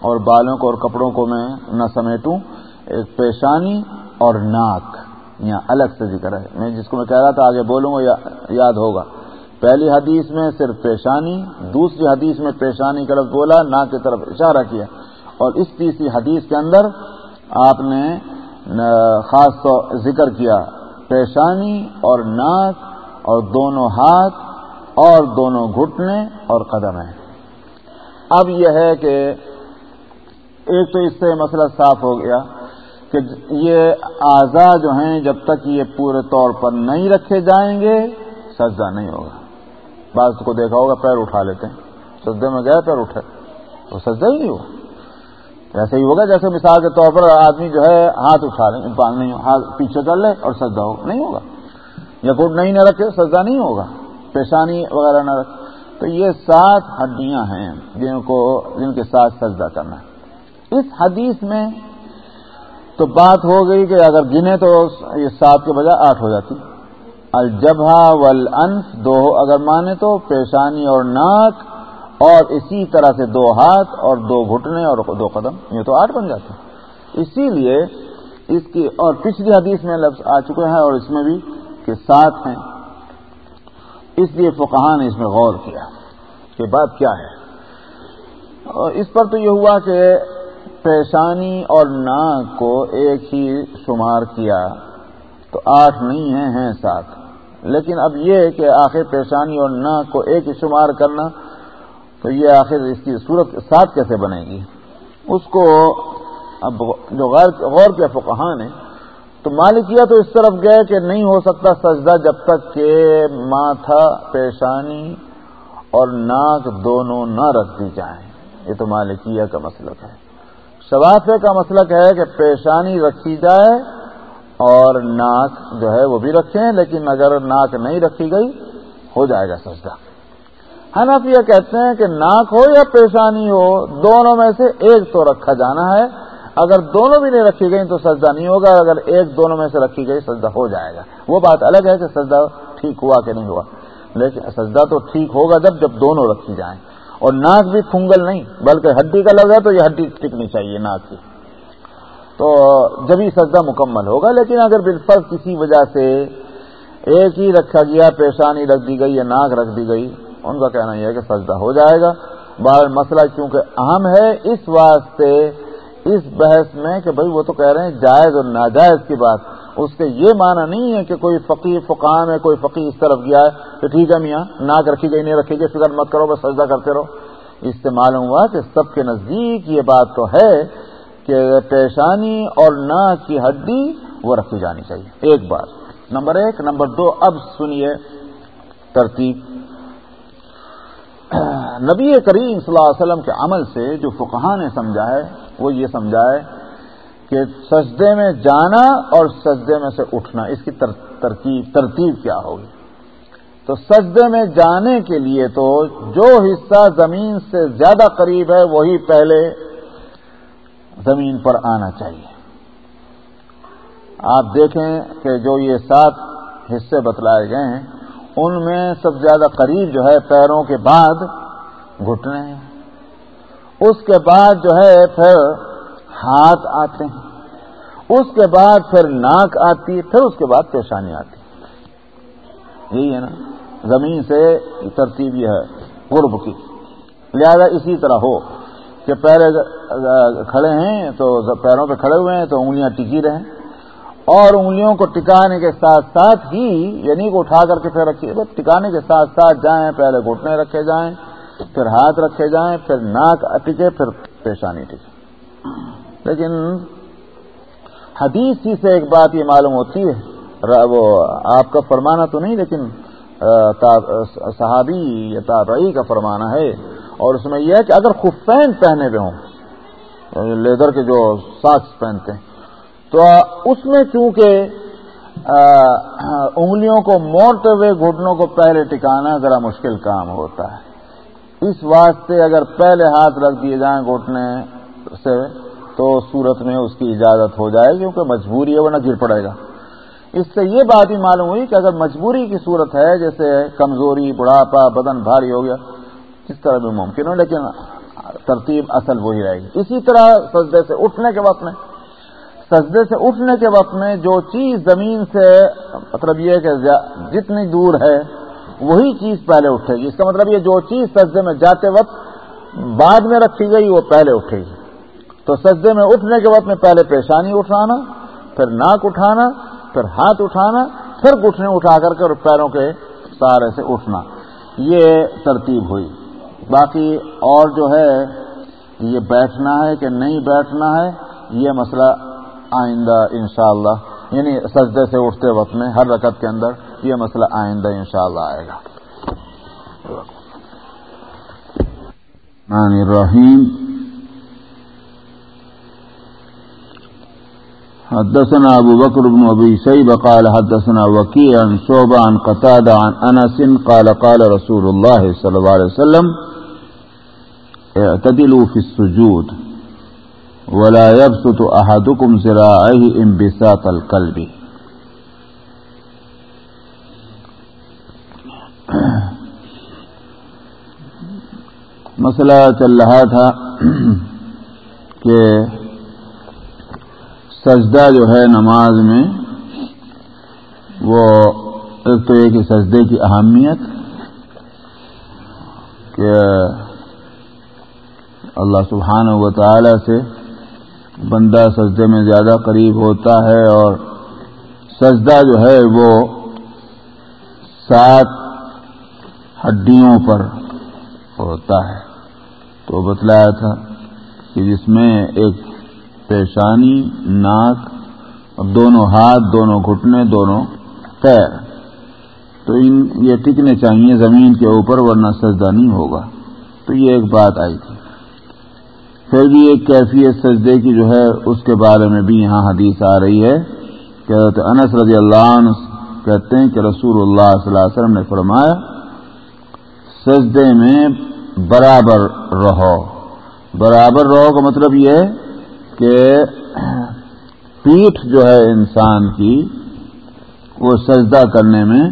اور بالوں کو اور کپڑوں کو میں نہ سمیٹوں، ایک پیشانی اور ناک، یہاں الگ سے ذکر ہے۔ میں جس کو میں کہہ رہا تھا، آگے بولوں گا یاد ہوگا۔ پہلی حدیث میں صرف پیشانی، دوسری حدیث میں پیشانی کا لفظ بولا، ناک کی طرف اشارہ کیا۔ اور اس تیسری حدیث کے اندر آپ نے خاص ذکر کیا۔ پیشانی اور ناک اور دونوں ہاتھ اور دونوں گھٹنے اور قدم ہیں۔ اب یہ ہے کہ ایک تو اس سے مسئلہ صاف ہو گیا کہ یہ اعضا جو ہیں جب تک یہ پورے طور پر نہیں رکھے جائیں گے، سجدہ نہیں ہوگا۔ بعض کو دیکھا ہوگا، پیر اٹھا لیتے ہیں۔ سجدے میں گئے، پیر اٹھے۔ تو سجدہ ہی نہیں ہوگا ایسے ہی ہوگا، جیسے مثال کے طور پر آدمی جو ہے ہاتھ اٹھا لیں نہیں ہاتھ پیچھے کر لے اور سجدہ ہو، نہیں ہوگا۔ یا گھٹ نہیں نہ رکھے، سجدہ نہیں ہوگا۔ پیشانی وغیرہ نہ رکھے تو یہ سات ہڈیاں ہیں جن کو، جن کے ساتھ سجدہ کرنا ہے۔ اس حدیث میں تو بات ہو گئی کہ اگر گنے تو یہ سات کے بجائے آٹھ ہو جاتی۔ الجبہ والانف دو، اگر مانے تو پیشانی اور ناک اور اسی طرح سے دو ہاتھ اور دو گھٹنے اور دو قدم، یہ تو آٹھ بن جاتے ہیں۔ اسی لیے اس کی، اور پچھلی حدیث میں لفظ آ چکے ہیں اور اس میں بھی کہ سات ہیں۔ اس لیے فقہ نے اس میں غور کیا کہ بات کیا ہے۔ اور اس پر تو یہ ہوا کہ پیشانی اور ناک کو ایک ہی شمار کیا تو آٹھ نہیں ہیں ہیں سات لیکن اب یہ کہ آخر پیشانی اور ناک کو ایک ہی شمار کرنا تو یہ آخر اس کی صورت ساتھ کیسے بنے گی؟ اس کو اب جو غور کیا فقہ نے تو مالکیا تو اس طرف گئے کہ نہیں ہو سکتا سجدہ جب تک کہ ماتھا پیشانی اور ناک دونوں نہ رکھ دی جائیں۔ یہ تو مالکیہ کا مسلک ہے۔ شوافے کا مسلک ہے کہ پیشانی رکھی جائے اور ناک جو ہے وہ بھی رکھیں، لیکن اگر ناک نہیں رکھی گئی، ہو جائے گا سجدہ۔ حنفیہ کہتے ہیں کہ ناک ہو یا پیشانی ہو، دونوں میں سے ایک تو رکھا جانا ہے۔ اگر دونوں بھی نہیں رکھی گئی تو سجدہ نہیں ہوگا اگر ایک دونوں میں سے رکھی گئی سجدہ ہو جائے گا۔ وہ بات الگ ہے کہ سجدہ ٹھیک ہوا کہ نہیں ہوا۔ لیکن سجدہ تو ٹھیک ہوگا جب جب دونوں رکھی جائیں۔ اور ناک بھی پھنگل نہیں، بلکہ ہڈی کا لگ ہے تو یہ ہڈی ٹکنی چاہیے ناک کی۔ تو جب ہی سجدہ مکمل ہوگا، لیکن اگر بالفر کسی وجہ سے ایک ہی رکھا گیا، پیشانی رکھ دی گئی یا ناک رکھ دی گئی ان کا کہنا یہ ہے کہ سجدہ ہو جائے گا۔ بہر مسئلہ کیونکہ اہم ہے، اس واسطے، اس بحث میں کہ بھائی وہ تو کہہ رہے ہیں جائز اور ناجائز کی بات۔ اس کے یہ معنی نہیں ہے کہ کوئی فقیر فقام ہے کوئی فقیر اس طرف گیا ہے کہ ٹھیک ہے میاں ناک رکھی گئی، نہیں رکھی گئی فکر مت کرو، بس سجدہ کرتے رہو۔ اس سے معلوم ہوا کہ سب کے نزدیک یہ بات تو ہے کہ پیشانی اور ناک کی ہڈی وہ رکھی جانی چاہیے۔ ایک بات۔ نمبر ایک، نمبر دو، اب سنیے ترتیب۔ نبی کریم صلی اللہ علیہ وسلم کے عمل سے جو فقہ نے سمجھا ہے وہ یہ سمجھا ہے کہ سجدے میں جانا اور سجدے میں سے اٹھنا، اس کی ترکیب، ترتیب کیا ہوگی؟ تو سجدے میں جانے کے لیے تو جو حصہ زمین سے زیادہ قریب ہے، وہی پہلے زمین پر آنا چاہیے۔ آپ دیکھیں کہ جو یہ سات حصے بتلائے گئے ہیں ان میں سب سے زیادہ قریب جو ہے پیروں کے بعد گھٹنے ہیں۔ اس کے بعد جو ہے پھر ہاتھ آتے ہیں۔ اس کے بعد پھر ناک آتی ہے، پھر اس کے بعد پیشانی آتی ہے۔ یہی ہے نا، زمین سے ترتیب یہ ہے، قرب کی۔ لہذا اسی طرح ہو کہ پہلے کھڑے ہیں تو پیروں پہ کھڑے ہوئے ہیں تو انگلیاں ٹکی رہیں۔ اور انگلیوں کو ٹکانے کے ساتھ ساتھ ہی یعنی کہ اٹھا کر کے پھر رکھیے بس ٹکانے کے ساتھ ساتھ جائیں، پہلے گھٹنے رکھے جائیں، پھر ہاتھ رکھے جائیں، پھر ناک ٹکے پھر پیشانی ٹکے۔ لیکن حدیث ہی سے ایک بات یہ معلوم ہوتی ہے وہ آپ کا فرمانا تو نہیں، لیکن صحابی یا تابعی کا فرمانا ہے۔ اور اس میں یہ ہے کہ اگر خفین پہنے ہوئے ہوں، لیدر کے جو ساکس پہنتے ہیں تو اس میں چونکہ انگلیوں کو موڑتے ہوئے گھٹنوں کو پہلے ٹکانا ذرا مشکل کام ہوتا ہے۔ اس واسطے اگر پہلے ہاتھ رکھ دیے جائیں گھٹنے سے، تو صورت میں اس کی اجازت ہو جائے کیونکہ مجبوری ہے وہ گر پڑے گا۔ اس سے یہ بات بھی معلوم ہوئی کہ اگر مجبوری کی صورت ہے، جیسے کمزوری، بڑھاپا، بدن بھاری ہو گیا، اس طرح بھی ممکن ہو، لیکن ترتیب اصل وہی رہے گی۔ اسی طرح سجدے سے اٹھنے کے وقت میں سجدے سے اٹھنے کے وقت میں جو چیز زمین سے مطلب یہ کہ جتنی دور ہے، وہی چیز پہلے اٹھے گی۔ اس کا مطلب یہ جو چیز سجدے میں جاتے وقت بعد میں رکھی گئی، وہ پہلے اٹھے گی۔ تو سجدے میں اٹھنے کے وقت میں پہلے پیشانی اٹھانا، پھر ناک اٹھانا، پھر ہاتھ اٹھانا، پھر گھٹنے اٹھا کر کے پیروں کے سہارے سے اٹھنا۔ یہ ترتیب ہوئی۔ باقی اور جو ہے، یہ بیٹھنا ہے کہ نہیں بیٹھنا ہے، یہ مسئلہ آئندہ انشاءاللہ یعنی سجدے سے اٹھتے وقت میں، ہر رکعت کے اندر یہ مسئلہ آئندہ انشاءاللہ آئے گا۔ الرحیم۔ حدثنا ابو بكر بن ابي شيبه قال حدثنا وكيع عن شعبه عن قتاده عن انس قال قال رسول الله صلى الله عليه وسلم، اعتدلوا في السجود۔ ولا يبسط احدكم ذراعيه انبساط الكلب مسئلہ چل رہا تھا کہ سجدہ جو ہے نماز میں وہ ایک تو یہ کہ سجدے کی اہمیت کہ اللہ سبحانہ و تعالی سے بندہ سجدے میں زیادہ قریب ہوتا ہے اور سجدہ جو ہے وہ سات ہڈیوں پر ہوتا ہے۔ تو بتلایا تھا کہ جس میں ایک پیشانی، ناک اور دونوں ہاتھ، دونوں گھٹنے، دونوں پیر۔ تو ان یہ ٹکنے چاہیے زمین کے اوپر، ورنہ سجدہ نہیں ہوگا۔ تو یہ ایک بات آئی تھی۔ پھر بھی ایک کیفیت سجدے کی جو ہے، اس کے بارے میں بھی یہاں حدیث آ رہی ہے کہ حضرت انس رضی اللہ عنہ کہتے ہیں کہ رسول اللہ صلی اللہ علیہ وسلم نے فرمایا، سجدے میں برابر رہو۔ برابر رہو کا مطلب یہ ہے کہ پیٹھ جو ہے انسان کی، وہ سجدہ کرنے میں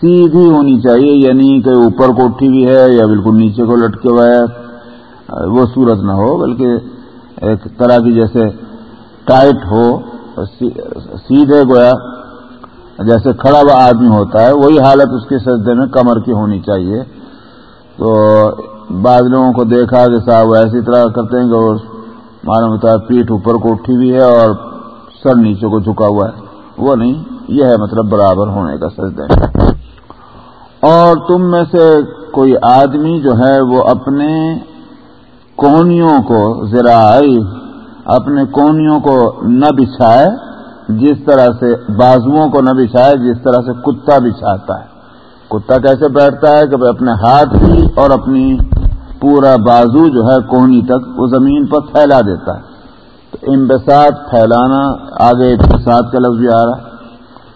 سیدھی ہونی چاہیے یعنی کہ اوپر کو اٹھی ہوئی ہے یا بالکل نیچے کو لٹکے ہوا ہے۔ وہ صورت نہ ہو، بلکہ ایک طرح کی جیسے ٹائٹ ہو سیدھے گویا جیسے کھڑا ہوا آدمی ہوتا ہے، وہی حالت اس کے سجدے میں کمر کی ہونی چاہیے۔ تو بعض لوگوں کو دیکھا کہ صاحب ایسی طرح کرتے ہیں کہ معلوم ہوتا ہے پیٹ اوپر کو اٹھی ہوئی ہے اور سر نیچے کو جھکا ہوا ہے۔ وہ نہیں، یہ ہے مطلب برابر ہونے کا سجدے اور تم میں سے کوئی آدمی جو ہے وہ اپنے کونیوں کو ذراعی اپنے کونیوں کو نہ بچھائے، جس طرح سے بازوؤں کو نہ بچھائے، جس طرح سے کتا بچھاتا ہے۔ کتا کیسے بیٹھتا ہے؟ کہ اپنے ہاتھ بھی اور اپنی پورا بازو جو ہے کوہنی تک وہ زمین پر پھیلا دیتا ہے۔ تو امبساط پھیلانا آگے امبساط کا لفظ بھی آ رہا ہے۔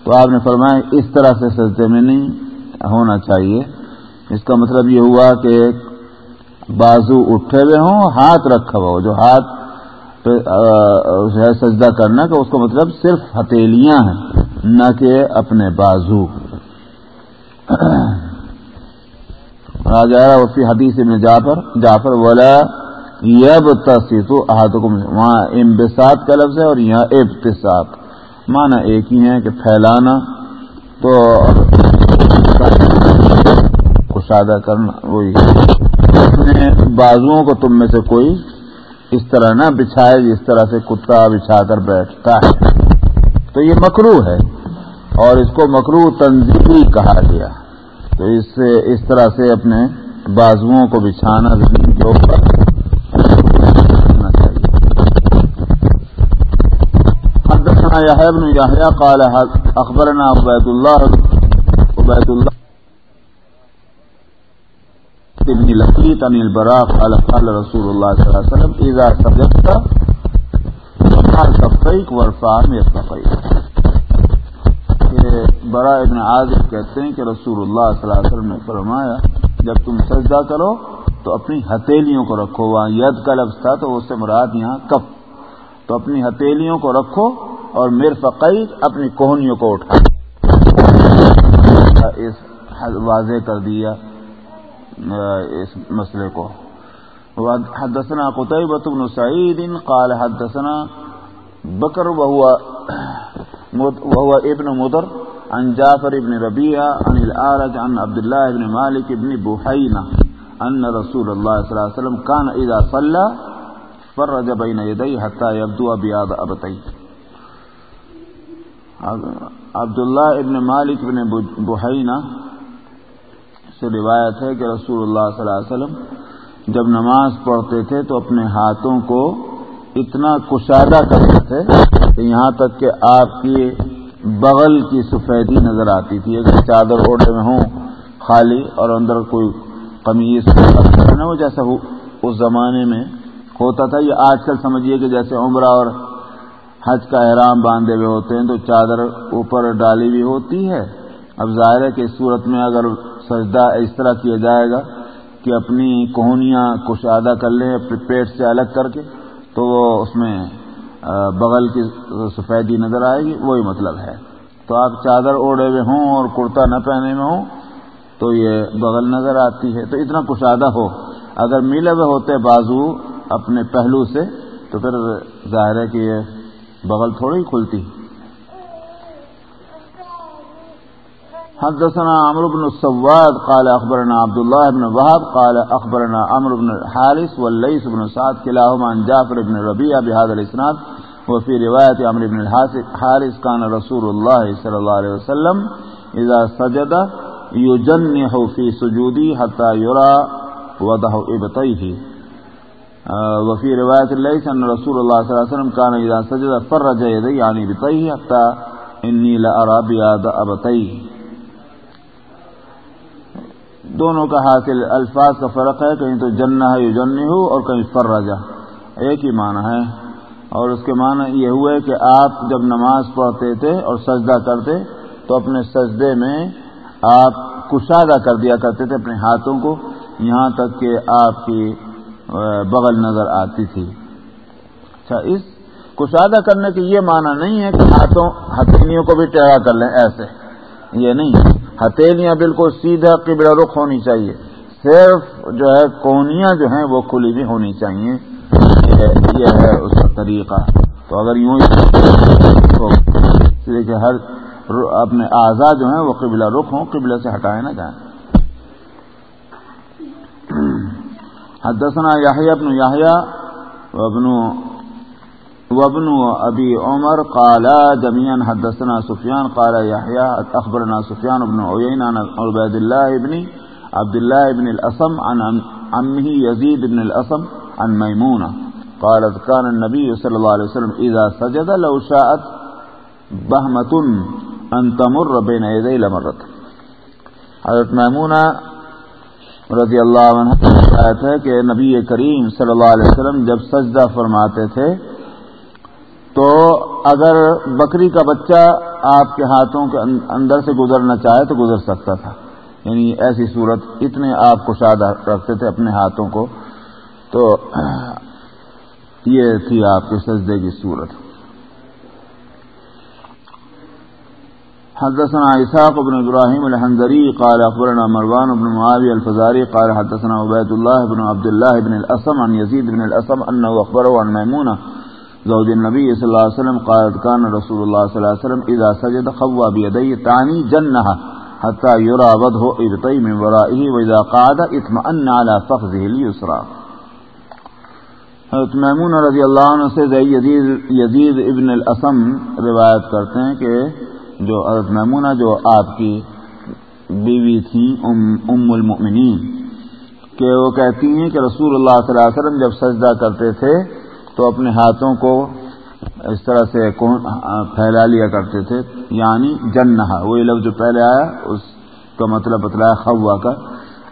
تو آپ نے فرمایا اس طرح سے سجدے میں نہیں ہونا چاہیے۔ اس کا مطلب یہ ہوا کہ بازو اٹھے ہوئے ہوں، ہاتھ رکھا ہوا ہو، جو ہاتھ سجدہ کرنا کہ اس کا مطلب صرف ہتیلیاں ہیں، نہ کہ اپنے بازو۔ آ جائے گا اسی حدیث میں جعفر جعفر، ولا یب تصیتو احدکم وہاں امبساط کا لفظ ہے اور یہاں ابتساط۔ مانا ایک ہی ہے کہ پھیلانا، تو کشادہ کرنا، وہی۔ اپنے بازوؤں کو تم میں سے کوئی اس طرح نہ بچھائے جس طرح سے کتا بچھا کر بیٹھتا ہے۔ تو یہ مکرو ہے اور اس کو مکرو تنظیمی کہا گیا۔ تو اس سے، اس طرح سے اپنے بازوؤں کو بچھانا زمین کے اوپر کرنا چاہیے حدثنا يحيى بن يحيى قال اخبرنا عبيد الله عبيد الله ابن لقيت عن البراء قال قال رسول الله صلى الله عليه وسلم، اذا سجدت فارفع كفيك وارفع مرفقيك کہ برا ابن عازب کہتے ہیں کہ رسول اللہ صلی اللہ علیہ وسلم نے فرمایا، جب تم سجدہ کرو تو اپنی ہتھیلیوں کو رکھو، وہاں ید کا لفظ تھا تو اس سے مراد یہاں کف۔ تو اپنی ہتھیلیوں کو رکھو اور مرفقی اپنی کوہنیوں کو اٹھا۔ اس واضح کر دیا۔ اس مسئلے کو۔ حدثنا قطيبة بن سعيد قال حدثنا بكر وهو وهو ابن مضر عن جعفر بن ربيعة عن الآرج عن عبد الله بن مالك بن بحينة أن رسول الله صلى الله عليه وسلم كان إذا صلى فرج بين يديه حتى يبدو بياض أبطيه عبداللہ ابن مالک ابن بحینہ سے روایت ہے کہ رسول اللہ صلی اللہ علیہ وسلم جب نماز پڑھتے تھے تو اپنے ہاتھوں کو اتنا کشادہ کرتے تھے کہ یہاں تک کہ آپ کی بغل کی سفیدی نظر آتی تھی۔ اگر چادر اوڑے میں ہوں خالی اور اندر کوئی قمیض وہ جیسا اس زمانے میں ہوتا تھا۔ یہ آج کل سمجھیے کہ جیسے عمرہ اور حج کا احرام باندھے ہوئے ہوتے ہیں تو چادر اوپر ڈالی ہوئی ہوتی ہے۔ اب ظاہر ہے کہ اس صورت میں اگر سجدہ اس طرح کیا جائے گا کہ اپنی کوہنیاں کشادہ کر لیں اپنے پیٹ سے الگ کر کے، تو وہ اس میں بغل کی سفیدی نظر آئے گی، وہی مطلب ہے۔ تو آپ چادر اوڑے ہوئے ہوں اور کرتا نہ پہنے میں ہوں، تو یہ بغل نظر آتی ہے۔ تو اتنا کشادہ ہو۔ اگر ملے ہوئے ہوتے بازو اپنے پہلو سے، تو پھر ظاہر ہے کہ یہ بغل تھوڑی کھلتی۔ حدثنا عمرو بن السواد قال اخبرنا عبد الله بن وهب قال اخبرنا عمرو بن الحارث والليث بن سعد كلاهما عن جعفر بن ربيعه بهذا الاسناد وفي روايه عمرو بن الحارث كان رسول الله صلى الله عليه وسلم اذا سجد يجنح في سجوده حتى يرى وضع ابطيه وفي روايه الليث ان رسول الله صلى الله عليه وسلم كان اذا سجد فرج يديه يعني ابطيه حتى اني لارى بياض ابطيه دونوں کا حاصل الفاظ کا فرق ہے، کہیں تو جن ہے یو جن ہو اور کہیں فر ایک ہی معنی ہے۔ اور اس کے معنی یہ ہوئے کہ آپ جب نماز پڑھتے تھے اور سجدہ کرتے، تو اپنے سجدے میں آپ کشادہ کر دیا کرتے تھے اپنے ہاتھوں کو۔ یہاں تک کہ آپ کی بغل نظر آتی تھی۔ اچھا اس کشادہ کرنے کے یہ معنی نہیں ہے کہ ہاتھوں ہتھیلیوں کو بھی ٹیڑھا کر لیں، ایسے۔ یہ نہیں ہتھیلیاں بالکل سیدھا قبلہ رخ ہونی چاہیے۔ صرف جو ہے کونیاں جو ہیں وہ کھلی بھی ہونی چاہیے۔ یہ ہے اس کا طریقہ۔ تو اگر یوں کہ ہر اپنے اعضاء جو ہیں وہ قبلہ رخ ہوں، قبلہ سے ہٹائے نہ جائیں۔ حدثنا یاہیا ابن یاہیا ابن وابن ابي عمر قال، جميعا حدثنا سفيان قال، يحيى اخبرنا سفيان بن عيينة عن عبيد الله بن عبد الله بن الأصم عن عمه يزيد بن الأصم عن ميمونة. قالت كان النبي صلى الله عليه وسلم إذا سجد لو شاءت بهمة أن تمر بين يدي لمرت. حضرت میمونہ رضی اللہ عنہ ہے کہ نبی کریم صلی اللہ علیہ وسلم جب سجدہ فرماتے تھے تو اگر بکری کا بچہ آپ کے ہاتھوں کے اندر سے گزرنا چاہے تو گزر سکتا تھا۔ یعنی ایسی صورت اتنے آپ کو شاد رکھتے تھے اپنے ہاتھوں کو۔ تو یہ تھی آپ کے سجدے کی صورت۔ حدثنا اسحاق بن ابراہیم الحنظری، قال اخبرنا مروان بن معاوی الفزاری، قال حدثنا عبید اللہ بن عبد اللہ بن الاسم عن يزيد بن الاسم انه اخبره عن میمونہ۔ زوج النبي صلى الله عليه وسلم قال كان رسول الله صلى الله عليه وسلم إذا سجد خوى بيديه تعني جنها حتى يرى وضه إبطي من ورائه وإذا قعد اطمأن على فخذه اليسرى حضرت میمون رضی اللہ عنہ سے یزید یزید ابن الاسم روایت کرتے ہیں کہ جو حضرت میمونہ جو آپ کی بیوی تھیں ام, ام المؤمنین کہ وہ کہتی ہیں کہ رسول اللہ صلی اللہ علیہ وسلم جب سجدہ کرتے تھے تو اپنے ہاتھوں کو اس طرح سے پھیلا لیا کرتے تھے یعنی جنہا، وہی لفظ جو پہلے آیا، اس کا مطلب بتلایا خوا کا،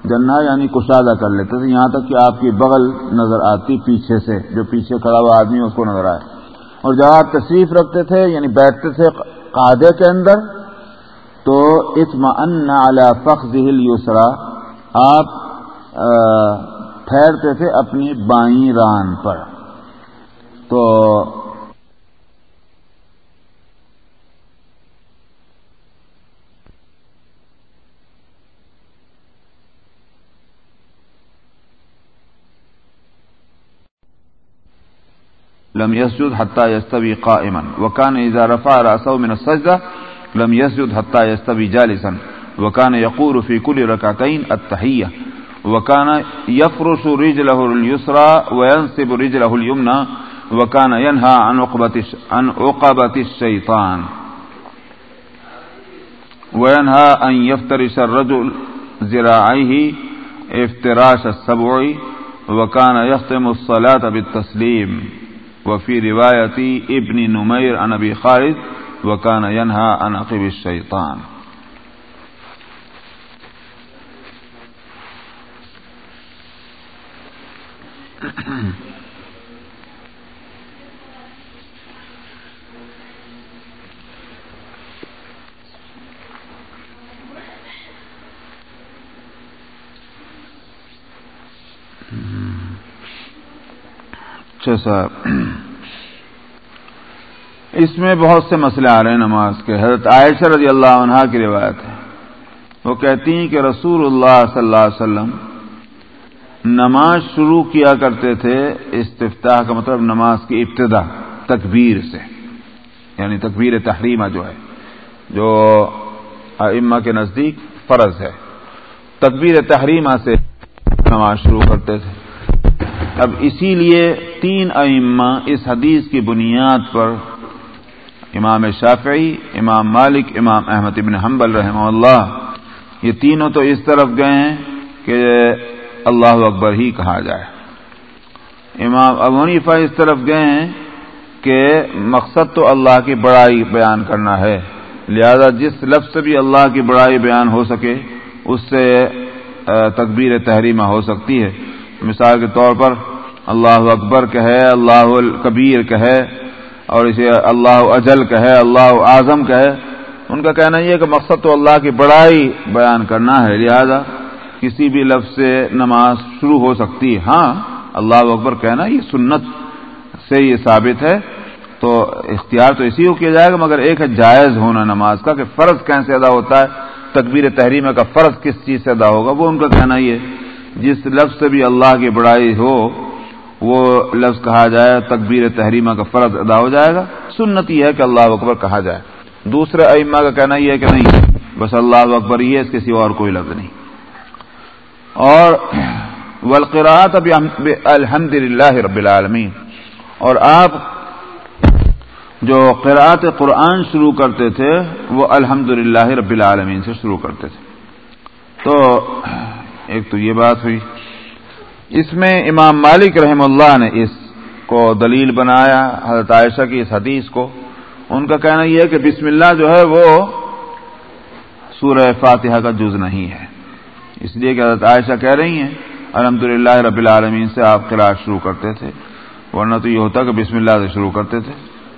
جنہا یعنی کشادہ کر لیتے تھے، یہاں تک کہ آپ کی بغل نظر آتی پیچھے سے، جو پیچھے کھڑا ہوا آدمی اس کو نظر آئے۔ اور جب آپ تشریف رکھتے تھے یعنی بیٹھتے تھے قادے کے اندر، تو اطمئن علی فخذ یسرا آپ ٹھہرتے تھے اپنی بائیں ران پر۔ تو لم يسجد حتى يستوي قائما. وكان اذا رفع راسه من السجده لم يسجد حتى يستوي جالسا. وكان يقول في كل ركعتين التحيه وكان يفرش رجله اليسرى وينصب رجله اليمنى. وكان ينهى عن عقبة عن عقبة الشيطان وينهى أن يفترش الرجل ذراعيه افتراش السبع وكان يختم الصلاة بالتسليم وفي رواية ابن نمير عن أبي خالد وكان ينهى عن عقب الشيطان اچھا صاحب اس میں بہت سے مسئلے آ رہے ہیں نماز کے۔ حضرت عائشہ رضی اللہ عنہ کی روایت ہے۔ وہ کہتی ہیں کہ رسول اللہ صلی اللہ علیہ وسلم نماز شروع کیا کرتے تھے استفتاح کا مطلب نماز کی ابتدا، تکبیر سے۔ یعنی تکبیر تحریمہ جو ہے، جو ائمہ کے نزدیک فرض ہے۔ تکبیر تحریمہ سے نماز شروع کرتے تھے۔ اب اسی لیے تین ائمہ اس حدیث کی بنیاد پر امام شافعی، امام مالک، امام احمد ابن حنبل رحمہ اللہ، یہ تینوں تو اس طرف گئے ہیں کہ اللہ اکبر ہی کہا جائے۔ امام ابو حنیفہ اس طرف گئے ہیں کہ مقصد تو اللہ کی بڑائی بیان کرنا ہے، لہذا جس لفظ سے بھی اللہ کی بڑائی بیان ہو سکے، اس سے تکبیر تحریمہ ہو سکتی ہے۔ مثال کے طور پر اللہ اکبر کہے، اللہ الکبیر کہے، اور اسے اللہ اجل کہے، اللہ اعظم کہے۔ ان کا کہنا یہ کہ مقصد تو اللہ کی بڑائی بیان کرنا ہے، لہذا کسی بھی لفظ سے نماز شروع ہو سکتی ہاں اللہ اکبر کہنا یہ سنت سے یہ ثابت ہے۔ تو اختیار تو اسی کو کیا جائے گا، مگر ایک ہے جائز ہونا نماز کا، کہ فرض کیسے ادا ہوتا ہے، تکبیر تحریمہ کا فرض کس چیز سے ادا ہوگا، وہ ان کا کہنا یہ جس لفظ سے بھی اللہ کی بڑائی ہو، وہ لفظ کہا جائے، تکبیر تحریمہ کا فرض ادا ہو جائے گا۔ سنت یہ ہے کہ اللہ اکبر کہا جائے۔ دوسرے ائمہ کا کہنا یہ ہے کہ نہیں، بس اللہ اکبر یہ اس کے سوا اور کوئی لفظ نہیں۔ اور ولقرات اب الحمد للہ رب العالمین۔ اور آپ جو قرآت قرآن شروع کرتے تھے، وہ الحمد رب العالمین سے شروع کرتے تھے۔ تو ایک تو یہ بات ہوئی۔ اس میں امام مالک رحم اللہ نے اس کو دلیل بنایا، حضرت عائشہ کی اس حدیث کو۔ ان کا کہنا یہ ہے کہ بسم اللہ جو ہے وہ سورہ فاتحہ کا جز نہیں ہے۔ اس لیے کہ حضرت عائشہ کہہ رہی ہیں الحمد رب العالمین سے آپ قرآن شروع کرتے تھے، ورنہ تو یہ ہوتا کہ بسم اللہ سے شروع کرتے تھے۔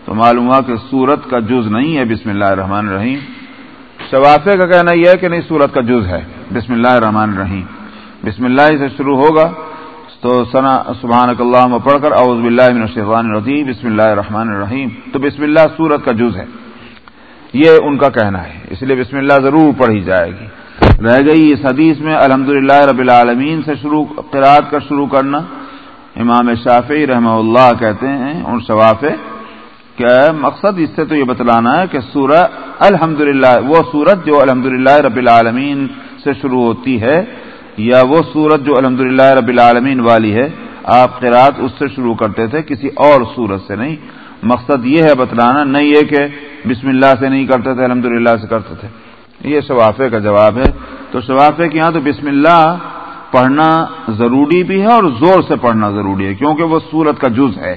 تو معلوم ہوا کہ سورت کا جز نہیں ہے بسم اللہ الرحمن الرحیم۔ شوافے کا کہنا یہ ہے کہ نہیں، سورت کا جز ہے بسم اللہ الرحمن الرحیم۔ بسم اللہ سے شروع ہوگا۔ تو سنا سبحان اللہ میں پڑھ کر، اعوذ باللہ من الشیطان الرجیم، بسم اللہ الرحمن الرحیم۔ تو بسم اللہ سورت کا جز ہے۔ یہ ان کا کہنا ہے، اس لیے بسم اللہ ضرور پڑھی جائے گی۔ رہ گئی اس حدیث میں الحمد رب العالمین سے شروع قرآد کا شروع کرنا۔ امام شافی رحمہ اللہ کہتے ہیں ان شواف کہ مقصد اس سے تو یہ بتلانا ہے کہ سورہ الحمد وہ سورت جو الحمد رب العالمین سے شروع ہوتی ہے یا وہ سورت جو الحمد رب العالمین والی ہے، آپ قرآت اس سے شروع کرتے تھے، کسی اور سورت سے نہیں۔ مقصد یہ ہے بتلانا، نہیں یہ کہ بسم اللہ سے نہیں کرتے تھے الحمد سے کرتے تھے۔ یہ شوافے کا جواب ہے۔ تو شوافے کے یہاں تو بسم اللہ پڑھنا ضروری بھی ہے اور زور سے پڑھنا ضروری ہے، کیونکہ وہ سورت کا جز ہے۔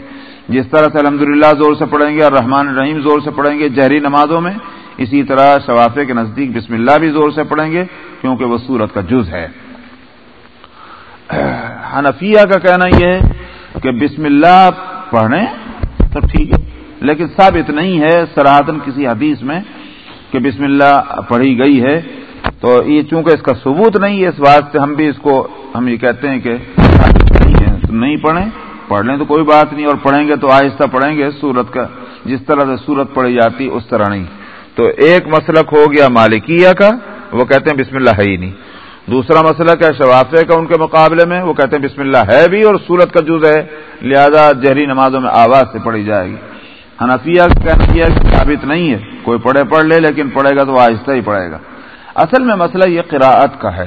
جس طرح سے الحمد زور سے پڑھیں گے اور رحمان الرحیم زور سے پڑھیں گے جہری نمازوں میں، اسی طرح شوافے کے نزدیک بسم اللہ بھی زور سے پڑھیں گے، کیونکہ وہ سورت کا جز ہے۔ حنفیہ کا کہنا یہ ہے کہ بسم اللہ پڑھیں تو ٹھیک ہے۔ لیکن ثابت نہیں ہے سراہدن کسی حدیث میں کہ بسم اللہ پڑھی گئی ہے۔ تو یہ چونکہ اس کا ثبوت نہیں ہے، اس بات سے ہم بھی اس کو، ہم یہ کہتے ہیں کہ نہیں ہے۔ تو نہیں پڑھیں، پڑھ لیں تو کوئی بات نہیں، اور پڑھیں گے تو آہستہ پڑھیں گے۔ سورت کا، جس طرح سے سورت پڑھی جاتی، اس طرح نہیں۔ تو ایک مسلک ہو گیا مالکیہ کا، وہ کہتے ہیں بسم اللہ ہے ہی نہیں۔ دوسرا مسئلہ کیا شوافے کا ان کے مقابلے میں، وہ کہتے ہیں بسم اللہ ہے بھی اور سورت کا جز ہے، لہذا جہری نمازوں میں آواز سے پڑھی جائے گی۔ حنفیہ کہنا ثابت نہیں ہے، کوئی پڑھے پڑھ لے، لیکن پڑھے گا تو وہ آہستہ ہی پڑھے گا۔ اصل میں مسئلہ یہ قراءت کا ہے۔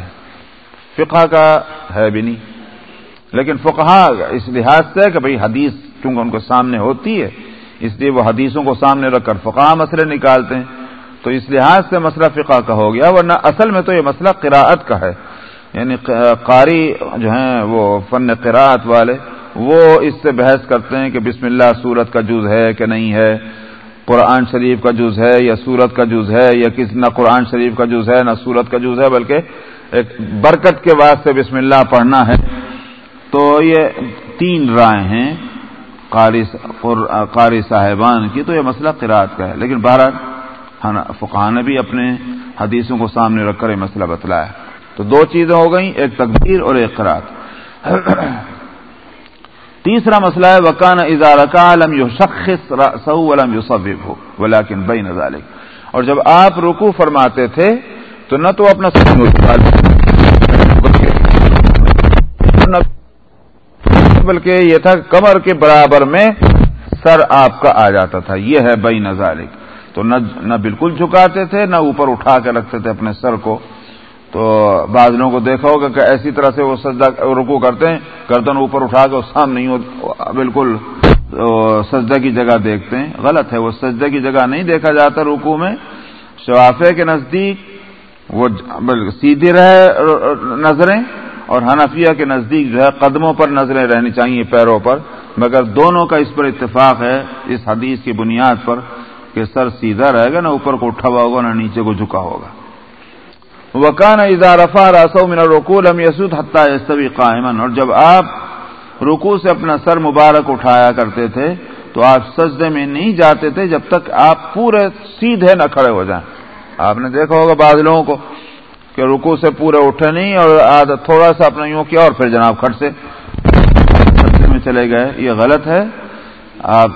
فقہ کا ہے بھی نہیں۔ لیکن فقہ اس لحاظ سے کہ بھئی حدیث چونکہ ان کے سامنے ہوتی ہے، اس لیے وہ حدیثوں کو سامنے رکھ کر فقہ مسئلے نکالتے ہیں۔ تو اس لحاظ سے مسئلہ فقہ کا ہو گیا، ورنہ اصل میں تو یہ مسئلہ قراءت کا ہے۔ یعنی قاری جو ہیں وہ فن قراءت والے، وہ اس سے بحث کرتے ہیں کہ بسم اللہ سورت کا جز ہے کہ نہیں ہے، قرآن شریف کا جز ہے یا سورت کا جز ہے، یا کس نہ قرآن شریف کا جز ہے نہ سورت کا جز ہے، بلکہ ایک برکت کے واسطے بسم اللہ پڑھنا ہے۔ تو یہ تین رائے ہیں قاری صاحبان کی، تو یہ مسئلہ قرآت کا ہے۔ لیکن بہرحال فقہ نے بھی اپنے حدیثوں کو سامنے رکھ کر یہ مسئلہ بتلایا۔ تو دو چیزیں ہو گئیں، ایک تقدیر اور ایک قرآت تیسرا مسئلہ ہے وکان اظہار کا عالم یو شخص سو علم یو ہو ولیکن بین ذالک اور جب آپ رکو فرماتے تھے، تو نہ تو اپنا بلکہ یہ تھا کمر کے برابر میں سر آپ کا آ جاتا تھا۔ یہ ہے بئی نظارک تو نہ بالکل جھکاتے تھے، نہ اوپر اٹھا کے رکھتے تھے اپنے سر کو۔ تو بعض لوگوں کو دیکھا ہوگا کہ ایسی طرح سے وہ سجدہ رکو کرتے ہیں، گردن اوپر اٹھا کے سامنے نہیں بالکل سجدہ کی جگہ دیکھتے ہیں۔ غلط ہے، وہ سجدہ کی جگہ نہیں دیکھا جاتا رکو میں۔ شوافے کے نزدیک وہ سیدھی رہے نظریں اور حنفیہ کے نزدیک جو ہے قدموں پر نظریں رہنی چاہیے پیروں پر۔ مگر دونوں کا اس پر اتفاق ہے، اس حدیث کی بنیاد پر۔ کہ سر سیدھا رہے گا نہ اوپر کو اٹھا ہوا ہوگا، نہ نیچے کو جھکا ہوگا۔ وکان ادا رفا راسو من رقول ہم یسود حتہ یستوی قائمن اور جب آپ رکو سے اپنا سر مبارک اٹھایا کرتے تھے، تو آپ سجدے میں نہیں جاتے تھے جب تک آپ پورے سیدھے نہ کھڑے ہو جائیں۔ آپ نے دیکھا ہوگا بعض لوگوں کو کہ رکو سے پورے اٹھے نہیں اور تھوڑا سا اپنا یوں کیا اور پھر جناب کھٹ سے میں چلے گئے۔ یہ غلط ہے۔ آپ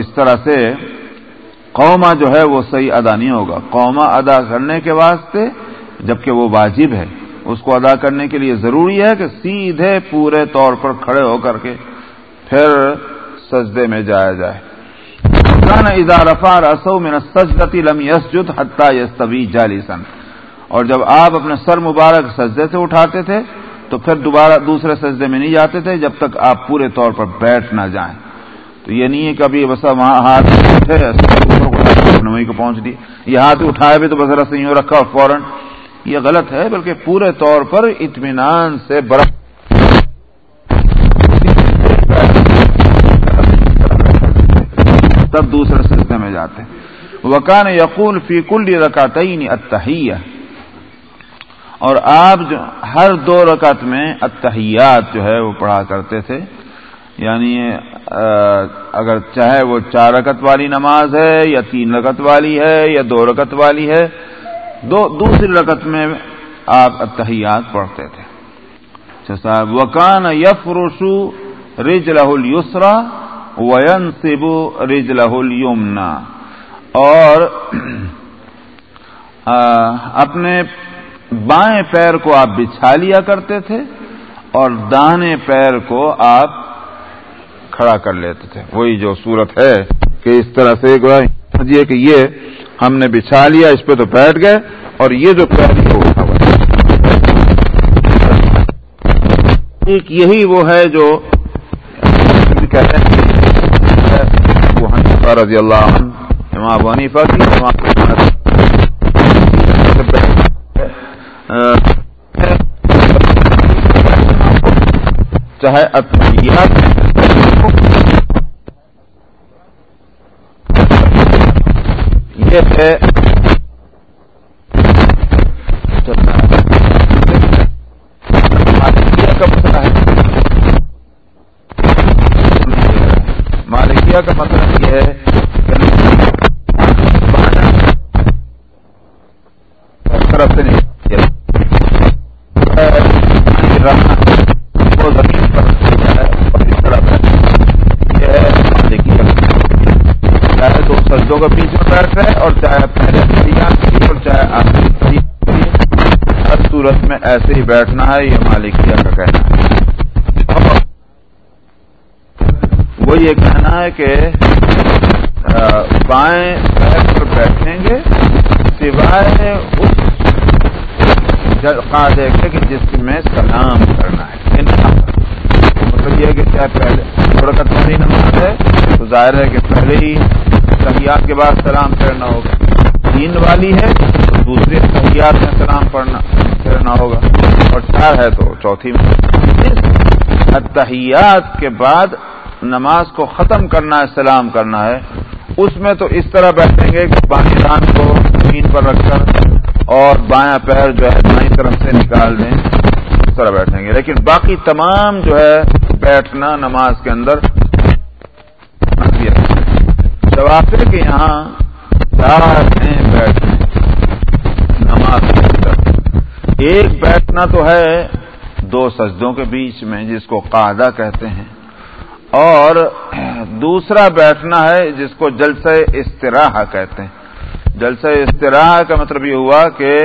اس طرح سے قوما جو ہے وہ صحیح ادا نہیں ہوگا۔ قوما ادا کرنے کے واسطے جبکہ وہ واجب ہے۔ اس کو ادا کرنے کے لیے ضروری ہے کہ سیدھے پورے طور پر کھڑے ہو کر کے پھر سجدے میں جایا جائے۔ ادا رفا رسو میں سجدتی لم یسجد حتہ یستوی جالی سن اور جب آپ اپنے سر مبارک سجدے سے اٹھاتے تھے تو پھر دوبارہ دوسرے سجدے میں نہیں جاتے تھے جب تک آپ پورے طور پر بیٹھ نہ جائیں۔ تو یہ نہیں ہے کہ ابھی بس وہاں ہاتھ اٹھے کو پہنچ دی۔ یہ ہاتھ اٹھائے بھی تو بس رس یوں رکھا اور فوراً۔ یہ غلط ہے، بلکہ پورے طور پر اطمینان سے برف تب دوسرے سجدے میں جاتے وکان یقول فی کل رکعتین اتحیہ اور آپ جو ہر دو رکعت میں اتحیات جو ہے وہ پڑھا کرتے تھے۔ یعنی اگر چاہے وہ چار رکت والی نماز ہے، یا تین رکت والی ہے، یا دو رکت والی ہے، دو، دوسری رکت میں آپ اتحیات پڑھتے تھے۔ اچھا صاحب وکان یف رسو رج لہل یسرا وین سبو رج لہل یمنا اور اپنے بائیں پیر کو آپ بچھا لیا کرتے تھے اور داہنے پیر کو آپ کھڑا کر لیتے تھے۔ وہی جو صورت ہے کہ اس طرح سے سمجھیے کہ یہ ہم نے بچھا لیا، اس پہ تو بیٹھ گئے اور یہ جو پیر اٹھا ایک یہی وہ ہے جو کہتے ہیں رضی اللہ عنہ امام ونیفا کی۔ امام چاہے یہ ہے کا کا مطلب یہ ہے طرف سے نہیں۔ کے بیچ میں بیٹھ رہے اور چاہے پہلے کی اور چاہے آخری ہر صورت میں ایسے ہی بیٹھنا ہے، یہ مالکیہ کا کہنا ہے۔ وہ یہ کہنا ہے کہ بائیں پیر پر بیٹھیں گے، سوائے اس قاعدے کے کہ جس میں سلام کرنا ہے مطلب یہ کہ کیا پہلے، تھوڑا والی نماز ہے، تو ظاہر ہے کہ پہلے ہی تحیات کے بعد سلام کرنا ہوگا۔ تین والی ہے تو دوسرے تحیات میں سلام پڑھنا کرنا ہوگا۔ اور چار ہے تو چوتھی میں۔ تحیات کے بعد نماز کو ختم کرنا ہے، سلام کرنا ہے۔ اس میں تو اس طرح بیٹھیں گے کہ بائیں کو زمین پر رکھ کر اور بایاں پیر جو ہے بائیں طرف سے نکال دیں۔ اس طرح بیٹھیں گے۔ لیکن باقی تمام جو ہے بیٹھنا نماز کے اندر۔ جواب کے یہاں ہیں۔ بیٹھنے نماز کے اندر ایک بیٹھنا تو ہے دو سجدوں کے بیچ میں، جس کو قاعدہ کہتے ہیں۔ اور دوسرا بیٹھنا ہے جس کو جلسہ استراحہ کہتے ہیں۔ جلسہ استراحہ کا مطلب یہ ہوا کہ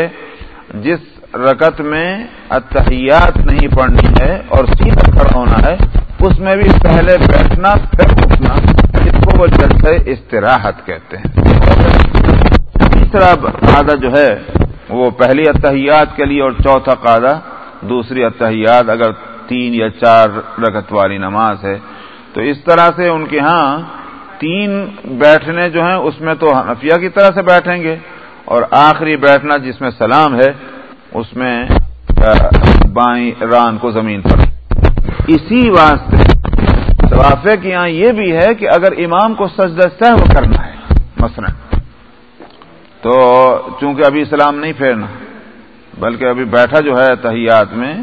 جس رکت میں اتحیات نہیں پڑھنی ہے اور سیدھا کھڑا ہونا ہے، اس میں بھی پہلے بیٹھنا، پھر اٹھنا۔ جس کو وہ جلسہ استراحت کہتے ہیں۔ تیسرا قاعدہ جو ہے، وہ پہلی اتحیات کے لیے اور چوتھا قاعدہ، دوسری اتحیات اگر تین یا چار رگت والی نماز ہے، تو اس طرح سے ان کے ہاں تین بیٹھنے جو ہیں، اس میں تو حنفیہ کی طرح سے بیٹھیں گے، اور آخری بیٹھنا جس میں سلام ہے، اس میں بائیں ران کو زمین پر۔ اسی واسطے ثوافے کے یہاں یہ بھی ہے کہ اگر امام کو سجدہ سہو کرنا ہے، مثلا، تو چونکہ ابھی سلام نہیں پھیرنا، بلکہ ابھی بیٹھا جو ہے تحیات میں،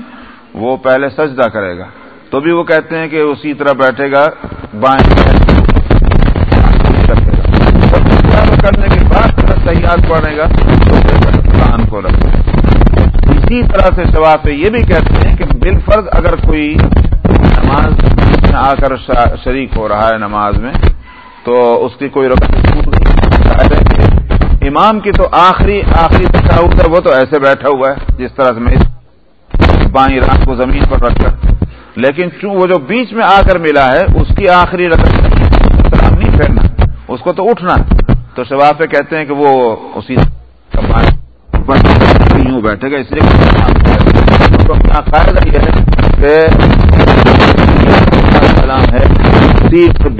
وہ پہلے سجدہ کرے گا۔ تو بھی وہ کہتے ہیں کہ اسی طرح بیٹھے گا، بائیں کرنے کے بعد تیار پڑے گا کان کو رکھ اسی طرح سے شباب پہ یہ بھی کہتے ہیں کہ بال فرض اگر کوئی نماز میں آ کر شریک ہو رہا ہے نماز میں، تو اس کی کوئی رقم ہے۔ کہ امام کی تو آخری آخری تصاوت ہے، وہ تو ایسے بیٹھا ہوا ہے جس طرح سے میں بائیں رات کو زمین پر رکھ کر۔ لیکن وہ جو بیچ میں آ کر ملا ہے، اس کی آخری رقم سلام نہیں پھیرنا، اس کو تو اٹھنا۔ تو شباب پہ کہتے ہیں کہ وہ اسی یوں بیٹھے گا، اس لیے فائدہ یہ ہے کہ سلام ہے۔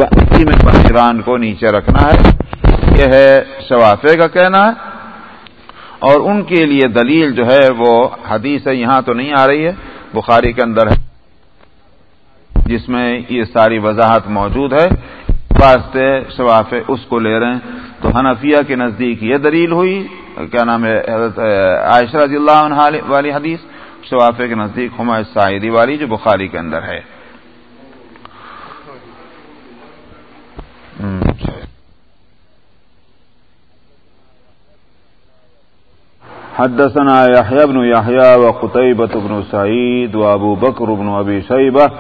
اسی میں ایران کو نیچے رکھنا ہے۔ یہ ہے شوافے کا کہنا۔ ہے اور ان کے لیے دلیل جو ہے وہ حدیث ہے، یہاں تو نہیں آ رہی ہے۔ بخاری کے اندر ہے، جس میں یہ ساری وضاحت موجود ہے۔ واسطے شواف اس کو لے رہے ہیں۔ تو حنفیہ کے نزدیک یہ دلیل ہوئی۔ کیا نام ہے؟ حضرت عائشہ رضی اللہ عنہ والی حدیث۔ شوافے کے نزدیک ہما سعیدی والی جو بخاری کے اندر ہے۔ حدثنا يحيى بن يحيى وقتيبة بن سعيد وابو بكر بن ابي شيبه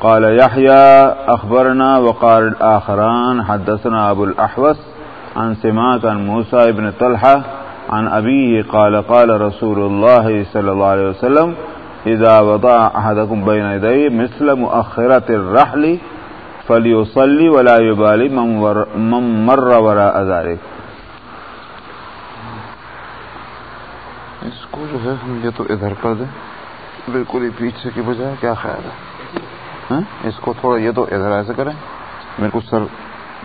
قال يحيى، أخبرنا وقال الآخران، حدثنا أبو الأحوس عن سماك عن موسى بن طلحة عن أبيه قال قال رسول الله صلى الله عليه وسلم إذا وضع أحدكم بين يديه مثل مؤخرة الرحل فليصلي ولا يبالي من مر وراء ذلك۔ اس کو جو ہے ہم یہ تو ادھر کر دیں۔ بالکل ہی پیچھے کی بجائے کیا خیال ہے۔ ہاں؟ اس کو تھوڑا یہ تو ادھر ایسے کریں۔ میرے کو سر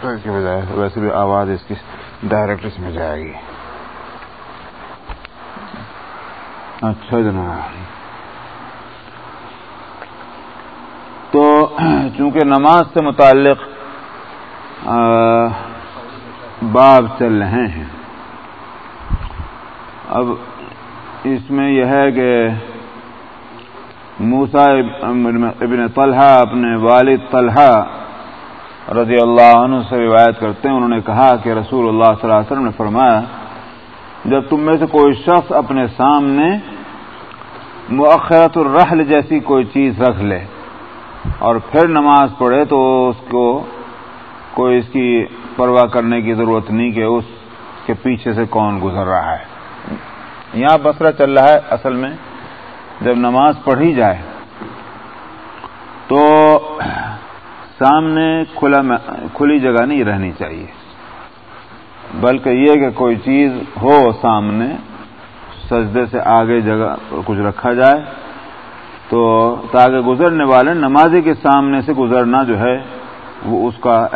کی بجائے ویسے بھی آواز اس کی ڈائریکٹ اس میں جائے گی۔ اچھا جناب۔ تو چونکہ نماز سے متعلق باب چل رہے ہیں۔ اب اس میں یہ ہے کہ موسا ابن طلحہ اپنے والد طلحہ رضی اللہ عنہ سے روایت کرتے ہیں۔ انہوں نے کہا کہ رسول اللہ صلی اللہ علیہ وسلم نے فرمایا، جب تم میں سے کوئی شخص اپنے سامنے مؤخرت الرحل جیسی کوئی چیز رکھ لے اور پھر نماز پڑھے تو اس کو کوئی اس کی پرواہ کرنے کی ضرورت نہیں کہ اس کے پیچھے سے کون گزر رہا ہے۔ یہاں مسئلہ چل رہا ہے اصل میں۔ جب نماز پڑھی جائے تو سامنے کھلا کھلی جگہ نہیں رہنی چاہیے۔ بلکہ یہ کہ کوئی چیز ہو سامنے، سجدے سے آگے جگہ کچھ رکھا جائے۔ تو تاکہ گزرنے والے نمازی کے سامنے سے گزرنا جو ہے وہ اس کا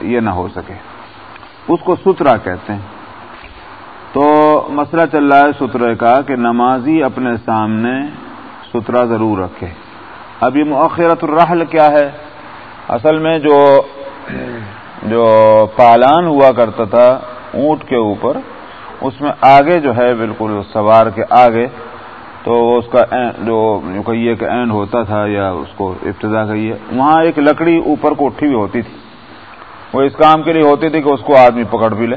یہ نہ ہو سکے۔ اس کو سترا کہتے ہیں۔ تو مسئلہ چل رہا ہے سترے کا کہ نمازی اپنے سامنے سترا ضرور رکھے۔ اب یہ مؤخرت الرحل کیا ہے؟ اصل میں جو جو پالان ہوا کرتا تھا اونٹ کے اوپر، اس میں آگے جو ہے بالکل سوار کے آگے تو اس کا جو کہیے کہ اینڈ ہوتا تھا یا اس کو ابتدا کہیے، وہاں ایک لکڑی اوپر کو اٹھی ہوئی ہوتی تھی۔ وہ اس کام کے لیے ہوتی تھی کہ اس کو آدمی پکڑ بھی لے۔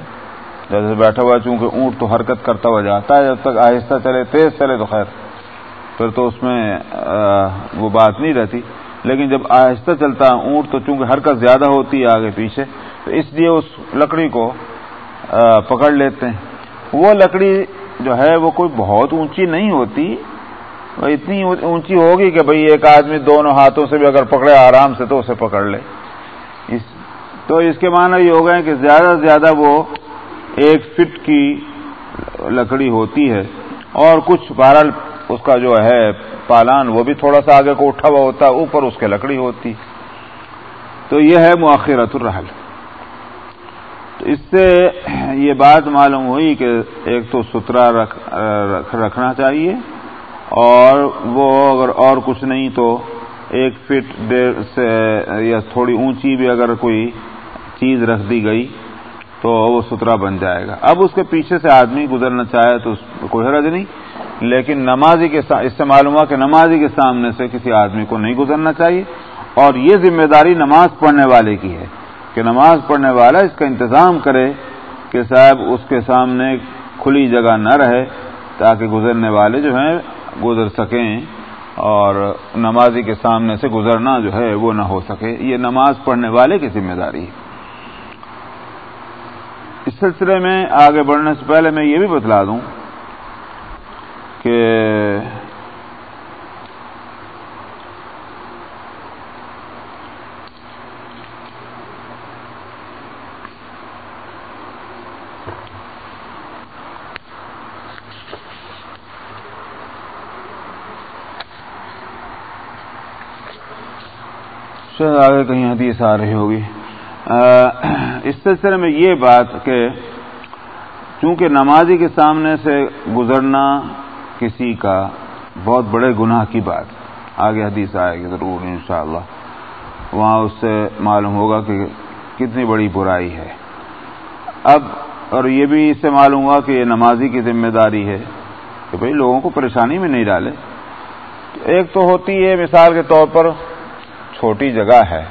جیسے بیٹھا ہوا چونکہ اونٹ تو حرکت کرتا ہوا جاتا ہے، جب تک آہستہ چلے، تیز چلے تو خیر۔ پھر تو اس میں وہ بات نہیں رہتی۔ لیکن جب آہستہ چلتا اونٹ تو چونکہ حرکت زیادہ ہوتی ہے آگے پیچھے، تو اس لیے اس لکڑی کو پکڑ لیتے ہیں۔ وہ لکڑی جو ہے وہ کوئی بہت اونچی نہیں ہوتی، وہ اتنی اونچی ہوگی کہ بھئی ایک آدمی دونوں ہاتھوں سے بھی اگر پکڑے، آرام سے تو اسے پکڑ لے۔ اس تو اس کے معنی یہ ہو گئے کہ زیادہ سے زیادہ وہ ایک فٹ کی لکڑی ہوتی ہے اور کچھ بہرحال اس کا جو ہے پالان وہ بھی تھوڑا سا آگے کو اٹھا ہوا ہوتا ہے اوپر اس کے لکڑی ہوتی۔ تو یہ ہے مؤخرت الرحل۔ تو اس سے یہ بات معلوم ہوئی کہ ایک تو سترا رکھ رکھنا چاہیے اور وہ اگر اور کچھ نہیں تو ایک فٹ ڈیڑھ سے یا تھوڑی اونچی بھی اگر کوئی چیز رکھ دی گئی تو وہ سترا بن جائے گا۔ اب اس کے پیچھے سے آدمی گزرنا چاہے تو کوئی حرج نہیں، لیکن نمازی کے اس سے معلوم ہوا کہ نمازی کے سامنے سے کسی آدمی کو نہیں گزرنا چاہیے اور یہ ذمہ داری نماز پڑھنے والے کی ہے۔ کہ نماز پڑھنے والا اس کا انتظام کرے کہ صاحب اس کے سامنے کھلی جگہ نہ رہے تاکہ گزرنے والے جو ہیں گزر سکیں اور نمازی کے سامنے سے گزرنا جو ہے وہ نہ ہو سکے۔ یہ نماز پڑھنے والے کی ذمہ داری ہے۔ اس سلسلے میں آگے بڑھنے سے پہلے میں یہ بھی بتلا دوں کہ شاید آگے کہیں حدیث آ رہی ہوگی۔ اس سلسلے میں یہ بات کہ چونکہ نمازی کے سامنے سے گزرنا کسی کا بہت بڑے گناہ کی بات، آگے حدیث آئے گی ضرور انشاءاللہ۔ وہاں اس سے معلوم ہوگا کہ کتنی بڑی برائی ہے۔ اب، اور یہ بھی اس سے معلوم ہوا کہ یہ نمازی کی ذمہ داری ہے کہ بھئی لوگوں کو پریشانی میں نہیں ڈالے ایک تو ہوتی ہے مثال کے طور پر چھوٹی جگہ ہے،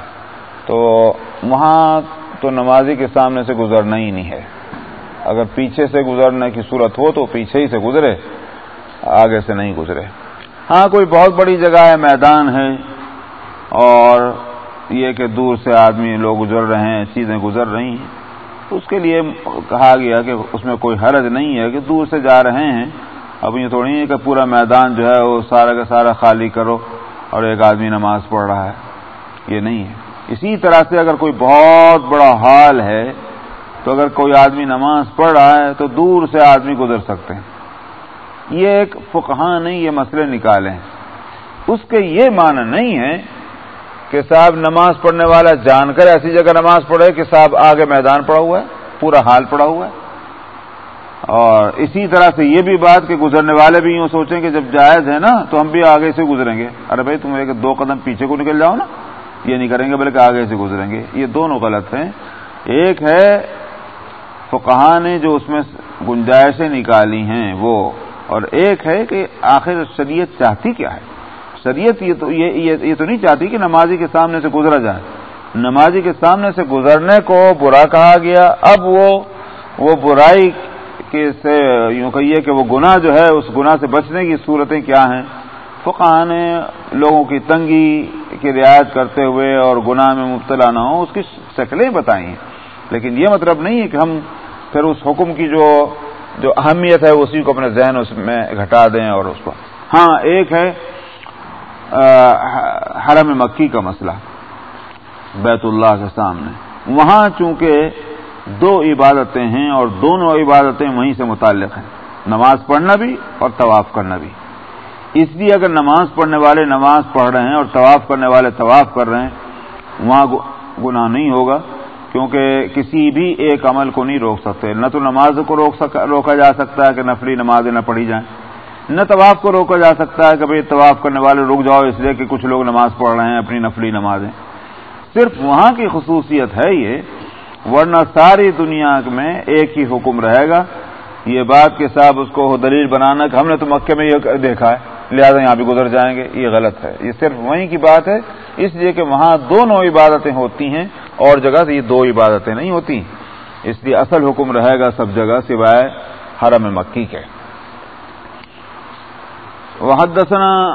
تو وہاں تو نمازی کے سامنے سے گزرنا ہی نہیں ہے۔ اگر پیچھے سے گزرنے کی صورت ہو تو پیچھے ہی سے گزرے، آگے سے نہیں گزرے۔ ہاں کوئی بہت بڑی جگہ ہے، میدان ہے، اور یہ کہ دور سے آدمی لوگ گزر رہے ہیں، چیزیں گزر رہی ہیں۔ اس کے لیے کہا گیا کہ اس میں کوئی حرج نہیں ہے کہ دور سے جا رہے ہیں۔ اب یہ تھوڑی ہے کہ پورا میدان جو ہے وہ سارا کا سارا خالی کرو اور ایک آدمی نماز پڑھ رہا ہے۔ یہ نہیں ہے۔ اسی طرح سے اگر کوئی بہت بڑا حال ہے، تو اگر کوئی آدمی نماز پڑھ رہا ہے، تو دور سے آدمی گزر سکتے ہیں۔ یہ ایک فقہ نہیں، یہ مسئلے نکالے ہیں۔ اس کے یہ معنی نہیں ہے کہ صاحب نماز پڑھنے والا جان کر ایسی جگہ نماز پڑھے کہ صاحب آگے میدان پڑا ہوا ہے، پورا حال پڑا ہوا ہے۔ اور اسی طرح سے یہ بھی بات کہ گزرنے والے بھی یوں سوچیں کہ جب جائز ہے نا، تو ہم بھی آگے سے گزریں گے۔ ارے بھائی، تم ایک دو قدم پیچھے کو نکل جاؤ نا۔ یہ نہیں کریں گے بلکہ آگے سے گزریں گے۔ یہ دونوں غلط ہیں۔ ایک ہے فقہ نے جو اس میں گنجائشیں نکالی ہیں وہ، اور ایک ہے کہ آخر شریعت چاہتی کیا ہے؟ شریعت یہ تو یہ تو نہیں چاہتی کہ نمازی کے سامنے سے گزرا جائے۔ نمازی کے سامنے سے گزرنے کو برا کہا گیا۔ اب وہ وہ برائی کے سے، یوں کہیے کہ وہ گناہ جو ہے، اس گناہ سے بچنے کی صورتیں کیا ہیں؟ فقہ نے لوگوں کی تنگی کی رعایت کرتے ہوئے اور گناہ میں مبتلا نہ ہو، اس کی شکلیں بتائی ہیں۔ لیکن یہ مطلب نہیں ہے کہ ہم پھر اس حکم کی جو جو اہمیت ہے، اسی کو اپنے ذہن اس میں گھٹا دیں اور اس کو ہاں ایک ہے حرم مکی کا مسئلہ، بیت اللہ کے سامنے۔ وہاں چونکہ دو عبادتیں ہیں اور دونوں عبادتیں وہیں سے متعلق ہیں، نماز پڑھنا بھی اور طواف کرنا بھی۔ اس لیے اگر نماز پڑھنے والے نماز پڑھ رہے ہیں اور طواف کرنے والے طواف کر رہے ہیں، وہاں گناہ نہیں ہوگا، کیونکہ کسی بھی ایک عمل کو نہیں روک سکتے۔ نہ تو نماز کو روک روکا جا سکتا ہے کہ نفلی نمازیں نہ پڑھی جائیں۔ نہ طواف کو روکا جا سکتا ہے کہ بھائی طواف کرنے والے رک جاؤ، اس لیے کہ کچھ لوگ نماز پڑھ رہے ہیں، اپنی نفلی نمازیں۔ صرف وہاں کی خصوصیت ہے یہ، ورنہ ساری دنیا میں ایک ہی حکم رہے گا۔ یہ بات کہ صاحب اس کو دلیل بنانا کہ ہم نے تو مکے میں یہ دیکھا ہے۔ لہٰذا یہاں بھی گزر جائیں گے، یہ غلط ہے۔ یہ صرف وہیں کی بات ہے، اس لیے کہ وہاں دونوں عبادتیں ہوتی ہیں اور جگہ سے یہ دو عبادتیں نہیں ہوتی اس لیے اصل حکم رہے گا سب جگہ سوائے حرم مکی کے۔ وحدثنا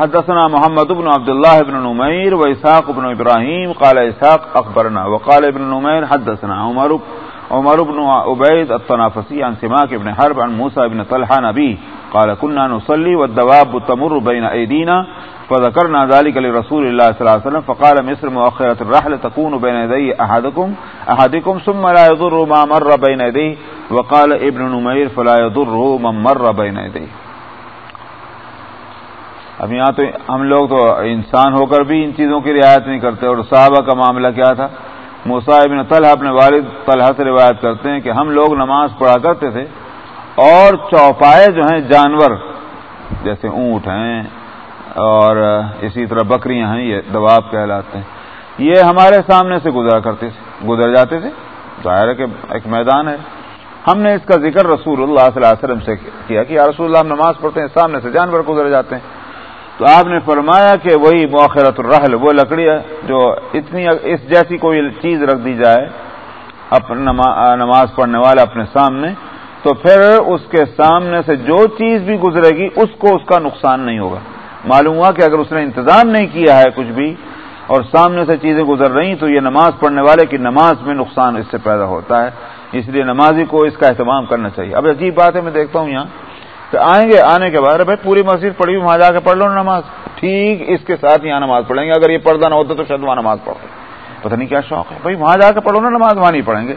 حدثنا محمد بن عبد الله بن نمير وإساق بن إبراهيم قال إساق أخبرنا وقال ابن نمير حدثنا عمر عمر بن عبيد الطنافسي عن سماك بن حرب عن موسى بن طلحة نبي قال كنا نصلي والدواب تمر بين أيدينا فذكرنا ذلك لرسول الله صلى الله عليه وسلم فقال مصر مؤخرة الرحل تكون بين يدي أحدكم أحدكم ثم لا يضر ما مر بين يديه وقال ابن نمير فلا يضر من مر بين يديه اب یہاں تو ہم لوگ تو انسان ہو کر بھی ان چیزوں کی رعایت نہیں کرتے اور صحابہ کا معاملہ کیا تھا؟ مصعب طلحہ اپنے والد طلحہ سے روایت کرتے ہیں کہ ہم لوگ نماز پڑھا کرتے تھے اور چوپائے جو ہیں جانور، جیسے اونٹ ہیں اور اسی طرح بکریاں ہیں، یہ دباب کہلاتے ہیں۔ یہ ہمارے سامنے سے گزرا کرتے تھے، گزر جاتے تھے۔ ظاہر ہے کہ ایک میدان ہے۔ ہم نے اس کا ذکر رسول اللہ صلی اللہ علیہ وسلم سے کیا کہ یا رسول اللہ ہم نماز پڑھتے ہیں، سامنے سے جانور گزر جاتے ہیں۔ تو آپ نے فرمایا کہ وہی مؤخرت الرحل، وہ لکڑی ہے جو اتنی اس جیسی کوئی چیز رکھ دی جائے نماز پڑھنے والا اپنے سامنے، تو پھر اس کے سامنے سے جو چیز بھی گزرے گی، اس کو اس کا نقصان نہیں ہوگا۔ معلوم ہوا کہ اگر اس نے انتظام نہیں کیا ہے کچھ بھی، اور سامنے سے چیزیں گزر رہی تو یہ نماز پڑھنے والے کی نماز میں نقصان اس سے پیدا ہوتا ہے۔ اس لیے نمازی کو اس کا اہتمام کرنا چاہیے۔ اب عجیب بات ہے میں دیکھتا ہوں یہاں۔ تو آئیں گے، آنے کے بعد بھائی پوری مسجد پڑھی وہاں جا کے پڑھ لو نماز۔ ٹھیک اس کے ساتھ یہاں نماز پڑھیں گے۔ اگر یہ پردہ نہ ہوتا تو شاید وہاں نماز پڑھو۔ پتہ نہیں کیا شوق ہے۔ بھائی وہاں جا کے پڑھو نا نماز، وہاں نہیں پڑھیں گے۔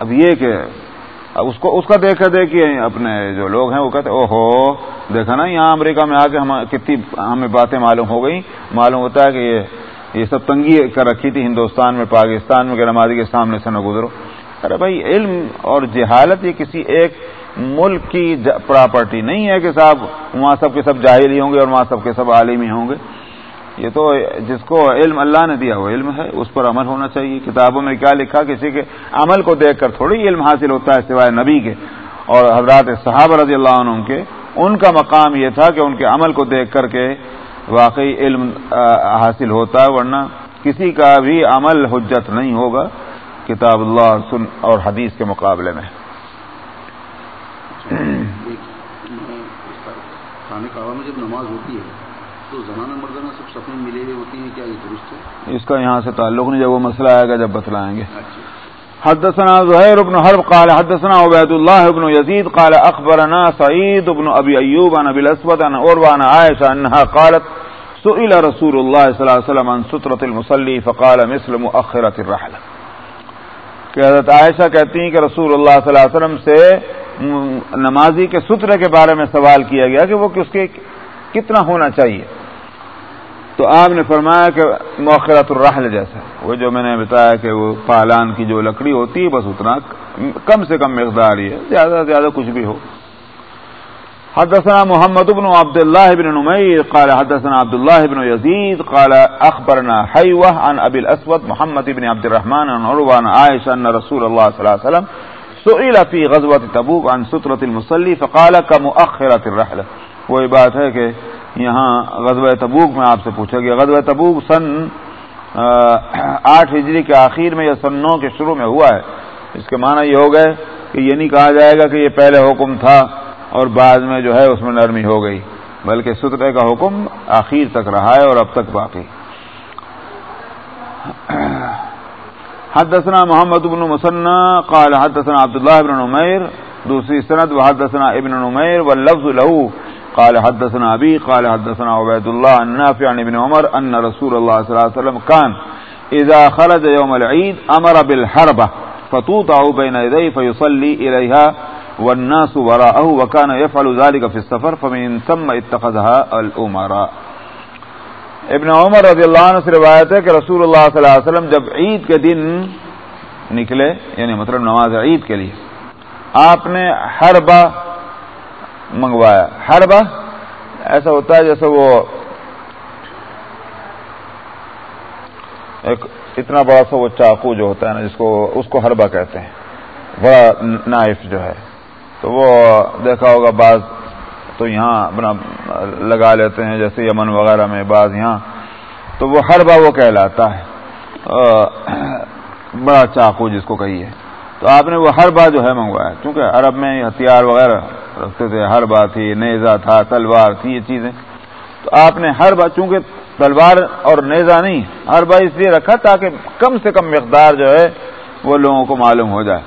اب یہ کہ اب اس کو، اس کا دیکھا دیکھیے اپنے جو لوگ ہیں، وہ کہتے او ہو دیکھا نا یہاں امریکہ میں آ کے ہم کتنی ہمیں باتیں معلوم ہو گئی معلوم ہوتا ہے کہ یہ یہ سب تنگی کر رکھی تھی ہندوستان میں، پاکستان میں کہ نمازی کے سامنے سے نہ گزرو۔ ارے بھائی، علم اور جہالت یہ کسی ایک ملک کی پراپرٹی نہیں ہے کہ صاحب، وہاں سب کے سب جاہل ہی ہوں گے اور وہاں سب کے سب عالم ہی ہوں گے۔ یہ تو جس کو علم اللہ نے دیا، وہ علم ہے، اس پر عمل ہونا چاہیے۔ کتابوں میں کیا لکھا، کسی کے عمل کو دیکھ کر تھوڑی علم حاصل ہوتا ہے سوائے نبی کے۔ اور حضرات صحاب رضی اللہ عنہ کے، ان کا مقام یہ تھا کہ ان کے عمل کو دیکھ کر کے واقعی علم حاصل ہوتا ہے ورنہ کسی کا بھی عمل حجت نہیں ہوگا کتاب اللہ سن اور حدیث کے مقابلے میں۔ میں جب نماز ہوتی ہے تو زنانہ مردانہ سب سفے ملے ہوئے ہوتی ہیں کیا یہ درست ہے اس کا یہاں سے تعلق نہیں جب وہ مسئلہ آئے گا جب بتلائیں گے اچھا۔ حدثنا زهير بن حرب قال حدثنا عبيد الله بن يزيد قال أخبرنا سعيد بن أبي أيوب عن أبي الأسود عن أروى عن عائشة أنها قالت سئل رسول الله صلى الله عليه وسلم عن سترة المصلي فقال مثل مؤخرة الرحلة کہ حضرت عائشہ کہتی ہیں کہ رسول اللہ صلی اللہ علیہ وسلم سے نمازی کے سترے کے بارے میں سوال کیا گیا کہ وہ اس کے کتنا ہونا چاہیے۔ تو آپ نے فرمایا کہ موخرت الرحل جیسا۔ وہ جو میں نے بتایا کہ وہ پالان کی جو لکڑی ہوتی ہے، بس اتنا کم سے کم مقدار ہی ہے، زیادہ سے زیادہ کچھ بھی ہو۔ حدثنا محمد بن عبد الله بن نمير قال حدثنا عبد الله بن يزيد قال أخبرنا حيوة عن أبي الأسود محمد بن عبد الرحمن عن عروان عائشة أن رسول الله صلى الله عليه وسلم سئل في غزوة تبوك عن سترة المصلي فقال كمؤخرة الرحلة وہی بات ہے کہ یہاں غزوہ تبوک میں آپ سے پوچھا گیا۔ غزوہ تبوک سن آٹھ ہجری کے آخر میں یا سن نو کے شروع میں ہوا ہے۔ اس کے معنی یہ ہو گئے کہ یہ نہیں کہا جائے گا کہ یہ پہلے حکم تھا۔ اور بعد میں جو ہے اس میں نرمی ہو گئی۔ بلکہ سترے کا حکم آخر تک رہا ہے اور اب تک باقی۔ حدثنا محمد بن مسنہ قال حدثنا عبد الله بن دوسری سند و حدثنا ابن نمیر و لفظ لہو قال حدثنا ابی، قال حدثنا عبید اللہ النافع عن ابن عمر، ان رسول اللہ صلی اللہ علیہ وسلم کان، اذا خرج يوم العید امر بالحربہ فتوطع بين يديه فيصلي اليها والناس وراءه وكان يفعل ذلك في السفر، فمن ثم اتخذها الامراء ابن عمر رضی اللہ عنہ سے روایت ہے کہ رسول اللہ صلی اللہ علیہ وسلم جب عید کے دن نکلے یعنی مطلب نماز عید کے لیے، آپ نے ہر با منگوایا. ہر با ایسا ہوتا ہے جیسے وہ ایک اتنا بڑا سا وہ چاقو جو ہوتا ہے نا، جس کو اس کو ہربا کہتے ہیں، بڑا نائف جو ہے۔ تو وہ دیکھا ہوگا بعض تو یہاں اپنا لگا لیتے ہیں، جیسے یمن وغیرہ میں بعض یہاں۔ تو وہ ہربا وہ کہلاتا ہے۔ بڑا چاقو جس کو کہیے۔ تو آپ نے وہ ہر بات جو ہے منگوایا۔ کیونکہ عرب میں ہتھیار وغیرہ رکھتے تھے، ہر بات تھی نیزا تھا، تلوار تھی، یہ چیزیں۔ تو آپ نے ہر بات چونکہ تلوار اور نیزا نہیں، ہر بات اس لیے رکھا تاکہ کم سے کم مقدار جو ہے وہ لوگوں کو معلوم ہو جائے۔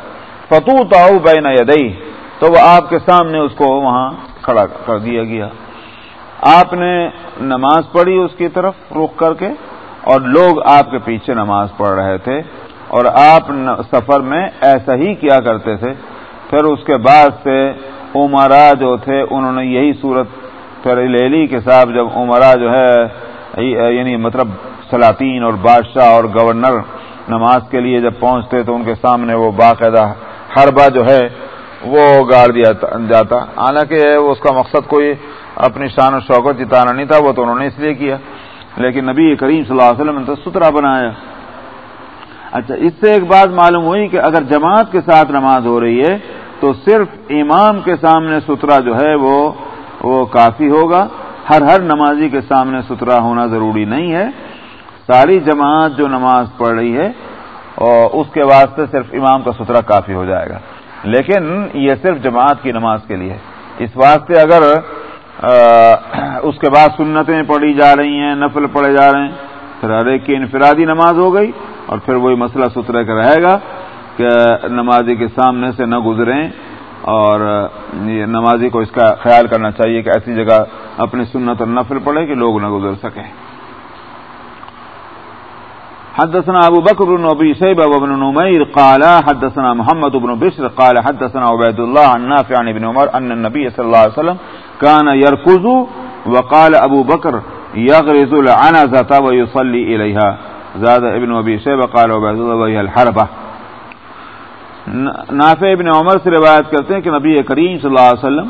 فتو تاؤ بین یدئی تو وہ آپ کے سامنے اس کو وہاں کھڑا کر دیا گیا۔ آپ نے نماز پڑھی اس کی طرف رخ کر کے اور لوگ آپ کے پیچھے نماز پڑھ رہے تھے اور آپ سفر میں ایسا ہی کیا کرتے تھے۔ پھر اس کے بعد سے عمرا جو تھے، انہوں نے یہی صورت پھر لے لی کہ صاحب جب عمرا جو ہے یعنی مطلب سلاطین اور بادشاہ اور گورنر نماز کے لیے جب پہنچتے تو ان کے سامنے وہ باقاعدہ ہربا جو ہے وہ گاڑ دیا جاتا۔ حالانکہ اس کا مقصد کوئی اپنی شان و شوقت جتانا نہیں تھا، وہ تو انہوں نے اس لیے کیا۔ لیکن نبی کریم صلی اللہ علیہ وسلم نے سترا بنایا۔ اچھا اس سے ایک بات معلوم ہوئی کہ اگر جماعت کے ساتھ نماز ہو رہی ہے، تو صرف امام کے سامنے سترا جو ہے، وہ وہ کافی ہوگا۔ ہر ہر نمازی کے سامنے سترا ہونا ضروری نہیں ہے۔ ساری جماعت جو نماز پڑھ رہی ہے اس کے واسطے صرف امام کا سترا کافی ہو جائے گا۔ لیکن یہ صرف جماعت کی نماز کے لیے۔ اس واسطے اگر اس کے بعد سنتیں پڑھی جا رہی ہیں، نفل پڑھے جا رہے ہیں، پھر ہر ایک کی انفرادی نماز ہو گئی اور پھر وہی مسئلہ ستھرے کا رہے گا کہ نمازی کے سامنے سے نہ گزریں اور نمازی کو اس کا خیال کرنا چاہیے کہ ایسی جگہ اپنی سنت اور نفل پڑے کہ لوگ نہ گزر سکیں۔ حدثنا ابو بکر بن ابي شيبه وابن نمير قال حدثنا محمد بن بشر قال حدثنا عبيد الله عن نافع عن ابن عمر ان النبي صلى الله عليه وسلم كان يركض وقال ابو بكر يغرز العنزه ويصلي اليها زاد ابن ابی شیبہ قال عبید اللہ الحربہ نافع ابن عمر سے روایت کرتے ہیں کہ نبی کریم صلی اللہ علیہ وسلم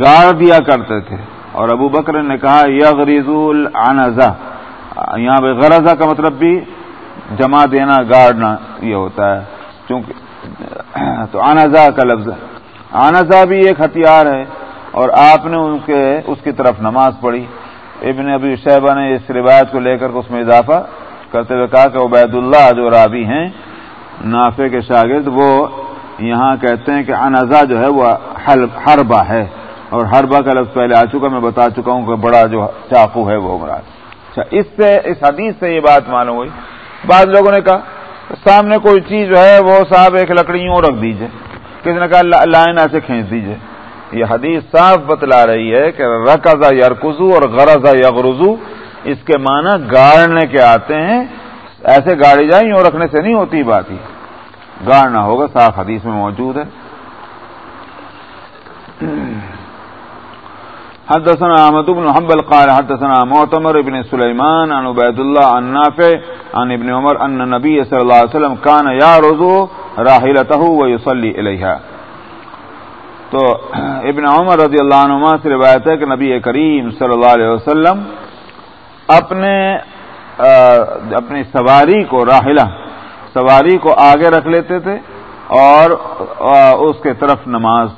گاڑ دیا کرتے تھے اور ابو بکر نے کہا یغریز العنزہ یہاں پہ غرضہ کا مطلب بھی جمع دینا، گاڑنا یہ ہوتا ہے۔ چونکہ تو انزا کا لفظ انزا بھی ایک ہتھیار ہے اور آپ نے ان کے، اس کی طرف نماز پڑھی۔ ابن ابی شہبہ نے اس روایت کو لے کر اس میں اضافہ کرتے ہوئے کہا کہ عبید اللہ جو رابی ہیں، نافع کے شاگرد، وہ یہاں کہتے ہیں کہ انزا جو ہے وہ ہربا ہے۔ اور ہربا کا لفظ پہلے آ چکا میں بتا چکا ہوں کہ بڑا جو چاقو ہے وہ مراد۔ اچھا اس سے، اس حدیث سے یہ بات معلوم ہوئی۔ بعض لوگوں نے کہا، سامنے کوئی چیز جو ہے، وہ صاحب ایک لکڑی یوں رکھ دیجیے۔ کسی نے کہا لائن ایسے کھینچ دیجیے۔ یہ حدیث صاف بتلا رہی ہے کہ رقضا یرکزو اور غرضا یغرزو اس کے معنی گاڑنے کے آتے ہیں۔ ایسے گاڑی جائیں، یوں رکھنے سے نہیں ہوتی بات ہی گاڑنا ہوگا، صاف حدیث میں موجود ہے۔ حدثنا احمد بن حنبل قال حدثنا معتمر ابن سليمان عن عبيد الله عن نافع عن ابن عمر ان النبي صلى الله عليه وسلم كان يعرض راحلته ويصلي اليها تو ابن عمر رضی اللہ عنہ سے روایت ہے کہ نبی کریم صلی اللہ علیہ وسلم اپنے اپنی سواری کو راہلہ سواری کو آگے رکھ لیتے تھے اور اس کے طرف نماز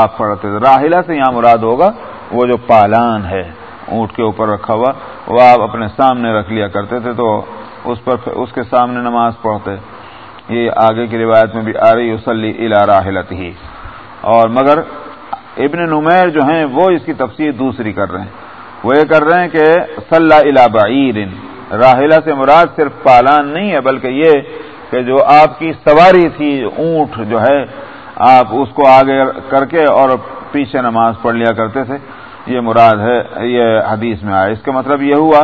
آپ پڑھتے تھے۔ راہلہ سے یہاں مراد ہوگا وہ جو پالان ہے، اونٹ کے اوپر رکھا ہوا، وہ آپ اپنے سامنے رکھ لیا کرتے تھے تو اس پر اس کے سامنے نماز پڑھتے۔ یہ آگے کی روایت میں بھی آ رہی وسلی الا راہلت ہی اور مگر ابن نمیر جو ہیں، وہ اس کی تفسیر دوسری کر رہے ہیں۔ وہ یہ کر رہے ہیں کہ صلی اللہ بعیر راہلہ سے مراد صرف پالان نہیں ہے، بلکہ یہ کہ جو آپ کی سواری تھی، اونٹ جو ہے، آپ اس کو آگے کر کے اور پیچھے نماز پڑھ لیا کرتے تھے۔ یہ مراد ہے، یہ حدیث میں آیا۔ اس کا مطلب یہ ہوا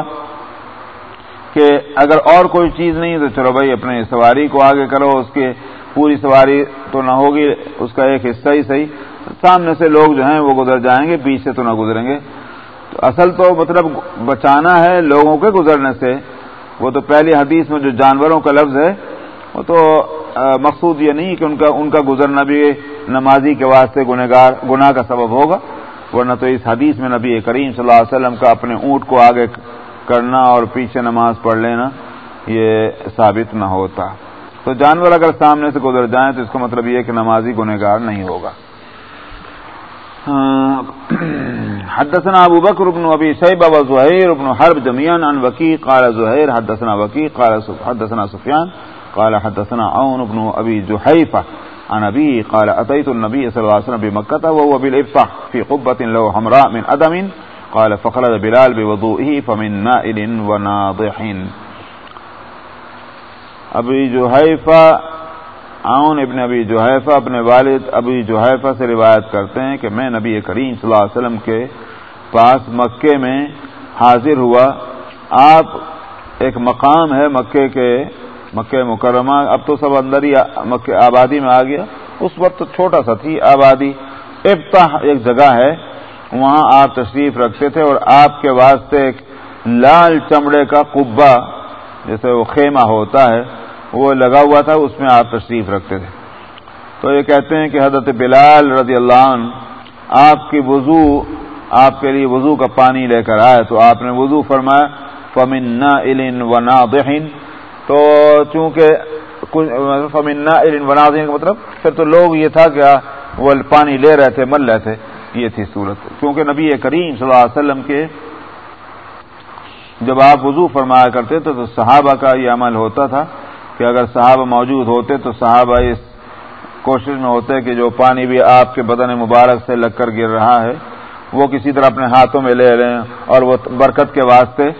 کہ اگر اور کوئی چیز نہیں تو چلو بھائی اپنے سواری کو آگے کرو، اس کے پوری سواری تو نہ ہوگی، اس کا ایک حصہ ہی صحیح۔ سامنے سے لوگ جو ہیں وہ گزر جائیں گے، پیچھے تو نہ گزریں گے۔ تو اصل تو مطلب بچانا ہے لوگوں کے گزرنے سے۔ وہ تو پہلی حدیث میں جو جانوروں کا لفظ ہے، وہ تو مقصود یہ نہیں کہ ان کا ان کا گزرنا بھی نمازی کے واسطے گناہ کا سبب ہوگا۔ ورنہ تو اس حدیث میں نبی کریم صلی اللہ علیہ وسلم کا اپنے اونٹ کو آگے کرنا اور پیچھے نماز پڑھ لینا یہ ثابت نہ ہوتا۔ تو جانور اگر سامنے سے گزر جائیں تو اس کا مطلب یہ کہ نمازی گنہگار نہیں ہوگا۔ حدثنا ابو بکر ابن ابی شیبہ و زہیر ابن حرب جمیان عن وکی قال زہیر، حدثنا وکی قال حدثنا سفیان، قال حدثنا عون ابن ابی جحیفہ۔ عن ابي قال اتيت النبي صلى الله عليه وسلم بمكه وهو بالافتح في قبه له حمراء من ادم قال فخلد بلال بوضوئه فمن نائل وناضح. ابی جوحیفہ عون ابن ابی جوحیفہ اپنے والد ابی جوحیفہ سے روایت کرتے ہیں کہ میں نبی کریم صلی اللہ علیہ وسلم کے پاس مکے میں حاضر ہوا۔ آپ ایک مقام ہے مکے کے مکہ مکرمہ، اب تو سب اندر ہی مکہ آبادی میں آ گیا۔ اس وقت تو چھوٹا سا تھی، آبادی۔ افتاح ایک جگہ ہے، وہاں آپ تشریف رکھتے تھے اور آپ کے واسطے ایک لال چمڑے کا قبا جیسے وہ خیمہ ہوتا ہے، وہ لگا ہوا تھا، اس میں آپ تشریف رکھتے تھے۔ تو یہ کہتے ہیں کہ حضرت بلال رضی اللہ عنہ، آپ کی وضو، آپ کے لیے وضو کا پانی لے کر آئے۔ تو آپ نے وضو فرمایا فمن علن و تو چونکہ فمن علن و کا مطلب پھر تو لوگ یہ تھا کہ وہ پانی لے رہے تھے، مل رہے تھے۔ یہ تھی صورت۔ کیونکہ نبی کریم صلی اللہ علیہ وسلم کے جب آپ وضو فرمایا کرتے تھے، تو صحابہ کا یہ عمل ہوتا تھا کہ اگر صحابہ موجود ہوتے تو صحابہ اس کوشش میں ہوتے کہ جو پانی بھی آپ کے بدن مبارک سے لگ کر گر رہا ہے، وہ کسی طرح اپنے ہاتھوں میں لے لیں اور وہ برکت کے واسطے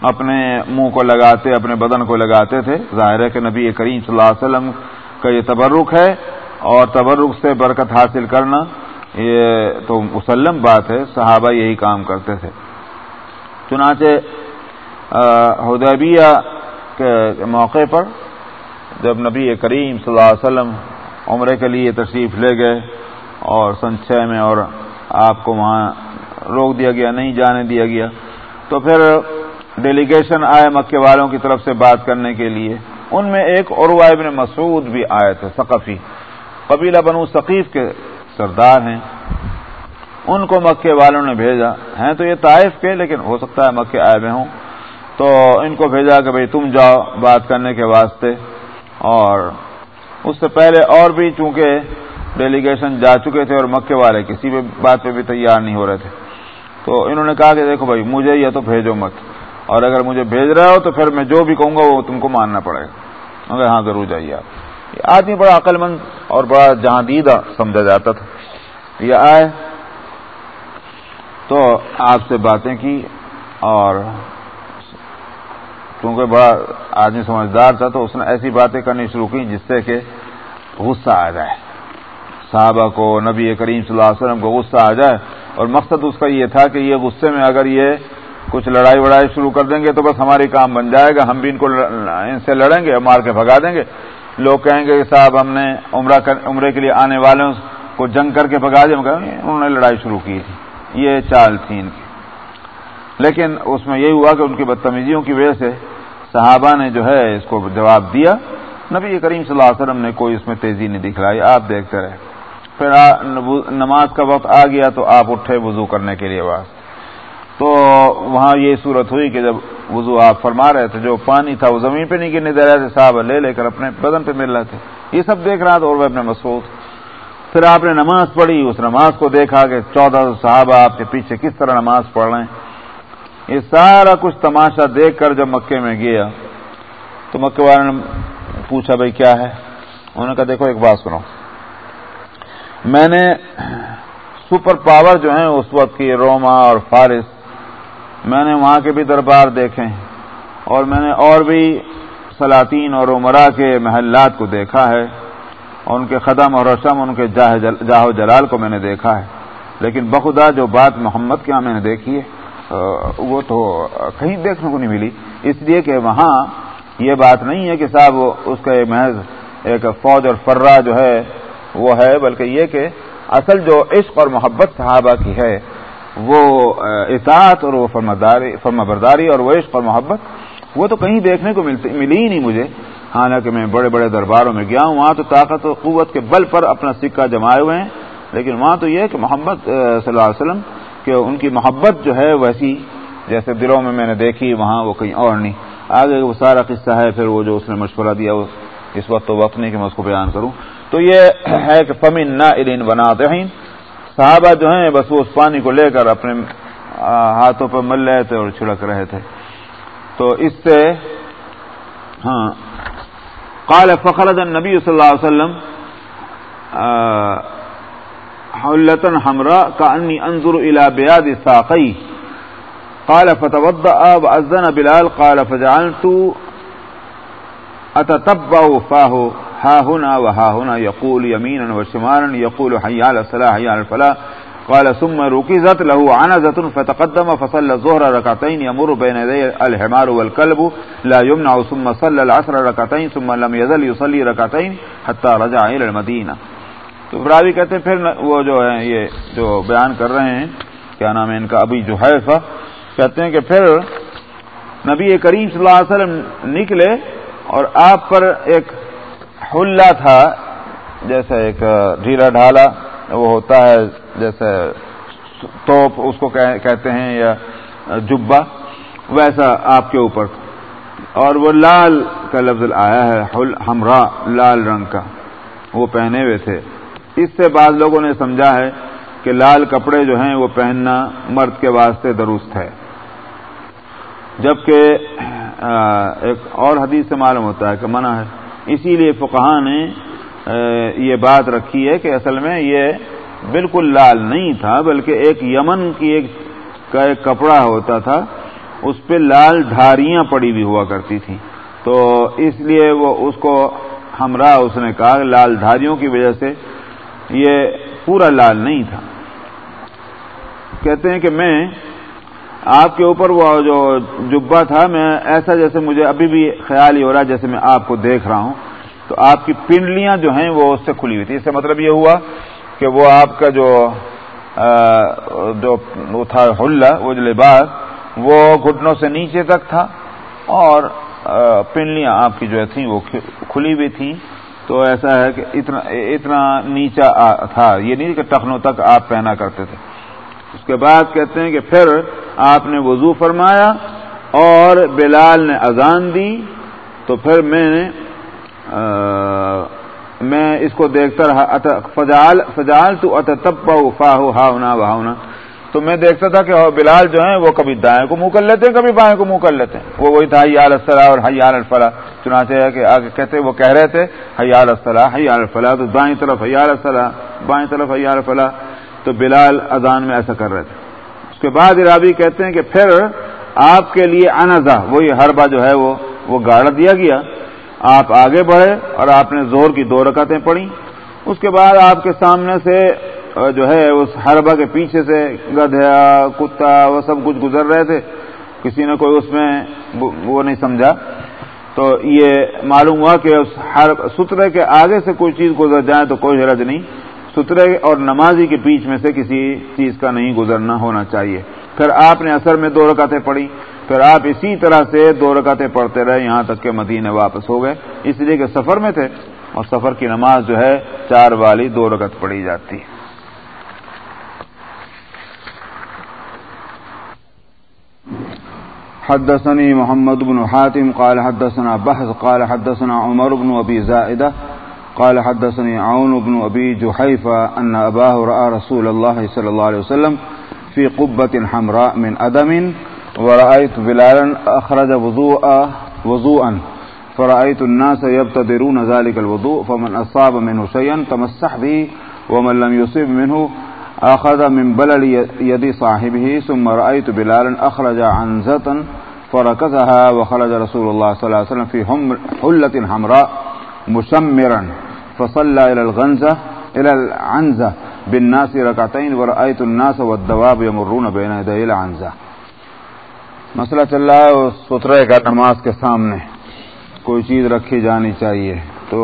اپنے منہ کو لگاتے، اپنے بدن کو لگاتے تھے۔ ظاہر ہے کہ نبی کریم صلی اللہ علیہ وسلم کا یہ تبرک ہے اور تبرک سے برکت حاصل کرنا یہ تو مسلم بات ہے، صحابہ یہی کام کرتے تھے۔ چنانچہ ہدیبیہ کے موقع پر جب نبی کریم صلی اللہ علیہ وسلم عمرے کے لیے تشریف لے گئے اور سن چھ میں اور آپ کو وہاں روک دیا گیا، نہیں جانے دیا گیا، تو پھر ڈیلیگیشن آئے مکے والوں کی طرف سے بات کرنے کے لیے۔ ان میں ایک اور ابن مسعود بھی آئے تھے، ثقفی۔ قبیلہ بنو ثقیف کے سردار ہیں۔ ان کو مکے والوں نے بھیجا۔ ہیں تو یہ طائف کے، لیکن ہو سکتا ہے مکے آئے ہوئے ہوں۔ تو ان کو بھیجا کہ بھئی تم جاؤ بات کرنے کے واسطے۔ اور اس سے پہلے اور بھی چونکہ ڈیلیگیشن جا چکے تھے اور مکے والے کسی بھی بات پہ بھی تیار نہیں ہو رہے تھے۔ تو انہوں نے کہا کہ دیکھو بھائی مجھے یا تو بھیجو مت۔ اور اگر مجھے بھیج رہے ہو تو پھر میں جو بھی کہوں گا وہ تم کو ماننا پڑے گا۔ مگر ہاں ضرور جائیے آپ۔ یہ آدمی بڑا عقل مند اور بڑا جہاں دیدہ سمجھا جاتا تھا۔ یہ آئے تو آپ سے باتیں کی اور کیونکہ بڑا آدمی سمجھدار تھا تو اس نے ایسی باتیں کرنی شروع کی جس سے کہ غصہ آ جائے۔ صحابہ کو، نبی کریم صلی اللہ علیہ وسلم کو غصہ آ جائے۔ اور مقصد اس کا یہ تھا کہ یہ غصے میں اگر یہ کچھ لڑائی وڑائی شروع کر دیں گے تو بس ہماری کام بن جائے گا، ہم بھی ان کو ان سے لڑیں گے، مار کے بھگا دیں گے۔ لوگ کہیں گے کہ صاحب ہم نے عمرہ عمرے کے لیے آنے والوں کو جنگ کر کے بھگا دیا۔ انہوں نے لڑائی شروع کی تھی۔ یہ چال تھی ان کی۔ لیکن اس میں یہی ہوا کہ ان کی بدتمیزیوں کی وجہ سے صحابہ نے جو ہے اس کو جواب دیا۔ نبی کریم صلی اللہ علیہ وسلم نے کوئی اس میں تیزی نہیں دکھلائی۔ آپ دیکھتے رہے۔ پھر نماز کا وقت آ گیا تو آپ اٹھے وضو کرنے کے لیے بات تو وہاں یہ صورت ہوئی کہ جب وضو آپ فرما رہے تھے، جو پانی تھا وہ زمین پہ نہیں گرنے دے رہے تھے صحابہ لے لے کر اپنے بدن پہ مل رہے تھے۔ یہ سب دیکھ رہا تھا اور وہ اپنے مسعود۔ پھر آپ نے نماز پڑھی، اس نماز کو دیکھا کہ چودہ صحابہ آپ کے پیچھے کس طرح نماز پڑھ رہے ہیں۔ یہ سارا کچھ تماشا دیکھ کر جب مکے میں گیا، تو مکے والے نے پوچھا، بھائی، کیا ہے؟ انہوں نے کہا، دیکھو، ایک بات سنو میں نے سپر پاور جو ہیں، اس وقت کی روما اور فارس میں نے وہاں کے بھی دربار دیکھے اور میں نے اور بھی سلاطین اور عمرا کے محلات کو دیکھا ہے اور ان کے قدم اور رسم، ان کے جاہ و جلال کو میں نے دیکھا ہے۔ لیکن بخدا جو بات محمد کے یہاں میں نے دیکھی ہے وہ تو کہیں دیکھنے کو نہیں ملی۔ اس لیے کہ وہاں یہ بات نہیں ہے کہ صاحب اس کا محض ایک فوج اور فرہ جو ہے، وہ ہے، بلکہ یہ کہ اصل جو عشق اور محبت صحابہ کی ہے وہ اطاعت اور وہ فرما برداری اور وہ عشق اور محبت، وہ تو کہیں دیکھنے کو ملتی ملی ہی نہیں مجھے۔ حالانکہ میں بڑے بڑے درباروں میں گیا ہوں، وہاں تو طاقت و قوت کے بل پر اپنا سکہ جمائے ہوئے ہیں۔ لیکن وہاں تو یہ ہے کہ محمد صلی اللہ علیہ وسلم، کہ ان کی محبت جو ہے ویسی، جیسے دلوں میں میں نے دیکھی، وہاں وہ کہیں اور نہیں۔ آگے وہ سارا قصہ ہے، پھر وہ جو اس نے مشورہ دیا اس وقت تو وقت نہیں کہ میں اس کو بیان کروں۔ تو یہ ہے کہ فمن نہ ادین بنا صحابہ جو ہیں، بس وہ اس پانی کو لے کر اپنے ہاتھوں پہ مل رہے تھے اور چھڑک رہے تھے۔ تو اس سے ہاں قال فخرد النبی صلی اللہ علیہ وسلم حلتن حمراء كأني انظر الى بياد ساقي قال فتوضأ وأذن بلال، قال فجعلت أتتبع فاه ها هنا وها هنا يقول يمينا وشمالا يقول حي على الصلاة حي على الفلاح. قال، ثم ركزت له عنزة فتقدم فصلى الظهر ركعتين يمر بين يدي الحمار والكلب لا يمنع، ثم صلى العصر ركعتين، ثم لم يزل يصلي ركعتين حتى رجع إلى المدينة. تو براوی کہتے ہیں، پھر وہ جو ہے یہ جو بیان کر رہے ہیں، کیا نام ہے ان کا ابھی جو ہے کہتے ہیں کہ پھر نبی کریم صلی اللہ علیہ وسلم نکلے اور آپ پر ایک حلہ تھا، جیسے ایک ڈھیلا ڈھالا وہ ہوتا ہے، جیسے توپ اس کو کہتے ہیں یا جبا ویسا آپ کے اوپر۔ اور وہ لال کا لفظ آیا ہے ہمرا لال رنگ کا۔ وہ پہنے ہوئے تھے۔ اس سے بعض لوگوں نے سمجھا ہے کہ لال کپڑے جو ہیں، وہ پہننا مرد کے واسطے درست ہے۔ جبکہ ایک اور حدیث سے معلوم ہوتا ہے کہ منع ہے۔ اسی لیے فقہ نے یہ بات رکھی ہے کہ اصل میں یہ بالکل لال نہیں تھا، بلکہ ایک یمن کی ایک، کا ایک کپڑا ہوتا تھا، اس پہ لال دھاریاں پڑی ہوئی ہوا کرتی تھیں۔ تو اس لیے وہ اس کو ہمراہ اس نے کہا، لال دھاریوں کی وجہ سے یہ پورا لال نہیں تھا۔ کہتے ہیں کہ میں آپ کے اوپر وہ جو جبا تھا، میں ایسا جیسے مجھے ابھی بھی خیال ہی ہو رہا ہے جیسے میں آپ کو دیکھ رہا ہوں۔ تو آپ کی پنڈلیاں جو ہیں وہ اس سے کھلی ہوئی تھی اس سے مطلب یہ ہوا کہ وہ آپ کا جو جو وہ تھا حلہ، وہ جو لباس، وہ گھٹنوں سے نیچے تک تھا اور پنڈلیاں آپ کی جو تھیں وہ کھلی ہوئی تھیں۔ تو ایسا ہے کہ اتنا اتنا نیچا تھا۔ یہ نہیں کہ ٹخنوں تک آپ پہنا کرتے تھے۔ اس کے بعد کہتے ہیں کہ پھر آپ نے وضو فرمایا اور بلال نے اذان دی تو پھر میں نے میں اس کو دیکھتا رہا فجال فجال تو اتبا فاہ ہاؤنا بہاؤنا تو میں دیکھتا تھا کہ بلال جو ہیں وہ کبھی دائیں کو منہ کر لیتے ہیں، کبھی بائیں کو منہ کر لیتے ہیں۔ وہ وہی تھا حیال الصلاح اور حیال الفلاح۔ چنانچہ ہے کہ آگے کہتے، وہ کہہ رہے تھے حیال الصلاح حیال الفلاح۔ تو دائیں طرف حیال الصلاح، بائیں طرف حیال الفلاح۔ تو بلال اذان میں ایسا کر رہے تھے۔ اس کے بعد ارابی کہتے ہیں کہ پھر آپ کے لیے انزا وہی حربہ جو ہے وہ وہ گاڑا دیا گیا۔ آپ آگے بڑھے اور آپ نے زور کی دو رکعتیں پڑھی۔ اس کے بعد آپ کے سامنے سے جو ہے اس حربہ کے پیچھے سے گدھیا، کتا، وہ سب کچھ گزر رہے تھے۔ کسی نے کوئی اس میں وہ نہیں سمجھا۔ تو یہ معلوم ہوا کہ اس سترے کے آگے سے کوئی چیز گزر جائے تو کوئی حرج نہیں۔ سترے اور نمازی کے بیچ میں سے کسی چیز کا نہیں گزرنا ہونا چاہیے۔ پھر آپ نے اثر میں دو رکعتیں پڑھی۔ پھر آپ اسی طرح سے دو رکعتیں پڑھتے رہے۔ یہاں تک کہ مدینے واپس ہو گئے۔ اس لیے کہ سفر میں تھے اور سفر کی نماز جو ہے چار والی دو رکعت پڑھی جاتی۔ حدثني محمد بن حاتم قال حدثنا بحث قال حدثنا عمر بن أبي زائدة قال حدثني عون بن أبي جحيفة أن أباه رأى رسول الله صلى الله عليه وسلم في قبة حمراء من أدم ورأيت بلالا أخرج وضوء وضوءا فرأيت الناس يبتدرون ذلك الوضوء فمن أصاب منه شيئا تمسح به ومن لم يصيب منه أخذ من بلل يد صاحبه ثم رأيت بلالا أخرج عنزة فركزها وخرج رسول الله صلى الله عليه وسلم في حلة حمراء مسمرا. مشمرا فصل الغنزہ العنزہ بن ناسی رکعتین ورأیت الناس والدواب یمرون بین یدی العنزہ مسئلہ چل رہا ہے سترے کا نماز کے سامنے۔ کوئی چیز رکھی جانی چاہیے۔ تو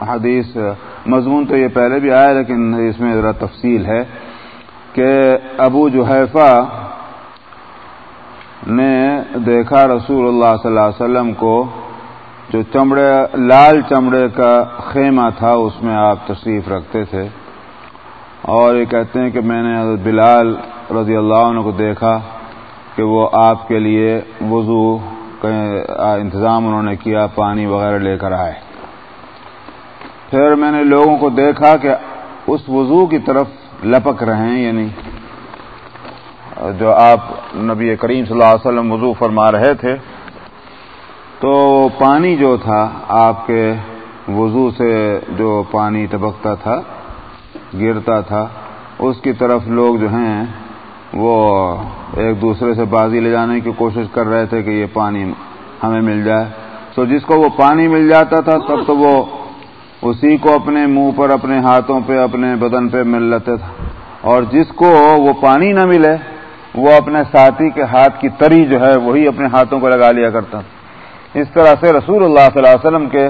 حدیث، مضمون تو یہ پہلے بھی آیا لیکن اس میں ذرا تفصیل ہے کہ ابو جوحیفہ نے دیکھا رسول اللہ صلی اللہ علیہ وسلم کو جو چمڑے، لال چمڑے کا خیمہ تھا، اس میں آپ تشریف رکھتے تھے۔ اور یہ کہتے ہیں کہ میں نے حضرت بلال رضی اللہ عنہ کو دیکھا کہ وہ آپ کے لیے وضو کا انتظام انہوں نے کیا، پانی وغیرہ لے کر آئے۔ پھر میں نے لوگوں کو دیکھا کہ اس وضو کی طرف لپک رہے ہیں یعنی جو آپ نبی کریم صلی اللہ علیہ وسلم وضو فرما رہے تھے۔ تو پانی جو تھا، آپ کے وضو سے جو پانی ٹبکتا تھا، گرتا تھا، اس کی طرف لوگ جو ہیں، وہ ایک دوسرے سے بازی لے جانے کی کوشش کر رہے تھے کہ یہ پانی ہمیں مل جائے۔ تو جس کو وہ پانی مل جاتا تھا، تب تو وہ اسی کو اپنے منہ پر، اپنے ہاتھوں پہ، اپنے بدن پہ مل لیتے تھا اور جس کو وہ پانی نہ ملے، وہ اپنے ساتھی کے ہاتھ کی تری جو ہے، وہی اپنے ہاتھوں کو لگا لیا کرتا تھا۔ اس طرح سے رسول اللہ صلی اللہ علیہ وسلم کے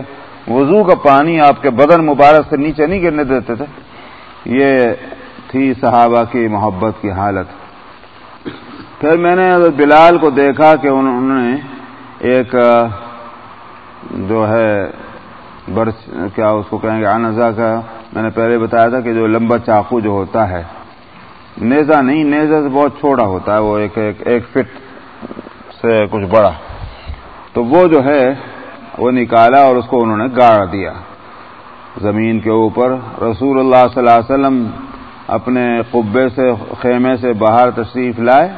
وضو کا پانی آپ کے بدن مبارک سے نیچے نہیں گرنے دیتے تھے۔ یہ تھی صحابہ کی محبت کی حالت۔ پھر میں نے بلال کو دیکھا کہ انہوں نے ایک جو ہے برش کیا اس کو کہیں گے؟ انزا کا میں نے پہلے بتایا تھا کہ جو لمبا چاقو جو ہوتا ہے نیزا نہیں نیزا سے بہت چھوٹا ہوتا ہے وہ ایک ایک, ایک فٹ سے کچھ بڑا۔ تو وہ جو ہے وہ نکالا اور اس کو انہوں نے گاڑ دیا۔ زمین کے اوپر رسول اللہ صلی اللہ علیہ وسلم اپنے قبے سے، خیمے سے باہر تشریف لائے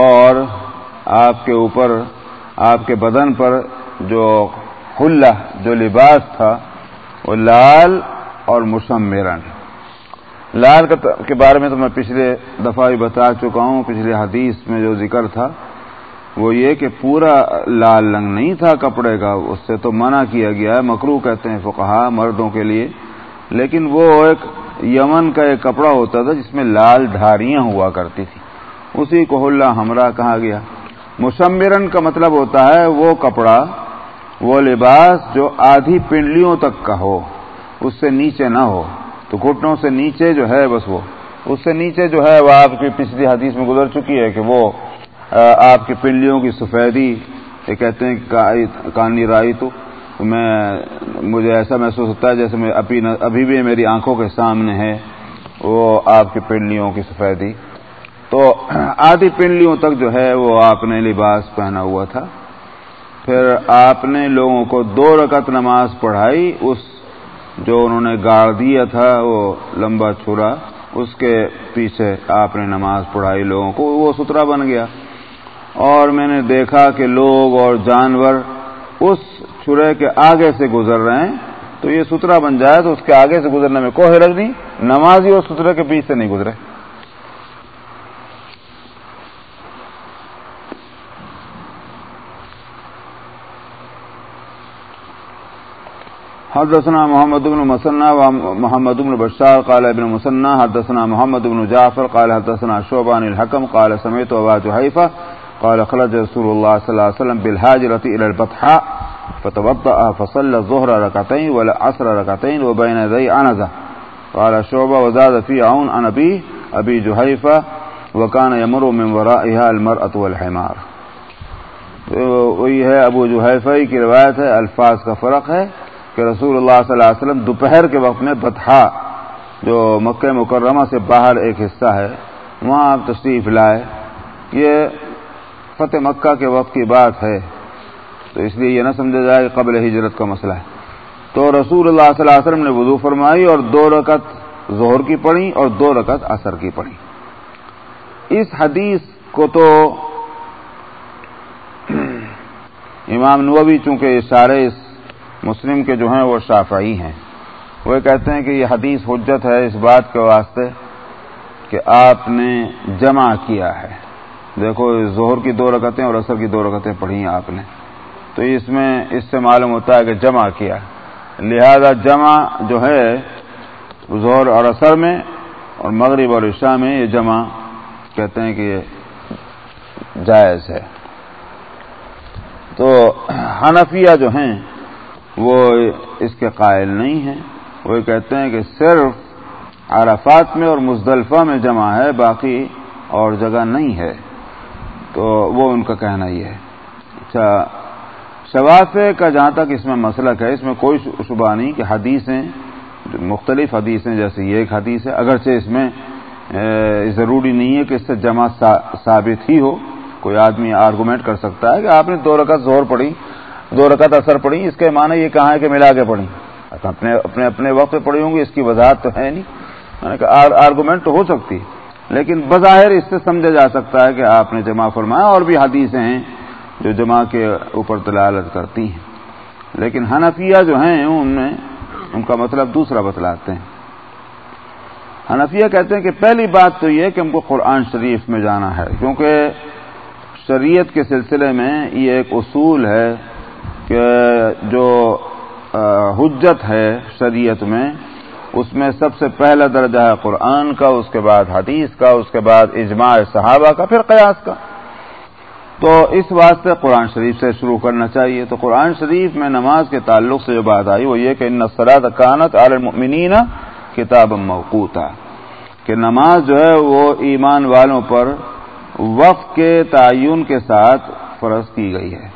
اور آپ کے اوپر، آپ کے بدن پر جو حلہ، جو لباس تھا، وہ لال اور مشمرن لال کے بارے میں تو میں پچھلے دفعہ بھی بتا چکا ہوں، پچھلے حدیث میں جو ذکر تھا۔ وہ یہ کہ پورا لال رنگ نہیں تھا کپڑے کا، اس سے تو منع کیا گیا ہے مکرو کہتے ہیں فقہا مردوں کے لیے۔ لیکن وہ ایک یمن کا ایک کپڑا ہوتا تھا جس میں لال دھاریاں ہوا کرتی تھی اسی کو اللہ ہمراہ کہا گیا۔ مشمرن کا مطلب ہوتا ہے وہ کپڑا، وہ لباس جو آدھی پنڈلیوں تک کا ہو، اس سے نیچے نہ ہو۔ تو گھٹنوں سے نیچے جو ہے بس وہ۔ اس سے نیچے جو ہے وہ آپ کی پچھلی حدیث میں گزر چکی ہے کہ وہ آپ کی پنڈلیوں کی سفیدی، یہ کہتے ہیں کانی رائی تو میں، مجھے ایسا محسوس ہوتا ہے جیسے میں ابھی بھی میری آنکھوں کے سامنے ہے وہ آپ کی پنڈلیوں کی سفیدی۔ تو آدھی پنڈلیوں تک جو ہے وہ آپ نے لباس پہنا ہوا تھا۔ پھر آپ نے لوگوں کو دو رکعت نماز پڑھائی، اس جو انہوں نے گاڑ دیا تھا، وہ لمبا چھرا اس کے پیچھے آپ نے نماز پڑھائی لوگوں کو، وہ سترا بن گیا۔ اور میں نے دیکھا کہ لوگ اور جانور اس چھرے کے آگے سے گزر رہے ہیں۔ تو یہ سترا بن جائے تو اس کے آگے سے گزرنے میں کوئی حرج نہیں۔ نمازی اور سترے کے پیچھے سے نہیں گزرے۔ حدثنا محمد بن مسنہ محمد بن بشار قال ابن مسنہ حدثنا محمد بن جعفر قال حدثنا شعبان الحكم قال سمعت ابا جحيفه قال خرج رسول الله صلى الله عليه وسلم بالهاجرة الى البطحاء فتوضأ فصلى الظهر ركعتين والعصر ركعتين وبين ذي عنزه قال شعبه وزاد في عون عن ابي ابي جحيفه وكان يمر من ورائها المرأة والحمار. وہی ہے ابو جوحیفہ کی روایت ہے، الفاظ کا فرق ہے کہ رسول اللہ صلی اللہ علیہ وسلم دوپہر کے وقت میں بتہا جو مکہ مکرمہ سے باہر ایک حصہ ہے، وہاں آپ تشریف لائے۔ یہ فتح مکہ کے وقت کی بات ہے، تو اس لیے یہ نہ سمجھا جائے کہ قبل ہجرت کا مسئلہ ہے۔ تو رسول اللہ صلی اللہ علیہ وسلم نے وضو فرمائی اور دو رکعت ظہر کی پڑھی اور دو رکعت اثر کی پڑھی۔ اس حدیث کو تو امام نوبی چونکہ سارے اس مسلم کے جو ہیں وہ شافعی ہیں، وہ کہتے ہیں کہ یہ حدیث حجت ہے اس بات کے واسطے کہ آپ نے جمع کیا ہے۔ دیکھو، ظہر کی دو رکعتیں اور اثر کی دو رکعتیں پڑھی ہیں آپ نے۔ تو اس میں، اس سے معلوم ہوتا ہے کہ جمع کیا۔ لہذا جمع جو ہے زہر اور اثر میں اور مغرب اور عشاء میں یہ جمع کہتے ہیں کہ یہ جائز ہے۔ تو حنفیہ جو ہیں، وہ اس کے قائل نہیں ہیں۔ وہ کہتے ہیں کہ صرف عرفات میں اور مزدلفہ میں جمع ہے، باقی اور جگہ نہیں ہے۔ تو وہ ان کا کہنا ہی ہے۔ اچھا شوافے کا جہاں تک اس میں مسلک ہے، اس میں کوئی شبہ نہیں کہ حدیثیں، مختلف حدیثیں، جیسے یہ ایک حدیث ہے، اگرچہ اس میں ضروری نہیں ہے کہ اس سے جمع ثابت ہی ہو۔ کوئی آدمی آرگومنٹ کر سکتا ہے کہ آپ نے دو رکعت زور پڑی دو رکعت اثر پڑی اس کے معنی یہ کہاں ہے کہ ملا کے پڑھی۔ اچھا، اپنے اپنے اپنے وقت پہ پڑھی ہوں گی، اس کی وضاحت تو ہے نہیں۔ میں نے کہا آرگومنٹ تو ہو سکتی۔ ہے لیکن بظاہر اس سے سمجھا جا سکتا ہے کہ آپ نے جمع فرمایا اور بھی حدیثیں ہیں جو جمع کے اوپر دلالت کرتی ہیں۔ لیکن حنفیہ جو ہیں، ان میں ان کا مطلب دوسرا بتلاتے ہیں۔ حنفیہ کہتے ہیں کہ پہلی بات تو یہ کہ ہم کو قرآن شریف میں جانا ہے، کیونکہ شریعت کے سلسلے میں یہ ایک اصول ہے کہ جو حجت ہے شریعت میں اس میں سب سے پہلا درجہ ہے قرآن کا، اس کے بعد حدیث کا، اس کے بعد اجماع صحابہ کا، پھر قیاس کا۔ تو اس واسطے قرآن شریف سے شروع کرنا چاہیے۔ تو قرآن شریف میں نماز کے تعلق سے جو بات آئی وہ یہ کہ ان نسرات کانت عالمین کتاب موقوتا۔ کہ نماز جو ہے وہ ایمان والوں پر وقت کے تعین کے ساتھ فرض کی گئی ہے۔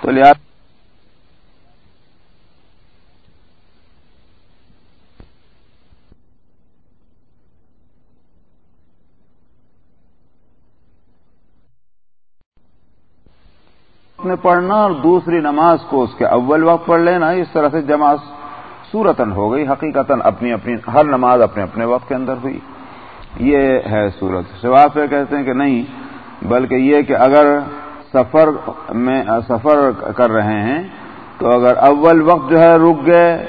تو لہٰذا میں پڑھنا اور دوسری نماز کو اس کے اول وقت پڑھ لینا، اس طرح سے جماعت صورتن ہو گئی حقیقت اپنی اپنی ہر نماز اپنے اپنے وقت کے اندر ہوئی۔ یہ ہے صورت شواف پہ کہتے ہیں کہ نہیں، بلکہ یہ کہ اگر سفر میں، سفر کر رہے ہیں، تو اگر اول وقت جو ہے رک گئے،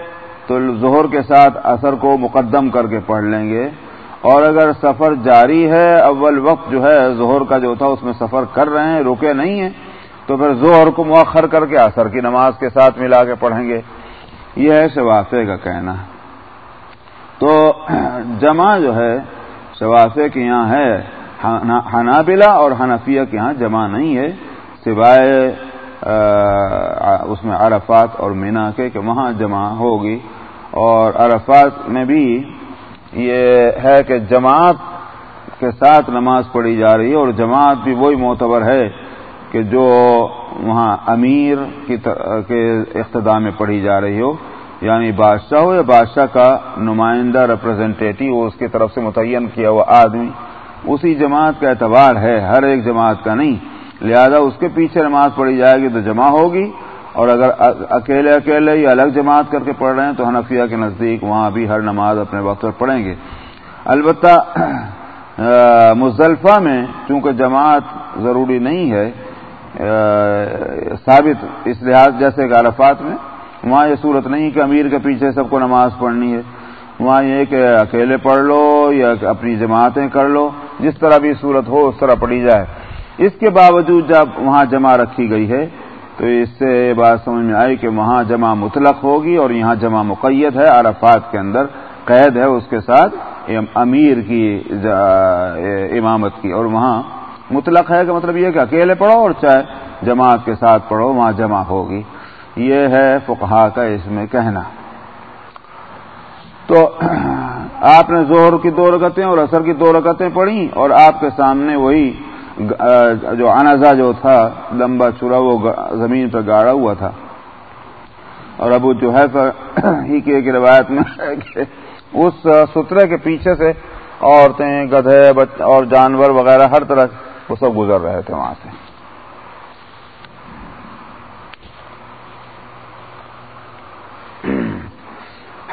تو ظہر کے ساتھ اثر کو مقدم کر کے پڑھ لیں گے۔ اور اگر سفر جاری ہے، اول وقت جو ہے ظہر کا جو تھا، اس میں سفر کر رہے ہیں، رکے نہیں ہیں تو پھر زہر کو مؤخر کر کے اثر کی نماز کے ساتھ ملا کے پڑھیں گے۔ یہ ہے شوافے کا کہنا۔ تو جمع جو ہے، شوافے کے یہاں ہے حنابلہ اور حنفیہ کے یہاں جمع نہیں ہے۔ سوائے اس میں عرفات اور مینا کے کہ وہاں جمع ہوگی۔ اور عرفات میں بھی یہ ہے کہ جماعت کے ساتھ نماز پڑھی جا رہی ہے اور جماعت بھی وہی معتبر ہے۔ کہ جو وہاں امیر کی کے اقتدا میں پڑھی جا رہی ہو یعنی بادشاہ ہو یا بادشاہ کا نمائندہ ریپرزینٹیٹو اس کی طرف سے متعین کیا ہوا آدمی، اسی جماعت کا اعتبار ہے، ہر ایک جماعت کا نہیں۔ لہذا اس کے پیچھے نماز پڑھی جائے گی تو جمع ہوگی، اور اگر اکیلے اکیلے یا الگ جماعت کر کے پڑھ رہے ہیں تو حنفیہ کے نزدیک وہاں بھی ہر نماز اپنے وقت پر پڑھیں گے۔ البتہ مزدلفہ میں چونکہ جماعت ضروری نہیں ہے ثابت اس لحاظ جیسے کہ عرفات میں، وہاں یہ صورت نہیں کہ امیر کے پیچھے سب کو نماز پڑھنی ہے۔ وہاں یہ کہ اکیلے پڑھ لو یا اپنی جماعتیں کر لو، جس طرح بھی صورت ہو اس طرح پڑھی جائے۔ اس کے باوجود جب وہاں جمع رکھی گئی ہے، تو اس سے یہ بات سمجھ میں آئی کہ وہاں جمع مطلق ہوگی اور یہاں جمع مقید ہے، عرفات کے اندر قید ہے اس کے ساتھ امیر کی امامت کی۔ اور وہاں مطلق ہے کہ مطلب یہ کہ اکیلے پڑھو اور چاہے جماعت کے ساتھ پڑھو، وہاں جمع ہوگی۔ یہ ہے فقہا کا اس میں کہنا۔ تو آپ نے زہر کی دو رکتیں اور اثر کی دو رکتیں پڑھی اور آپ کے سامنے وہی جو انزا جو تھا، لمبا چورا وہ زمین پر گاڑا ہوا تھا۔ اور ابو جو ہے ہی کی ایک روایت میں اس سترے کے پیچھے سے عورتیں، گدھے اور جانور وغیرہ ہر طرح وہ سب گزر رہے تھے وہاں سے۔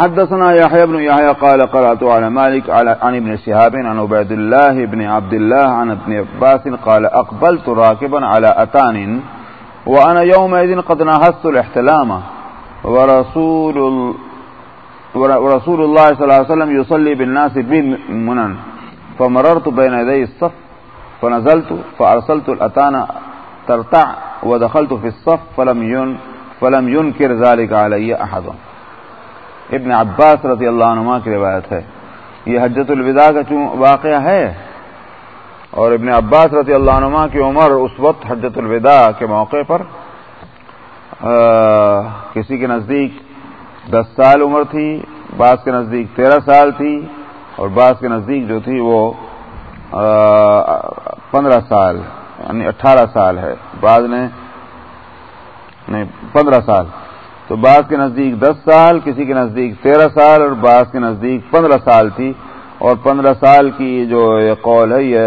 حدثنا يحيى بن يحيى قال قرأت على مالك على عن ابن شهاب عن عبيد الله بن عبد الله عن ابن عباس قال أقبلت راكبا على أتان وأنا يومئذ قد نهزت الاحتلام ورسول ال... ورسول الله صلى الله عليه وسلم يصلي بالناس بمنن فمررت بين يدي الصف فنزلت، فأرسلت الأتان ترتع ودخلت في الصف فلم ين، فلم ينكر ذلك علي أحد. ابن عباس رضی اللہ عنہ کی روایت ہے۔ یہ حجت الوداع کا چون واقعہ ہے؟ اور ابن عباس رضی اللہ عنہ کی عمر اس وقت حجت الوداع کے موقع پر کسی کے نزدیک دس سال عمر تھی، بعض کے نزدیک تیرہ سال تھی، اور بعض کے نزدیک جو تھی وہ پندرہ سال یعنی اٹھارہ سال ہے۔ بعض نے نہیں، پندرہ سال۔ تو بعض کے نزدیک دس سال، کسی کے نزدیک تیرہ سال، اور بعض کے نزدیک پندرہ سال تھی۔ اور پندرہ سال کی جو یہ قول ہے، یہ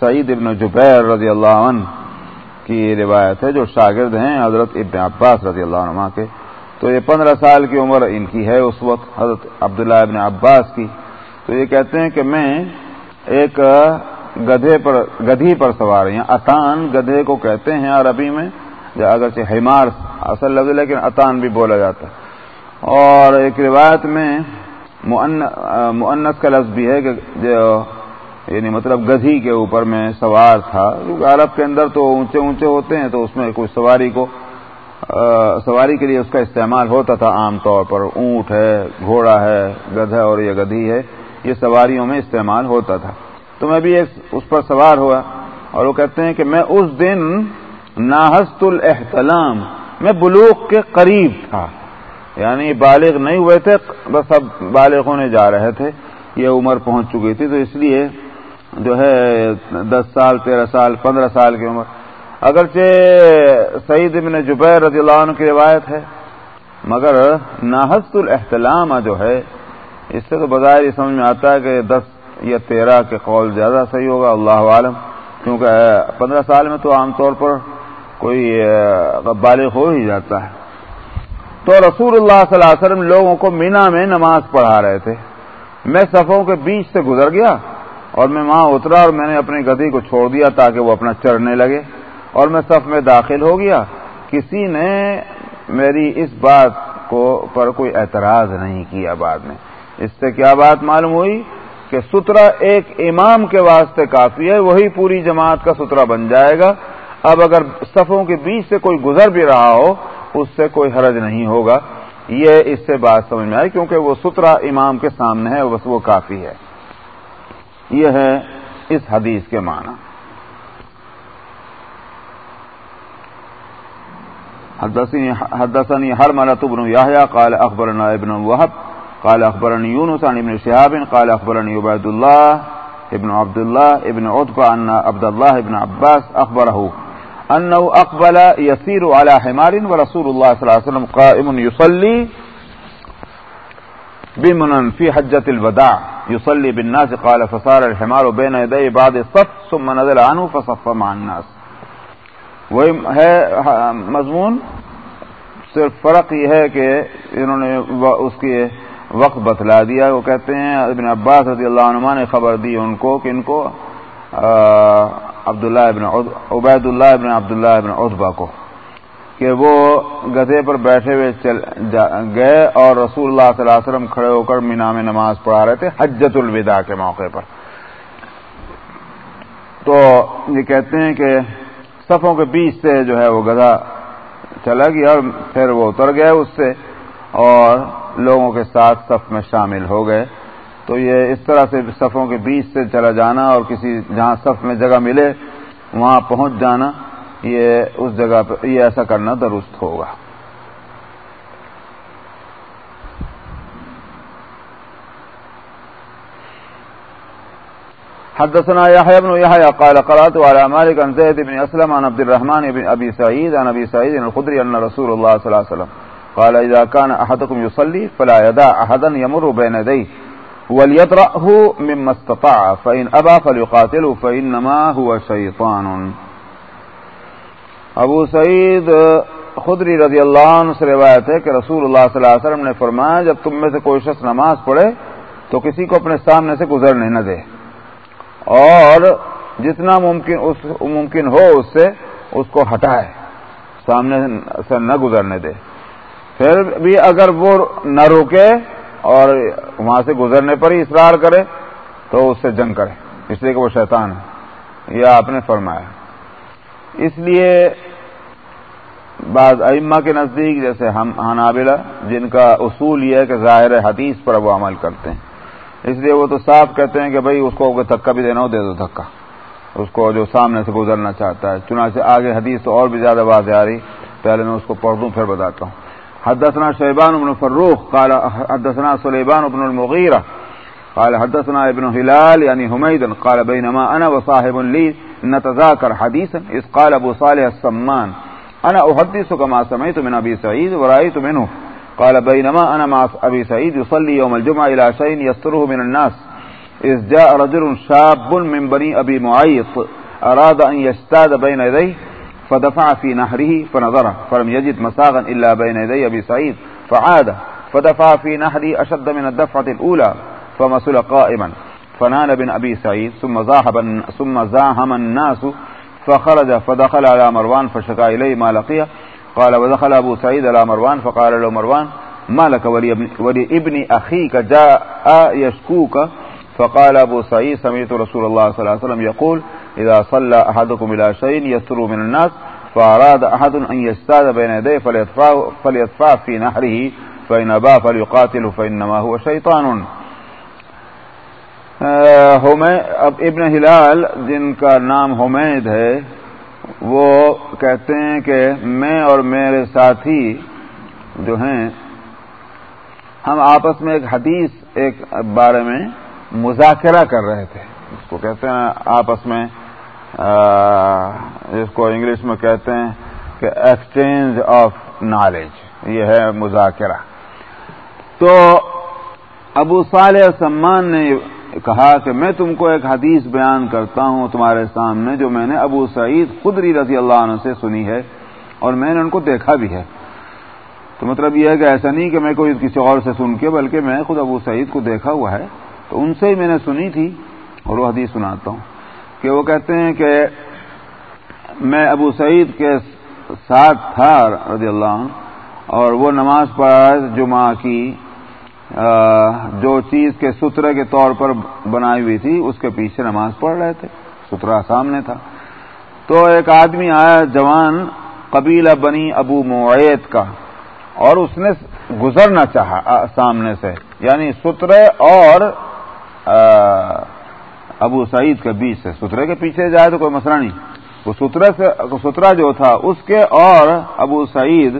سعید ابن جبیر رضی اللہ عنہ کی روایت ہے، جو شاگرد ہیں حضرت ابن عباس رضی اللہ عنہ کے۔ تو یہ پندرہ سال کی عمر ان کی ہے اس وقت، حضرت عبداللہ ابن عباس کی۔ تو یہ کہتے ہیں کہ میں ایک گدھے پر، گدھی پر سوار ہیں۔ اتان گدھے کو کہتے ہیں عربی میں اگرچہ ہیمار اصل لفظ، لیکن اتان بھی بولا جاتا ہے۔ اور ایک روایت میں معنت کا لفظ بھی ہے کہ جو یعنی مطلب گدھی کے اوپر میں سوار تھا۔ کیونکہ عرب کے اندر تو اونچے اونچے ہوتے ہیں، تو اس میں کوئی سواری کو سواری کے لیے اس کا استعمال ہوتا تھا عام طور پر۔ اونٹ ہے، گھوڑا ہے، گدھا اور یہ گدھی ہے۔ یہ سواریوں میں استعمال ہوتا تھا۔ تو میں بھی اس پر سوار ہوا اور وہ کہتے ہیں کہ میں اس دن ناحست الاحتلام، میں بلوک کے قریب تھا۔ یعنی بالغ نہیں ہوئے تھے، بس اب بالغ ہونے جا رہے تھے۔ یہ عمر پہنچ چکی تھی، تو اس لیے جو ہے دس سال، تیرہ سال، پندرہ سال کی عمر۔ اگرچہ سعید ابن جبیر رضی اللہ عنہ کی روایت ہے، مگر ناحست الاحتلام جو ہے اس سے تو بظاہر یہ سمجھ میں آتا ہے کہ دس یا تیرہ کے قول زیادہ صحیح ہوگا، اللہ عالم۔ کیونکہ پندرہ سال میں تو عام طور پر کوئی بالغ ہو ہی جاتا ہے۔ تو رسول اللہ صلی اللہ علیہ وسلم لوگوں کو مینا میں نماز پڑھا رہے تھے۔ میں صفوں کے بیچ سے گزر گیا اور میں وہاں اترا اور میں نے اپنی گدی کو چھوڑ دیا تاکہ وہ اپنا چڑھنے لگے۔ اور میں صف میں داخل ہو گیا۔ کسی نے میری اس بات کو، پر کوئی اعتراض نہیں کیا بعد میں۔ اس سے کیا بات معلوم ہوئی کہ سترا ایک امام کے واسطے کافی ہے، وہی پوری جماعت کا سترا بن جائے گا۔ اب اگر صفوں کے بیچ سے کوئی گزر بھی رہا ہو، اس سے کوئی حرج نہیں ہوگا۔ یہ اس سے بات سمجھ میں آئی، کیونکہ وہ سترا امام کے سامنے ہے، بس وہ کافی ہے۔ یہ ہے اس حدیث کے معنی۔ حدثني حرملة بن يحيى قال أخبرنا ابن وهب قال أخبرني يونس عن ابن شهاب، قال أخبرني عباد الله ابن عبد الله ابن عتبة أن عبد الله ابن عباس أخبره أنه أقبل يسير على حمار ورسول الله صلى الله عليه وسلم قائم يصلي بمن في حجة الوداع، يصلي بالناس، قال فصار الحمار بين يدي بعض الصف ثم نزل عنه فصف مع الناس. وہی ہے، مضمون صرف فرق یہ ہے کہ انہوں نے اس کی وقت بتلا دیا وہ کہتے ہیں، ابن عباس رضی اللہ عنہ نے خبر دی ان کو کہ ان کو عبداللہ ابن عبید اللہ ابن عبداللہ ابن عطبہ کو، کہ وہ گدھے پر بیٹھے ہوئے چل گئے اور رسول اللہ صلی اللہ علیہ وسلم کھڑے ہو کر مینا میں نماز پڑھا رہے تھے حجت الوداع کے موقع پر۔ تو یہ کہتے ہیں کہ صفوں کے بیچ سے جو ہے وہ گدھا چلا گیا اور پھر وہ اتر گئے اس سے۔ اور لوگوں کے ساتھ صف میں شامل ہو گئے۔ تو یہ اس طرح سے صفوں کے بیچ سے چلا جانا اور کسی جہاں صف میں جگہ ملے، وہاں پہنچ جانا، یہ اس جگہ پہ یہ ایسا کرنا درست ہوگا۔ حدثنا يحيى بن يحيى قال قرات على مالك عن زيد بن اسلم عن عبد الرحمن بن ابي سعيد عن ابي سعيد الخدري ان رسول الله صلى الله عليه وسلم قال اذا كان احدكم يصلي فلا يدع احدا يمر بين يديه وليطرأه مما استطاع فإن أبى فليقاتله فإنما هو شيطان. ابو سعید خدری رضی اللہ عنہ سے روایت ہے کہ رسول اللہ صلی اللہ علیہ وسلم نے فرمایا، جب تم میں سے کوئی شخص نماز پڑھے تو کسی کو اپنے سامنے سے گزرنے نہ دے۔ اور جتنا ممکن اس ممکن ہو اس سے اس کو ہٹائے، سامنے سے نہ گزرنے دے۔ پھر بھی اگر وہ نہ روکے اور وہاں سے گزرنے پر ہی اصرار کرے تو اس سے جنگ کرے، اس لیے کہ وہ شیطان ہے۔ یہ آپ نے فرمایا۔ اس لیے بعض ائمہ کے نزدیک جیسے ہم حنابلہ، جن کا اصول یہ ہے کہ ظاہر حدیث پر وہ عمل کرتے ہیں۔ اس لیے وہ تو صاف کہتے ہیں کہ بھائی اس کو دھکا بھی دینا ہو، دے دو دھکا۔ اس کو جو سامنے سے گزرنا چاہتا ہے۔ چنانچہ آگے حدیث تو اور بھی زیادہ واضح آ رہی۔ پہلے میں اس کو پڑھ دوں پھر بتاتا ہوں۔ حدثنا شیبان ابن فروخ، قال حدثنا سلیبان ابن المغیرہ قال حدثنا ابن هلال، يعني حميد، قال بينما أنا وصاحب لي نتذاكر حديثا، إذ قال أبو صالح السمان، أنا أحدثك ما سمعت من أبي سعيد ورأيت منه، قال بينما أنا مع أبي سعيد يصلي يوم الجمعة إلى شيء يستره من الناس، إذ جاء رجل شاب من بني أبي معيط، أراد أن يستاد بين يديه فدفع في نهره فنظره فلم يجد مساغا إلا بين يدي أبي سعيد، فعاد، فدفع في نهره أشد من الدفعة الأولى فمسل قائما، فنال بن أبي سعيد، ثم زاحب ثم زاهم الناس، فخرج، فدخل على مروان، فشكا إليه ما لقيه قال ودخل أبو سعيد على مروان، فقال له مروان ما لك ولي ابن أخيك جاء يشكوك؟ فقال أبو سعيد سمعت رسول الله صلى الله عليه وسلم يقول إذا صلى أحدكم إلى شيء يستر من الناس فأراد أحد أن يستاد بين يديه فليدفع, فليدفع في نحره فإن أبا فليقاتل فإنما هو شيطان. اب ابن ہلال جن کا نام حمید ہے وہ کہتے ہیں کہ میں اور میرے ساتھی جو ہیں ہم آپس میں ایک حدیث ایک بارے میں مذاکرہ کر رہے تھے۔ اس کو کہتے ہیں آپس میں جس کو انگلش میں کہتے ہیں کہ ایکسچینج آف نالج یہ ہے مذاکرہ۔ تو ابو صالح سمان نے کہا کہ میں تم کو ایک حدیث بیان کرتا ہوں تمہارے سامنے جو میں نے ابو سعید خدری رضی اللہ عنہ سے سنی ہے اور میں نے ان کو دیکھا بھی ہے۔ تو مطلب یہ ہے کہ ایسا نہیں کہ میں کوئی کسی اور سے سن کے، بلکہ میں خود ابو سعید کو دیکھا ہوا ہے۔ تو ان سے ہی میں نے سنی تھی اور وہ حدیث سناتا ہوں۔ کہ وہ کہتے ہیں کہ میں ابو سعید کے ساتھ تھا رضی اللہ عنہ، اور وہ نماز پڑھا جمعہ کی جو چیز کے سترے کے طور پر بنائی ہوئی تھی، اس کے پیچھے نماز پڑھ رہے تھے سترا سامنے تھا۔ تو ایک آدمی آیا جوان قبیلہ بنی ابو معیت کا، اور اس نے گزرنا چاہا سامنے سے یعنی سترے اور ابو سعید کے بیچ سے۔ سترے کے پیچھے جائے تو کوئی مسئلہ نہیں۔ وہ سترے سے سترا جو تھا، اس کے اور ابو سعید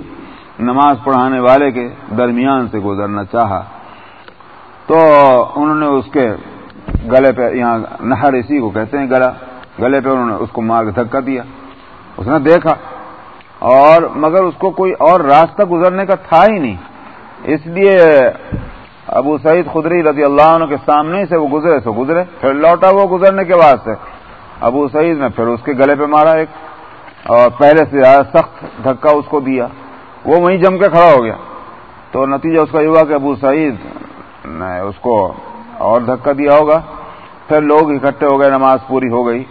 نماز پڑھانے والے کے درمیان سے گزرنا چاہا۔ تو انہوں نے اس کے گلے پہ یہاں نہر اسی کو کہتے ہیں گلا۔ گلے پہ انہوں نے اس کو مار دھکا دیا۔ اس نے دیکھا۔ اور مگر اس کو کوئی اور راستہ گزرنے کا تھا ہی نہیں۔ اس لیے ابو سعید خدری رضی اللہ عنہ کے سامنے سے وہ گزرے تو گزرے، پھر لوٹا وہ گزرنے کے بعد سے۔ ابو سعید نے پھر اس کے گلے پہ مارا ایک، اور پہلے سے زیادہ سخت دھکا اس کو دیا۔ وہ وہیں جم کے کھڑا ہو گیا۔ تو نتیجہ اس کا یہ ہوا کہ ابو سعید نے اس کو اور دھکا دیا ہوگا۔ پھر لوگ اکٹھے ہو گئے، نماز پوری ہو گئی۔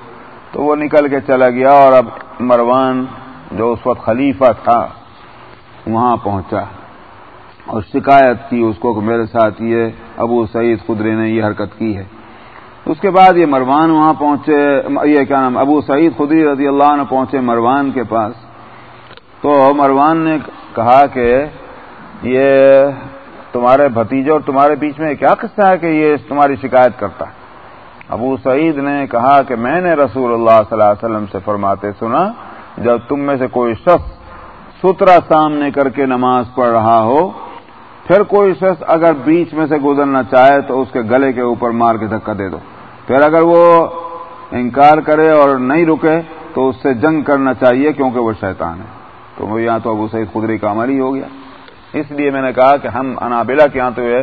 تو وہ نکل کے چلا گیا اور اب مروان جو اس وقت خلیفہ تھا، وہاں پہنچا۔ اور شکایت کی اس کو کہ میرے ساتھ یہ ابو سعید خدری نے یہ حرکت کی ہے۔ اس کے بعد یہ مروان وہاں پہنچے، یہ کیا نام، ابو سعید خدری رضی اللہ عنہ پہنچے مروان کے پاس۔ تو مروان نے کہا کہ یہ تمہارے بھتیجے اور تمہارے بیچ میں کیا قصہ ہے کہ یہ تمہاری شکایت کرتا ہے؟ ابو سعید نے کہا کہ میں نے رسول اللہ صلی اللہ علیہ وسلم سے فرماتے سنا، جب تم میں سے کوئی شخص سترا سامنے کر کے نماز پڑھ رہا ہو پھر کوئی شخص اگر بیچ میں سے گزرنا چاہے تو اس کے گلے کے اوپر مار کے دھکا دے دو۔ پھر اگر وہ انکار کرے اور نہیں رکے تو اس سے جنگ کرنا چاہیے کیونکہ وہ شیطان ہے۔ تو وہ یہاں تو ابو سعید خدری کا عمل ہی ہو گیا۔ اس لیے میں نے کہا کہ ہم انابلا کے یہاں تو یہ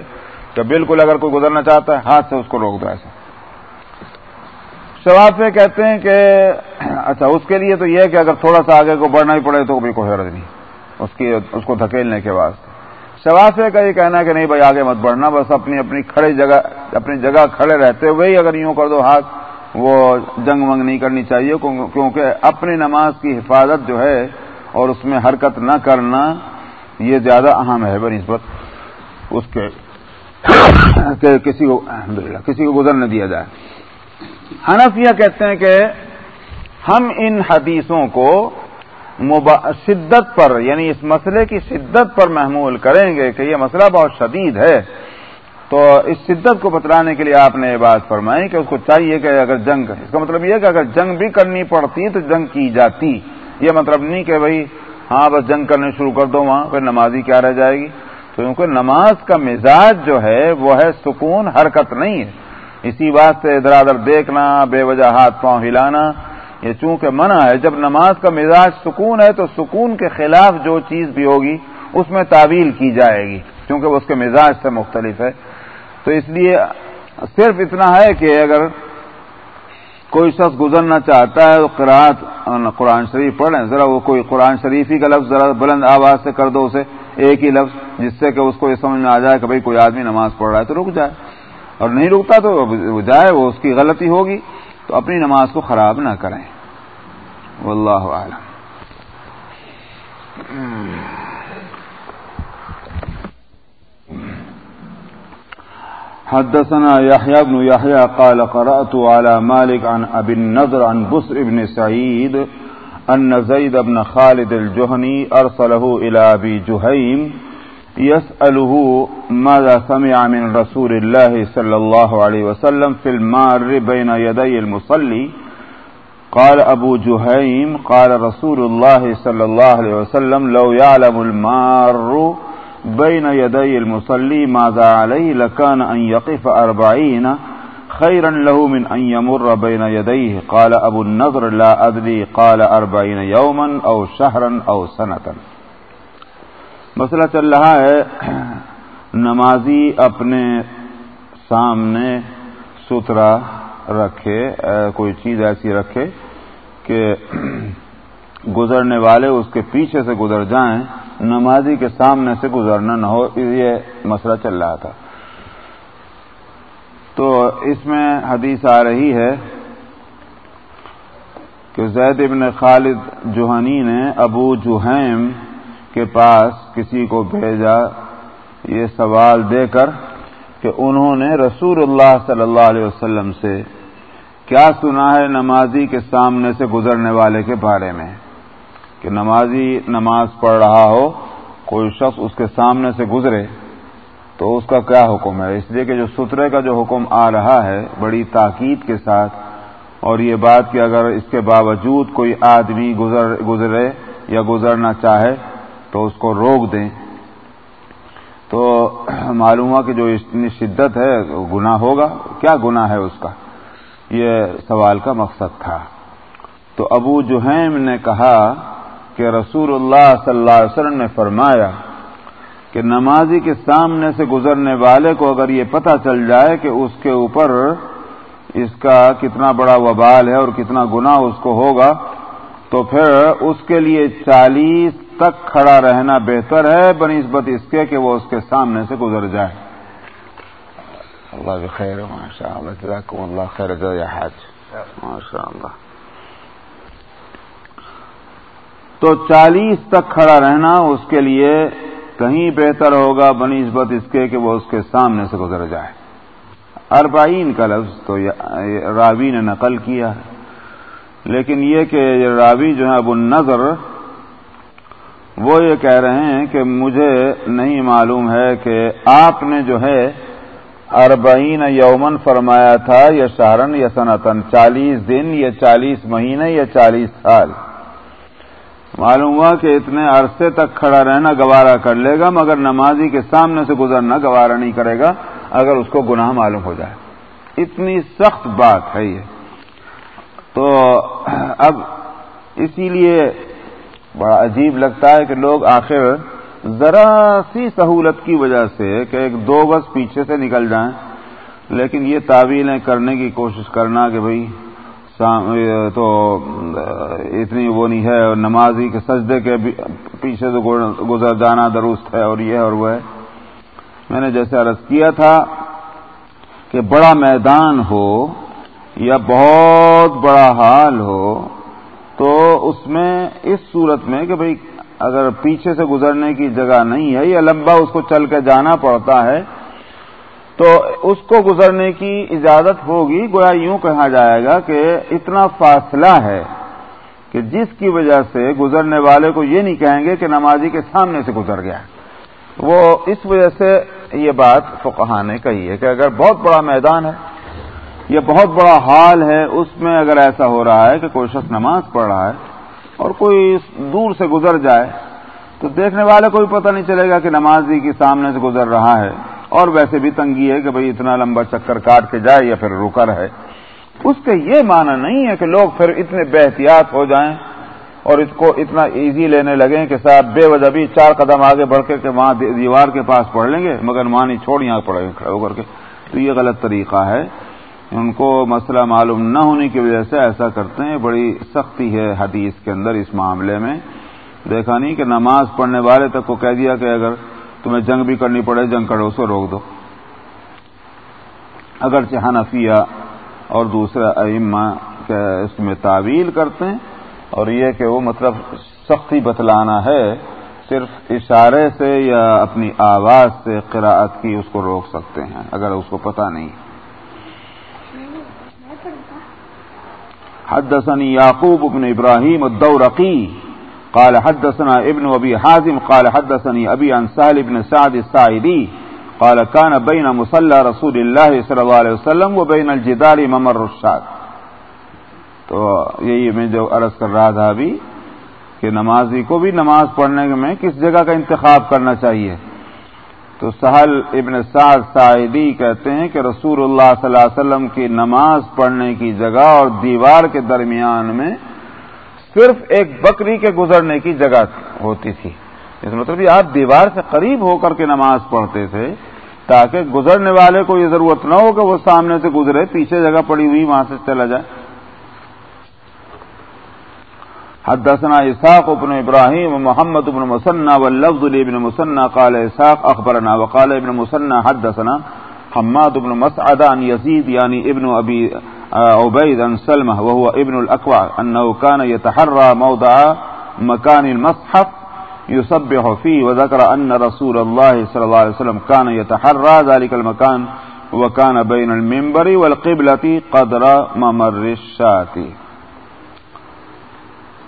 کہ بالکل اگر کوئی گزرنا چاہتا ہے ہاتھ سے اس کو روک دو ایسا۔ شواب سے کہتے ہیں کہ اچھا اس کے لیے تو یہ کہ اگر تھوڑا سا آگے کو بڑھنا ہی پڑے تو بھی کوئی حرض نہیں۔ اس کی، اس کو دھکیلنے کے بعد شوافے کا یہ کہنا ہے کہ نہیں بھائی آگے مت بڑھنا، بس اپنی اپنی کھڑے جگہ اپنی جگہ کھڑے رہتے ہوئے ہی اگر یوں کر دو ہاتھ، وہ جنگ منگ نہیں کرنی چاہیے کیونکہ اپنی نماز کی حفاظت جو ہے اور اس میں حرکت نہ کرنا یہ زیادہ اہم ہے بنسبت اس کے کہ کسی کو کسی کو گزر نہ دیا جائے۔ حنفیہ کہتے ہیں کہ ہم ان حدیثوں کو شدت پر یعنی اس مسئلے کی شدت پر محمول کریں گے کہ یہ مسئلہ بہت شدید ہے۔ تو اس شدت کو بتلانے کے لیے آپ نے یہ بات فرمائی کہ اس کو چاہیے کہ اگر جنگ، اس کا مطلب یہ کہ اگر جنگ بھی کرنی پڑتی تو جنگ کی جاتی۔ یہ مطلب نہیں کہ بھائی ہاں بس جنگ کرنے شروع کر دو وہاں، پھر نمازی کیا رہ جائے گی؟ تو کیونکہ نماز کا مزاج جو ہے، وہ ہے سکون، حرکت نہیں ہے۔ اسی بات سے ادھر ادھر دیکھنا، بے وجہ ہاتھ پاؤں ہلانا یہ چونکہ منع ہے، جب نماز کا مزاج سکون ہے تو سکون کے خلاف جو چیز بھی ہوگی، اس میں تعویل کی جائے گی کیونکہ وہ اس کے مزاج سے مختلف ہے۔ تو اس لیے صرف اتنا ہے کہ اگر کوئی شخص گزرنا چاہتا ہے تو قرآت قرآن شریف پڑھ لیں ذرا وہ کوئی قرآن شریف ہی کا لفظ ذرا بلند آواز سے کر دو اسے، ایک ہی لفظ، جس سے کہ اس کو یہ سمجھ میں آ جائے کہ بھائی کوئی آدمی نماز پڑھ رہا ہے تو رک جائے۔ اور نہیں رکتا تو جائے، وہ اس کی غلطی ہوگی۔ تو اپنی نماز کو خراب نہ کریں۔ واللہ عالم حدثنا يحيى بن يحيى قال قرأت على مالك عن أبي النضر عن بسر بن سعيد أن زيد بن خالد الجهني أرسله إلى أبي جهيم يسأله ماذا سمع من رسول الله صلى الله عليه وسلم في المار بين يدي المصلي؟ قال أبو جهيم، قال رسول الله صلى الله عليه وسلم، لو يعلم المار بين يدي المصلي ماذا عليه لكان أن يقف أربعين خيرا له من أن يمر بين يديه. قال أبو النظر لا أدري، قال أربعين يوما أو شهرا أو سنة. مسئلہ چل رہا ہے نمازی اپنے سامنے ستھرا رکھے کوئی چیز ایسی رکھے کہ گزرنے والے اس کے پیچھے سے گزر جائیں، نمازی کے سامنے سے گزرنا نہ ہو، یہ مسئلہ چل رہا تھا۔ تو اس میں حدیث آ رہی ہے کہ زید ابن خالد جوہنی نے ابو جوہیم کے پاس کسی کو بھیجا یہ سوال دے کر کہ انہوں نے رسول اللہ صلی اللہ علیہ وسلم سے کیا سنا ہے نمازی کے سامنے سے گزرنے والے کے بارے میں؟ کہ نمازی نماز پڑھ رہا ہو، کوئی شخص اس کے سامنے سے گزرے تو اس کا کیا حکم ہے؟ اس لیے کہ جو سترے کا جو حکم آ رہا ہے، بڑی تاکید کے ساتھ، اور یہ بات کہ اگر اس کے باوجود کوئی آدمی گزر، گزرے یا گزرنا چاہے تو اس کو روک دیں۔ تو معلوم ہوا کہ جو اتنی شدت ہے، گناہ ہوگا؟ کیا گناہ ہے اس کا؟ یہ سوال کا مقصد تھا۔ تو ابو جوہیم نے کہا کہ رسول اللہ صلی اللہ علیہ وسلم نے فرمایا کہ نمازی کے سامنے سے گزرنے والے کو اگر یہ پتہ چل جائے کہ اس کے اوپر اس کا کتنا بڑا وبال ہے اور کتنا گنا اس کو ہوگا، تو پھر اس کے لیے چالیس تک کھڑا رہنا بہتر ہے بنسبت اس کے کہ وہ اس کے سامنے سے گزر جائے۔ اللہ بخیر ماشاء اللہ اللہ خیر حاج ماشاء اللہ تو چالیس تک کھڑا رہنا اس کے لیے کہیں بہتر ہوگا بنسبت اس کے کہ وہ اس کے سامنے سے گزر جائے۔ اربعین کا لفظ تو راوی نے نقل کیا لیکن یہ کہ راوی جو ہے ابو النظر وہ یہ کہہ رہے ہیں کہ مجھے نہیں معلوم ہے کہ آپ نے جو ہے اربعین یومن فرمایا تھا، یا شہرن، یا سنتن، چالیس دن، یا چالیس مہینے، یا چالیس سال۔ معلوم ہوا کہ اتنے عرصے تک کھڑا رہنا گوارا کر لے گا، مگر نمازی کے سامنے سے گزرنا گوارا نہیں کرے گا، اگر اس کو گناہ معلوم ہو جائے۔ اتنی سخت بات ہے یہ۔ تو اب اسی لیے بڑا عجیب لگتا ہے کہ لوگ آخر ذرا سی سہولت کی وجہ سے کہ ایک دو بس پیچھے سے نکل جائیں، لیکن یہ تعویلیں کرنے کی کوشش کرنا کہ بھائی تو، اتنی وہ نہیں ہے اور نمازی کے سجدے کے پیچھے سے گزر جانا درست ہے اور یہ اور وہ ہے۔ میں نے جیسے عرض کیا تھا کہ بڑا میدان ہو یا بہت بڑا حال ہو تو اس میں اس صورت میں کہ بھئی اگر پیچھے سے گزرنے کی جگہ نہیں ہے یا لمبا اس کو چل کے جانا پڑتا ہے، تو اس کو گزرنے کی اجازت ہوگی۔ گویا یوں کہا جائے گا کہ اتنا فاصلہ ہے کہ جس کی وجہ سے گزرنے والے کو یہ نہیں کہیں گے کہ نمازی کے سامنے سے گزر گیا۔ وہ اس وجہ سے یہ بات فقہ نے کہی ہے کہ اگر بہت بڑا میدان ہے یہ بہت بڑا حال ہے، اس میں اگر ایسا ہو رہا ہے کہ کوئی شخص نماز پڑھ رہا ہے اور کوئی دور سے گزر جائے، تو دیکھنے والے کو بھی پتہ نہیں چلے گا کہ نمازی کے سامنے سے گزر رہا ہے۔ اور ویسے بھی تنگی ہے کہ بھئی اتنا لمبا چکر کاٹ کے جائے یا پھر رکا رہے۔ اس کے یہ معنی نہیں ہے کہ لوگ پھر اتنے بے احتیاط ہو جائیں اور اس کو اتنا ایزی لینے لگیں کہ صاحب بے وجہ بھی چار قدم آگے بڑھ کے کہ وہاں دیوار کے پاس پڑھ لیں گے، مگر وہاں نہیں چھوڑ یہاں پڑے گے کھڑے ہو کر کے۔ تو یہ غلط طریقہ ہے۔ ان کو مسئلہ معلوم نہ ہونے کی وجہ سے ایسا کرتے ہیں۔ بڑی سختی ہے حدیث کے اندر اس معاملے میں۔ دیکھا نہیں کہ نماز پڑھنے والے تک کو کہہ دیا کہ اگر تمہیں جنگ بھی کرنی پڑے، جنگ کرو، اسے روک دو۔ اگرچہ حنفیہ اور دوسرے ائمہ اس میں تعویل کرتے ہیں اور یہ کہ وہ مطلب سختی بتلانا ہے، صرف اشارے سے یا اپنی آواز سے قراءت کی اس کو روک سکتے ہیں، اگر اس کو پتہ نہیں۔ حدثني يعقوب بن إبراهيم الدورقي قال حدثنا ابن أبي حازم قال حدثني أبي عن سهل بن سعد السعيدي قال كان بين مصلى رسول الله صلى الله عليه وسلم وبين الجدار ممر الشاد تو یہی میں جو عرض کر رہا تھا ابھی کہ نمازی کو بھی نماز پڑھنے میں کس جگہ کا انتخاب کرنا چاہیے؟ تو سہل ابن سعد سعیدی کہتے ہیں کہ رسول اللہ صلی اللہ علیہ وسلم کی نماز پڑھنے کی جگہ اور دیوار کے درمیان میں صرف ایک بکری کے گزرنے کی جگہ ہوتی تھی۔ اس مطلب یہ آپ دیوار سے قریب ہو کر کے نماز پڑھتے تھے تاکہ گزرنے والے کو یہ ضرورت نہ ہو کہ وہ سامنے سے گزرے، پیچھے جگہ پڑی ہوئی وہاں سے چلا جائے۔ حدثنا إساق بن إبراهيم ومحمد بن مسنى واللفظ لابن مسنى قال إساق أخبرنا وقال ابن مسنى حدثنا حماد بن مسعد عن يزيد يعني ابن أبي عبيد عن سلمة وهو ابن الأكوع أنه كان يتحرى موضع مكان المصحف يصبح فيه وذكر أن رسول الله صلى الله عليه وسلم كان يتحرى ذلك المكان وكان بين المنبر والقبلة قدر ممر الشاتي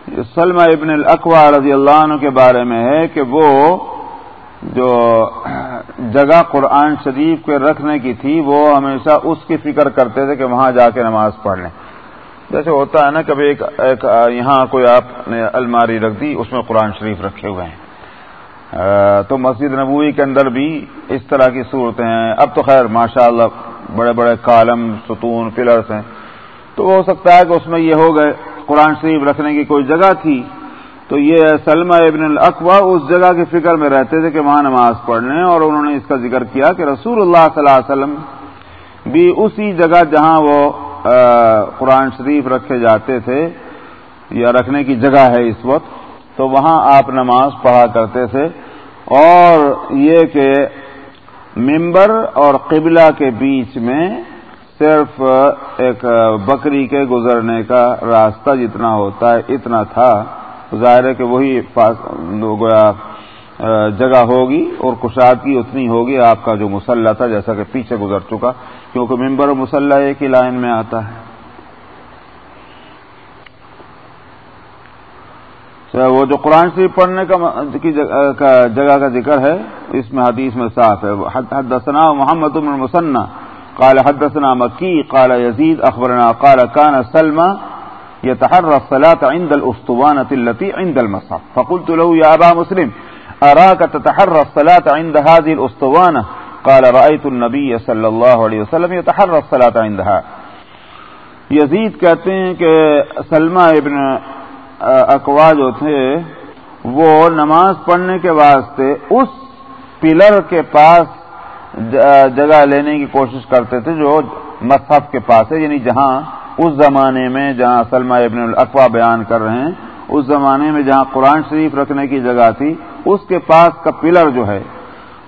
سلمہ ابن الاقوا رضی اللہ عنہ کے بارے میں ہے کہ وہ جو جگہ قرآن شریف کے رکھنے کی تھی، وہ ہمیشہ اس کی فکر کرتے تھے کہ وہاں جا کے نماز پڑھ لیں۔ جیسے ہوتا ہے نا، کبھی ایک ایک، یہاں کوئی آپ نے الماری رکھ دی، اس میں قرآن شریف رکھے ہوئے ہیں۔ تو مسجد نبوی کے اندر بھی اس طرح کی صورتیں ہیں۔ اب تو خیر ماشاء اللہ بڑے بڑے کالم، ستون پلرس ہیں۔ تو ہو سکتا ہے کہ اس میں یہ ہو گئے۔ قرآن شریف رکھنے کی کوئی جگہ تھی، تو یہ سلمہ ابن الاقوا اس جگہ کی فکر میں رہتے تھے کہ وہاں نماز پڑھنے اور انہوں نے اس کا ذکر کیا کہ رسول اللہ صلی اللہ علیہ وسلم بھی اسی جگہ جہاں وہ قرآن شریف رکھے جاتے تھے یا رکھنے کی جگہ ہے اس وقت، تو وہاں آپ نماز پڑھا کرتے تھے۔ اور یہ کہ ممبر اور قبلہ کے بیچ میں صرف ایک بکری کے گزرنے کا راستہ جتنا ہوتا ہے اتنا تھا۔ ظاہر ہے کہ وہی گویا جگہ ہوگی اور کشادگی اتنی ہوگی، آپ کا جو مسلح تھا، جیسا کہ پیچھے گزر چکا، کیونکہ ممبر و مسلح ایک ہی لائن میں آتا ہے۔ وہ جو قرآن شریف پڑھنے کا جگہ کا ذکر ہے، اس میں حدیث میں صاف ہے۔ حدثنا محمد بن مسنہ قال حدثنا مكي، قال يزيد، أخبرنا، قال كان سلمى يتحرى الصلاة عند الأسطوانة التي عند المصحف. فقلت له، يا أبا مسلم، أراك تتحرى الصلاة عند هذه الأسطوانة؟ قال، رأيت النبي صلى الله عليه وسلم يتحرى الصلاة عندها. یزید کہتے ہیں کہ سلمہ ابن اقوا جو تھے، وہ نماز پڑھنے کے واسطے اس پلر کے پاس جگہ لینے کی کوشش کرتے تھے جو مصحف کے پاس ہے یعنی جہاں اس زمانے میں جہاں سلمہ ابن الاقوا بیان کر رہے ہیں، اس زمانے میں جہاں قرآن شریف رکھنے کی جگہ تھی، اس کے پاس کا پلر جو ہے،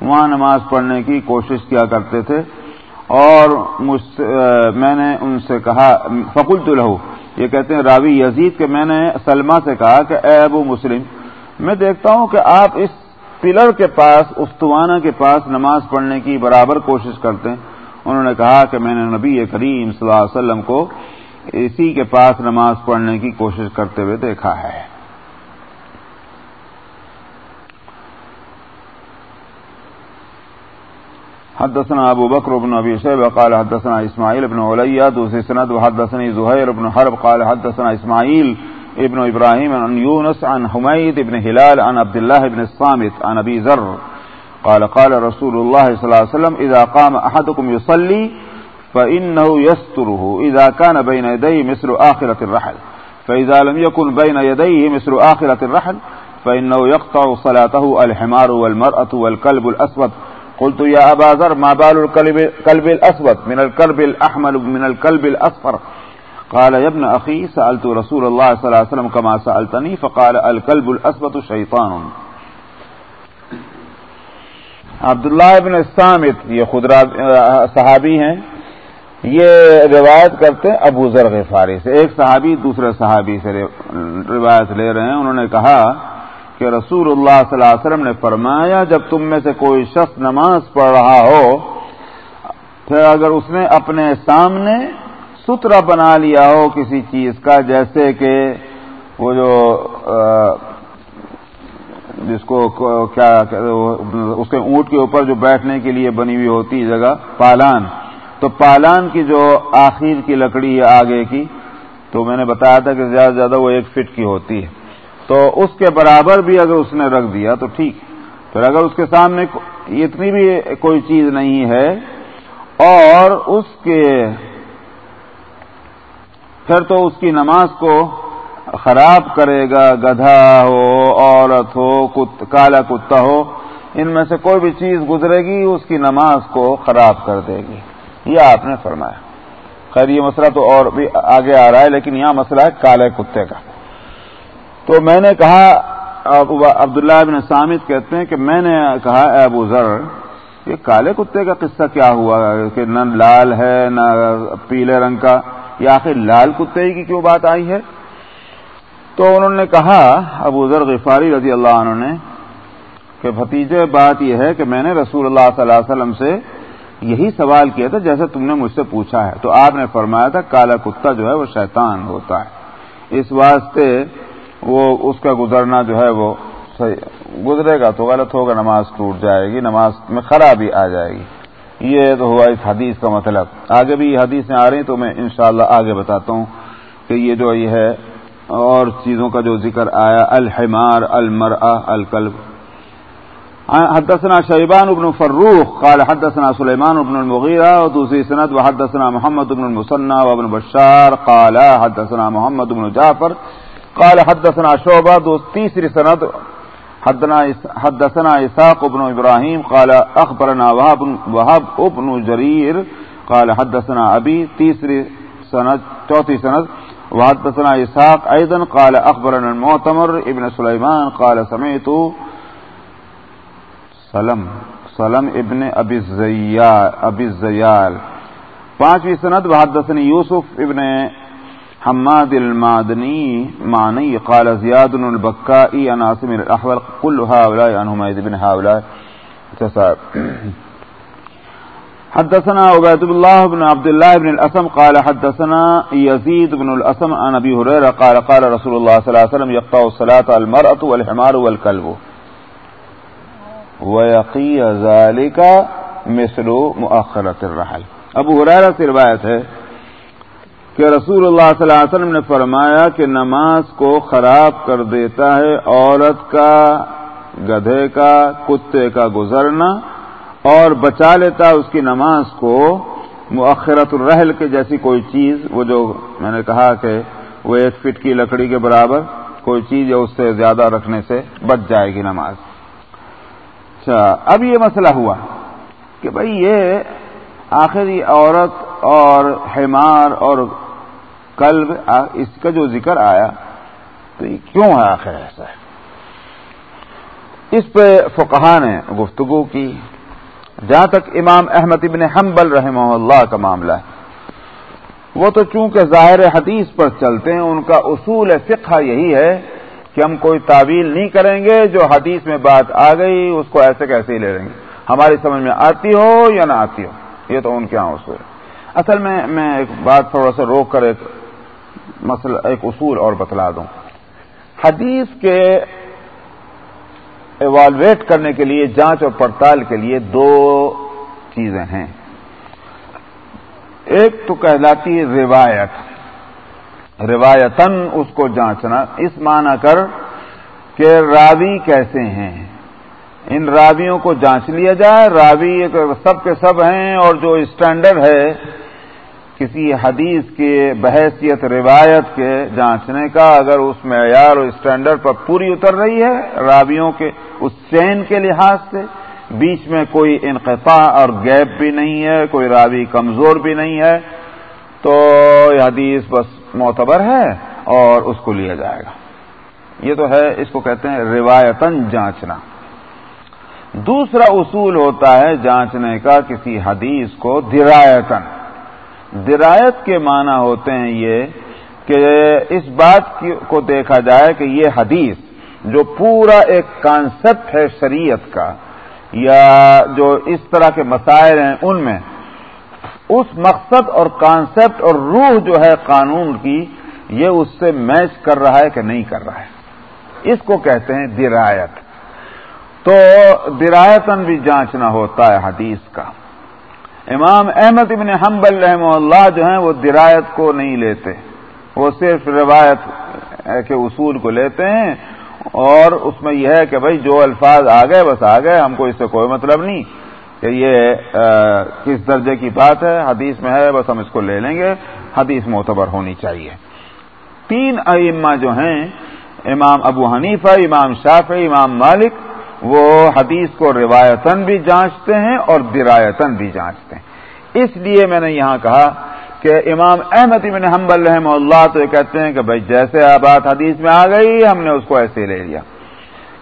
وہاں نماز پڑھنے کی کوشش کیا کرتے تھے۔ اور میں نے ان سے کہا فکل تو یہ کہتے ہیں، راوی یزید کہ میں نے سلما سے کہا کہ اے ابو مسلم، میں دیکھتا ہوں کہ آپ اس پلر کے پاس استوانہ کے پاس نماز پڑھنے کی برابر کوشش کرتے ہیں۔ انہوں نے کہا کہ میں نے نبی کریم صلی اللہ علیہ وسلم کو اسی کے پاس نماز پڑھنے کی کوشش کرتے ہوئے دیکھا ہے۔ حدثنا ابو بکر بن ابی شیب قال حدثنا اسماعیل ابن علیہ، دوسری سند وحدثني زہیر ابن حرب قال حدثنا اسماعیل ابن ابراہیم، عن یونس، عن حمید ابن ہلال، عن عبداللہ ابن الصامت، عن ابی ذر۔ قال قال رسول الله صلى الله عليه وسلم، اذا قام احدكم يصلي فانه يستره اذا كان بين يديه مثل اخره الرحل۔ فاذا لم يكن بين يديه مثل اخره الرحل فانه يقطع صلاته الحمار والمراه والكلب الاسود۔ قلت يا ابا ذر، ما بال الكلب الاسود؟ من الكلب الاحمر، من الكلب الاصفر؟ قال يا ابن اخي سالت رسول الله صلى الله عليه وسلم كما سالتني فقال الكلب الاسود شيطان. عبداللہ ابن سامت یہ خدرا صحابی ہیں، یہ روایت کرتے ہیں ابو ذر غفاری سے۔ ایک صحابی دوسرے صحابی سے روایت لے رہے ہیں۔ انہوں نے کہا کہ رسول اللہ صلی اللہ علیہ وسلم نے فرمایا، جب تم میں سے کوئی شخص نماز پڑھ رہا ہو، پھر اگر اس نے اپنے سامنے سترا بنا لیا ہو کسی چیز کا، جیسے کہ وہ جو جس کو کیا اس کے اونٹ کے اوپر جو بیٹھنے کے لیے بنی ہوئی ہوتی جگہ، پالان۔ تو پالان کی جو آخر کی لکڑی ہے آگے کی، تو میں نے بتایا تھا کہ زیادہ سے زیادہ وہ ایک فٹ کی ہوتی ہے۔ تو اس کے برابر بھی اگر اس نے رکھ دیا تو ٹھیک۔ پھر اگر اس کے سامنے اتنی بھی کوئی چیز نہیں ہے، اور اس کے پھر تو اس کی نماز کو خراب کرے گا، گدھا ہو، عورت ہو کالا کتا ہو، ان میں سے کوئی بھی چیز گزرے گی، اس کی نماز کو خراب کر دے گی۔ یہ آپ نے فرمایا۔ خیر، یہ مسئلہ تو اور بھی آگے آ رہا ہے، لیکن یہاں مسئلہ ہے کالے کتے کا۔ تو میں نے کہا عبداللہ بن سامد کہتے ہیں کہ میں نے کہا، اے ابو ذر، یہ کالے کتے کا قصہ کیا ہوا کہ نہ لال ہے، نہ پیلے رنگ کا۔ یا آخر لال کتے کی کیوں بات آئی ہے؟ تو انہوں نے کہا، ابو ذر غفاری رضی اللہ عنہ نے، کہ بھتیجے، بات یہ ہے کہ میں نے رسول اللہ صلی اللہ علیہ وسلم سے یہی سوال کیا تھا جیسے تم نے مجھ سے پوچھا ہے۔ تو آپ نے فرمایا تھا، کالا کتا جو ہے وہ شیطان ہوتا ہے۔ اس واسطے وہ، اس کا گزرنا جو ہے وہ صحیح، گزرے گا تو غلط ہوگا، نماز ٹوٹ جائے گی، نماز میں خرابی آ جائے گی۔ یہ تو ہوا اس حدیث کا مطلب۔ آگے بھی یہ حدیثیں آ رہی تو میں انشاءاللہ آگے بتاتا ہوں کہ یہ جو یہ ہے اور چیزوں کا جو ذکر آیا، الحمار المرآ الکلب حدثنا شیبان ابن فروخ، قال حدثنا سلیمان ابن المغیرہ، اور دوسری سند و حدثنا محمد ابن المسنہ و ابن بشار قال حدثنا محمد ابن جعفر، قال حدثنا شعبہ، دو تیسری سند حدثنا اساق ابن ابراہیم قال اخبرنا وهب ابن جریر قال حدثنا ابی، تیسری سند، چوتھی سند۔ وحدثنا اسحاق ايضا قال اخبرنا المعتمر ابن سليمان قال سمعت سلم سلم ابن ابي الزيال ابي الزيال پانچویں سند وحدثني يوسف ابن حماد المادني معني قال زياد البكائي عن عاصم الاحول كل هؤلاء عن حميد بن هؤلاء. تساب حدثنا عبيد الله بن عبد الله بن الأسم قال حدثنا يزيد بن الأسم عن أبي هريرة قال قال رسول الله صلى الله عليه وسلم يقطع الصلاة المرأة والحمار والكلب ويقي ذلك مثل مؤخرة الرحل. ابو حریرہ سے روایت ہے کہ رسول اللہ صلی اللہ علیہ وسلم نے فرمایا کہ نماز کو خراب کر دیتا ہے عورت کا، گدھے کا، کتے کا گزرنا اور بچا لیتا اس کی نماز کو مؤخرت الرحل کے جیسی کوئی چیز، وہ جو میں نے کہا کہ وہ ایک فٹ کی لکڑی کے برابر کوئی چیز یا اس سے زیادہ رکھنے سے بچ جائے گی نماز۔ اچھا اب یہ مسئلہ ہوا کہ بھائی یہ آخری عورت اور حمار اور کلب اس کا جو ذکر آیا، تو یہ کیوں ہے آخر ایسا ہے؟ اس پہ فقہ نے گفتگو کی، جہاں تک امام احمد ابن حنبل رحمہ اللہ کا معاملہ ہے، وہ تو چونکہ ظاہر حدیث پر چلتے ہیں، ان کا اصول فقہ یہی ہے کہ ہم کوئی تعویل نہیں کریں گے، جو حدیث میں بات آ گئی، اس کو ایسے کیسے ہی لے لیں گے۔ ہماری سمجھ میں آتی ہو یا نہ آتی ہو، یہ تو ان کے یہاں اصول ہے۔ اصل میں میں ایک بات تھوڑا سا روک کر ایک مسئلہ ایک اصول اور بتلا دوں۔ حدیث کے ایوالویٹ کرنے کے لیے، جانچ اور پڑتال کے لیے دو چیزیں ہیں۔ ایک تو کہلاتی ہے روایت۔ روایتن اس کو جانچنا۔ اس معنی کر کہ راوی کیسے ہیں۔ ان راویوں کو جانچ لیا جائے۔ راوی سب کے سب ہیں اور جو اسٹینڈرڈ ہے کسی حدیث کے بحیثیت روایت کے جانچنے کا اگر اس معیار اور اسٹینڈرڈ پر پوری اتر رہی ہے راویوں کے اس چین کے لحاظ سے، بیچ میں کوئی انقطاع اور گیپ بھی نہیں ہے، کوئی راوی کمزور بھی نہیں ہے، تو یہ حدیث بس معتبر ہے اور اس کو لیا جائے گا۔ یہ تو ہے، اس کو کہتے ہیں روایتن جانچنا۔ دوسرا اصول ہوتا ہے جانچنے کا کسی حدیث کو درایتن درایت کے معنی ہوتے ہیں یہ کہ اس بات کو دیکھا جائے کہ یہ حدیث جو پورا ایک کانسیپٹ ہے شریعت کا، یا جو اس طرح کے مسائل ہیں ان میں، اس مقصد اور کانسیپٹ اور روح جو ہے قانون کی، یہ اس سے میچ کر رہا ہے کہ نہیں کر رہا ہے۔ اس کو کہتے ہیں درایت۔ تو درایتن بھی جانچنا ہوتا ہے حدیث کا۔ امام احمد ابن حنبل رحم اللہ جو ہیں وہ درایت کو نہیں لیتے وہ صرف روایت کے اصول کو لیتے ہیں اور اس میں یہ ہے کہ بھائی جو الفاظ آ گئے بس آ گئے، ہم کو اس سے کوئی مطلب نہیں کہ یہ کس درجے کی بات ہے، حدیث میں ہے، بس ہم اس کو لے لیں گے، حدیث معتبر ہونی چاہیے۔ تین ائمہ جو ہیں، امام ابو حنیفہ، امام شاف امام مالک وہ حدیث کو روایتاً بھی جانچتے ہیں اور درایتاً بھی جانچتے ہیں۔ اس لیے میں نے یہاں کہا کہ امام احمد ابن حنبل رحمہ اللہ تو یہ کہتے ہیں کہ بھائی جیسے بات حدیث میں آ گئی، ہم نے اس کو ایسے ہی لے لیا۔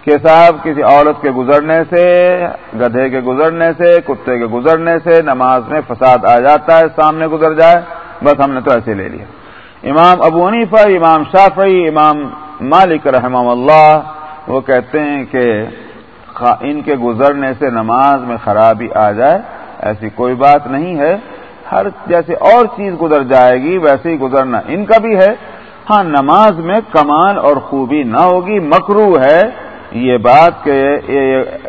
کہ صاحب، کسی عورت کے گزرنے سے، گدھے کے گزرنے سے، کتے کے گزرنے سے نماز میں فساد آ جاتا ہے، سامنے گزر جائے، بس ہم نے تو ایسے لے لیا۔ امام ابو حنیفہ، امام شافعی، امام مالک رحمہ اللہ وہ کہتے ہیں کہ ان کے گزرنے سے نماز میں خرابی آ جائے، ایسی کوئی بات نہیں ہے۔ ہر جیسے اور چیز گزر جائے گی، ویسے ہی گزرنا ان کا بھی ہے۔ ہاں نماز میں کمال اور خوبی نہ ہوگی مکرو ہے۔ یہ بات کہ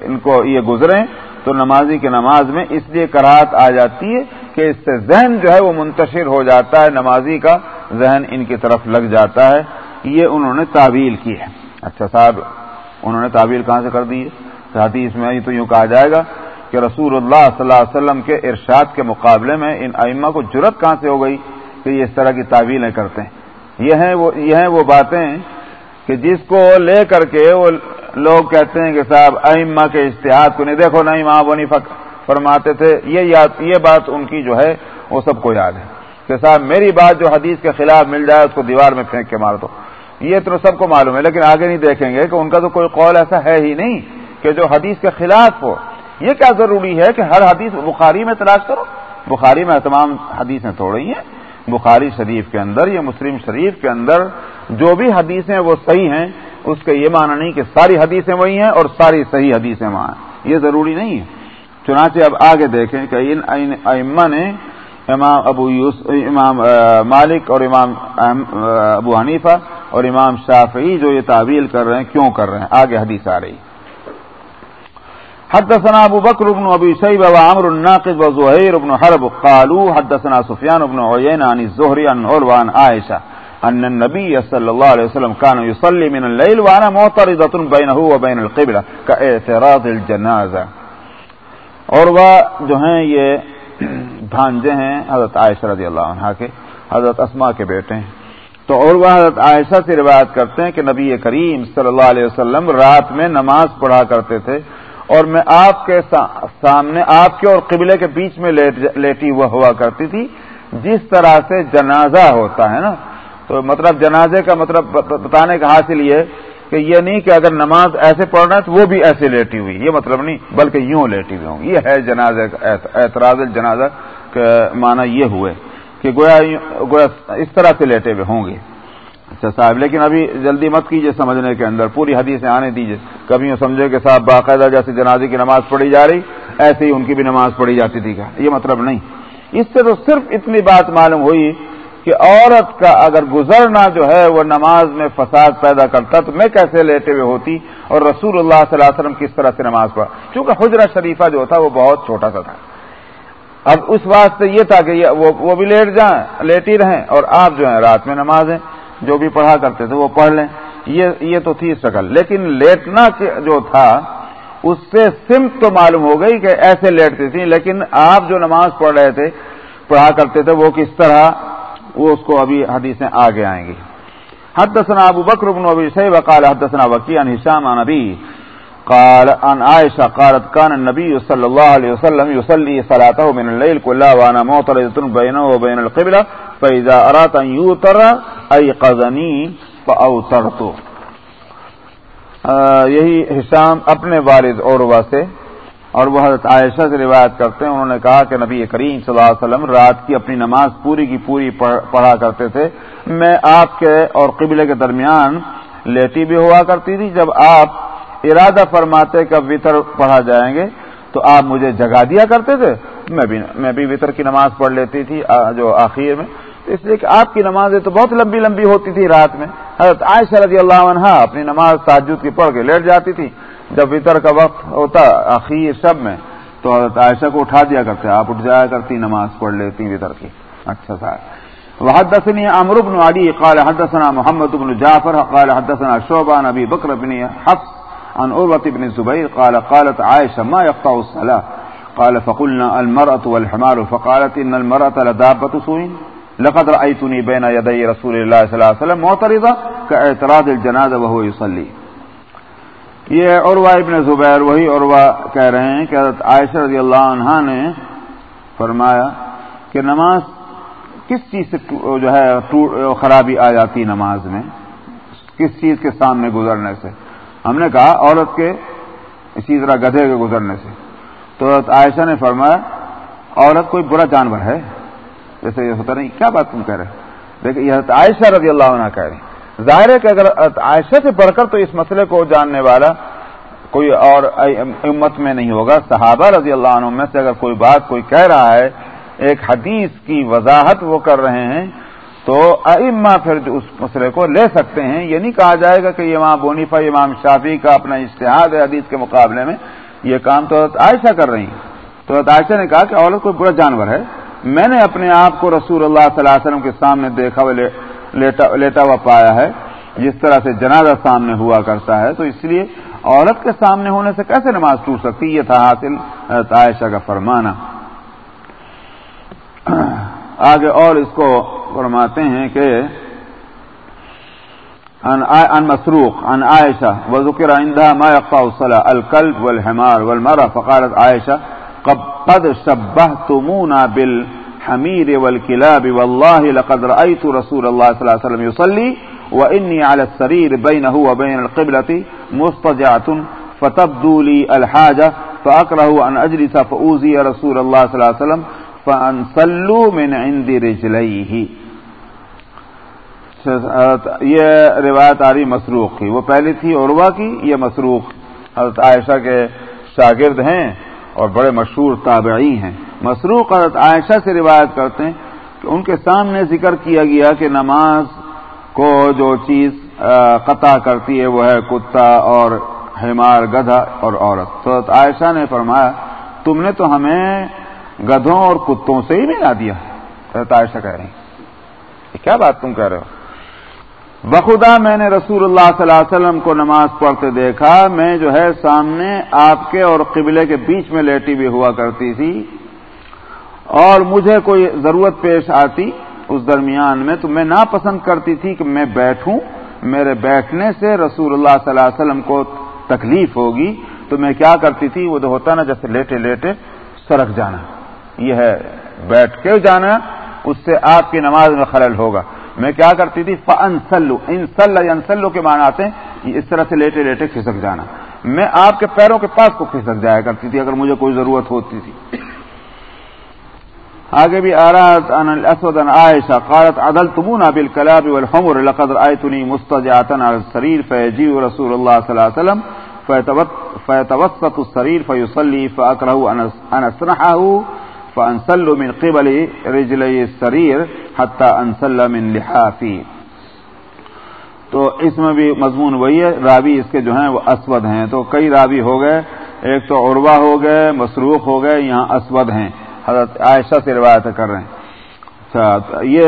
ان کو یہ گزریں تو نمازی کی نماز میں اس لیے کراہت آ جاتی ہے کہ اس سے ذہن جو ہے وہ منتشر ہو جاتا ہے، نمازی کا ذہن ان کی طرف لگ جاتا ہے۔ یہ انہوں نے تعویل کی ہے۔ اچھا صاحب، انہوں نے تعویل کہاں سے کر دی ہے؟ حدیث میں تو یوں کہا جائے گا کہ رسول اللہ صلی اللہ علیہ وسلم کے ارشاد کے مقابلے میں ان ائمہ کو جرت کہاں سے ہو گئی کہ یہ اس طرح کی تعویلیں کرتے ہیں؟ یہ ہیں وہ یہ ہیں وہ باتیں کہ جس کو لے کر کے وہ لوگ کہتے ہیں کہ صاحب ائمہ کے اشتہاد کو نہیں دیکھو نہیں ماں بنی فرماتے تھے۔ یہ یاد یہ بات ان کی جو ہے وہ سب کو یاد ہے کہ صاحب میری بات جو حدیث کے خلاف مل جائے اس کو دیوار میں پھینک کے مار دو۔ یہ تو سب کو معلوم ہے، لیکن آگے نہیں دیکھیں گے کہ ان کا تو کوئی قول ایسا ہے ہی نہیں۔ کہ جو حدیث کے خلاف ہو، یہ کیا ضروری ہے کہ ہر حدیث بخاری میں تلاش کرو؟ بخاری میں تمام حدیثیں توڑی ہیں۔ بخاری شریف کے اندر یا مسلم شریف کے اندر جو بھی حدیثیں وہ صحیح ہیں، اس کا یہ معنی نہیں کہ ساری حدیثیں وہی ہیں اور ساری صحیح حدیثیں وہاں ہیں۔ یہ ضروری نہیں ہے۔ چنانچہ اب آگے دیکھیں کہ ان ائمہ نے امام ابو یوس، امام مالک اور امام ابو حنیفہ اور امام شافعی جو یہ تعویل کر رہے ہیں، کیوں کر رہے ہیں؟ آگے حدیث آ رہی حدثنا ابو بكر بن ابي شيبه وعمر الناقد وزهير بن حرب قالوا حدثنا سفيان بن عيينة عن الزهري عن عروة عن عائشة أن النبي صلى الله عليه وسلم كان يصلي من الليل وأنا معترضة بينه وبين القبلة كاعتراض الجنازة عروة جو ہیں یہ بھانجے ہیں حضرت عائشہ رضی اللہ عنہ کے، حضرت اسما کے بیٹے ہیں۔ تو اور وہ حضرت عائشہ سے روایت کرتے ہیں کہ نبی کریم صلی اللہ علیہ وسلم رات میں نماز پڑھا کرتے تھے۔ اور میں آپ کے سامنے آپ کے اور قبلے کے بیچ میں لیٹی ہوا ہوا کرتی تھی جس طرح سے جنازہ ہوتا ہے نا تو مطلب جنازے کا مطلب بتانے کا حاصل یہ کہ یہ نہیں کہ اگر نماز ایسے پڑھنا ہے تو وہ بھی ایسے لیٹی ہوئی یہ مطلب نہیں بلکہ یوں لیٹی ہوئی ہوں یہ ہے جنازے کا اعتراض جنازہ کا معنی یہ ہوئے کہ گویا گویا اس طرح سے لیٹے ہوئے ہوں گے۔ اچھا صاحب، لیکن ابھی جلدی مت کیجیے سمجھنے کے اندر، پوری حدیثیں آنے دیجیے کبھی یوں سمجھے کہ صاحب باقاعدہ جیسے جنازے کی نماز پڑھی جا رہی، ایسے ہی ان کی بھی نماز پڑھی جاتی تھی۔ کیا یہ مطلب نہیں۔ اس سے تو صرف اتنی بات معلوم ہوئی کہ عورت کا اگر گزرنا جو ہے، وہ نماز میں فساد پیدا کرتا تو میں کیسے لیٹے ہوئے ہوتی اور رسول اللہ صلی اللہ علیہ وسلم کس طرح سے نماز پڑھا؟ کیونکہ حجرہ شریفہ جو تھا، وہ بہت چھوٹا سا تھا۔ اب اس واسطے یہ تھا کہ وہ بھی لیٹ جائیں لیٹ ہی رہیں اور آپ جو ہیں، رات میں نمازیں جو بھی پڑھا کرتے تھے وہ پڑھ لیں۔ یہ تو تھی شکل۔ لیکن لیٹنا جو تھا، اس سے سمت تو معلوم ہو گئی کہ ایسے لیٹتی تھی لیکن آپ جو نماز پڑھ رہے تھے، پڑھا کرتے تھے، وہ کس طرح؟ وہ اس کو ابھی حدیثیں آگے آئیں گی۔ حدثنا ابو بکر بن ابی شیبہ قال حدثنا وکیع عن هشام عن ابي قال عن عائشة قالت كان النبي صلى الله عليه وسلم يصلي صلاته من الليل كلها وانا معترضة بينه وبين القبلة فإذا أراد أن يوتر أيقظني فأوترت یہی حشام اپنے والد عروہ سے اور وہ حضرت عائشہ سے روایت کرتے ہیں۔ انہوں نے کہا کہ نبی کریم صلی اللہ علیہ وسلم رات کی اپنی نماز پوری کی پوری پڑھا کرتے تھے۔ میں آپ کے اور قبلے کے درمیان لیٹی بھی ہوا کرتی تھی۔ جب آپ ارادہ فرماتے کہ وطر پڑھا جائیں گے تو آپ مجھے جگا دیا کرتے تھے۔ میں بھی میں بھی وطر کی نماز پڑھ لیتی تھی جو آخر میں۔ اس لیے کہ آپ کی نمازیں تو بہت لمبی لمبی ہوتی تھی رات میں۔ حضرت عائشہ رضی اللہ عنہ اپنی نماز تاجد کی پڑھ کے لیٹ جاتی تھی۔ جب وطر کا وقت ہوتا آخر شب میں تو حضرت عائشہ کو اٹھا دیا کرتے۔ آپ اٹھ جایا کرتی، نماز پڑھ لیتی وطر کی۔ اچھا صاحب وحدثني عمرو بن علي قال حدثنا محمد بن جعفر، قال حدثنا شعبة عن ابي بكر بن حفص، عن عروة بن الزبير قال قالت عائشة ما يقطع الصلاة؟ قال، فقلنا المرأة والحمار، فقالت إن المرأة لدابة سوء. لقد رأيتني بين يدي رسول الله صلى الله عليه وسلم معترضة كاعتراض الجنازة وهو يصلي. یہ عروہ ابن زبیر وہی عروہ کہہ رہے ہیں کہ حضرت عائشہ رضی اللہ عنہ نے فرمایا کہ نماز کس چیز سے جو ہے خرابی آ جاتی نماز میں؟ کس چیز کے سامنے گزرنے سے؟ ہم نے کہا عورت کے اسی طرح گدھے کے گزرنے سے۔ تو حضرت عائشہ نے فرمایا، عورت کوئی برا جانور ہے؟ جیسے یہ ہوتا نہیں، کیا بات تم کہہ رہے دیکھیں یہ حضرت عائشہ رضی اللہ عنہ کہہ رہی ظاہر ہے کہ اگر عائشہ سے پڑھ کر تو اس مسئلے کو جاننے والا کوئی اور امت میں نہیں ہوگا۔ صحابہ رضی اللہ عنہ میں سے اگر کوئی بات کوئی کہہ رہا ہے، ایک حدیث کی وضاحت وہ کر رہے ہیں، تو ائمہ پھر اس مسئلے کو لے سکتے ہیں۔ یہ نہیں کہا جائے گا کہ امام بونیفا، امام شافی کا اپنا اشتہاد ہے حدیث کے مقابلے میں۔ یہ کام تو عائشہ کر رہی ہیں۔ تو عائشہ نے کہا کہ عورت کوئی برا جانور ہے۔ میں نے اپنے آپ کو رسول اللہ صلی اللہ علیہ وسلم کے سامنے دیکھا ہوا لیٹا ہوا پایا ہے۔ جس طرح سے جنازہ سامنے ہوا کرتا ہے، تو اس لیے عورت کے سامنے ہونے سے کیسے نماز ٹوٹ سکتی؟ یہ تھا حاصل عائشہ کا فرمانا۔ آگے اور اس کو فرماتے ہیں کہ ان مسروخ ان عائشہ وزکر عندها ما يقطع الصلاة الكلب والحمار والمرأة، فقالت عائشة قد شبهتمونا بال الحمير والكلاب والله لقد رأيت رسول الله صلى الله عليه وسلم يصلي وإني على السرير بينه وبين القبلة مستجعة فتبدو لي الحاجة فأكره أن أجلس فأوزي رسول الله صلى الله عليه وسلم فأنصلوا من عند رجليه. یہ روایت آ رہی مسروخ کی۔ وہ پہلی تھی عروا کی، یہ مسروخ حضرت عائشہ کے شاگرد ہیں۔ اور بڑے مشہور تابعی ہیں۔ مسروق حضرت عائشہ سے روایت کرتے ہیں کہ ان کے سامنے ذکر کیا گیا کہ نماز کو جو چیز قطع کرتی ہے، وہ ہے کتا اور ہمار گدھا اور عورت۔ تو حضرت عائشہ نے فرمایا، تم نے تو ہمیں گدھوں اور کتوں سے ہی ملا دیا حضرت عائشہ کہہ رہی کیا بات تم کہہ رہے ہو؟ بخدا میں نے رسول اللہ صلی اللہ علیہ وسلم کو نماز پڑھتے دیکھا، میں جو ہے سامنے آپ کے اور قبلے کے بیچ میں لیٹی بھی ہوا کرتی تھی اور مجھے کوئی ضرورت پیش آتی اس درمیان میں، تو میں ناپسند کرتی تھی کہ میں بیٹھوں۔ میرے بیٹھنے سے رسول اللہ صلی اللہ علیہ وسلم کو تکلیف ہوگی۔ تو میں کیا کرتی تھی؟ وہ تو ہوتا نا جیسے لیٹے لیٹے سرک جانا۔ یہ ہے، بیٹھ کے جانا، اس سے آپ کی نماز میں خلل ہوگا۔ میں کیا کرتی تھی؟ فن سلو ان سلو کے معنی آتے ہیں اس طرح سے لیٹے لیٹے کھسک جانا۔ میں آپ کے پیروں کے پاس کو کھسک جایا کرتی تھی اگر مجھے کوئی ضرورت ہوتی تھی۔ آگے بھی آرات ان الاسود ان عائشہ، قالت عدلتمونا بالکلاب والحمر، لقد رأيتني مستجعتا على السرير فيجيء رسول الله صلى الله عليه وسلم فيتوسط السرير فيصلي فأكره أن أسنحه فانسل من قبل رجلی السریر حتی انسل من لحافی تو اس میں بھی مضمون وہی ہے، راوی اس کے جو ہیں وہ اسود ہیں۔ تو کئی راوی ہو گئے، ایک تو عروا ہو گئے مسروخ ہو گئے، یہاں اسود ہیں۔ حضرت عائشہ سے روایت کر رہے ہیں۔ اچھا یہ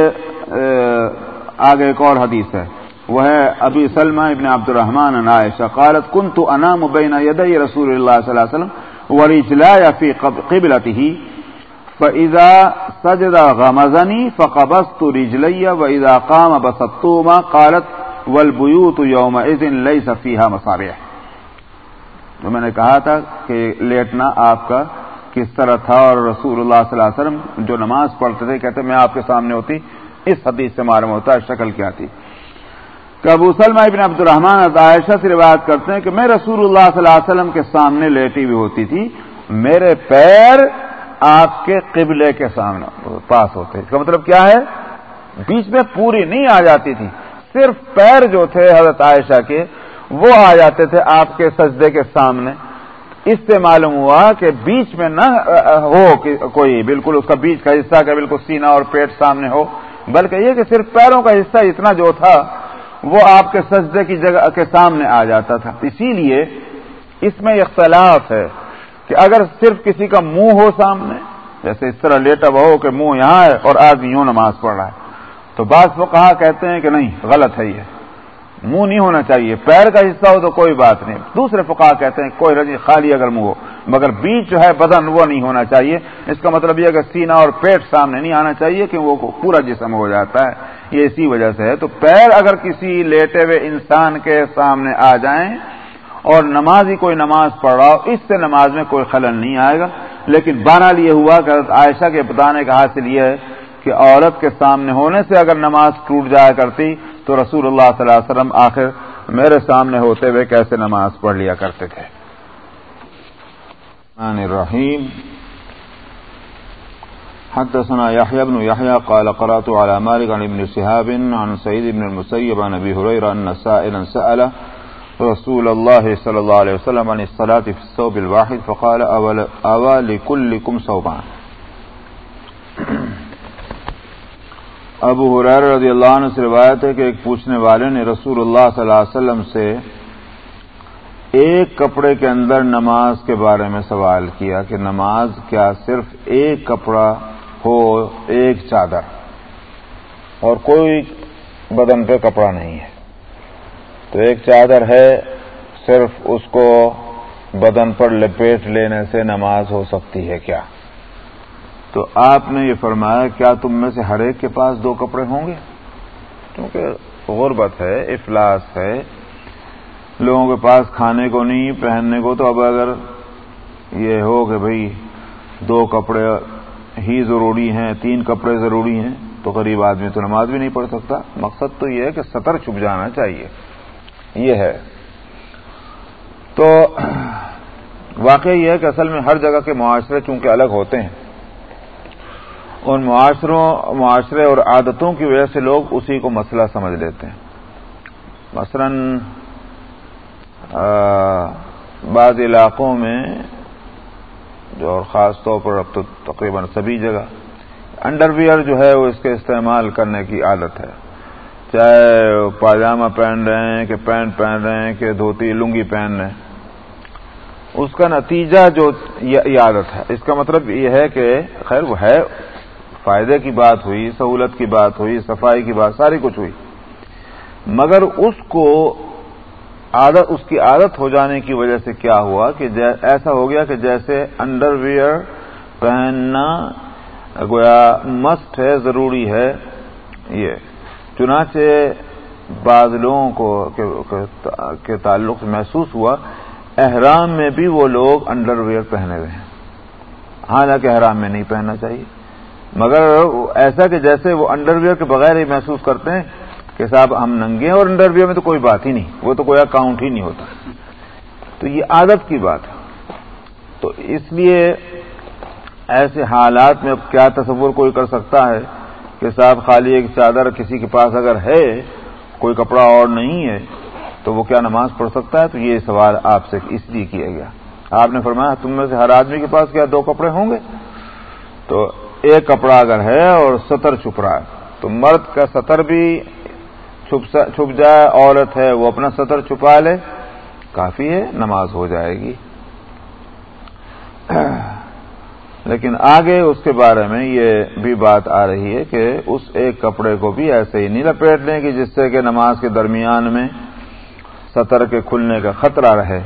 آگے ایک اور حدیث ہے۔ وہ ہے ابی سلمہ ابن عبد الرحمان عائشہ، قالت کن تو انام بین یدی رسول اللہ صلی اللہ علیہ وسلم ورجلا فی قبلته فاذا سجد غمزنی فقبضت رجلی واذا قام بسطتهما قالت والبیوت یومئذ لیس فیها مصابیح جو میں نے کہا تھا کہ لیٹنا آپ کا کس طرح تھا اور رسول اللہ صلی اللہ علیہ وسلم جو نماز پڑھتے تھے کہتے میں آپ کے سامنے ہوتی، اس حدیث سے معلوم ہوتا ہے شکل کیا تھی۔ کہ ابو سلمہ ابن عبد الرحمان عائشہ سے روایت کرتے ہیں کہ میں رسول اللہ صلی اللہ علیہ وسلم کے سامنے لیٹی ہوئی ہوتی تھی، میرے پیر آپ کے قبلے کے سامنے پاس ہوتے اس کا مطلب کیا ہے؟ بیچ میں پوری نہیں آ جاتی تھی۔ صرف پیر جو تھے حضرت عائشہ کے، وہ آ جاتے تھے آپ کے سجدے کے سامنے۔ اس سے معلوم ہوا کہ بیچ میں نہ، ہو کوئی بالکل اس کا بیچ کا حصہ کا بالکل سینہ اور پیٹ سامنے ہو، بلکہ یہ کہ صرف پیروں کا حصہ اتنا جو تھا، وہ آپ کے سجدے کی جگہ کے سامنے آ جاتا تھا۔ اسی لیے اس میں اختلاف ہے۔ کہ اگر صرف کسی کا منہ ہو سامنے، جیسے اس طرح لیٹا ہوا ہو کہ منہ یہاں ہے اور آدمی یوں نماز پڑھ رہا ہے، تو بعض وہ کہا کہتے ہیں کہ نہیں، غلط ہے یہ۔ منہ نہیں ہونا چاہیے، پیر کا حصہ ہو تو کوئی بات نہیں۔ دوسرے فقہ کہتے ہیں کوئی رجی خالی اگر منہ ہو، مگر بیچ جو ہے بدن وہ نہیں ہونا چاہیے۔ اس کا مطلب یہ کہ سینہ اور پیٹ سامنے نہیں آنا چاہیے کہ وہ پورا جسم ہو جاتا ہے۔ یہ اسی وجہ سے ہے۔ تو پیر اگر کسی لیٹے ہوئے انسان کے سامنے آ جائیں اور نماز ہی کوئی نماز پڑھ رہا ہو اس سے نماز میں کوئی خلل نہیں آئے گا۔ لیکن بانا لیے ہوا کہ عائشہ کے بتانے کا حاصل یہ ہے کہ عورت کے سامنے ہونے سے اگر نماز ٹوٹ جایا کرتی تو رسول اللہ صلی اللہ علیہ وسلم آخر میرے سامنے ہوتے ہوئے کیسے نماز پڑھ لیا کرتے تھے۔ الرحیم۔ حدثنا يحيى بن يحيى قال قرأت على مالك عن ابن شهاب عن سعيد بن المسيب عن ابي هريره ان سائلا سأل رسول الله صلى الله عليه وسلم عن الصلاة في الثوب الواحد فقال أوى لكلكم ثوبان ابو حریر رضی اللہ عنہ سے روایت ہے کہ ایک پوچھنے والے نے رسول اللہ صلی اللہ علیہ وسلم سے ایک کپڑے کے اندر نماز کے بارے میں سوال کیا کہ نماز کیا صرف ایک کپڑا ہو، ایک چادر، اور کوئی بدن پہ کپڑا نہیں ہے۔ تو ایک چادر ہے، صرف اس کو بدن پر لپیٹ لینے سے نماز ہو سکتی ہے کیا؟ تو آپ نے یہ فرمایا، کیا تم میں سے ہر ایک کے پاس دو کپڑے ہوں گے؟ کیونکہ غربت ہے، افلاس ہے۔ لوگوں کے پاس کھانے کو نہیں، پہننے کو تو اب اگر یہ ہو کہ بھائی دو کپڑے ہی ضروری ہیں، تین کپڑے ضروری ہیں، تو غریب آدمی تو نماز بھی نہیں پڑھ سکتا۔ مقصد تو یہ ہے کہ سطر چھپ جانا چاہیے۔ یہ ہے۔ تو واقعی یہ ہے کہ اصل میں ہر جگہ کے معاشرے چونکہ الگ ہوتے ہیں، ان معاشروں، معاشرے اور عادتوں کی وجہ سے لوگ اسی کو مسئلہ سمجھ لیتے ہیں۔ مثلا بعض علاقوں میں جو اور خاص طور پر اب تو تقریباً سبھی جگہ انڈر ویئر جو ہے وہ اس کے استعمال کرنے کی عادت ہے۔ چاہے پاجامہ پہن رہے ہیں کہ پینٹ پہن رہے ہیں کہ دھوتی لنگی پہن رہے ہیں۔ اس کا نتیجہ جو یہ عادت ہے، اس کا مطلب یہ ہے کہ خیر وہ ہے، فائدے کی بات ہوئی، سہولت کی بات ہوئی، صفائی کی بات، ساری کچھ ہوئی۔ مگر اس کو عادت، اس کی عادت ہو جانے کی وجہ سے کیا ہوا کہ ایسا ہو گیا کہ جیسے انڈر ویئر پہننا گویا مسٹ ہے، ضروری ہے۔ یہ چنانچہ بعض لوگوں کو کے تعلق سے محسوس ہوا، احرام میں بھی وہ لوگ انڈر ویئر پہنے ہوئے ہیں۔ حالانکہ احرام میں نہیں پہننا چاہیے۔ مگر ایسا کہ جیسے وہ انڈر ویئر کے بغیر ہی محسوس کرتے ہیں کہ صاحب ہم ننگے ہیں اور انڈر ویئر میں تو کوئی بات ہی نہیں، وہ تو کوئی اکاؤنٹ ہی نہیں ہوتا۔ تو یہ عادت کی بات ہے۔ تو اس لیے ایسے حالات میں اب کیا تصور کوئی کر سکتا ہے؟ کہ صاحب خالی ایک چادر کسی کے پاس اگر ہے، کوئی کپڑا اور نہیں ہے، تو وہ کیا نماز پڑھ سکتا ہے؟ تو یہ سوال آپ سے اس لیے کیا گیا۔ آپ نے فرمایا، تم میں سے ہر آدمی کے پاس کیا دو کپڑے ہوں گے؟ تو ایک کپڑا اگر ہے اور سطر چھپ رہا ہے، تو مرد کا سطر بھی چھپ جائے، عورت ہے، وہ اپنا سطر چھپا لے، کافی ہے، نماز ہو جائے گی۔ لیکن آگے اس کے بارے میں یہ بھی بات آ رہی ہے کہ اس ایک کپڑے کو بھی ایسے ہی نہیں لپیٹ لیں کہ جس سے کہ نماز کے درمیان میں سطر کے کھلنے کا خطرہ رہے۔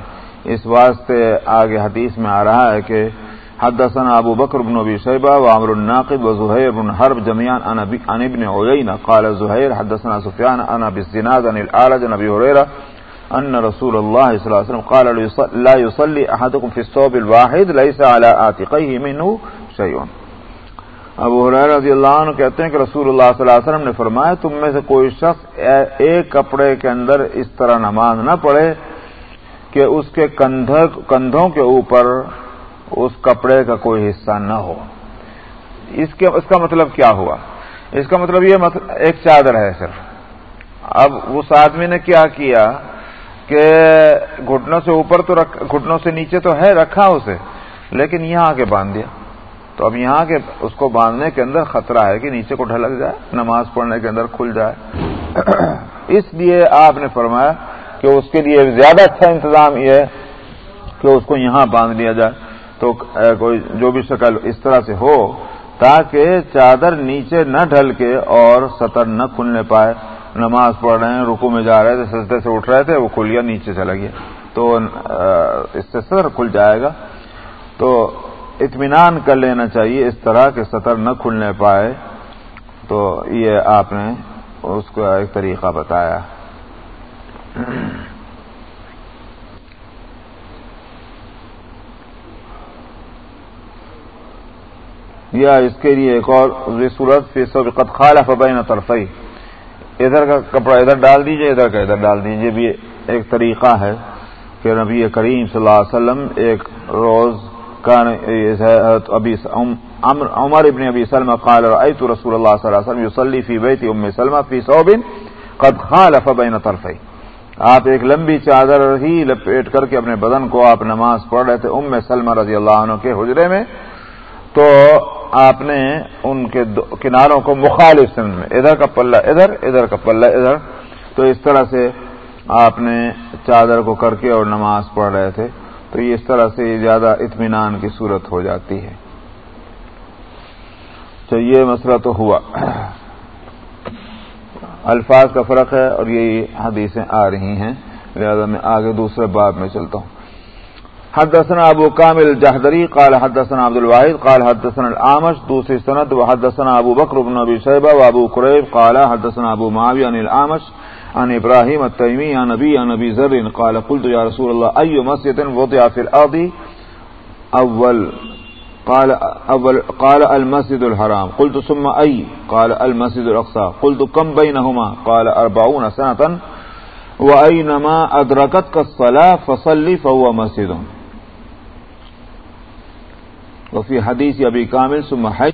اس واسطے آگے حدیث میں آ رہا ہے کہ حدثنا ابو بکر بن ابی شیبہ و عمر الناقد و زہیر بن حرب جمیان عن ابن عیینہ قال زہیر حدثنا سفیان انا بالزناد عن العالج نبی حریرہ ان رسول اللہ صلی اللہ علیہ وسلم قال لا يصلي احدكم في الصوب الواحد ليس على عاتقيه منه شيء. ابو حریر رضی اللہ عنہ کہتے ہیں کہ رسول اللہ صلی اللہ علیہ وسلم نے فرمایا، تم میں سے کوئی شخص ایک کپڑے کے اندر اس طرح نماز نہ پڑھے کہ اس کے کندھوں کے اوپر اس کپڑے کا کوئی حصہ نہ ہو۔ اس کے، اس کا مطلب کیا ہوا؟ اس کا مطلب یہ ایک چادر ہے صرف۔ اب اس آدمی نے کیا کیا؟ کہ گھٹنوں سے اوپر تو گھٹنوں سے نیچے تو ہے، رکھا اسے، لیکن یہاں آ کے باندھ دیا۔ تو اب یہاں کے اس کو باندھنے کے اندر خطرہ ہے کہ نیچے کو ڈھلک جائے، نماز پڑھنے کے اندر کھل جائے۔ اس لیے آپ نے فرمایا کہ اس کے لیے زیادہ اچھا انتظام یہ ہے کہ اس کو یہاں باندھ لیا جائے۔ تو کوئی جو بھی شکل اس طرح سے ہو، تاکہ چادر نیچے نہ ڈھل کے اور سطر نہ کھلنے پائے۔ نماز پڑھ رہے ہیں رکو میں جا رہے تھے، سجدے سے اٹھ رہے تھے، وہ کھل گیا نیچے چلا گیا۔ تو اس سے سطر کھل جائے گا۔ تو اطمینان کر لینا چاہیے، اس طرح کہ سطر نہ کھلنے پائے۔ تو یہ آپ نے اس کو ایک طریقہ بتایا۔ یا اس کے لیے ایک اور صورت فیصد قد خالف فبین طرفی۔ ادھر کا کپڑا ادھر ڈال دیجیے، ادھر کا ادھر ڈال دیجیے۔ بھی ایک طریقہ ہے کہ نبی کریم صلی اللہ علیہ وسلم ایک روز ابی عمر ابن ابی سلم قال رأيت رسول اللہ صلی اللہ علیہ وسلم يصلي في بيت ام سلمہ في صوب قد خالف بين طرفي آپ ایک لمبی چادر ہی لپیٹ کر کے اپنے بدن کو آپ نماز پڑھ رہے تھے، ام سلمہ رضی اللہ عنہ کے حجرے میں۔ تو آپ نے ان کے کناروں کو مخالف سمجھ میں، ادھر کا پلہ ادھر ادھر کا پلہ ادھر۔ تو اس طرح سے آپ نے چادر کو کر کے اور نماز پڑھ رہے تھے۔ تو اس طرح سے زیادہ اطمینان کی صورت ہو جاتی ہے۔ تو یہ مسئلہ تو ہوا۔ الفاظ کا فرق ہے اور یہی حدیثیں آ رہی ہیں۔ لہذا میں آگے دوسرے باب میں چلتا ہوں۔ حدثنا ابو کامل جہدری، قال حدثنا عبد الواحد، قال حدثنا العامش، دوسری سند، وحدثنا ابو بکر بن ابی شیبہ وابو قریب، قال حدثنا ابو معاویہ عن العامش، عن ابراہیم التیمی، عن نبی عن نبی ذر، قال قلت یا رسول اللہ، ای مسجد وضع فی الارض اول؟ قال اول، قال المسجد الحرام. قلت ثم اي قال المسجد الاقصى قلت كم بينهما قال 40 سنه واينما ادركتك الصلاه فصلي فهو مسجد. وفي حديث أبي كامل ثم حج